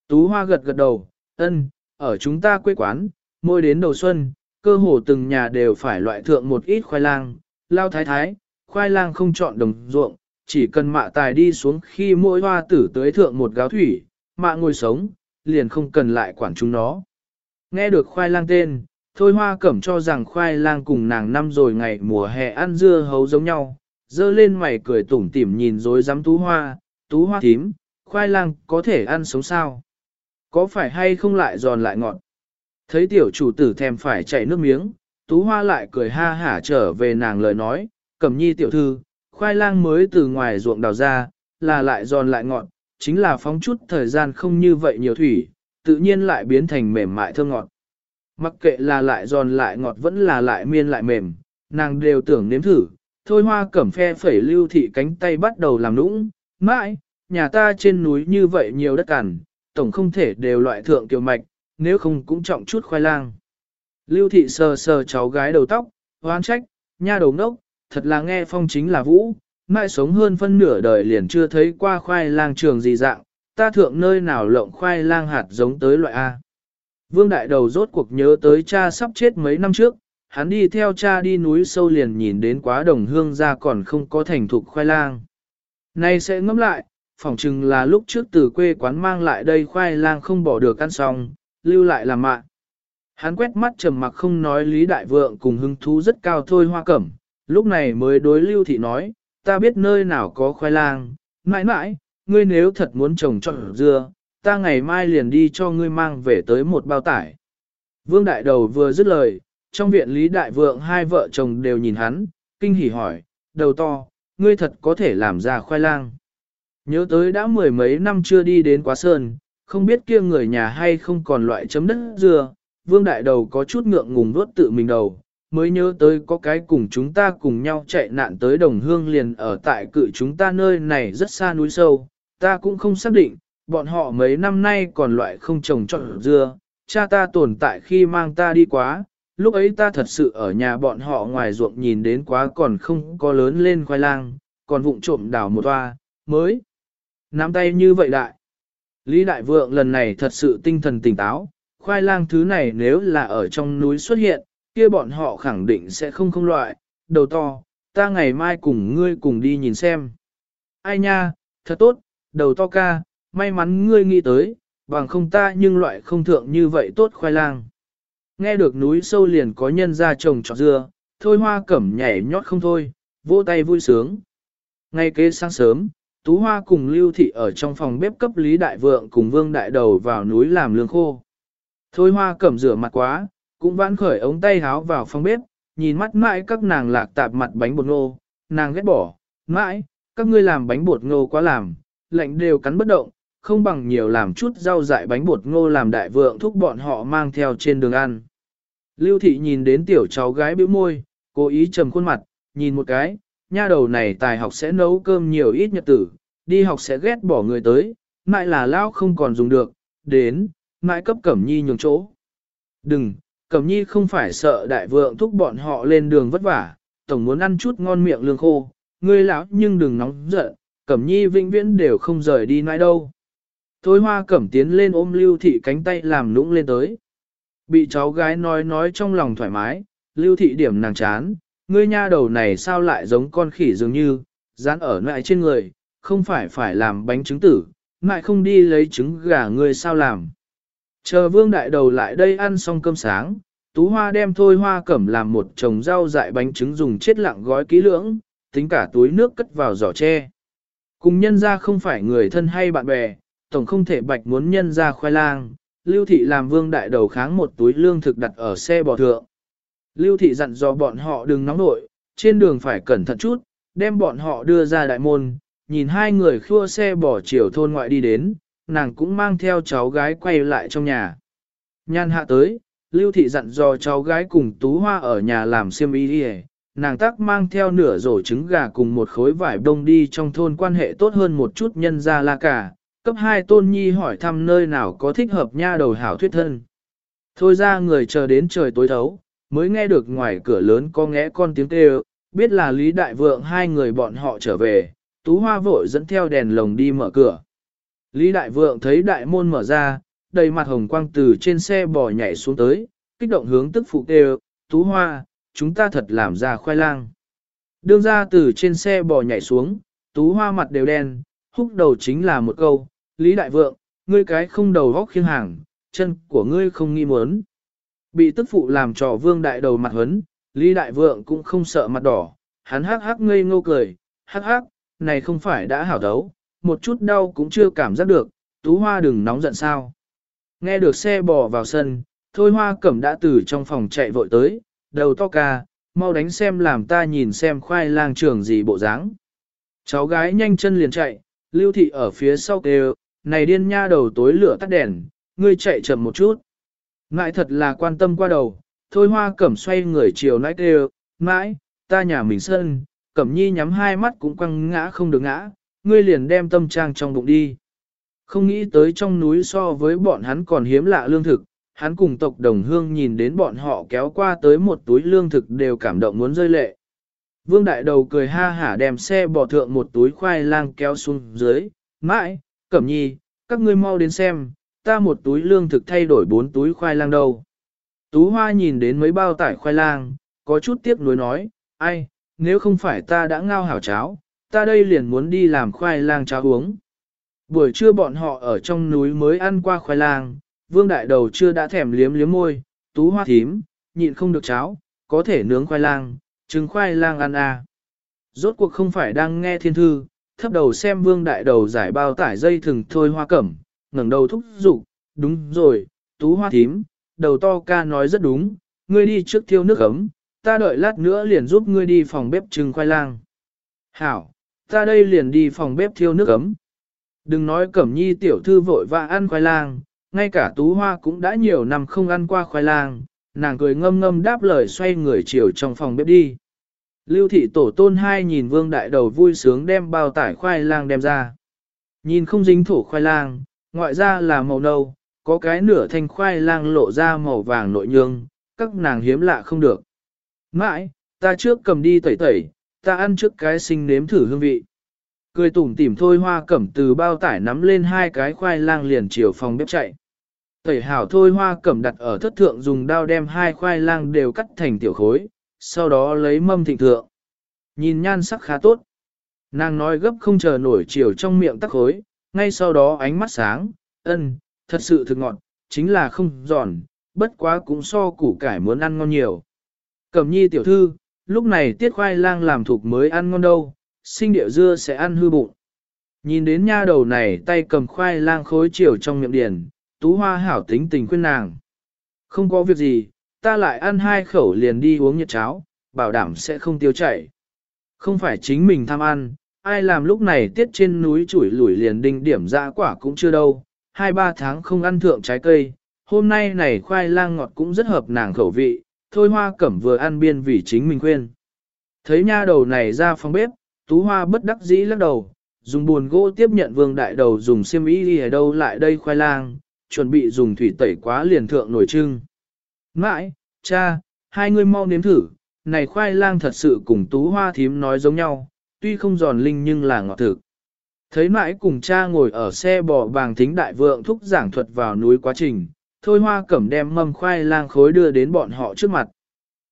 Speaker 1: Tú hoa gật gật đầu, ân, ở chúng ta quê quán, môi đến đầu xuân, cơ hồ từng nhà đều phải loại thượng một ít khoai lang, lao thái thái, khoai lang không chọn đồng ruộng, chỉ cần mạ tài đi xuống khi mỗi hoa tử tới thượng một gáo thủy, mạ ngồi sống, liền không cần lại quản chúng nó. Nghe được khoai lang tên, thôi hoa cẩm cho rằng khoai lang cùng nàng năm rồi ngày mùa hè ăn dưa hấu giống nhau, dơ lên mày cười tủm tỉm nhìn dối dám tú hoa, tú hoa thím, khoai lang có thể ăn sống sao? Có phải hay không lại giòn lại ngọt? Thấy tiểu chủ tử thèm phải chạy nước miếng, tú hoa lại cười ha hả trở về nàng lời nói, cẩm nhi tiểu thư, khoai lang mới từ ngoài ruộng đào ra, là lại giòn lại ngọt, chính là phóng chút thời gian không như vậy nhiều thủy, tự nhiên lại biến thành mềm mại thơm ngọt. Mặc kệ là lại giòn lại ngọt vẫn là lại miên lại mềm, nàng đều tưởng nếm thử, thôi hoa cẩm phe phẩy lưu thị cánh tay bắt đầu làm nũng, mãi, nhà ta trên núi như vậy nhiều đất cằn, tổng không thể đều loại thượng kiều mạch, nếu không cũng trọng chút khoai lang. Lưu thị sờ sờ cháu gái đầu tóc, hoan trách, nha đầu ngốc, thật là nghe phong chính là vũ, mãi sống hơn phân nửa đời liền chưa thấy qua khoai lang trường gì dạng, ta thượng nơi nào lộng khoai lang hạt giống tới loại A. Vương đại đầu rốt cuộc nhớ tới cha sắp chết mấy năm trước, hắn đi theo cha đi núi sâu liền nhìn đến quá đồng hương ra còn không có thành thục khoai lang. Nay sẽ ngẫm lại, phỏng chừng là lúc trước từ quê quán mang lại đây khoai lang không bỏ được ăn xong, lưu lại làm mạng. Hắn quét mắt trầm mặc không nói Lý Đại Vượng cùng hứng thú rất cao thôi hoa cẩm, lúc này mới đối lưu thị nói, ta biết nơi nào có khoai lang, mãi mãi, ngươi nếu thật muốn trồng cho dưa, ta ngày mai liền đi cho ngươi mang về tới một bao tải. Vương Đại Đầu vừa dứt lời, trong viện Lý Đại Vượng hai vợ chồng đều nhìn hắn, kinh hỉ hỏi, đầu to, ngươi thật có thể làm ra khoai lang. Nhớ tới đã mười mấy năm chưa đi đến quá sơn, không biết kia người nhà hay không còn loại chấm đất dưa, vương đại đầu có chút ngượng ngùng vuốt tự mình đầu, mới nhớ tới có cái cùng chúng ta cùng nhau chạy nạn tới đồng hương liền ở tại cự chúng ta nơi này rất xa núi sâu, ta cũng không xác định, bọn họ mấy năm nay còn loại không trồng trọt dưa, cha ta tồn tại khi mang ta đi quá, lúc ấy ta thật sự ở nhà bọn họ ngoài ruộng nhìn đến quá còn không có lớn lên khoai lang, còn vụng trộm đảo một toa, mới nắm tay như vậy đại. Lý Đại Vượng lần này thật sự tinh thần tỉnh táo, khoai lang thứ này nếu là ở trong núi xuất hiện, kia bọn họ khẳng định sẽ không không loại, đầu to, ta ngày mai cùng ngươi cùng đi nhìn xem. Ai nha, thật tốt, đầu to ca, may mắn ngươi nghĩ tới, bằng không ta nhưng loại không thượng như vậy tốt khoai lang. Nghe được núi sâu liền có nhân ra trồng trọt dưa, thôi hoa cẩm nhảy nhót không thôi, vỗ tay vui sướng. Ngay kế sáng sớm, Tú Hoa cùng Lưu Thị ở trong phòng bếp cấp Lý Đại Vượng cùng Vương Đại Đầu vào núi làm lương khô. Thôi Hoa cẩm rửa mặt quá, cũng vãn khởi ống tay háo vào phòng bếp, nhìn mắt mãi các nàng lạc tạp mặt bánh bột ngô, nàng ghét bỏ, mãi, các ngươi làm bánh bột ngô quá làm, lạnh đều cắn bất động, không bằng nhiều làm chút rau dại bánh bột ngô làm đại vượng thúc bọn họ mang theo trên đường ăn. Lưu thị nhìn đến tiểu cháu gái bĩu môi, cố ý trầm khuôn mặt, nhìn một cái, nha đầu này tài học sẽ nấu cơm nhiều ít nhật tử, đi học sẽ ghét bỏ người tới, mãi là lao không còn dùng được, đến, mãi cấp Cẩm Nhi nhường chỗ. Đừng, Cẩm Nhi không phải sợ đại vượng thúc bọn họ lên đường vất vả, tổng muốn ăn chút ngon miệng lương khô, ngươi lão nhưng đừng nóng giận, Cẩm Nhi vĩnh viễn đều không rời đi mãi đâu. Thôi hoa cẩm tiến lên ôm lưu thị cánh tay làm nũng lên tới. Bị cháu gái nói nói trong lòng thoải mái, lưu thị điểm nàng chán, ngươi nha đầu này sao lại giống con khỉ dường như, dán ở lại trên người, không phải phải làm bánh trứng tử, ngại không đi lấy trứng gà ngươi sao làm. Chờ vương đại đầu lại đây ăn xong cơm sáng, tú hoa đem thôi hoa cẩm làm một chồng rau dại bánh trứng dùng chết lặng gói kỹ lưỡng, tính cả túi nước cất vào giỏ tre. Cùng nhân ra không phải người thân hay bạn bè, tổng không thể bạch muốn nhân ra khoai lang, lưu thị làm vương đại đầu kháng một túi lương thực đặt ở xe bò thượng. Lưu thị dặn dò bọn họ đừng nóng nội, trên đường phải cẩn thận chút, đem bọn họ đưa ra đại môn, nhìn hai người khua xe bỏ chiều thôn ngoại đi đến, nàng cũng mang theo cháu gái quay lại trong nhà. Nhan hạ tới, Lưu thị dặn dò cháu gái cùng Tú Hoa ở nhà làm xiêm y đi nàng tắc mang theo nửa rổ trứng gà cùng một khối vải đông đi trong thôn quan hệ tốt hơn một chút nhân ra la cả, cấp hai tôn nhi hỏi thăm nơi nào có thích hợp nha đầu hảo thuyết thân. Thôi ra người chờ đến trời tối thấu, mới nghe được ngoài cửa lớn có ngẽ con tiếng kêu, biết là Lý Đại Vượng hai người bọn họ trở về, Tú Hoa vội dẫn theo đèn lồng đi mở cửa. Lý Đại Vượng thấy đại môn mở ra, đầy mặt hồng quang từ trên xe bò nhảy xuống tới, kích động hướng tức phụ kêu, Tú Hoa, chúng ta thật làm ra khoai lang. Đương ra từ trên xe bò nhảy xuống, Tú Hoa mặt đều đen, húc đầu chính là một câu, Lý Đại Vượng, ngươi cái không đầu góc khiêng hàng, chân của ngươi không nghi muốn. Bị tức phụ làm trò vương đại đầu mặt hấn, Lý Đại Vượng cũng không sợ mặt đỏ, hắn hắc hắc ngây ngô cười, hắc hắc, này không phải đã hảo đấu, một chút đau cũng chưa cảm giác được, Tú Hoa đừng nóng giận sao. Nghe được xe bò vào sân, Thôi Hoa Cẩm đã từ trong phòng chạy vội tới, đầu to ca, mau đánh xem làm ta nhìn xem khoai lang trường gì bộ dáng. Cháu gái nhanh chân liền chạy, lưu thị ở phía sau kêu, này điên nha đầu tối lửa tắt đèn, ngươi chạy chậm một chút. Ngại thật là quan tâm qua đầu, thôi hoa cẩm xoay người chiều nãy kêu, mãi, ta nhà mình sân, cẩm nhi nhắm hai mắt cũng quăng ngã không được ngã, ngươi liền đem tâm trang trong bụng đi. Không nghĩ tới trong núi so với bọn hắn còn hiếm lạ lương thực, hắn cùng tộc đồng hương nhìn đến bọn họ kéo qua tới một túi lương thực đều cảm động muốn rơi lệ. Vương đại đầu cười ha hả đem xe bỏ thượng một túi khoai lang kéo xuống dưới, mãi, cẩm nhi, các ngươi mau đến xem, ta một túi lương thực thay đổi bốn túi khoai lang đâu. Tú hoa nhìn đến mấy bao tải khoai lang, có chút tiếc nuối nói, ai, nếu không phải ta đã ngao hảo cháo, ta đây liền muốn đi làm khoai lang cháo uống. Buổi trưa bọn họ ở trong núi mới ăn qua khoai lang, vương đại đầu chưa đã thèm liếm liếm môi, tú hoa thím, nhịn không được cháo, có thể nướng khoai lang, trứng khoai lang ăn à. Rốt cuộc không phải đang nghe thiên thư, thấp đầu xem vương đại đầu giải bao tải dây thừng thôi hoa cẩm, ngẩng đầu thúc giục, đúng rồi, tú hoa thím, đầu to ca nói rất đúng, ngươi đi trước thiêu nước ấm, ta đợi lát nữa liền giúp ngươi đi phòng bếp trưng khoai lang. Hảo, ta đây liền đi phòng bếp thiêu nước ấm. Đừng nói cẩm nhi tiểu thư vội và ăn khoai lang, ngay cả tú hoa cũng đã nhiều năm không ăn qua khoai lang, nàng cười ngâm ngâm đáp lời xoay người chiều trong phòng bếp đi. Lưu thị tổ tôn hai nhìn vương đại đầu vui sướng đem bao tải khoai lang đem ra. Nhìn không dính thổ khoai lang, ngoại ra là màu nâu, có cái nửa thanh khoai lang lộ ra màu vàng nội nhương, các nàng hiếm lạ không được. Mãi, ta trước cầm đi tẩy tẩy, ta ăn trước cái sinh nếm thử hương vị. Cười tủm tỉm thôi hoa cẩm từ bao tải nắm lên hai cái khoai lang liền chiều phòng bếp chạy. Tẩy hảo thôi hoa cẩm đặt ở thất thượng dùng dao đem hai khoai lang đều cắt thành tiểu khối, sau đó lấy mâm thịnh thượng. Nhìn nhan sắc khá tốt. Nàng nói gấp không chờ nổi chiều trong miệng tắc khối, ngay sau đó ánh mắt sáng, ân, thật sự thực ngọt, chính là không giòn, bất quá cũng so củ cải muốn ăn ngon nhiều. Cẩm nhi tiểu thư, lúc này tiết khoai lang làm thuộc mới ăn ngon đâu, sinh địa dưa sẽ ăn hư bụng. Nhìn đến nha đầu này tay cầm khoai lang khối chiều trong miệng điền, tú hoa hảo tính tình khuyên nàng. Không có việc gì, ta lại ăn hai khẩu liền đi uống nhiệt cháo, bảo đảm sẽ không tiêu chảy. Không phải chính mình tham ăn, ai làm lúc này tiết trên núi chủi lủi liền đinh điểm ra quả cũng chưa đâu, hai ba tháng không ăn thượng trái cây, hôm nay này khoai lang ngọt cũng rất hợp nàng khẩu vị, thôi hoa cẩm vừa ăn biên vì chính mình khuyên. Thấy nha đầu này ra phòng bếp, tú hoa bất đắc dĩ lắc đầu, dùng buồn gỗ tiếp nhận vương đại đầu dùng xiêm y đi ở đâu lại đây khoai lang, chuẩn bị dùng thủy tẩy quá liền thượng nổi trưng. Mãi, cha, hai người mau nếm thử, này khoai lang thật sự cùng tú hoa thím nói giống nhau, tuy không giòn linh nhưng là ngọt thực. Thấy mãi cùng cha ngồi ở xe bò bàng thính đại vượng thúc giảng thuật vào núi quá trình, thôi hoa cẩm đem mâm khoai lang khối đưa đến bọn họ trước mặt.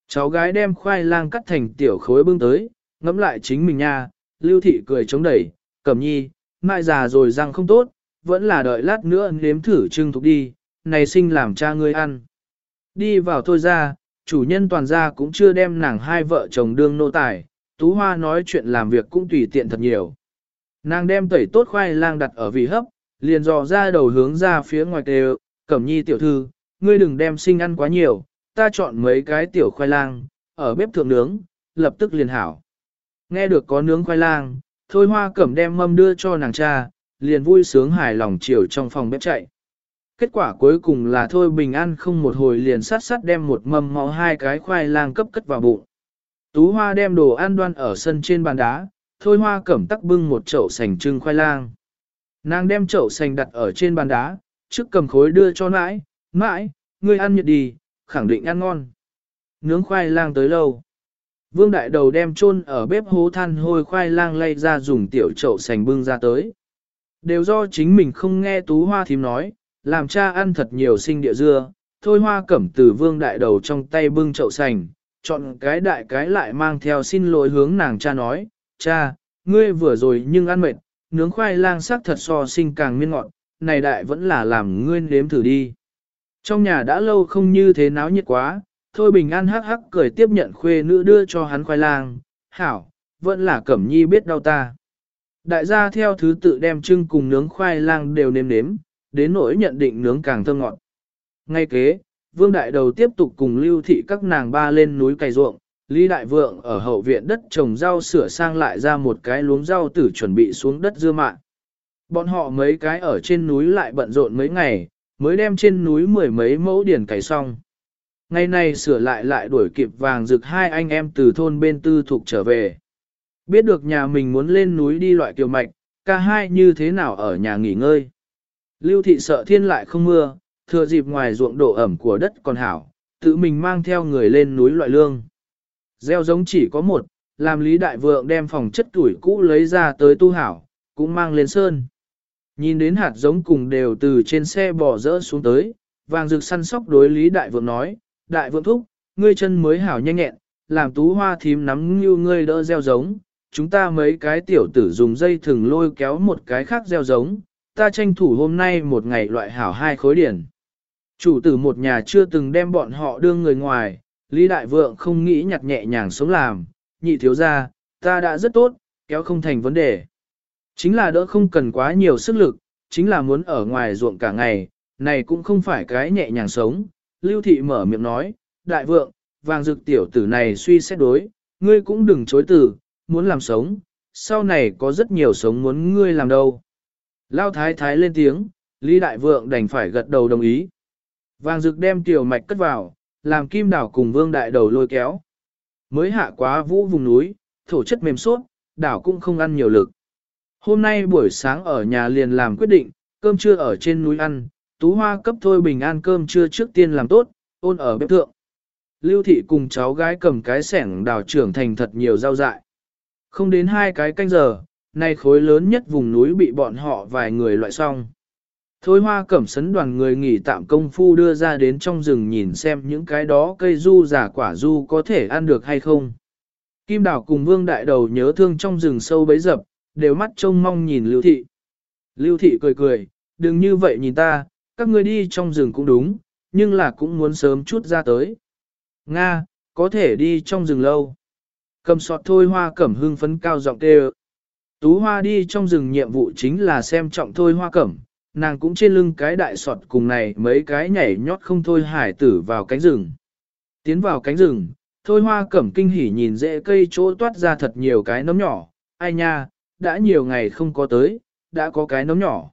Speaker 1: Cháu gái đem khoai lang cắt thành tiểu khối bưng tới, ngẫm lại chính mình nha, lưu thị cười chống đẩy, cẩm nhi, mai già rồi răng không tốt, vẫn là đợi lát nữa nếm thử trưng thục đi, này sinh làm cha ngươi ăn. Đi vào thôi ra, chủ nhân toàn gia cũng chưa đem nàng hai vợ chồng đương nô tài, Tú Hoa nói chuyện làm việc cũng tùy tiện thật nhiều. Nàng đem tẩy tốt khoai lang đặt ở vị hấp, liền dò ra đầu hướng ra phía ngoài đều, cẩm nhi tiểu thư, ngươi đừng đem sinh ăn quá nhiều, ta chọn mấy cái tiểu khoai lang, ở bếp thượng nướng, lập tức liền hảo. Nghe được có nướng khoai lang, thôi hoa cẩm đem mâm đưa cho nàng cha, liền vui sướng hài lòng chiều trong phòng bếp chạy. Kết quả cuối cùng là thôi bình an không một hồi liền sát sát đem một mâm máu hai cái khoai lang cấp cất vào bụng. Tú hoa đem đồ ăn đoan ở sân trên bàn đá, thôi hoa cẩm tắc bưng một chậu sành trưng khoai lang. Nàng đem chậu sành đặt ở trên bàn đá, trước cầm khối đưa cho nãi, mãi, ngươi ăn nhiệt đi, khẳng định ăn ngon. Nướng khoai lang tới lâu. Vương đại đầu đem chôn ở bếp hố than hôi khoai lang lay ra dùng tiểu chậu sành bưng ra tới. Đều do chính mình không nghe tú hoa thím nói, làm cha ăn thật nhiều sinh địa dưa, thôi hoa cẩm từ vương đại đầu trong tay bưng chậu sành, chọn cái đại cái lại mang theo xin lỗi hướng nàng cha nói, cha, ngươi vừa rồi nhưng ăn mệt, nướng khoai lang sắc thật so sinh càng miên ngọt, này đại vẫn là làm ngươi nếm thử đi. Trong nhà đã lâu không như thế náo nhiệt quá, thôi bình an hắc hắc cười tiếp nhận khuê nữ đưa cho hắn khoai lang, hảo, vẫn là cẩm nhi biết đau ta. Đại gia theo thứ tự đem trưng cùng nướng khoai lang đều nếm nếm, đến nỗi nhận định nướng càng thơm ngọt. Ngay kế, vương đại đầu tiếp tục cùng lưu thị các nàng ba lên núi cày ruộng, Lý Đại Vượng ở hậu viện đất trồng rau sửa sang lại ra một cái luống rau tử chuẩn bị xuống đất dưa mạ. Bọn họ mấy cái ở trên núi lại bận rộn mấy ngày, mới đem trên núi mười mấy mẫu điển cày xong. Ngày nay sửa lại lại đuổi kịp vàng rực hai anh em từ thôn bên tư thuộc trở về. Biết được nhà mình muốn lên núi đi loại kiều mạch, ca hai như thế nào ở nhà nghỉ ngơi. Lưu thị sợ thiên lại không mưa, thừa dịp ngoài ruộng độ ẩm của đất còn hảo, tự mình mang theo người lên núi loại lương. Gieo giống chỉ có một, làm Lý Đại Vượng đem phòng chất tuổi cũ lấy ra tới tu hảo, cũng mang lên sơn. Nhìn đến hạt giống cùng đều từ trên xe bỏ rỡ xuống tới, vàng rực săn sóc đối Lý Đại Vượng nói, Đại Vượng thúc, ngươi chân mới hảo nhanh nhẹn, làm tú hoa thím nắm như ngươi đỡ gieo giống, chúng ta mấy cái tiểu tử dùng dây thừng lôi kéo một cái khác gieo giống, ta tranh thủ hôm nay một ngày loại hảo hai khối điển. Chủ tử một nhà chưa từng đem bọn họ đưa người ngoài, Lý Đại Vượng không nghĩ nhặt nhẹ nhàng sống làm, nhị thiếu ra, ta đã rất tốt, kéo không thành vấn đề. Chính là đỡ không cần quá nhiều sức lực, chính là muốn ở ngoài ruộng cả ngày, này cũng không phải cái nhẹ nhàng sống. Lưu Thị mở miệng nói, Đại Vượng, vàng dực tiểu tử này suy xét đối, ngươi cũng đừng chối từ, muốn làm sống, sau này có rất nhiều sống muốn ngươi làm đâu. Lao Thái Thái lên tiếng, Lý Đại Vượng đành phải gật đầu đồng ý. Vàng dực đem tiểu mạch cất vào, làm kim đảo cùng vương đại đầu lôi kéo. Mới hạ quá vũ vùng núi, thổ chất mềm suốt, đảo cũng không ăn nhiều lực. Hôm nay buổi sáng ở nhà liền làm quyết định, cơm trưa ở trên núi ăn, tú hoa cấp thôi bình an cơm trưa trước tiên làm tốt, ôn ở bếp thượng. Lưu thị cùng cháu gái cầm cái sẻng đào trưởng thành thật nhiều rau dại. Không đến hai cái canh giờ, nay khối lớn nhất vùng núi bị bọn họ vài người loại xong. Thôi hoa cẩm sấn đoàn người nghỉ tạm công phu đưa ra đến trong rừng nhìn xem những cái đó cây du giả quả du có thể ăn được hay không. Kim đảo cùng vương đại đầu nhớ thương trong rừng sâu bấy dập, đều mắt trông mong nhìn lưu thị. Lưu thị cười cười, đừng như vậy nhìn ta, các ngươi đi trong rừng cũng đúng, nhưng là cũng muốn sớm chút ra tới. Nga, có thể đi trong rừng lâu. Cầm sọt thôi hoa cẩm hưng phấn cao giọng kêu. Tú hoa đi trong rừng nhiệm vụ chính là xem trọng thôi hoa cẩm, nàng cũng trên lưng cái đại sọt cùng này mấy cái nhảy nhót không thôi hải tử vào cánh rừng. Tiến vào cánh rừng, thôi hoa cẩm kinh hỉ nhìn rễ cây chỗ toát ra thật nhiều cái nấm nhỏ, ai nha, đã nhiều ngày không có tới, đã có cái nấm nhỏ.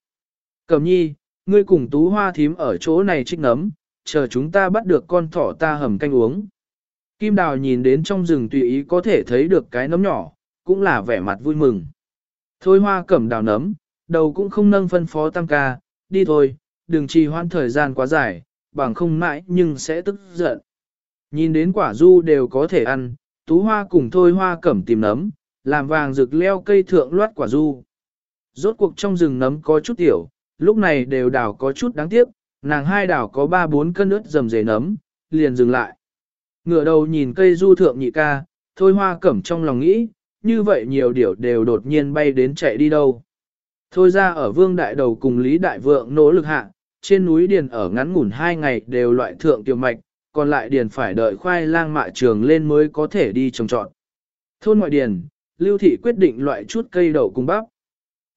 Speaker 1: Cẩm nhi, ngươi cùng tú hoa thím ở chỗ này trích nấm, chờ chúng ta bắt được con thỏ ta hầm canh uống. Kim đào nhìn đến trong rừng tùy ý có thể thấy được cái nấm nhỏ, cũng là vẻ mặt vui mừng. Thôi hoa cẩm đào nấm, đầu cũng không nâng phân phó tam ca, đi thôi, đừng trì hoãn thời gian quá dài, bằng không mãi nhưng sẽ tức giận. Nhìn đến quả du đều có thể ăn, tú hoa cùng thôi hoa cẩm tìm nấm, làm vàng rực leo cây thượng loát quả du. Rốt cuộc trong rừng nấm có chút tiểu, lúc này đều đảo có chút đáng tiếc, nàng hai đảo có ba bốn cân ướt dầm dề nấm, liền dừng lại. Ngửa đầu nhìn cây du thượng nhị ca, thôi hoa cẩm trong lòng nghĩ, như vậy nhiều điểu đều đột nhiên bay đến chạy đi đâu. Thôi ra ở vương đại đầu cùng Lý Đại Vượng nỗ lực hạ, trên núi điền ở ngắn ngủn hai ngày đều loại thượng tiểu mạch, còn lại điền phải đợi khoai lang mạ trường lên mới có thể đi trồng trọn. Thôn ngoại điền, Lưu Thị quyết định loại chút cây đậu cùng bắp.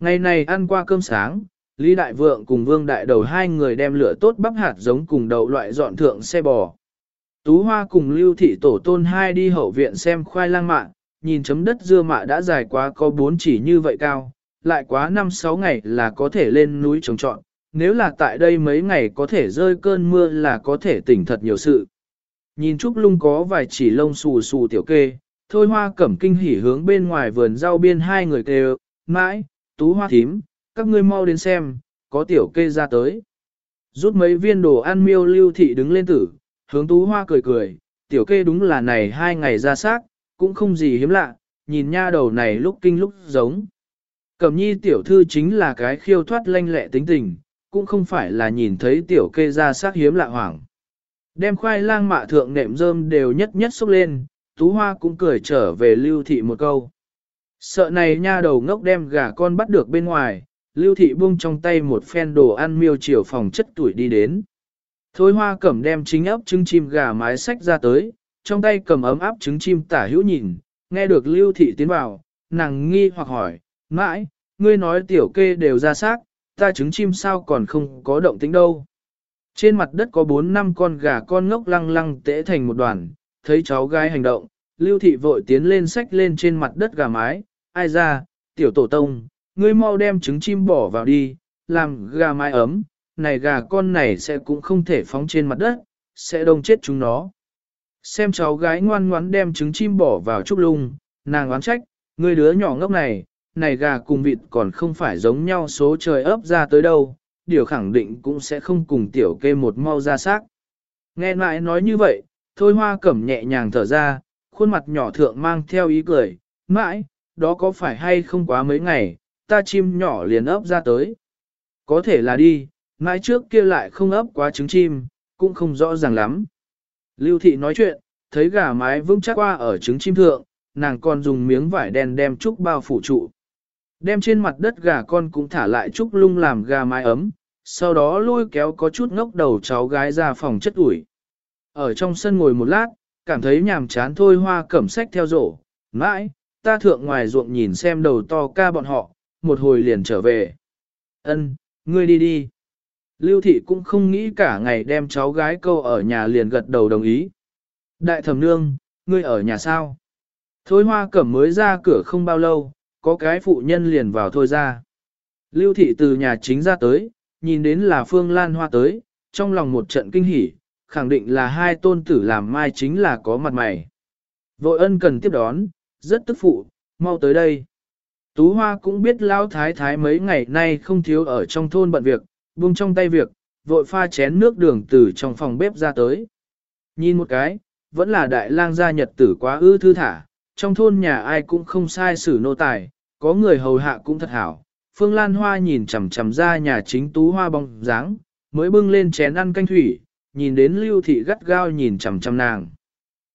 Speaker 1: Ngày này ăn qua cơm sáng, Lý Đại Vượng cùng Vương Đại Đầu hai người đem lửa tốt bắp hạt giống cùng đậu loại dọn thượng xe bò. Tú Hoa cùng Lưu Thị tổ tôn hai đi hậu viện xem khoai lang mạ, nhìn chấm đất dưa mạ đã dài quá có bốn chỉ như vậy cao, lại quá 5-6 ngày là có thể lên núi trồng trọn, nếu là tại đây mấy ngày có thể rơi cơn mưa là có thể tỉnh thật nhiều sự. Nhìn Trúc Lung có vài chỉ lông xù xù tiểu kê, thôi hoa cẩm kinh hỉ hướng bên ngoài vườn rau biên hai người kêu, mãi, tú hoa thím, các ngươi mau đến xem, có tiểu kê ra tới. Rút mấy viên đồ ăn miêu lưu thị đứng lên tử, hướng tú hoa cười cười, tiểu kê đúng là này hai ngày ra xác, cũng không gì hiếm lạ, nhìn nha đầu này lúc kinh lúc giống. Cẩm nhi tiểu thư chính là cái khiêu thoát lanh lẹ tính tình, cũng không phải là nhìn thấy tiểu kê ra xác hiếm lạ hoảng. Đem khoai lang mạ thượng nệm rơm đều nhất nhất xúc lên, Tú Hoa cũng cười trở về Lưu Thị một câu. Sợ này nha đầu ngốc đem gà con bắt được bên ngoài, Lưu Thị buông trong tay một phen đồ ăn miêu chiều phòng chất tuổi đi đến. Thôi hoa cẩm đem chính ấp trứng chim gà mái sách ra tới, trong tay cầm ấm áp trứng chim tả hữu nhìn, nghe được Lưu Thị tiến vào, nàng nghi hoặc hỏi, mãi, ngươi nói tiểu kê đều ra xác, ta trứng chim sao còn không có động tính đâu. Trên mặt đất có 4 năm con gà con ngốc lăng lăng tễ thành một đoàn, thấy cháu gái hành động, lưu thị vội tiến lên sách lên trên mặt đất gà mái, ai ra, tiểu tổ tông, ngươi mau đem trứng chim bỏ vào đi, làm gà mái ấm, này gà con này sẽ cũng không thể phóng trên mặt đất, sẽ đông chết chúng nó. Xem cháu gái ngoan ngoắn đem trứng chim bỏ vào trúc lung, nàng oán trách, ngươi đứa nhỏ ngốc này, này gà cùng vịt còn không phải giống nhau số trời ấp ra tới đâu, điều khẳng định cũng sẽ không cùng tiểu kê một mau ra xác. Nghe lại nói như vậy, thôi hoa cẩm nhẹ nhàng thở ra, khuôn mặt nhỏ thượng mang theo ý cười, mãi, đó có phải hay không quá mấy ngày, ta chim nhỏ liền ấp ra tới. Có thể là đi, mãi trước kia lại không ấp quá trứng chim, cũng không rõ ràng lắm. Lưu thị nói chuyện, thấy gà mái vững chắc qua ở trứng chim thượng, nàng còn dùng miếng vải đen đem trúc bao phủ trụ. Đem trên mặt đất gà con cũng thả lại trúc lung làm gà mái ấm, sau đó lôi kéo có chút ngốc đầu cháu gái ra phòng chất ủi. Ở trong sân ngồi một lát, cảm thấy nhàm chán thôi hoa cẩm sách theo rổ, mãi, ta thượng ngoài ruộng nhìn xem đầu to ca bọn họ, một hồi liền trở về. Ân, ngươi đi đi. Lưu thị cũng không nghĩ cả ngày đem cháu gái câu ở nhà liền gật đầu đồng ý. Đại thẩm nương, ngươi ở nhà sao? Thôi hoa cẩm mới ra cửa không bao lâu, có cái phụ nhân liền vào thôi ra. Lưu thị từ nhà chính ra tới, nhìn đến là Phương Lan Hoa tới, trong lòng một trận kinh hỉ, khẳng định là hai tôn tử làm mai chính là có mặt mày. Vội ân cần tiếp đón, rất tức phụ, mau tới đây. Tú Hoa cũng biết Lão Thái Thái mấy ngày nay không thiếu ở trong thôn bận việc, buông trong tay việc, vội pha chén nước đường từ trong phòng bếp ra tới. Nhìn một cái, vẫn là đại lang gia nhật tử quá ư thư thả, trong thôn nhà ai cũng không sai xử nô tài, có người hầu hạ cũng thật hảo. Phương Lan Hoa nhìn chằm chằm ra nhà chính Tú Hoa bóng dáng, mới bưng lên chén ăn canh thủy, nhìn đến lưu thị gắt gao nhìn chằm chằm nàng.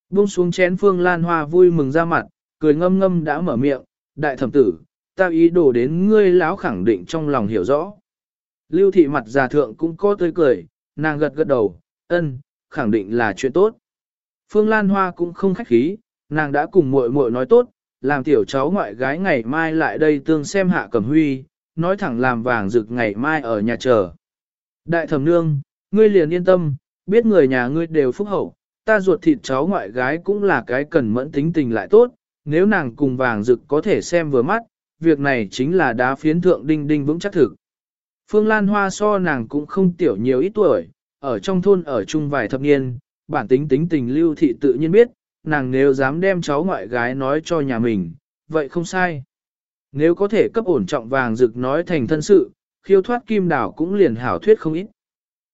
Speaker 1: Buông xuống chén Phương Lan Hoa vui mừng ra mặt, cười ngâm ngâm đã mở miệng, đại thẩm tử, ta ý đồ đến ngươi lão khẳng định trong lòng hiểu rõ. Lưu thị mặt già thượng cũng có tươi cười, nàng gật gật đầu, ân, khẳng định là chuyện tốt. Phương Lan Hoa cũng không khách khí, nàng đã cùng muội muội nói tốt, làm tiểu cháu ngoại gái ngày mai lại đây tương xem hạ cẩm huy, nói thẳng làm vàng rực ngày mai ở nhà chờ. Đại thẩm nương, ngươi liền yên tâm, biết người nhà ngươi đều phúc hậu, ta ruột thịt cháu ngoại gái cũng là cái cần mẫn tính tình lại tốt, nếu nàng cùng vàng rực có thể xem vừa mắt, việc này chính là đá phiến thượng đinh đinh vững chắc thực. Phương Lan Hoa so nàng cũng không tiểu nhiều ít tuổi, ở trong thôn ở chung vài thập niên, bản tính tính tình lưu thị tự nhiên biết, nàng nếu dám đem cháu ngoại gái nói cho nhà mình, vậy không sai. Nếu có thể cấp ổn trọng vàng rực nói thành thân sự, khiêu thoát kim đảo cũng liền hảo thuyết không ít.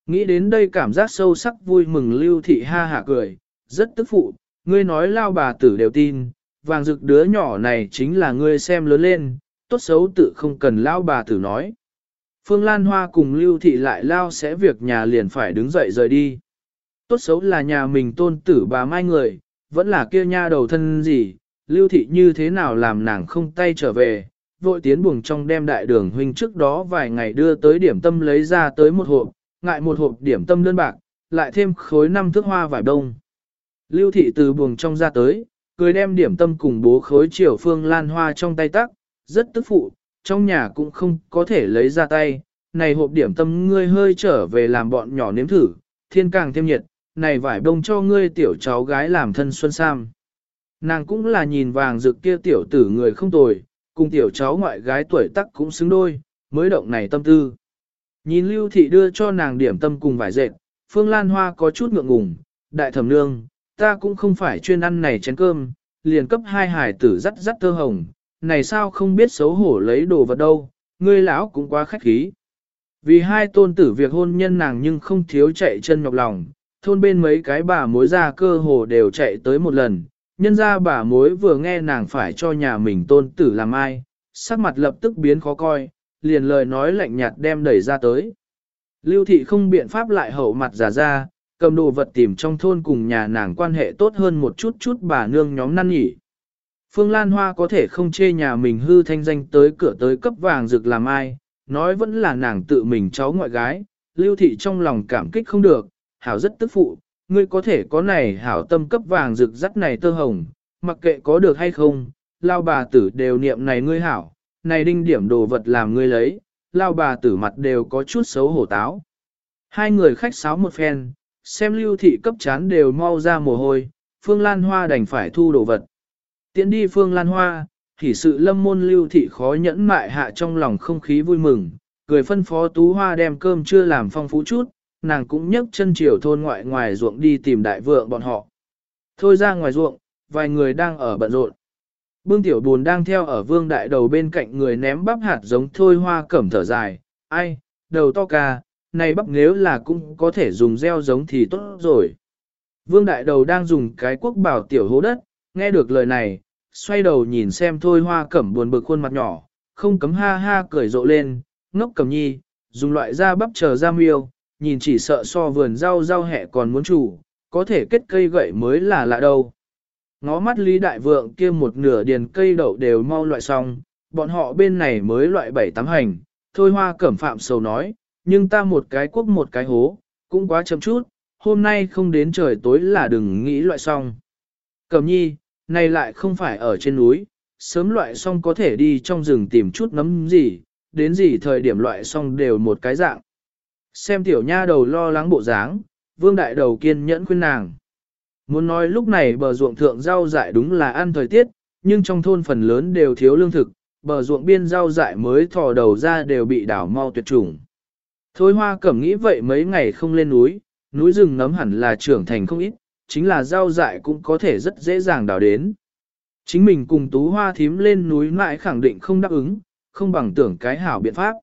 Speaker 1: Nghĩ đến đây cảm giác sâu sắc vui mừng lưu thị ha hạ cười, rất tức phụ, ngươi nói lao bà tử đều tin, vàng rực đứa nhỏ này chính là ngươi xem lớn lên, tốt xấu tự không cần lao bà tử nói. Phương Lan Hoa cùng lưu thị lại lao sẽ việc nhà liền phải đứng dậy rời đi. Tốt xấu là nhà mình tôn tử bà mai người, vẫn là kia nha đầu thân gì, lưu thị như thế nào làm nàng không tay trở về, vội tiến buồng trong đem đại đường huynh trước đó vài ngày đưa tới điểm tâm lấy ra tới một hộp, ngại một hộp điểm tâm đơn bạc, lại thêm khối năm thước hoa vải đông. Lưu thị từ buồng trong ra tới, cười đem điểm tâm cùng bố khối triều phương lan hoa trong tay tắc, rất tức phụ, trong nhà cũng không có thể lấy ra tay, này hộp điểm tâm ngươi hơi trở về làm bọn nhỏ nếm thử, thiên càng thêm nhiệt, này vải đông cho ngươi tiểu cháu gái làm thân xuân sam. Nàng cũng là nhìn vàng rực kia tiểu tử người không tồi, cùng tiểu cháu ngoại gái tuổi tắc cũng xứng đôi, mới động này tâm tư. Nhìn lưu thị đưa cho nàng điểm tâm cùng vải dệt, Phương Lan Hoa có chút ngượng ngùng, đại thẩm nương, ta cũng không phải chuyên ăn này chén cơm, liền cấp hai hải tử dắt dắt thơ hồng, này sao không biết xấu hổ lấy đồ vật đâu, ngươi lão cũng quá khách khí. Vì hai tôn tử việc hôn nhân nàng nhưng không thiếu chạy chân nhọc lòng, thôn bên mấy cái bà mối ra cơ hồ đều chạy tới một lần, nhân ra bà mối vừa nghe nàng phải cho nhà mình tôn tử làm ai, sắc mặt lập tức biến khó coi, liền lời nói lạnh nhạt đem đẩy ra tới. Lưu thị không biện pháp lại hậu mặt giả ra, cầm đồ vật tìm trong thôn cùng nhà nàng quan hệ tốt hơn một chút chút bà nương nhóm năn nhỉ. Phương Lan Hoa có thể không chê nhà mình hư thanh danh tới cửa tới cấp vàng rực làm ai, nói vẫn là nàng tự mình cháu ngoại gái, lưu thị trong lòng cảm kích không được, hảo rất tức phụ, ngươi có thể có này hảo tâm cấp vàng rực rắt này tơ hồng, mặc kệ có được hay không, lao bà tử đều niệm này ngươi hảo, này đinh điểm đồ vật làm ngươi lấy, lao bà tử mặt đều có chút xấu hổ táo. Hai người khách sáo một phen, xem lưu thị cấp chán đều mau ra mồ hôi, Phương Lan Hoa đành phải thu đồ vật. Tiến đi Phương Lan Hoa, thì sự lâm môn lưu thị khó nhẫn mại hạ trong lòng không khí vui mừng, cười phân phó Tú Hoa đem cơm chưa làm phong phú chút, nàng cũng nhấc chân chiều thôn ngoại ngoài ruộng đi tìm đại vượng bọn họ. Thôi ra ngoài ruộng, vài người đang ở bận rộn. Bương tiểu buồn đang theo ở vương đại đầu bên cạnh người ném bắp hạt giống thôi hoa cẩm thở dài, ai, đầu to ca, này bắp nếu là cũng có thể dùng gieo giống thì tốt rồi. Vương đại đầu đang dùng cái quốc bảo tiểu hố đất, nghe được lời này, xoay đầu nhìn xem thôi hoa cẩm buồn bực khuôn mặt nhỏ, không cấm ha ha cười rộ lên, ngốc cẩm nhi, dùng loại da bắp chờ ra miêu, nhìn chỉ sợ so vườn rau rau hẹ còn muốn chủ, có thể kết cây gậy mới là lạ đâu. Ngó mắt Lý Đại Vượng kia một nửa điền cây đậu đều mau loại xong, bọn họ bên này mới loại bảy tám hành, thôi hoa cẩm phạm sầu nói, nhưng ta một cái quốc một cái hố, cũng quá chậm chút, hôm nay không đến trời tối là đừng nghĩ loại xong. Cẩm nhi, này lại không phải ở trên núi, sớm loại xong có thể đi trong rừng tìm chút nấm gì, đến gì thời điểm loại xong đều một cái dạng. Xem tiểu nha đầu lo lắng bộ dáng, vương đại đầu kiên nhẫn khuyên nàng. Muốn nói lúc này bờ ruộng thượng rau dại đúng là ăn thời tiết, nhưng trong thôn phần lớn đều thiếu lương thực, bờ ruộng biên rau dại mới thò đầu ra đều bị đảo mau tuyệt chủng. Thôi hoa cẩm nghĩ vậy mấy ngày không lên núi, núi rừng nấm hẳn là trưởng thành không ít, chính là rau dại cũng có thể rất dễ dàng đào đến. Chính mình cùng tú hoa thím lên núi mãi khẳng định không đáp ứng, không bằng tưởng cái hảo biện pháp.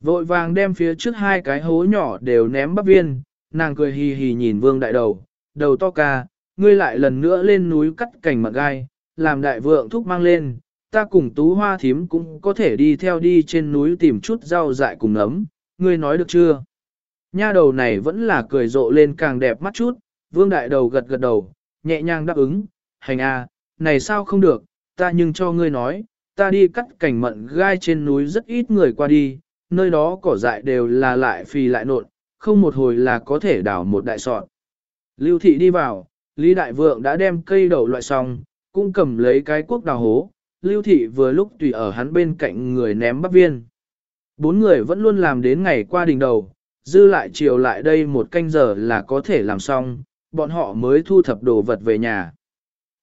Speaker 1: Vội vàng đem phía trước hai cái hố nhỏ đều ném bắp viên, nàng cười hì hì nhìn vương đại đầu, đầu to ca, ngươi lại lần nữa lên núi cắt cành mật gai, làm đại vượng thúc mang lên, ta cùng tú hoa thím cũng có thể đi theo đi trên núi tìm chút rau dại cùng nấm. ngươi nói được chưa? Nha đầu này vẫn là cười rộ lên càng đẹp mắt chút, vương đại đầu gật gật đầu, nhẹ nhàng đáp ứng, hành a, này sao không được, ta nhưng cho ngươi nói, ta đi cắt cảnh mận gai trên núi rất ít người qua đi, nơi đó cỏ dại đều là lại phì lại nộn, không một hồi là có thể đảo một đại sọt. Lưu thị đi vào, Lý Đại Vượng đã đem cây đậu loại xong, cũng cầm lấy cái cuốc đào hố, Lưu thị vừa lúc tùy ở hắn bên cạnh người ném bắp viên. Bốn người vẫn luôn làm đến ngày qua đỉnh đầu, dư lại chiều lại đây một canh giờ là có thể làm xong, bọn họ mới thu thập đồ vật về nhà.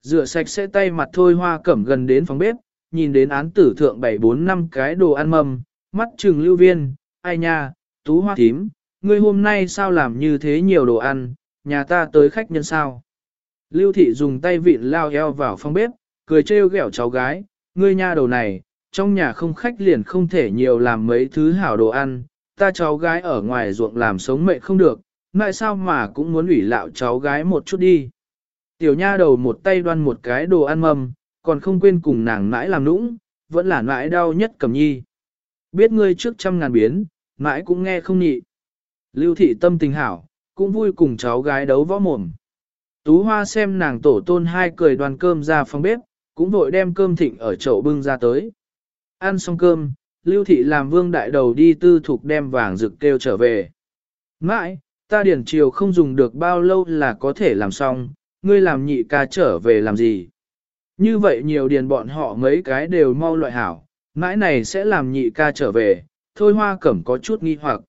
Speaker 1: Rửa sạch sẽ tay mặt thôi hoa cẩm gần đến phòng bếp, nhìn đến án tử thượng bảy bốn năm cái đồ ăn mầm, mắt trừng lưu viên, ai nha, tú hoa thím, ngươi hôm nay sao làm như thế nhiều đồ ăn, nhà ta tới khách nhân sao. Lưu thị dùng tay vịn lao eo vào phòng bếp, cười trêu ghẹo cháu gái, ngươi nha đầu này, trong nhà không khách liền không thể nhiều làm mấy thứ hảo đồ ăn, ta cháu gái ở ngoài ruộng làm sống mệt không được, tại sao mà cũng muốn ủy lạo cháu gái một chút đi. Tiểu nha đầu một tay đoan một cái đồ ăn mầm, còn không quên cùng nàng mãi làm nũng, vẫn là nãi đau nhất cầm nhi. Biết ngươi trước trăm ngàn biến, mãi cũng nghe không nhị. Lưu thị tâm tình hảo, cũng vui cùng cháu gái đấu võ mồm. Tú Hoa xem nàng tổ tôn hai cười đoàn cơm ra phòng bếp, cũng vội đem cơm thịnh ở chậu bưng ra tới. Ăn xong cơm, Lưu Thị làm vương đại đầu đi tư thục đem vàng rực kêu trở về. Mãi, ta điển chiều không dùng được bao lâu là có thể làm xong, ngươi làm nhị ca trở về làm gì. Như vậy nhiều điền bọn họ mấy cái đều mau loại hảo, mãi này sẽ làm nhị ca trở về, thôi hoa cẩm có chút nghi hoặc.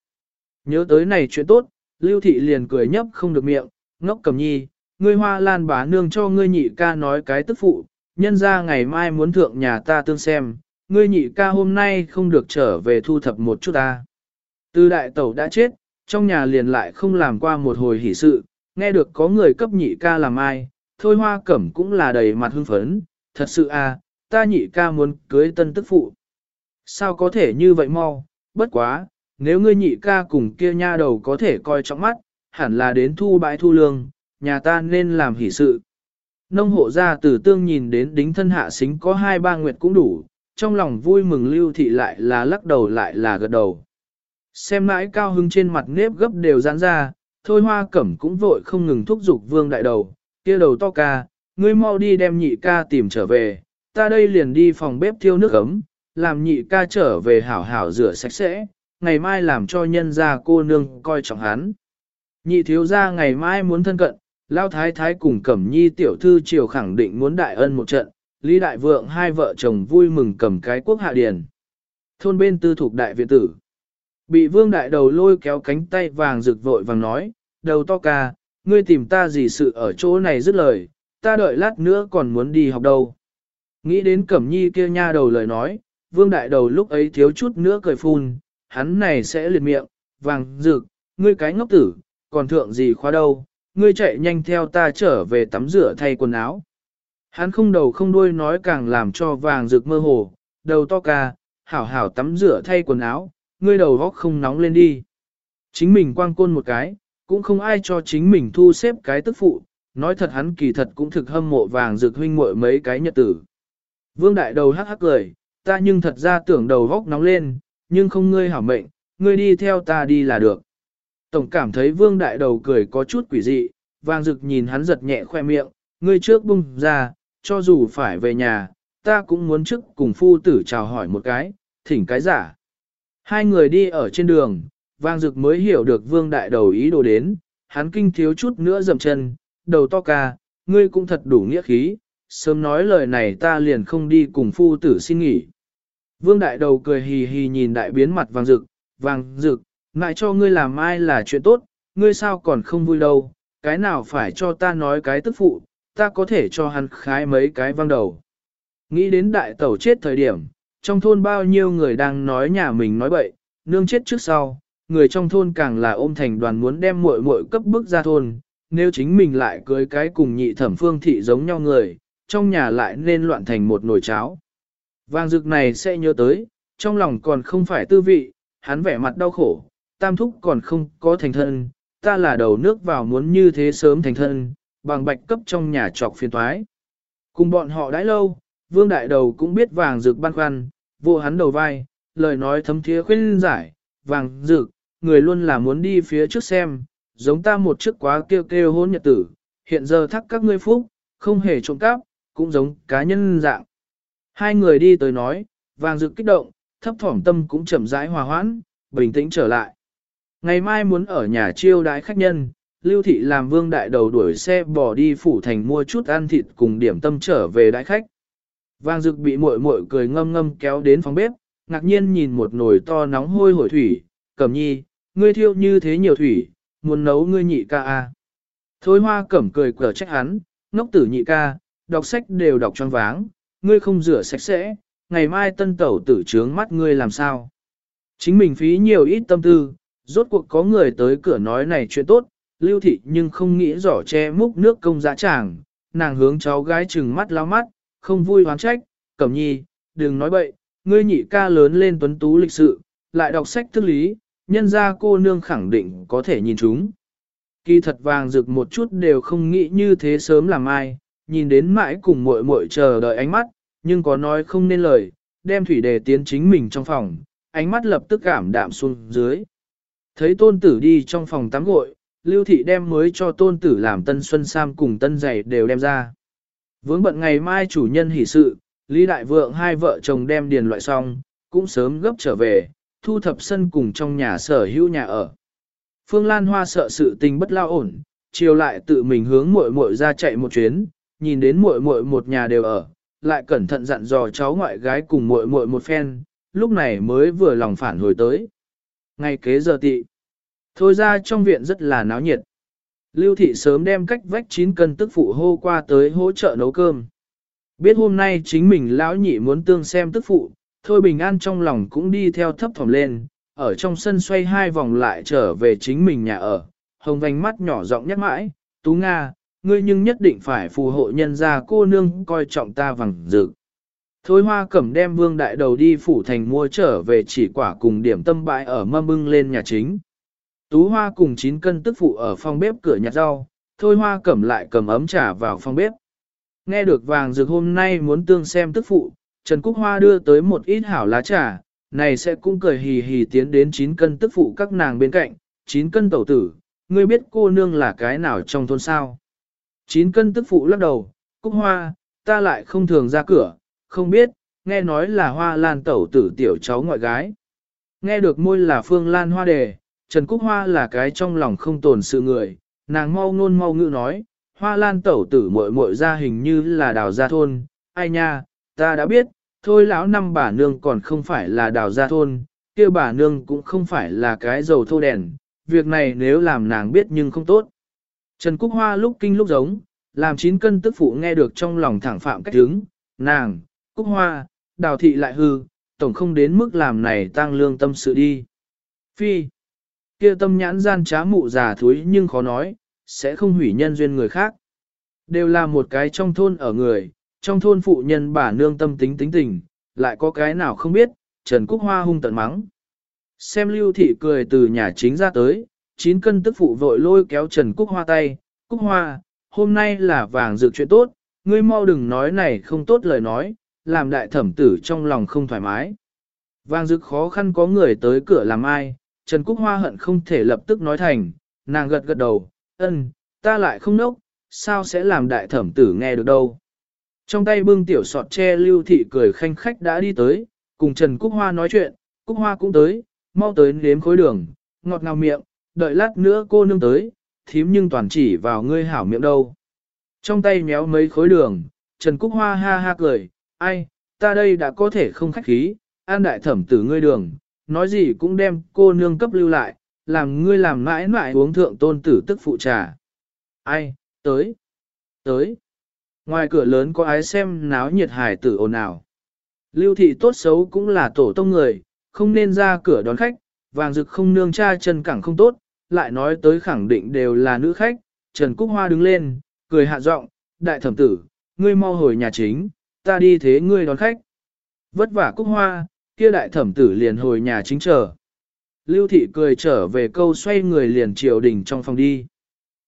Speaker 1: Nhớ tới này chuyện tốt, Lưu Thị liền cười nhấp không được miệng, ngốc cầm nhi, ngươi hoa lan bá nương cho ngươi nhị ca nói cái tức phụ, nhân ra ngày mai muốn thượng nhà ta tương xem, ngươi nhị ca hôm nay không được trở về thu thập một chút ta. Từ đại tẩu đã chết, trong nhà liền lại không làm qua một hồi hỷ sự, nghe được có người cấp nhị ca làm ai, thôi hoa cẩm cũng là đầy mặt hưng phấn, thật sự à, ta nhị ca muốn cưới tân tức phụ. Sao có thể như vậy mau, bất quá, nếu ngươi nhị ca cùng kia nha đầu có thể coi trọng mắt, hẳn là đến thu bãi thu lương, nhà ta nên làm hỷ sự. Nông hộ gia tử tương nhìn đến đính thân hạ xính có hai ba nguyệt cũng đủ, trong lòng vui mừng lưu thị lại là lắc đầu lại là gật đầu. Xem mãi cao hưng trên mặt nếp gấp đều giãn ra, Thôi hoa cẩm cũng vội không ngừng thúc giục vương đại đầu, kia đầu to ca, ngươi mau đi đem nhị ca tìm trở về, ta đây liền đi phòng bếp thiêu nước ấm, làm nhị ca trở về hảo hảo rửa sạch sẽ, ngày mai làm cho nhân gia cô nương coi trọng hắn. Nhị thiếu gia ngày mai muốn thân cận, lao thái thái cùng cẩm nhi tiểu thư triều khẳng định muốn đại ân một trận, lý đại vượng hai vợ chồng vui mừng cầm cái quốc hạ điền. Thôn bên tư thuộc đại viện tử. Bị vương đại đầu lôi kéo cánh tay vàng rực vội vàng nói, đầu to ca, ngươi tìm ta gì sự ở chỗ này dứt lời, ta đợi lát nữa còn muốn đi học đâu. Nghĩ đến cẩm nhi kia nha đầu lời nói, vương đại đầu lúc ấy thiếu chút nữa cười phun, hắn này sẽ liệt miệng, vàng rực, ngươi cái ngốc tử, còn thượng gì khóa đâu, ngươi chạy nhanh theo ta trở về tắm rửa thay quần áo. Hắn không đầu không đuôi nói càng làm cho vàng rực mơ hồ, đầu to ca, hảo hảo tắm rửa thay quần áo, ngươi đầu góc không nóng lên đi. Chính mình quang côn một cái, cũng không ai cho chính mình thu xếp cái tức phụ, nói thật hắn kỳ thật cũng thực hâm mộ vàng rực huynh muội mấy cái nhật tử. Vương đại đầu hắc hắc cười, ta nhưng thật ra tưởng đầu góc nóng lên, nhưng không ngươi hảo mệnh, ngươi đi theo ta đi là được. Tổng cảm thấy vương đại đầu cười có chút quỷ dị, vàng rực nhìn hắn giật nhẹ khoe miệng, ngươi trước bung ra, cho dù phải về nhà, ta cũng muốn trước cùng phu tử chào hỏi một cái, thỉnh cái giả. Hai người đi ở trên đường, vang dực mới hiểu được vương đại đầu ý đồ đến, hắn kinh thiếu chút nữa dầm chân, đầu to ca, ngươi cũng thật đủ nghĩa khí, sớm nói lời này ta liền không đi cùng phu tử xin nghỉ. Vương đại đầu cười hì hì nhìn đại biến mặt vàng rực, vàng rực, ngại cho ngươi làm ai là chuyện tốt, ngươi sao còn không vui đâu, cái nào phải cho ta nói cái tức phụ, ta có thể cho hắn khái mấy cái văng đầu. Nghĩ đến đại tẩu chết thời điểm, trong thôn bao nhiêu người đang nói nhà mình nói bậy, nương chết trước sau, người trong thôn càng là ôm thành đoàn muốn đem muội muội cấp bức ra thôn, nếu chính mình lại cưới cái cùng nhị thẩm phương thị giống nhau người, trong nhà lại nên loạn thành một nồi cháo. Vàng dực này sẽ nhớ tới, trong lòng còn không phải tư vị, hắn vẻ mặt đau khổ, tam thúc còn không có thành thân, ta là đầu nước vào muốn như thế sớm thành thân, bằng bạch cấp trong nhà trọc phiền toái. Cùng bọn họ đãi lâu, vương đại đầu cũng biết vàng rực băn khoăn, vô hắn đầu vai, lời nói thấm thiế khuyên giải, vàng rực, người luôn là muốn đi phía trước xem, giống ta một chiếc quá kêu kêu hôn nhật tử, hiện giờ thắc các ngươi phúc, không hề trộm cắp, cũng giống cá nhân dạng. Hai người đi tới nói, vàng dự kích động, thấp thỏm tâm cũng chậm rãi hòa hoãn, bình tĩnh trở lại. Ngày mai muốn ở nhà chiêu đái khách nhân, Lưu Thị làm vương đại đầu đuổi xe bỏ đi phủ thành mua chút ăn thịt cùng điểm tâm trở về đái khách. Vàng Dực bị muội muội cười ngâm ngâm kéo đến phòng bếp, ngạc nhiên nhìn một nồi to nóng hôi hổi thủy, cẩm nhi, ngươi thiêu như thế nhiều thủy, muốn nấu ngươi nhị ca à. Thôi hoa cẩm cười cờ trách hắn, ngốc tử nhị ca, đọc sách đều đọc choáng váng, ngươi không rửa sạch sẽ, ngày mai tân tẩu tử trướng mắt ngươi làm sao. Chính mình phí nhiều ít tâm tư, rốt cuộc có người tới cửa nói này chuyện tốt, lưu thị nhưng không nghĩ giỏ che múc nước công giá tràng, nàng hướng cháu gái trừng mắt lao mắt, không vui hoán trách, cẩm nhi, đừng nói bậy, ngươi nhị ca lớn lên tuấn tú lịch sự, lại đọc sách thức lý, nhân ra cô nương khẳng định có thể nhìn chúng. Kỳ thật vàng rực một chút đều không nghĩ như thế sớm làm ai, nhìn đến mãi cùng muội muội chờ đợi ánh mắt, nhưng có nói không nên lời, đem thủy đề tiến chính mình trong phòng, ánh mắt lập tức cảm đạm xuống dưới. Thấy tôn tử đi trong phòng tắm gội, lưu thị đem mới cho tôn tử làm tân xuân sam cùng tân giày đều đem ra. Vướng bận ngày mai chủ nhân hỷ sự, Lý Đại Vượng hai vợ chồng đem điền loại xong, cũng sớm gấp trở về, thu thập sân cùng trong nhà sở hữu nhà ở. Phương Lan Hoa sợ sự tình bất lao ổn, chiều lại tự mình hướng muội muội ra chạy một chuyến, nhìn đến muội muội một nhà đều ở, lại cẩn thận dặn dò cháu ngoại gái cùng muội muội một phen, lúc này mới vừa lòng phản hồi tới. Ngay kế giờ tị, thôi ra trong viện rất là náo nhiệt. Lưu thị sớm đem cách vách 9 cân tức phụ hô qua tới hỗ trợ nấu cơm. Biết hôm nay chính mình lão nhị muốn tương xem tức phụ, thôi bình an trong lòng cũng đi theo thấp thỏm lên, ở trong sân xoay hai vòng lại trở về chính mình nhà ở, hồng vành mắt nhỏ giọng nhắc mãi, Tú Nga, ngươi nhưng nhất định phải phù hộ nhân gia cô nương coi trọng ta vàng dự. Thôi hoa cẩm đem vương đại đầu đi phủ thành mua trở về chỉ quả cùng điểm tâm bãi ở mâm bưng lên nhà chính. Tú hoa cùng 9 cân tức phụ ở phòng bếp cửa nhặt rau, thôi hoa cẩm lại cầm ấm trà vào phòng bếp. Nghe được vàng dược hôm nay muốn tương xem tức phụ, Trần Cúc Hoa đưa tới một ít hảo lá trà, này sẽ cũng cười hì hì tiến đến 9 cân tức phụ các nàng bên cạnh, 9 cân tẩu tử, ngươi biết cô nương là cái nào trong thôn sao? Chín cân tức phụ lắc đầu, Cúc Hoa, ta lại không thường ra cửa, không biết, nghe nói là hoa lan tẩu tử tiểu cháu ngoại gái. Nghe được môi là phương lan hoa đề, Trần Cúc Hoa là cái trong lòng không tồn sự người, nàng mau ngôn mau ngữ nói, hoa lan tẩu tử muội muội ra hình như là đào gia thôn, ai nha, ta đã biết, thôi lão năm bà nương còn không phải là đào gia thôn, kia bà nương cũng không phải là cái dầu thô đèn, việc này nếu làm nàng biết nhưng không tốt. Trần Cúc Hoa lúc kinh lúc giống, làm chín cân tức phụ nghe được trong lòng thẳng phạm cách đứng, nàng, Cúc Hoa, đào thị lại hư, tổng không đến mức làm này tăng lương tâm sự đi. Phi, kia tâm nhãn gian trá mụ già thúi nhưng khó nói, sẽ không hủy nhân duyên người khác. Đều là một cái trong thôn ở người, trong thôn phụ nhân bà nương tâm tính tính tình, lại có cái nào không biết, Trần Cúc Hoa hung tận mắng. Xem lưu thị cười từ nhà chính ra tới, chín cân tức phụ vội lôi kéo Trần Cúc Hoa tay, Cúc Hoa, hôm nay là vàng dược chuyện tốt, ngươi mau đừng nói này không tốt lời nói, làm đại thẩm tử trong lòng không thoải mái. Vàng dược khó khăn có người tới cửa làm ai, Trần Cúc Hoa hận không thể lập tức nói thành, nàng gật gật đầu, ân, ta lại không nốc, sao sẽ làm đại thẩm tử nghe được đâu. Trong tay bưng tiểu sọt tre lưu thị cười khanh khách đã đi tới, cùng Trần Cúc Hoa nói chuyện, Cúc Hoa cũng tới, mau tới nếm khối đường, ngọt ngào miệng, đợi lát nữa cô nương tới, thím nhưng toàn chỉ vào ngươi hảo miệng đâu. Trong tay méo mấy khối đường, Trần Cúc Hoa ha ha cười, ai, ta đây đã có thể không khách khí, an đại thẩm tử ngươi đường, nói gì cũng đem cô nương cấp lưu lại, làm ngươi làm mãi mãi uống thượng tôn tử tức phụ trà. Ai, tới, tới. Ngoài cửa lớn có ái xem náo nhiệt hài tử ồn ào. Lưu thị tốt xấu cũng là tổ tông người, không nên ra cửa đón khách, vàng rực không nương cha chân cẳng không tốt, lại nói tới khẳng định đều là nữ khách. Trần Cúc Hoa đứng lên, cười hạ giọng, đại thẩm tử, ngươi mau hồi nhà chính, ta đi thế ngươi đón khách. Vất vả Cúc Hoa, kia đại thẩm tử liền hồi nhà chính chờ. Lưu thị cười trở về câu xoay người liền triều đình trong phòng đi.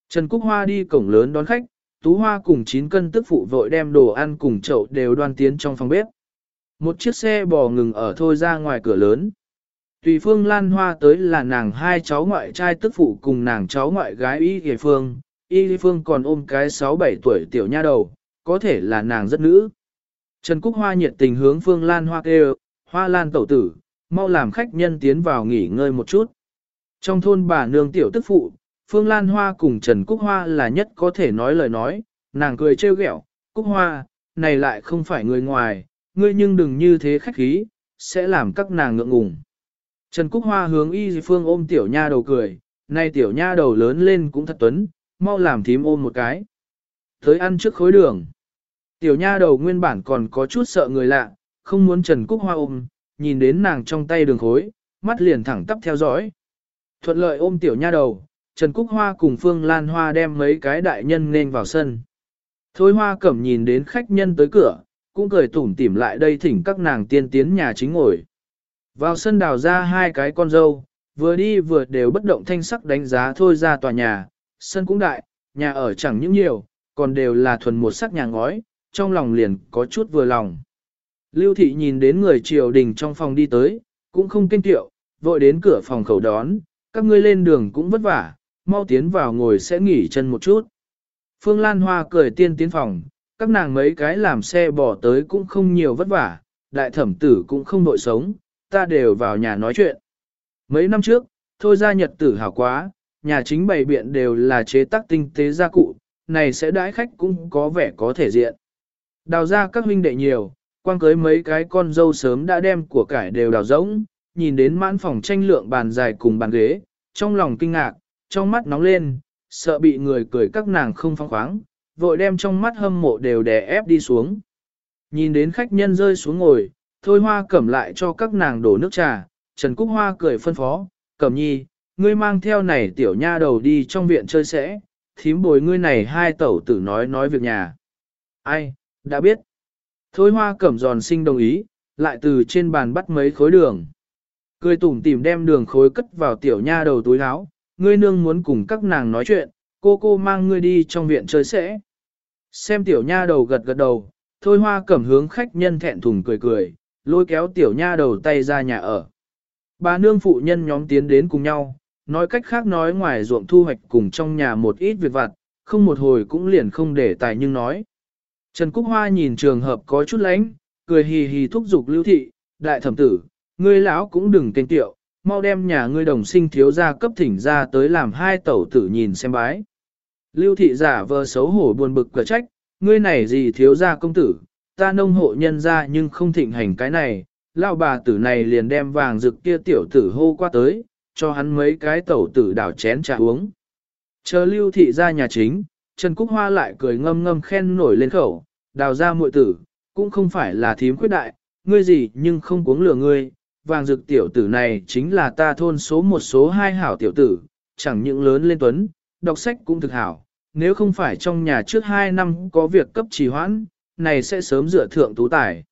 Speaker 1: Trần Cúc Hoa đi cổng lớn đón khách, Tú Hoa cùng 9 cân tức phụ vội đem đồ ăn cùng chậu đều đoan tiến trong phòng bếp. Một chiếc xe bò ngừng ở thôi ra ngoài cửa lớn. Tùy phương lan hoa tới là nàng hai cháu ngoại trai tức phụ cùng nàng cháu ngoại gái y hề phương. Y phương còn ôm cái 6-7 tuổi tiểu nha đầu, có thể là nàng rất nữ. Trần Cúc Hoa nhiệt tình hướng phương lan hoa kêu, hoa lan tẩu tử, mau làm khách nhân tiến vào nghỉ ngơi một chút. Trong thôn bà nương tiểu tức phụ, Phương Lan Hoa cùng Trần Cúc Hoa là nhất có thể nói lời nói, nàng cười trêu ghẹo, Cúc Hoa, này lại không phải người ngoài, ngươi nhưng đừng như thế khách khí, sẽ làm các nàng ngượng ngùng. Trần Cúc Hoa hướng y phương ôm tiểu nha đầu cười, nay tiểu nha đầu lớn lên cũng thật tuấn, mau làm thím ôm một cái. Tới ăn trước khối đường. Tiểu nha đầu nguyên bản còn có chút sợ người lạ, không muốn Trần Cúc Hoa ôm, nhìn đến nàng trong tay đường khối, mắt liền thẳng tắp theo dõi. Thuận lợi ôm tiểu nha đầu, Trần Cúc Hoa cùng Phương Lan Hoa đem mấy cái đại nhân nên vào sân. Thôi Hoa cẩm nhìn đến khách nhân tới cửa, cũng cười tủm tỉm lại đây thỉnh các nàng tiên tiến nhà chính ngồi. Vào sân đào ra hai cái con dâu, vừa đi vừa đều bất động thanh sắc đánh giá thôi ra tòa nhà, sân cũng đại, nhà ở chẳng những nhiều, còn đều là thuần một sắc nhà ngói, trong lòng liền có chút vừa lòng. Lưu thị nhìn đến người triều đình trong phòng đi tới, cũng không kinh tiệu, vội đến cửa phòng khẩu đón, các ngươi lên đường cũng vất vả, mau tiến vào ngồi sẽ nghỉ chân một chút. Phương Lan Hoa cười tiên tiến phòng, các nàng mấy cái làm xe bỏ tới cũng không nhiều vất vả, đại thẩm tử cũng không nội sống, ta đều vào nhà nói chuyện. Mấy năm trước, thôi ra nhật tử hảo quá, nhà chính bày biện đều là chế tác tinh tế gia cụ, này sẽ đãi khách cũng có vẻ có thể diện. Đào ra các huynh đệ nhiều, quang cưới mấy cái con dâu sớm đã đem của cải đều đào rỗng, nhìn đến mãn phòng tranh lượng bàn dài cùng bàn ghế, trong lòng kinh ngạc, trong mắt nóng lên, sợ bị người cười các nàng không phong khoáng, vội đem trong mắt hâm mộ đều đè ép đi xuống. Nhìn đến khách nhân rơi xuống ngồi, thôi hoa cẩm lại cho các nàng đổ nước trà, Trần Cúc Hoa cười phân phó, cẩm nhi, ngươi mang theo này tiểu nha đầu đi trong viện chơi sẽ, thím bồi ngươi này hai tẩu tử nói nói việc nhà. Ai, đã biết. Thôi hoa cẩm giòn sinh đồng ý, lại từ trên bàn bắt mấy khối đường. Cười tủm tìm đem đường khối cất vào tiểu nha đầu túi áo, ngươi nương muốn cùng các nàng nói chuyện, cô cô mang ngươi đi trong viện chơi sẽ. Xem tiểu nha đầu gật gật đầu, thôi hoa cẩm hướng khách nhân thẹn thùng cười cười, lôi kéo tiểu nha đầu tay ra nhà ở. Bà nương phụ nhân nhóm tiến đến cùng nhau, nói cách khác nói ngoài ruộng thu hoạch cùng trong nhà một ít việc vặt, không một hồi cũng liền không để tài nhưng nói. Trần Cúc Hoa nhìn trường hợp có chút lánh, cười hì hì thúc giục lưu thị, đại thẩm tử, ngươi lão cũng đừng kênh tiệu, mau đem nhà ngươi đồng sinh thiếu gia cấp thỉnh ra tới làm hai tẩu tử nhìn xem bái. Lưu thị giả vờ xấu hổ buồn bực cửa trách, ngươi này gì thiếu gia công tử, ta nông hộ nhân ra nhưng không thịnh hành cái này, lão bà tử này liền đem vàng rực kia tiểu tử hô qua tới, cho hắn mấy cái tẩu tử đảo chén trà uống. Chờ lưu thị ra nhà chính, Trần Cúc Hoa lại cười ngâm ngâm khen nổi lên khẩu, đào ra muội tử, cũng không phải là thím khuyết đại, ngươi gì nhưng không cuống lừa ngươi, vàng rực tiểu tử này chính là ta thôn số một số hai hảo tiểu tử, chẳng những lớn lên tuấn, đọc sách cũng thực hảo, nếu không phải trong nhà trước hai năm có việc cấp trì hoãn, này sẽ sớm dựa thượng tú tài.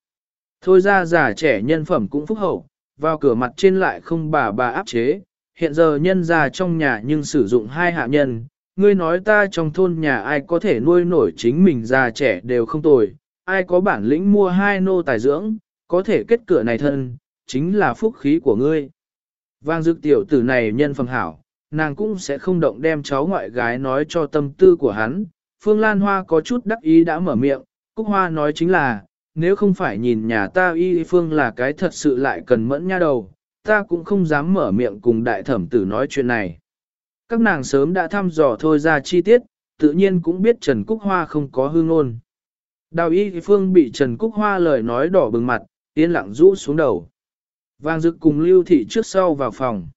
Speaker 1: Thôi ra già trẻ nhân phẩm cũng phúc hậu, vào cửa mặt trên lại không bà bà áp chế, hiện giờ nhân già trong nhà nhưng sử dụng hai hạ nhân, ngươi nói ta trong thôn nhà ai có thể nuôi nổi chính mình già trẻ đều không tồi, ai có bản lĩnh mua hai nô tài dưỡng, có thể kết cửa này thân, chính là phúc khí của ngươi. Vang dực tiểu tử này nhân phẩm hảo, nàng cũng sẽ không động đem cháu ngoại gái nói cho tâm tư của hắn. Phương Lan Hoa có chút đắc ý đã mở miệng, Cúc Hoa nói chính là, nếu không phải nhìn nhà ta y phương là cái thật sự lại cần mẫn nha đầu, ta cũng không dám mở miệng cùng đại thẩm tử nói chuyện này. Các nàng sớm đã thăm dò thôi ra chi tiết, tự nhiên cũng biết Trần Cúc Hoa không có hương ngôn. Đào y phương bị Trần Cúc Hoa lời nói đỏ bừng mặt, yên lặng rũ xuống đầu. Vàng dực cùng lưu thị trước sau vào phòng.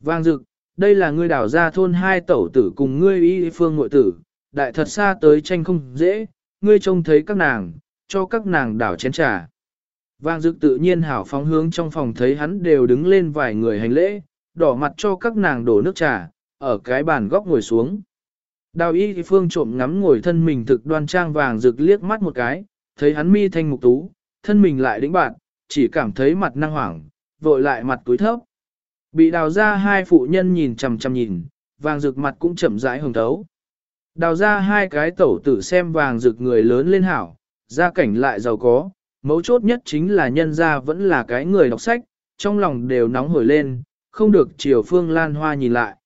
Speaker 1: Vàng dực, đây là ngươi đảo ra thôn hai tẩu tử cùng ngươi y phương ngội tử, đại thật xa tới tranh không dễ, ngươi trông thấy các nàng, cho các nàng đảo chén trà. Vàng dực tự nhiên hảo phóng hướng trong phòng thấy hắn đều đứng lên vài người hành lễ, đỏ mặt cho các nàng đổ nước trà, ở cái bàn góc ngồi xuống. Đào y phương trộm ngắm ngồi thân mình thực đoan trang vàng rực liếc mắt một cái, thấy hắn mi thanh mục tú, thân mình lại đĩnh bạn, chỉ cảm thấy mặt năng hoảng, vội lại mặt túi thấp. Bị đào ra hai phụ nhân nhìn chằm chằm nhìn, vàng rực mặt cũng chậm rãi hồng thấu. Đào ra hai cái tẩu tử xem vàng rực người lớn lên hảo, gia cảnh lại giàu có, mấu chốt nhất chính là nhân gia vẫn là cái người đọc sách, trong lòng đều nóng hổi lên, không được chiều Phương Lan Hoa nhìn lại.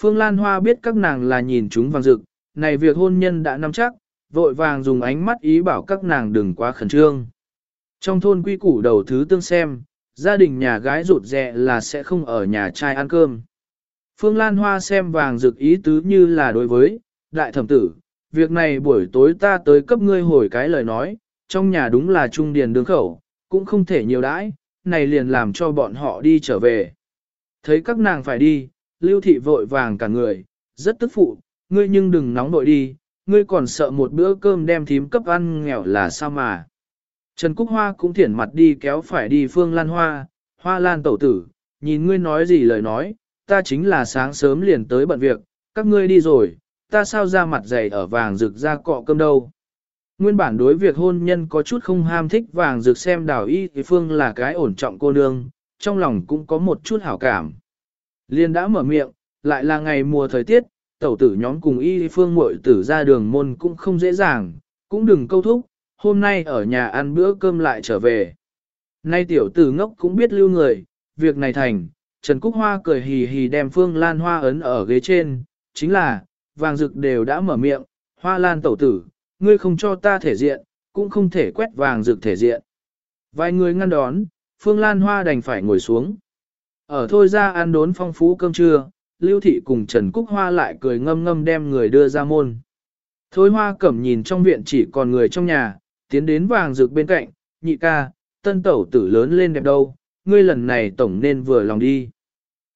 Speaker 1: Phương Lan Hoa biết các nàng là nhìn chúng vàng rực, này việc hôn nhân đã nắm chắc, vội vàng dùng ánh mắt ý bảo các nàng đừng quá khẩn trương. Trong thôn quy củ đầu thứ tương xem, gia đình nhà gái rụt rẹ là sẽ không ở nhà trai ăn cơm. Phương Lan Hoa xem vàng rực ý tứ như là đối với, đại thẩm tử, việc này buổi tối ta tới cấp ngươi hồi cái lời nói, trong nhà đúng là trung điền đường khẩu, cũng không thể nhiều đãi, này liền làm cho bọn họ đi trở về. Thấy các nàng phải đi, lưu thị vội vàng cả người, rất tức phụ, ngươi nhưng đừng nóng nội đi, ngươi còn sợ một bữa cơm đem thím cấp ăn nghèo là sao mà. Trần Cúc Hoa cũng thiển mặt đi kéo phải đi phương lan hoa, hoa lan tẩu tử, nhìn ngươi nói gì lời nói, ta chính là sáng sớm liền tới bận việc, các ngươi đi rồi, ta sao ra mặt dày ở vàng rực ra cọ cơm đâu. Nguyên bản đối việc hôn nhân có chút không ham thích vàng rực xem đào y thì phương là cái ổn trọng cô nương, trong lòng cũng có một chút hảo cảm. Liên đã mở miệng, lại là ngày mùa thời tiết, tẩu tử nhóm cùng y phương muội tử ra đường môn cũng không dễ dàng, cũng đừng câu thúc, hôm nay ở nhà ăn bữa cơm lại trở về. Nay tiểu tử ngốc cũng biết lưu người, việc này thành, Trần Cúc Hoa cười hì hì đem phương lan hoa ấn ở ghế trên, chính là, vàng rực đều đã mở miệng, hoa lan tẩu tử, ngươi không cho ta thể diện, cũng không thể quét vàng rực thể diện. Vài người ngăn đón, phương lan hoa đành phải ngồi xuống. Ở thôi ra ăn đốn phong phú cơm trưa, Lưu Thị cùng Trần Cúc Hoa lại cười ngâm ngâm đem người đưa ra môn. Thôi hoa cẩm nhìn trong viện chỉ còn người trong nhà, tiến đến vàng rực bên cạnh, nhị ca, tân tẩu tử lớn lên đẹp đâu, ngươi lần này tổng nên vừa lòng đi.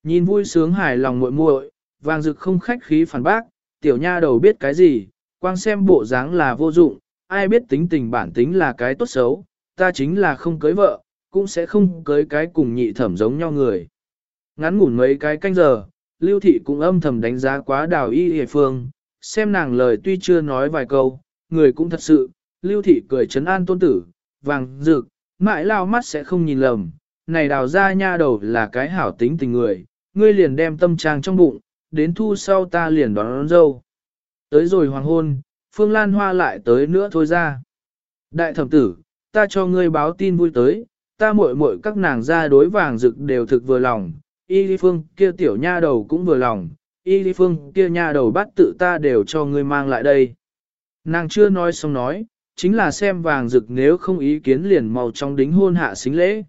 Speaker 1: Nhìn vui sướng hài lòng muội muội, vàng rực không khách khí phản bác, tiểu nha đầu biết cái gì, quang xem bộ dáng là vô dụng, ai biết tính tình bản tính là cái tốt xấu, ta chính là không cưới vợ, cũng sẽ không cưới cái cùng nhị thẩm giống nhau người. Ngắn ngủn mấy cái canh giờ, Lưu Thị cũng âm thầm đánh giá quá đào y hề phương, xem nàng lời tuy chưa nói vài câu, người cũng thật sự, Lưu Thị cười chấn an tôn tử, vàng rực, mãi lao mắt sẽ không nhìn lầm, này đào ra nha đầu là cái hảo tính tình người, ngươi liền đem tâm trang trong bụng, đến thu sau ta liền đón, đón dâu. Tới rồi hoàng hôn, Phương Lan Hoa lại tới nữa thôi ra. Đại thẩm tử, ta cho ngươi báo tin vui tới, ta muội muội các nàng ra đối vàng rực đều thực vừa lòng, y lý phương kia tiểu nha đầu cũng vừa lòng, y lý phương kia nha đầu bắt tự ta đều cho ngươi mang lại đây. Nàng chưa nói xong nói, chính là xem vàng rực nếu không ý kiến liền màu trong đính hôn hạ xính lễ.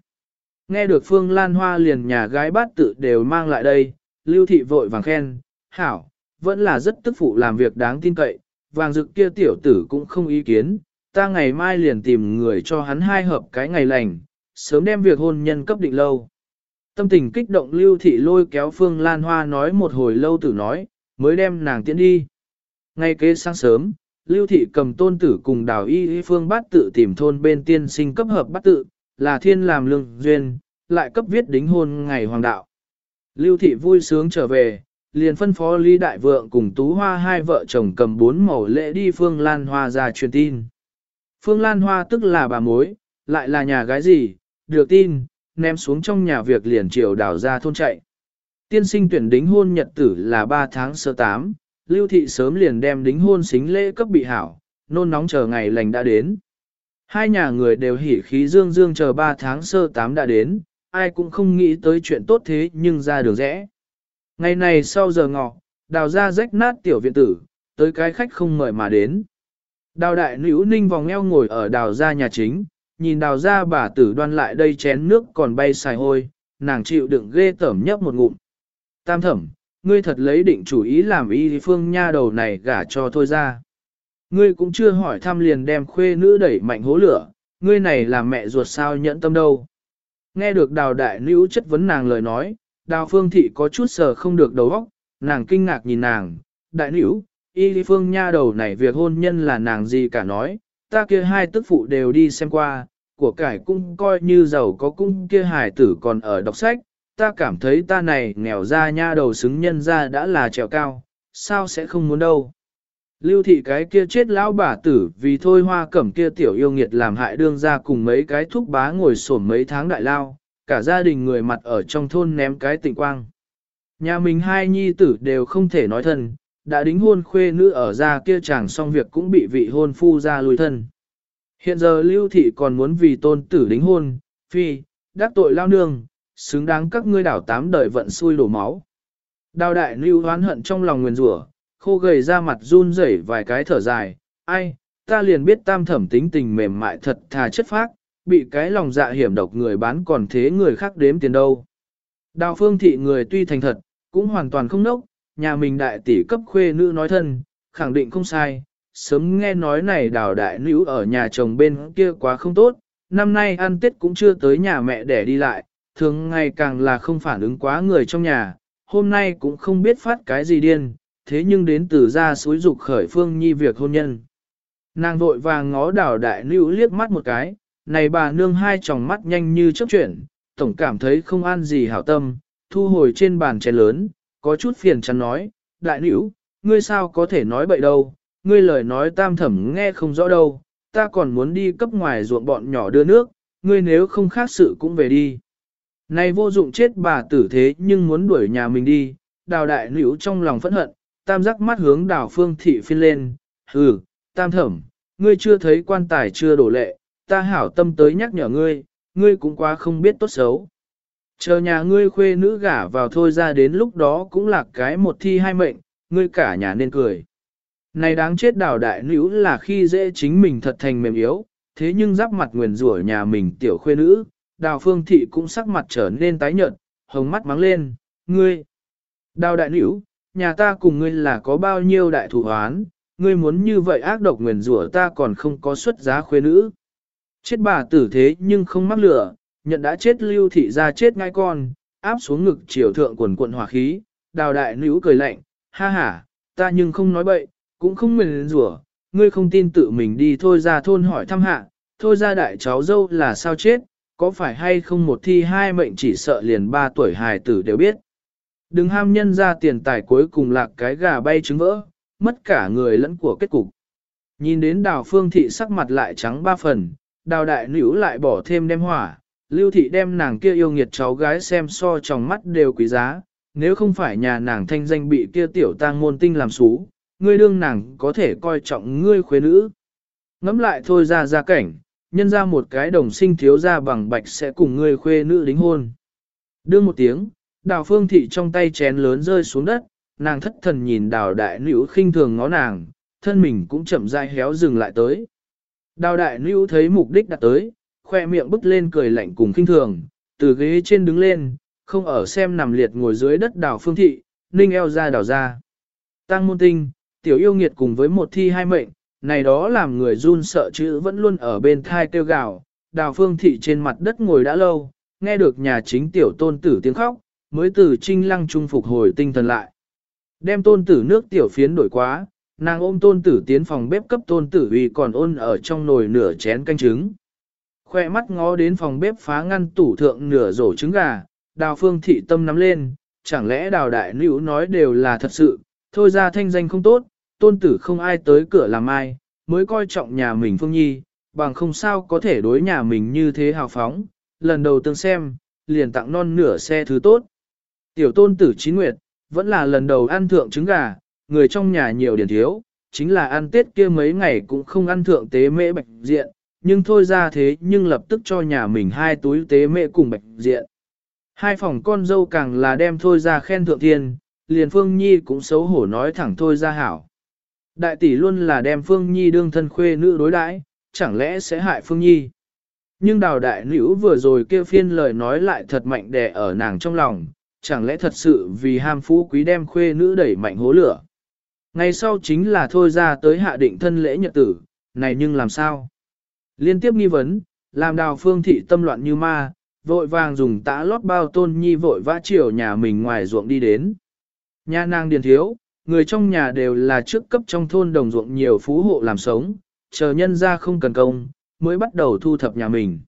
Speaker 1: Nghe được Phương Lan Hoa liền nhà gái bát tự đều mang lại đây, Lưu Thị vội vàng khen, hảo, vẫn là rất tức phụ làm việc đáng tin cậy, vàng rực kia tiểu tử cũng không ý kiến, ta ngày mai liền tìm người cho hắn hai hợp cái ngày lành, sớm đem việc hôn nhân cấp định lâu. Tâm tình kích động Lưu Thị lôi kéo Phương Lan Hoa nói một hồi lâu tử nói, mới đem nàng tiến đi. Ngay kế sáng sớm, Lưu Thị cầm tôn tử cùng đào y y phương bát tự tìm thôn bên tiên sinh cấp hợp bát tự, là thiên làm lương duyên, lại cấp viết đính hôn ngày hoàng đạo. Lưu Thị vui sướng trở về, liền phân phó Lý Đại Vượng cùng Tú Hoa hai vợ chồng cầm bốn mẩu lễ đi Phương Lan Hoa ra truyền tin. Phương Lan Hoa tức là bà mối, lại là nhà gái gì, được tin, ném xuống trong nhà việc liền chiều đào ra thôn chạy. Tiên sinh tuyển đính hôn nhật tử là 3 tháng sơ 8, Lưu Thị sớm liền đem đính hôn xính lễ cấp bị hảo, nôn nóng chờ ngày lành đã đến. Hai nhà người đều hỉ khí dương dương chờ 3 tháng sơ 8 đã đến, ai cũng không nghĩ tới chuyện tốt thế nhưng ra đường rẽ. Ngày này sau giờ ngọ, đào ra rách nát tiểu viện tử, tới cái khách không mời mà đến. Đào đại nữ ninh vòng eo ngồi ở đào ra nhà chính, nhìn đào ra bà tử đoan lại đây chén nước còn bay xài hôi, nàng chịu đựng ghê tởm nhấp một ngụm. Tam thẩm, ngươi thật lấy định chủ ý làm y phương nha đầu này gả cho thôi ra. Ngươi cũng chưa hỏi thăm liền đem khuê nữ đẩy mạnh hố lửa, ngươi này là mẹ ruột sao nhẫn tâm đâu. Nghe được đào đại nữ chất vấn nàng lời nói, đào phương thị có chút sờ không được đầu óc, nàng kinh ngạc nhìn nàng, đại nữ, y lý phương nha đầu này việc hôn nhân là nàng gì cả nói, ta kia hai tức phụ đều đi xem qua, của cải cũng coi như giàu có cung kia hài tử còn ở đọc sách, ta cảm thấy ta này nghèo ra nha đầu xứng nhân ra đã là trèo cao, sao sẽ không muốn đâu. Lưu thị cái kia chết lão bà tử vì thôi hoa cẩm kia tiểu yêu nghiệt làm hại đương ra cùng mấy cái thúc bá ngồi sổm mấy tháng đại lao, cả gia đình người mặt ở trong thôn ném cái tình quang. Nhà mình hai nhi tử đều không thể nói thân, đã đính hôn khuê nữ ở ra kia chàng xong việc cũng bị vị hôn phu ra lùi thân. Hiện giờ lưu thị còn muốn vì tôn tử đính hôn, phi, đắc tội lao nương, xứng đáng các ngươi đảo tám đời vận xui đổ máu. Đào đại lưu hoán hận trong lòng nguyền rủa, khô gầy ra mặt run rẩy vài cái thở dài, ai, ta liền biết tam thẩm tính tình mềm mại thật thà chất phác, bị cái lòng dạ hiểm độc người bán còn thế người khác đếm tiền đâu. Đào phương thị người tuy thành thật, cũng hoàn toàn không nốc, nhà mình đại tỷ cấp khuê nữ nói thân, khẳng định không sai, sớm nghe nói này đào đại nữ ở nhà chồng bên kia quá không tốt, năm nay ăn tết cũng chưa tới nhà mẹ để đi lại, thường ngày càng là không phản ứng quá người trong nhà, hôm nay cũng không biết phát cái gì điên, thế nhưng đến từ ra suối dục khởi phương nhi việc hôn nhân. Nàng vội vàng ngó đảo đại nữ liếc mắt một cái, này bà nương hai tròng mắt nhanh như chớp chuyển, tổng cảm thấy không an gì hảo tâm, thu hồi trên bàn chén lớn, có chút phiền chắn nói, đại nữ, ngươi sao có thể nói bậy đâu, ngươi lời nói tam thẩm nghe không rõ đâu, ta còn muốn đi cấp ngoài ruộng bọn nhỏ đưa nước, ngươi nếu không khác sự cũng về đi. Này vô dụng chết bà tử thế nhưng muốn đuổi nhà mình đi, đào đại nữ trong lòng phẫn hận, tam giác mắt hướng đào phương thị phiên lên, hừ, tam thẩm, ngươi chưa thấy quan tài chưa đổ lệ, ta hảo tâm tới nhắc nhở ngươi, ngươi cũng quá không biết tốt xấu. Chờ nhà ngươi khuê nữ gả vào thôi ra đến lúc đó cũng là cái một thi hai mệnh, ngươi cả nhà nên cười. Này đáng chết đào đại nữ là khi dễ chính mình thật thành mềm yếu, thế nhưng giáp mặt nguyền rủa nhà mình tiểu khuê nữ, đào phương thị cũng sắc mặt trở nên tái nhợt, hồng mắt mắng lên, ngươi. Đào đại nữ, nhà ta cùng ngươi là có bao nhiêu đại thủ hoán, ngươi muốn như vậy ác độc nguyền rủa ta còn không có xuất giá khuê nữ. Chết bà tử thế nhưng không mắc lửa, nhận đã chết lưu thị ra chết ngay con, áp xuống ngực chiều thượng quần quận hỏa khí, đào đại nữ cười lạnh, ha ha, ta nhưng không nói bậy, cũng không nguyền rủa, ngươi không tin tự mình đi thôi ra thôn hỏi thăm hạ, thôi ra đại cháu dâu là sao chết, có phải hay không một thi hai mệnh chỉ sợ liền ba tuổi hài tử đều biết. Đừng ham nhân ra tiền tài cuối cùng lạc cái gà bay trứng vỡ, mất cả người lẫn của kết cục. Nhìn đến đào phương thị sắc mặt lại trắng ba phần, đào đại nữ lại bỏ thêm đem hỏa, lưu thị đem nàng kia yêu nghiệt cháu gái xem so trong mắt đều quý giá, nếu không phải nhà nàng thanh danh bị kia tiểu tang môn tinh làm xú, ngươi đương nàng có thể coi trọng ngươi khuê nữ. Ngắm lại thôi ra ra cảnh, nhân ra một cái đồng sinh thiếu ra bằng bạch sẽ cùng ngươi khuê nữ đính hôn. Đương một tiếng, đào phương thị trong tay chén lớn rơi xuống đất, nàng thất thần nhìn đào đại nữ khinh thường ngó nàng, thân mình cũng chậm rãi héo dừng lại tới. Đào đại nữ thấy mục đích đã tới, khoe miệng bứt lên cười lạnh cùng khinh thường, từ ghế trên đứng lên, không ở xem nằm liệt ngồi dưới đất đào phương thị, ninh eo ra đào ra. Tăng môn tinh, tiểu yêu nghiệt cùng với một thi hai mệnh, này đó làm người run sợ chữ vẫn luôn ở bên thai kêu gào, đào phương thị trên mặt đất ngồi đã lâu, nghe được nhà chính tiểu tôn tử tiếng khóc, mới từ trinh lăng trung phục hồi tinh thần lại. Đem tôn tử nước tiểu phiến đổi quá, nàng ôm tôn tử tiến phòng bếp cấp tôn tử vì còn ôn ở trong nồi nửa chén canh trứng. Khoe mắt ngó đến phòng bếp phá ngăn tủ thượng nửa rổ trứng gà, đào phương thị tâm nắm lên, chẳng lẽ đào đại nữ nói đều là thật sự, thôi ra thanh danh không tốt, tôn tử không ai tới cửa làm ai, mới coi trọng nhà mình phương nhi, bằng không sao có thể đối nhà mình như thế hào phóng, lần đầu tương xem, liền tặng non nửa xe thứ tốt. Tiểu tôn tử chín nguyệt, vẫn là lần đầu ăn thượng trứng gà, người trong nhà nhiều điển thiếu, chính là ăn tết kia mấy ngày cũng không ăn thượng tế mễ bạch diện, nhưng thôi ra thế nhưng lập tức cho nhà mình hai túi tế mễ cùng bạch diện. Hai phòng con dâu càng là đem thôi ra khen thượng thiên, liền Phương Nhi cũng xấu hổ nói thẳng thôi ra hảo. Đại tỷ luôn là đem Phương Nhi đương thân khuê nữ đối đãi, chẳng lẽ sẽ hại Phương Nhi. Nhưng đào đại nữ vừa rồi kia phiên lời nói lại thật mạnh đè ở nàng trong lòng, chẳng lẽ thật sự vì ham phú quý đem khuê nữ đẩy mạnh hố lửa. Ngày sau chính là thôi ra tới hạ định thân lễ nhật tử, này nhưng làm sao? Liên tiếp nghi vấn, làm đào phương thị tâm loạn như ma, vội vàng dùng tã lót bao tôn nhi vội vã chiều nhà mình ngoài ruộng đi đến. Nhà nàng điền thiếu, người trong nhà đều là trước cấp trong thôn đồng ruộng nhiều phú hộ làm sống, chờ nhân ra không cần công, mới bắt đầu thu thập nhà mình.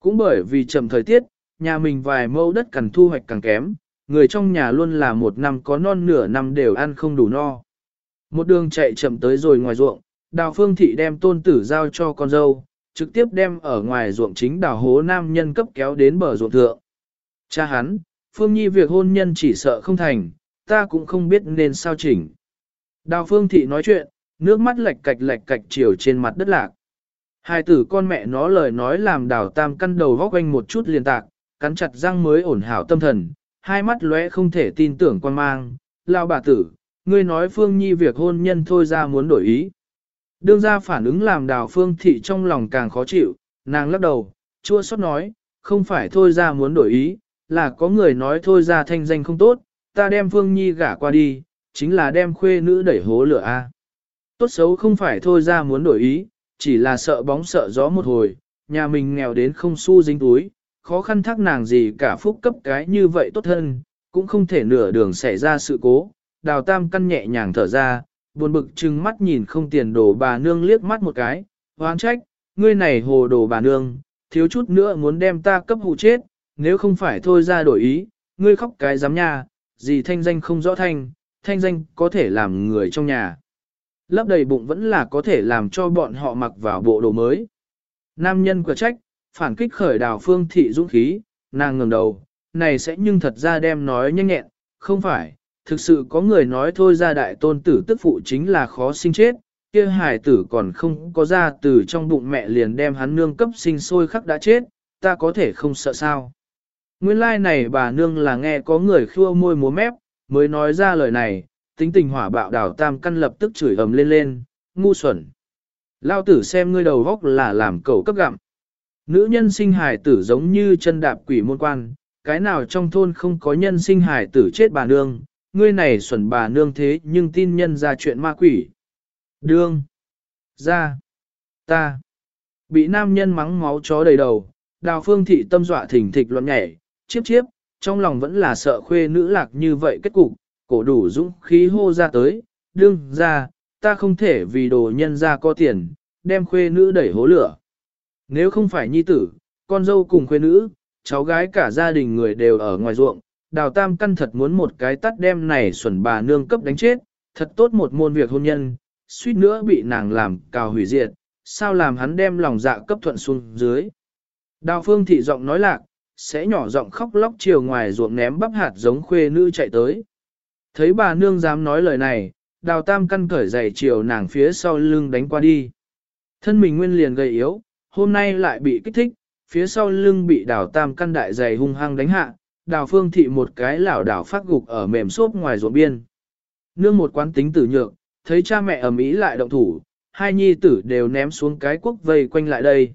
Speaker 1: Cũng bởi vì chậm thời tiết, nhà mình vài mẫu đất cần thu hoạch càng kém, người trong nhà luôn là một năm có non nửa năm đều ăn không đủ no. Một đường chạy chậm tới rồi ngoài ruộng, đào phương thị đem tôn tử giao cho con dâu, trực tiếp đem ở ngoài ruộng chính đào hố nam nhân cấp kéo đến bờ ruộng thượng. Cha hắn, phương nhi việc hôn nhân chỉ sợ không thành, ta cũng không biết nên sao chỉnh. Đào phương thị nói chuyện, nước mắt lệch cạch lệch cạch chiều trên mặt đất lạc. Hai tử con mẹ nó lời nói làm đào tam căn đầu vóc quanh một chút liền tạc, cắn chặt răng mới ổn hảo tâm thần, hai mắt lóe không thể tin tưởng quan mang, lao bà tử, ngươi nói Phương Nhi việc hôn nhân thôi ra muốn đổi ý. Đương ra phản ứng làm đào Phương Thị trong lòng càng khó chịu, nàng lắc đầu, chua xót nói, không phải thôi ra muốn đổi ý, là có người nói thôi ra thanh danh không tốt, ta đem Phương Nhi gả qua đi, chính là đem khuê nữ đẩy hố lửa a. Tốt xấu không phải thôi ra muốn đổi ý, chỉ là sợ bóng sợ gió một hồi, nhà mình nghèo đến không xu dính túi, khó khăn thác nàng gì cả phúc cấp cái như vậy tốt hơn, cũng không thể nửa đường xảy ra sự cố. Đào tam căn nhẹ nhàng thở ra, buồn bực trừng mắt nhìn không tiền đồ bà nương liếc mắt một cái, hoang trách, ngươi này hồ đồ bà nương, thiếu chút nữa muốn đem ta cấp hụ chết, nếu không phải thôi ra đổi ý, ngươi khóc cái giám nha, gì thanh danh không rõ thanh, thanh danh có thể làm người trong nhà. Lấp đầy bụng vẫn là có thể làm cho bọn họ mặc vào bộ đồ mới. Nam nhân quả trách, phản kích khởi đào phương thị dũng khí, nàng ngẩng đầu, này sẽ nhưng thật ra đem nói nhanh nhẹn, không phải, thực sự có người nói thôi ra đại tôn tử tức phụ chính là khó sinh chết, kia hài tử còn không có ra từ trong bụng mẹ liền đem hắn nương cấp sinh sôi khắc đã chết, ta có thể không sợ sao. Nguyên lai like này bà nương là nghe có người khua môi múa mép, mới nói ra lời này, tính tình hỏa bạo đào tam căn lập tức chửi ầm lên lên, ngu xuẩn. Lao tử xem ngươi đầu góc là làm cầu cấp gặm. Nữ nhân sinh hài tử giống như chân đạp quỷ môn quan, cái nào trong thôn không có nhân sinh hài tử chết bà nương, ngươi này xuẩn bà nương thế nhưng tin nhân ra chuyện ma quỷ. Đương, ra, ta, bị nam nhân mắng máu chó đầy đầu, đào phương thị tâm dọa thỉnh thịch loạn nhảy, chiếp chiếp, trong lòng vẫn là sợ khuê nữ lạc như vậy kết cục, cổ đủ dũng khí hô ra tới, đương ra, ta không thể vì đồ nhân ra có tiền, đem khuê nữ đẩy hố lửa. Nếu không phải nhi tử, con dâu cùng khuê nữ, cháu gái cả gia đình người đều ở ngoài ruộng, đào tam căn thật muốn một cái tắt đem này xuẩn bà nương cấp đánh chết, thật tốt một môn việc hôn nhân, suýt nữa bị nàng làm cào hủy diệt, sao làm hắn đem lòng dạ cấp thuận xuống dưới. Đào phương thị giọng nói lạc, sẽ nhỏ giọng khóc lóc chiều ngoài ruộng ném bắp hạt giống khuê nữ chạy tới. Thấy bà nương dám nói lời này, đào tam căn cởi giày chiều nàng phía sau lưng đánh qua đi. Thân mình nguyên liền gầy yếu, hôm nay lại bị kích thích, phía sau lưng bị đào tam căn đại dày hung hăng đánh hạ, đào phương thị một cái lảo đảo phát gục ở mềm xốp ngoài ruộng biên. Nương một quán tính tử nhược, thấy cha mẹ ở mỹ lại động thủ, hai nhi tử đều ném xuống cái quốc vây quanh lại đây.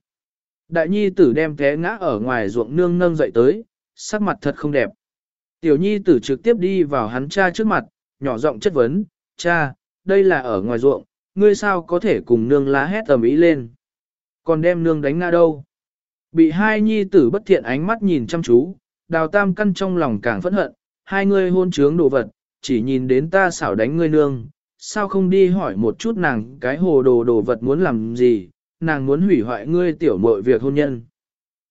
Speaker 1: Đại nhi tử đem té ngã ở ngoài ruộng nương nâng dậy tới, sắc mặt thật không đẹp. Tiểu nhi tử trực tiếp đi vào hắn cha trước mặt, nhỏ giọng chất vấn, cha, đây là ở ngoài ruộng, ngươi sao có thể cùng nương lá hét ầm ĩ lên. Còn đem nương đánh ngã đâu? Bị hai nhi tử bất thiện ánh mắt nhìn chăm chú, đào tam căn trong lòng càng phẫn hận, hai ngươi hôn trướng đồ vật, chỉ nhìn đến ta xảo đánh ngươi nương, sao không đi hỏi một chút nàng cái hồ đồ đồ vật muốn làm gì, nàng muốn hủy hoại ngươi tiểu mội việc hôn nhân.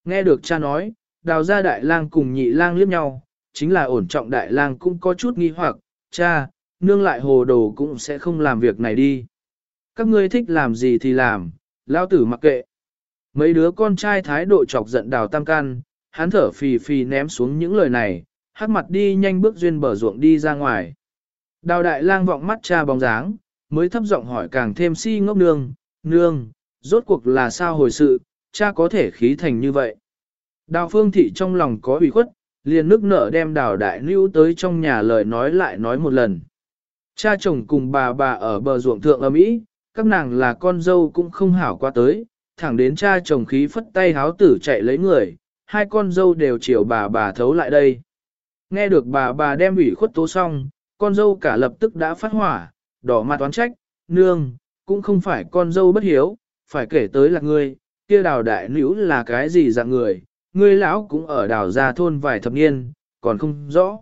Speaker 1: Nghe được cha nói, đào ra đại lang cùng nhị lang liếc nhau, chính là ổn trọng đại lang cũng có chút nghi hoặc, cha, nương lại hồ đồ cũng sẽ không làm việc này đi. Các ngươi thích làm gì thì làm, lao tử mặc kệ. Mấy đứa con trai thái độ chọc giận đào tam can, hắn thở phì phì ném xuống những lời này, hát mặt đi nhanh bước duyên bờ ruộng đi ra ngoài. Đào đại lang vọng mắt cha bóng dáng, mới thấp giọng hỏi càng thêm si ngốc nương, nương, rốt cuộc là sao hồi sự, cha có thể khí thành như vậy. Đào phương thị trong lòng có ủy khuất, liền nước nở đem đào đại lưu tới trong nhà lời nói lại nói một lần. Cha chồng cùng bà bà ở bờ ruộng thượng ở Mỹ, các nàng là con dâu cũng không hảo qua tới, thẳng đến cha chồng khí phất tay háo tử chạy lấy người, hai con dâu đều chiều bà bà thấu lại đây. Nghe được bà bà đem ủy khuất tố xong, con dâu cả lập tức đã phát hỏa, đỏ mặt toán trách, nương, cũng không phải con dâu bất hiếu, phải kể tới là ngươi, kia đào đại nữ là cái gì dạng người, ngươi lão cũng ở đào gia thôn vài thập niên, còn không rõ.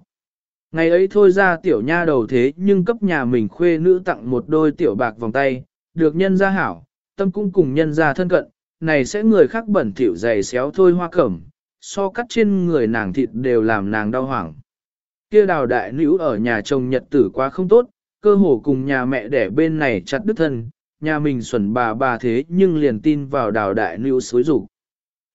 Speaker 1: Ngày ấy thôi ra tiểu nha đầu thế nhưng cấp nhà mình khuê nữ tặng một đôi tiểu bạc vòng tay, được nhân gia hảo, tâm cũng cùng nhân gia thân cận, này sẽ người khác bẩn thỉu dày xéo thôi hoa cẩm, so cắt trên người nàng thịt đều làm nàng đau hoảng. Kia đào đại nữ ở nhà chồng nhật tử quá không tốt, cơ hồ cùng nhà mẹ đẻ bên này chặt đứt thân, nhà mình xuẩn bà bà thế nhưng liền tin vào đào đại nữ xối rủ.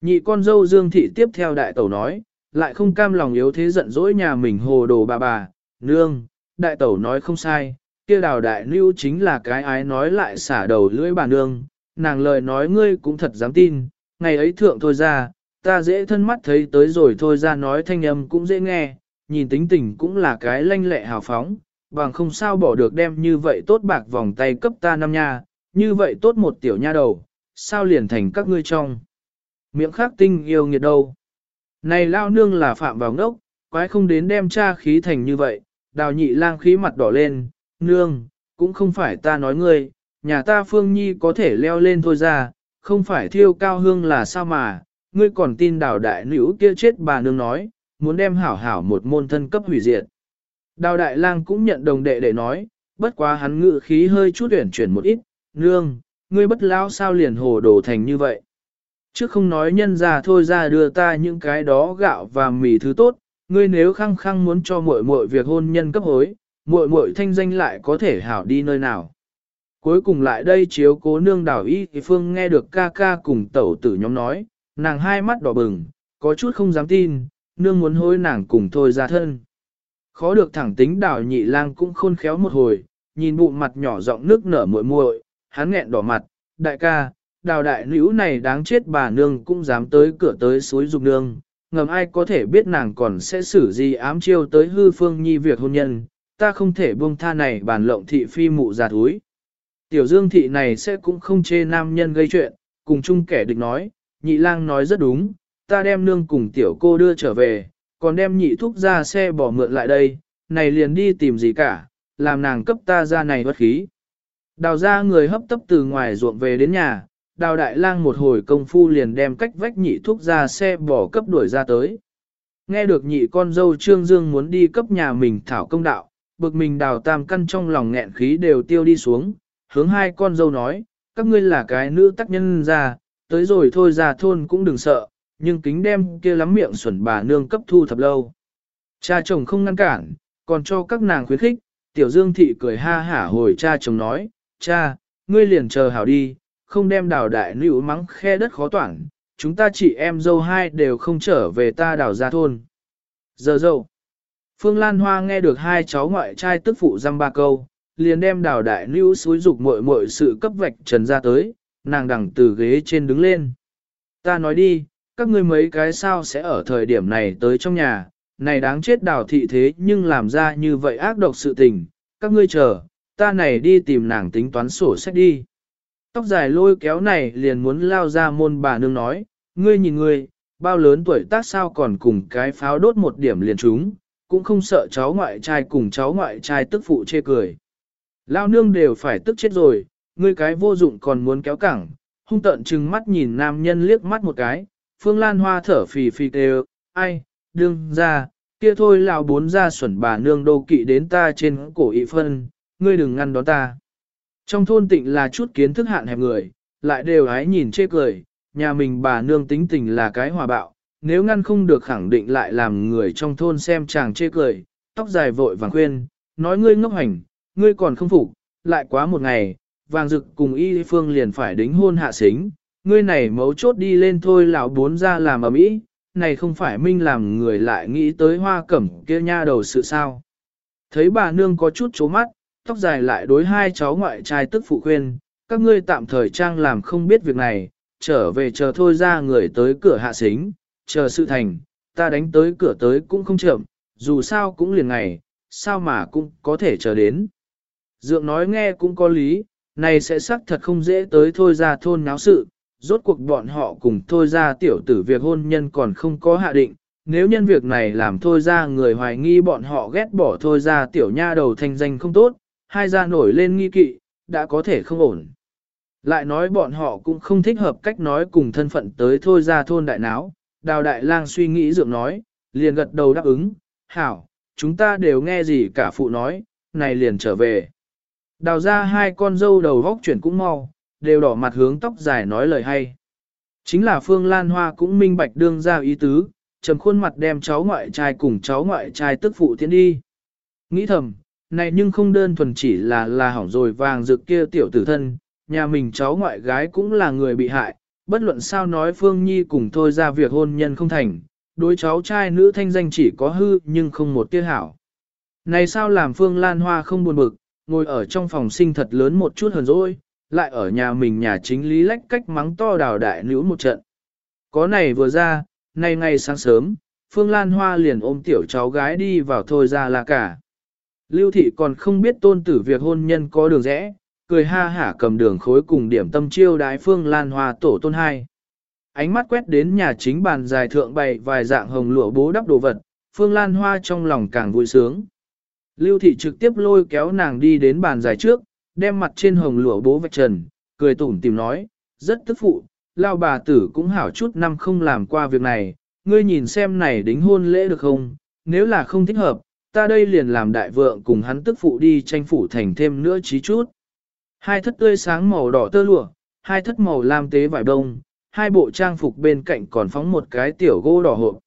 Speaker 1: Nhị con dâu Dương Thị tiếp theo đại tẩu nói, lại không cam lòng yếu thế giận dỗi nhà mình hồ đồ bà bà, nương, đại tẩu nói không sai, kia đào đại lưu chính là cái ái nói lại xả đầu lưỡi bà nương, nàng lời nói ngươi cũng thật dám tin, ngày ấy thượng thôi ra, ta dễ thân mắt thấy tới rồi thôi ra nói thanh âm cũng dễ nghe, nhìn tính tình cũng là cái lanh lẹ hào phóng, bằng không sao bỏ được đem như vậy tốt bạc vòng tay cấp ta năm nha, như vậy tốt một tiểu nha đầu, sao liền thành các ngươi trong. Miệng khác tinh yêu nghiệt đâu. Này lao nương là phạm vào ngốc, quái không đến đem cha khí thành như vậy, đào nhị lang khí mặt đỏ lên, nương, cũng không phải ta nói ngươi, nhà ta phương nhi có thể leo lên thôi ra, không phải thiêu cao hương là sao mà, ngươi còn tin đào đại nữ kia chết bà nương nói, muốn đem hảo hảo một môn thân cấp hủy diệt. Đào đại lang cũng nhận đồng đệ để nói, bất quá hắn ngự khí hơi chút tuyển chuyển một ít, nương, ngươi bất lão sao liền hồ đồ thành như vậy. Chứ không nói nhân ra thôi ra đưa ta những cái đó gạo và mì thứ tốt, ngươi nếu khăng khăng muốn cho muội muội việc hôn nhân cấp hối, muội muội thanh danh lại có thể hảo đi nơi nào. Cuối cùng lại đây chiếu cố nương đảo y thì phương nghe được ca ca cùng tẩu tử nhóm nói, nàng hai mắt đỏ bừng, có chút không dám tin, nương muốn hối nàng cùng thôi ra thân. Khó được thẳng tính đảo nhị lang cũng khôn khéo một hồi, nhìn bụng mặt nhỏ giọng nước nở muội muội, hắn nghẹn đỏ mặt, đại ca, đào đại nữ này đáng chết bà nương cũng dám tới cửa tới suối dục nương, ngầm ai có thể biết nàng còn sẽ xử gì ám chiêu tới hư phương nhi việc hôn nhân, ta không thể buông tha này bàn lộng thị phi mụ già thúi. Tiểu dương thị này sẽ cũng không chê nam nhân gây chuyện, cùng chung kẻ địch nói, nhị lang nói rất đúng, ta đem nương cùng tiểu cô đưa trở về, còn đem nhị thúc ra xe bỏ mượn lại đây, này liền đi tìm gì cả, làm nàng cấp ta ra này bất khí. Đào ra người hấp tấp từ ngoài ruộng về đến nhà, đào đại lang một hồi công phu liền đem cách vách nhị thúc ra xe bỏ cấp đuổi ra tới. Nghe được nhị con dâu Trương Dương muốn đi cấp nhà mình thảo công đạo, bực mình đào tam căn trong lòng nghẹn khí đều tiêu đi xuống, hướng hai con dâu nói, các ngươi là cái nữ tác nhân ra, tới rồi thôi ra thôn cũng đừng sợ, nhưng kính đem kia lắm miệng xuẩn bà nương cấp thu thập lâu. Cha chồng không ngăn cản, còn cho các nàng khuyến khích, tiểu dương thị cười ha hả hồi cha chồng nói, cha, ngươi liền chờ hảo đi, không đem đào đại nữ mắng khe đất khó toản, chúng ta chị em dâu hai đều không trở về ta đào ra thôn. Giờ dâu. Phương Lan Hoa nghe được hai cháu ngoại trai tức phụ dăm ba câu, liền đem đào đại lưu xúi dục muội muội sự cấp vạch trần ra tới, nàng đằng từ ghế trên đứng lên. Ta nói đi, các ngươi mấy cái sao sẽ ở thời điểm này tới trong nhà, này đáng chết đào thị thế nhưng làm ra như vậy ác độc sự tình, các ngươi chờ, ta này đi tìm nàng tính toán sổ sách đi. Tóc dài lôi kéo này liền muốn lao ra môn bà nương nói, ngươi nhìn ngươi, bao lớn tuổi tác sao còn cùng cái pháo đốt một điểm liền chúng, cũng không sợ cháu ngoại trai cùng cháu ngoại trai tức phụ chê cười. Lao nương đều phải tức chết rồi, ngươi cái vô dụng còn muốn kéo cẳng, hung tận chừng mắt nhìn nam nhân liếc mắt một cái, phương lan hoa thở phì phì đều, ai, đương ra, kia thôi lão bốn ra xuẩn bà nương đô kỵ đến ta trên cổ ị phân, ngươi đừng ngăn đón ta. Trong thôn tịnh là chút kiến thức hạn hẹp người, lại đều hái nhìn chê cười, nhà mình bà nương tính tình là cái hòa bạo, nếu ngăn không được khẳng định lại làm người trong thôn xem chàng chê cười, tóc dài vội vàng khuyên, nói ngươi ngốc hành, ngươi còn không phục, lại quá một ngày, vàng dực cùng y phương liền phải đính hôn hạ xính, ngươi này mấu chốt đi lên thôi lão bốn ra làm ở mỹ, này không phải minh làm người lại nghĩ tới hoa cẩm kia nha đầu sự sao. Thấy bà nương có chút chố mắt, tóc dài lại đối hai cháu ngoại trai tức phụ khuyên, các ngươi tạm thời trang làm không biết việc này, trở về chờ thôi ra người tới cửa hạ xính, chờ sự thành, ta đánh tới cửa tới cũng không chậm, dù sao cũng liền ngày, sao mà cũng có thể chờ đến. Dượng nói nghe cũng có lý, này sẽ xác thật không dễ tới thôi ra thôn náo sự, rốt cuộc bọn họ cùng thôi ra tiểu tử việc hôn nhân còn không có hạ định, nếu nhân việc này làm thôi ra người hoài nghi bọn họ ghét bỏ thôi ra tiểu nha đầu thanh danh không tốt, hai ra nổi lên nghi kỵ, đã có thể không ổn. Lại nói bọn họ cũng không thích hợp cách nói cùng thân phận tới thôi ra thôn đại náo, đào đại lang suy nghĩ dượng nói, liền gật đầu đáp ứng, hảo, chúng ta đều nghe gì cả phụ nói, này liền trở về. Đào ra hai con dâu đầu góc chuyển cũng mau, đều đỏ mặt hướng tóc dài nói lời hay. Chính là Phương Lan Hoa cũng minh bạch đương ra ý tứ, trầm khuôn mặt đem cháu ngoại trai cùng cháu ngoại trai tức phụ tiến đi. Nghĩ thầm, này nhưng không đơn thuần chỉ là là hỏng rồi vàng rực kia tiểu tử thân, nhà mình cháu ngoại gái cũng là người bị hại, bất luận sao nói Phương Nhi cùng thôi ra việc hôn nhân không thành, đối cháu trai nữ thanh danh chỉ có hư nhưng không một tia hảo. Này sao làm Phương Lan Hoa không buồn bực, ngồi ở trong phòng sinh thật lớn một chút hờn dỗi, lại ở nhà mình nhà chính lý lách cách mắng to đào đại nữ một trận. Có này vừa ra, nay ngày sáng sớm, Phương Lan Hoa liền ôm tiểu cháu gái đi vào thôi ra là cả. Lưu thị còn không biết tôn tử việc hôn nhân có đường rẽ, cười ha hả cầm đường khối cùng điểm tâm chiêu đái Phương Lan Hoa tổ tôn hai. Ánh mắt quét đến nhà chính bàn dài thượng bày vài dạng hồng lụa bố đắp đồ vật, Phương Lan Hoa trong lòng càng vui sướng. Lưu thị trực tiếp lôi kéo nàng đi đến bàn dài trước, đem mặt trên hồng lụa bố vạch trần, cười tủm tìm nói, rất tức phụ, lao bà tử cũng hảo chút năm không làm qua việc này, ngươi nhìn xem này đính hôn lễ được không, nếu là không thích hợp, ta đây liền làm đại vượng cùng hắn tức phụ đi tranh phủ thành thêm nữa chí chút. Hai thất tươi sáng màu đỏ tơ lụa, hai thất màu lam tế vải đông, hai bộ trang phục bên cạnh còn phóng một cái tiểu gỗ đỏ hộp.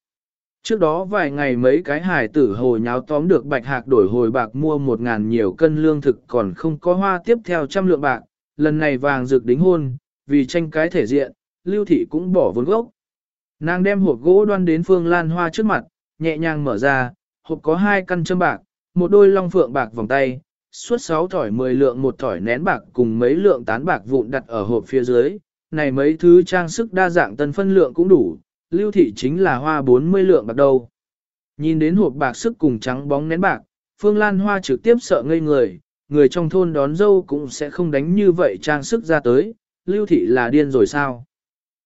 Speaker 1: Trước đó vài ngày mấy cái hài tử hồi nháo tóm được bạch hạc đổi hồi bạc mua một ngàn nhiều cân lương thực còn không có hoa tiếp theo trăm lượng bạc, lần này vàng rực đính hôn, vì tranh cái thể diện, lưu thị cũng bỏ vốn gốc. Nàng đem hộp gỗ đoan đến phương lan hoa trước mặt, nhẹ nhàng mở ra, hộp có hai căn châm bạc, một đôi long phượng bạc vòng tay, suốt sáu thỏi mười lượng một thỏi nén bạc cùng mấy lượng tán bạc vụn đặt ở hộp phía dưới, này mấy thứ trang sức đa dạng tân phân lượng cũng đủ, lưu thị chính là hoa 40 lượng bạc đầu. Nhìn đến hộp bạc sức cùng trắng bóng nén bạc, Phương Lan Hoa trực tiếp sợ ngây người, người trong thôn đón dâu cũng sẽ không đánh như vậy trang sức ra tới, lưu thị là điên rồi sao?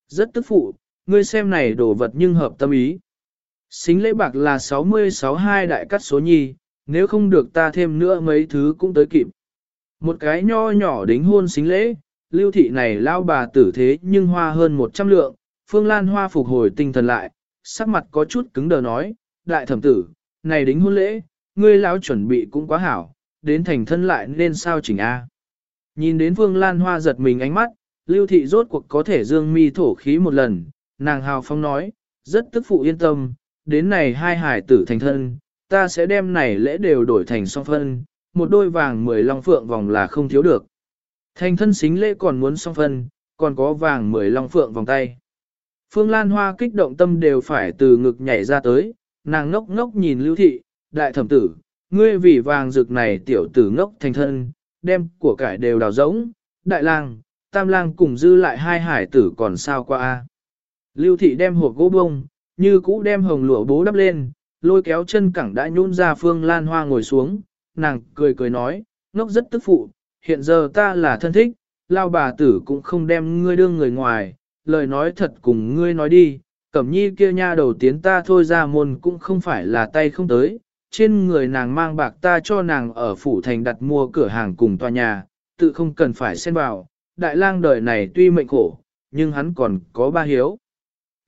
Speaker 1: Rất tức phụ, ngươi xem này đồ vật nhưng hợp tâm ý. Xính lễ bạc là 60-62 đại cắt số nhi, nếu không được ta thêm nữa mấy thứ cũng tới kịp. Một cái nho nhỏ đính hôn xính lễ, lưu thị này lao bà tử thế nhưng hoa hơn 100 lượng, Phương Lan Hoa phục hồi tinh thần lại, sắc mặt có chút cứng đờ nói, đại thẩm tử, này đính hôn lễ, ngươi lão chuẩn bị cũng quá hảo, đến thành thân lại nên sao chỉnh A. Nhìn đến Phương Lan Hoa giật mình ánh mắt, lưu thị rốt cuộc có thể dương mi thổ khí một lần, nàng hào phong nói, rất tức phụ yên tâm, đến này hai hải tử thành thân, ta sẽ đem này lễ đều đổi thành song phân, một đôi vàng mười long phượng vòng là không thiếu được. Thành thân xính lễ còn muốn song phân, còn có vàng mười long phượng vòng tay. Phương Lan Hoa kích động tâm đều phải từ ngực nhảy ra tới, nàng ngốc ngốc nhìn lưu thị, đại thẩm tử, ngươi vì vàng rực này tiểu tử ngốc thành thân, đem của cải đều đào rỗng, đại lang, tam lang cùng dư lại hai hải tử còn sao qua a. Lưu thị đem hộp gỗ bông, như cũ đem hồng lụa bố đắp lên, lôi kéo chân cẳng đã nhún ra Phương Lan Hoa ngồi xuống, nàng cười cười nói, ngốc rất tức phụ, hiện giờ ta là thân thích, lao bà tử cũng không đem ngươi đương người ngoài, lời nói thật cùng ngươi nói đi, cẩm nhi kia nha đầu tiến ta thôi ra môn cũng không phải là tay không tới, trên người nàng mang bạc ta cho nàng ở phủ thành đặt mua cửa hàng cùng tòa nhà, tự không cần phải xen vào, đại lang đời này tuy mệnh khổ, nhưng hắn còn có ba hiếu.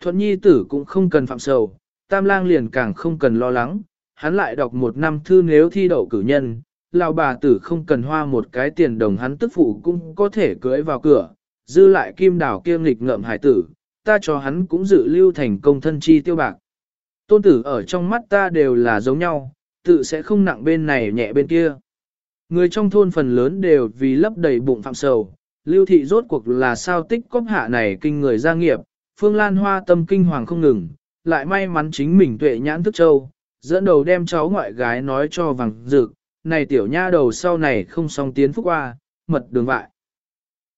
Speaker 1: Thuận nhi tử cũng không cần phạm sầu, tam lang liền càng không cần lo lắng, hắn lại đọc một năm thư nếu thi đậu cử nhân, lão bà tử không cần hoa một cái tiền đồng hắn tức phụ cũng có thể cưới vào cửa, dư lại kim đảo kia nghịch ngợm hải tử, ta cho hắn cũng dự lưu thành công thân chi tiêu bạc. Tôn tử ở trong mắt ta đều là giống nhau, tự sẽ không nặng bên này nhẹ bên kia. Người trong thôn phần lớn đều vì lấp đầy bụng phạm sầu, lưu thị rốt cuộc là sao tích cóp hạ này kinh người gia nghiệp, phương lan hoa tâm kinh hoàng không ngừng, lại may mắn chính mình tuệ nhãn thức châu, dẫn đầu đem cháu ngoại gái nói cho vàng dực, này tiểu nha đầu sau này không song tiến phúc qua, mật đường vại.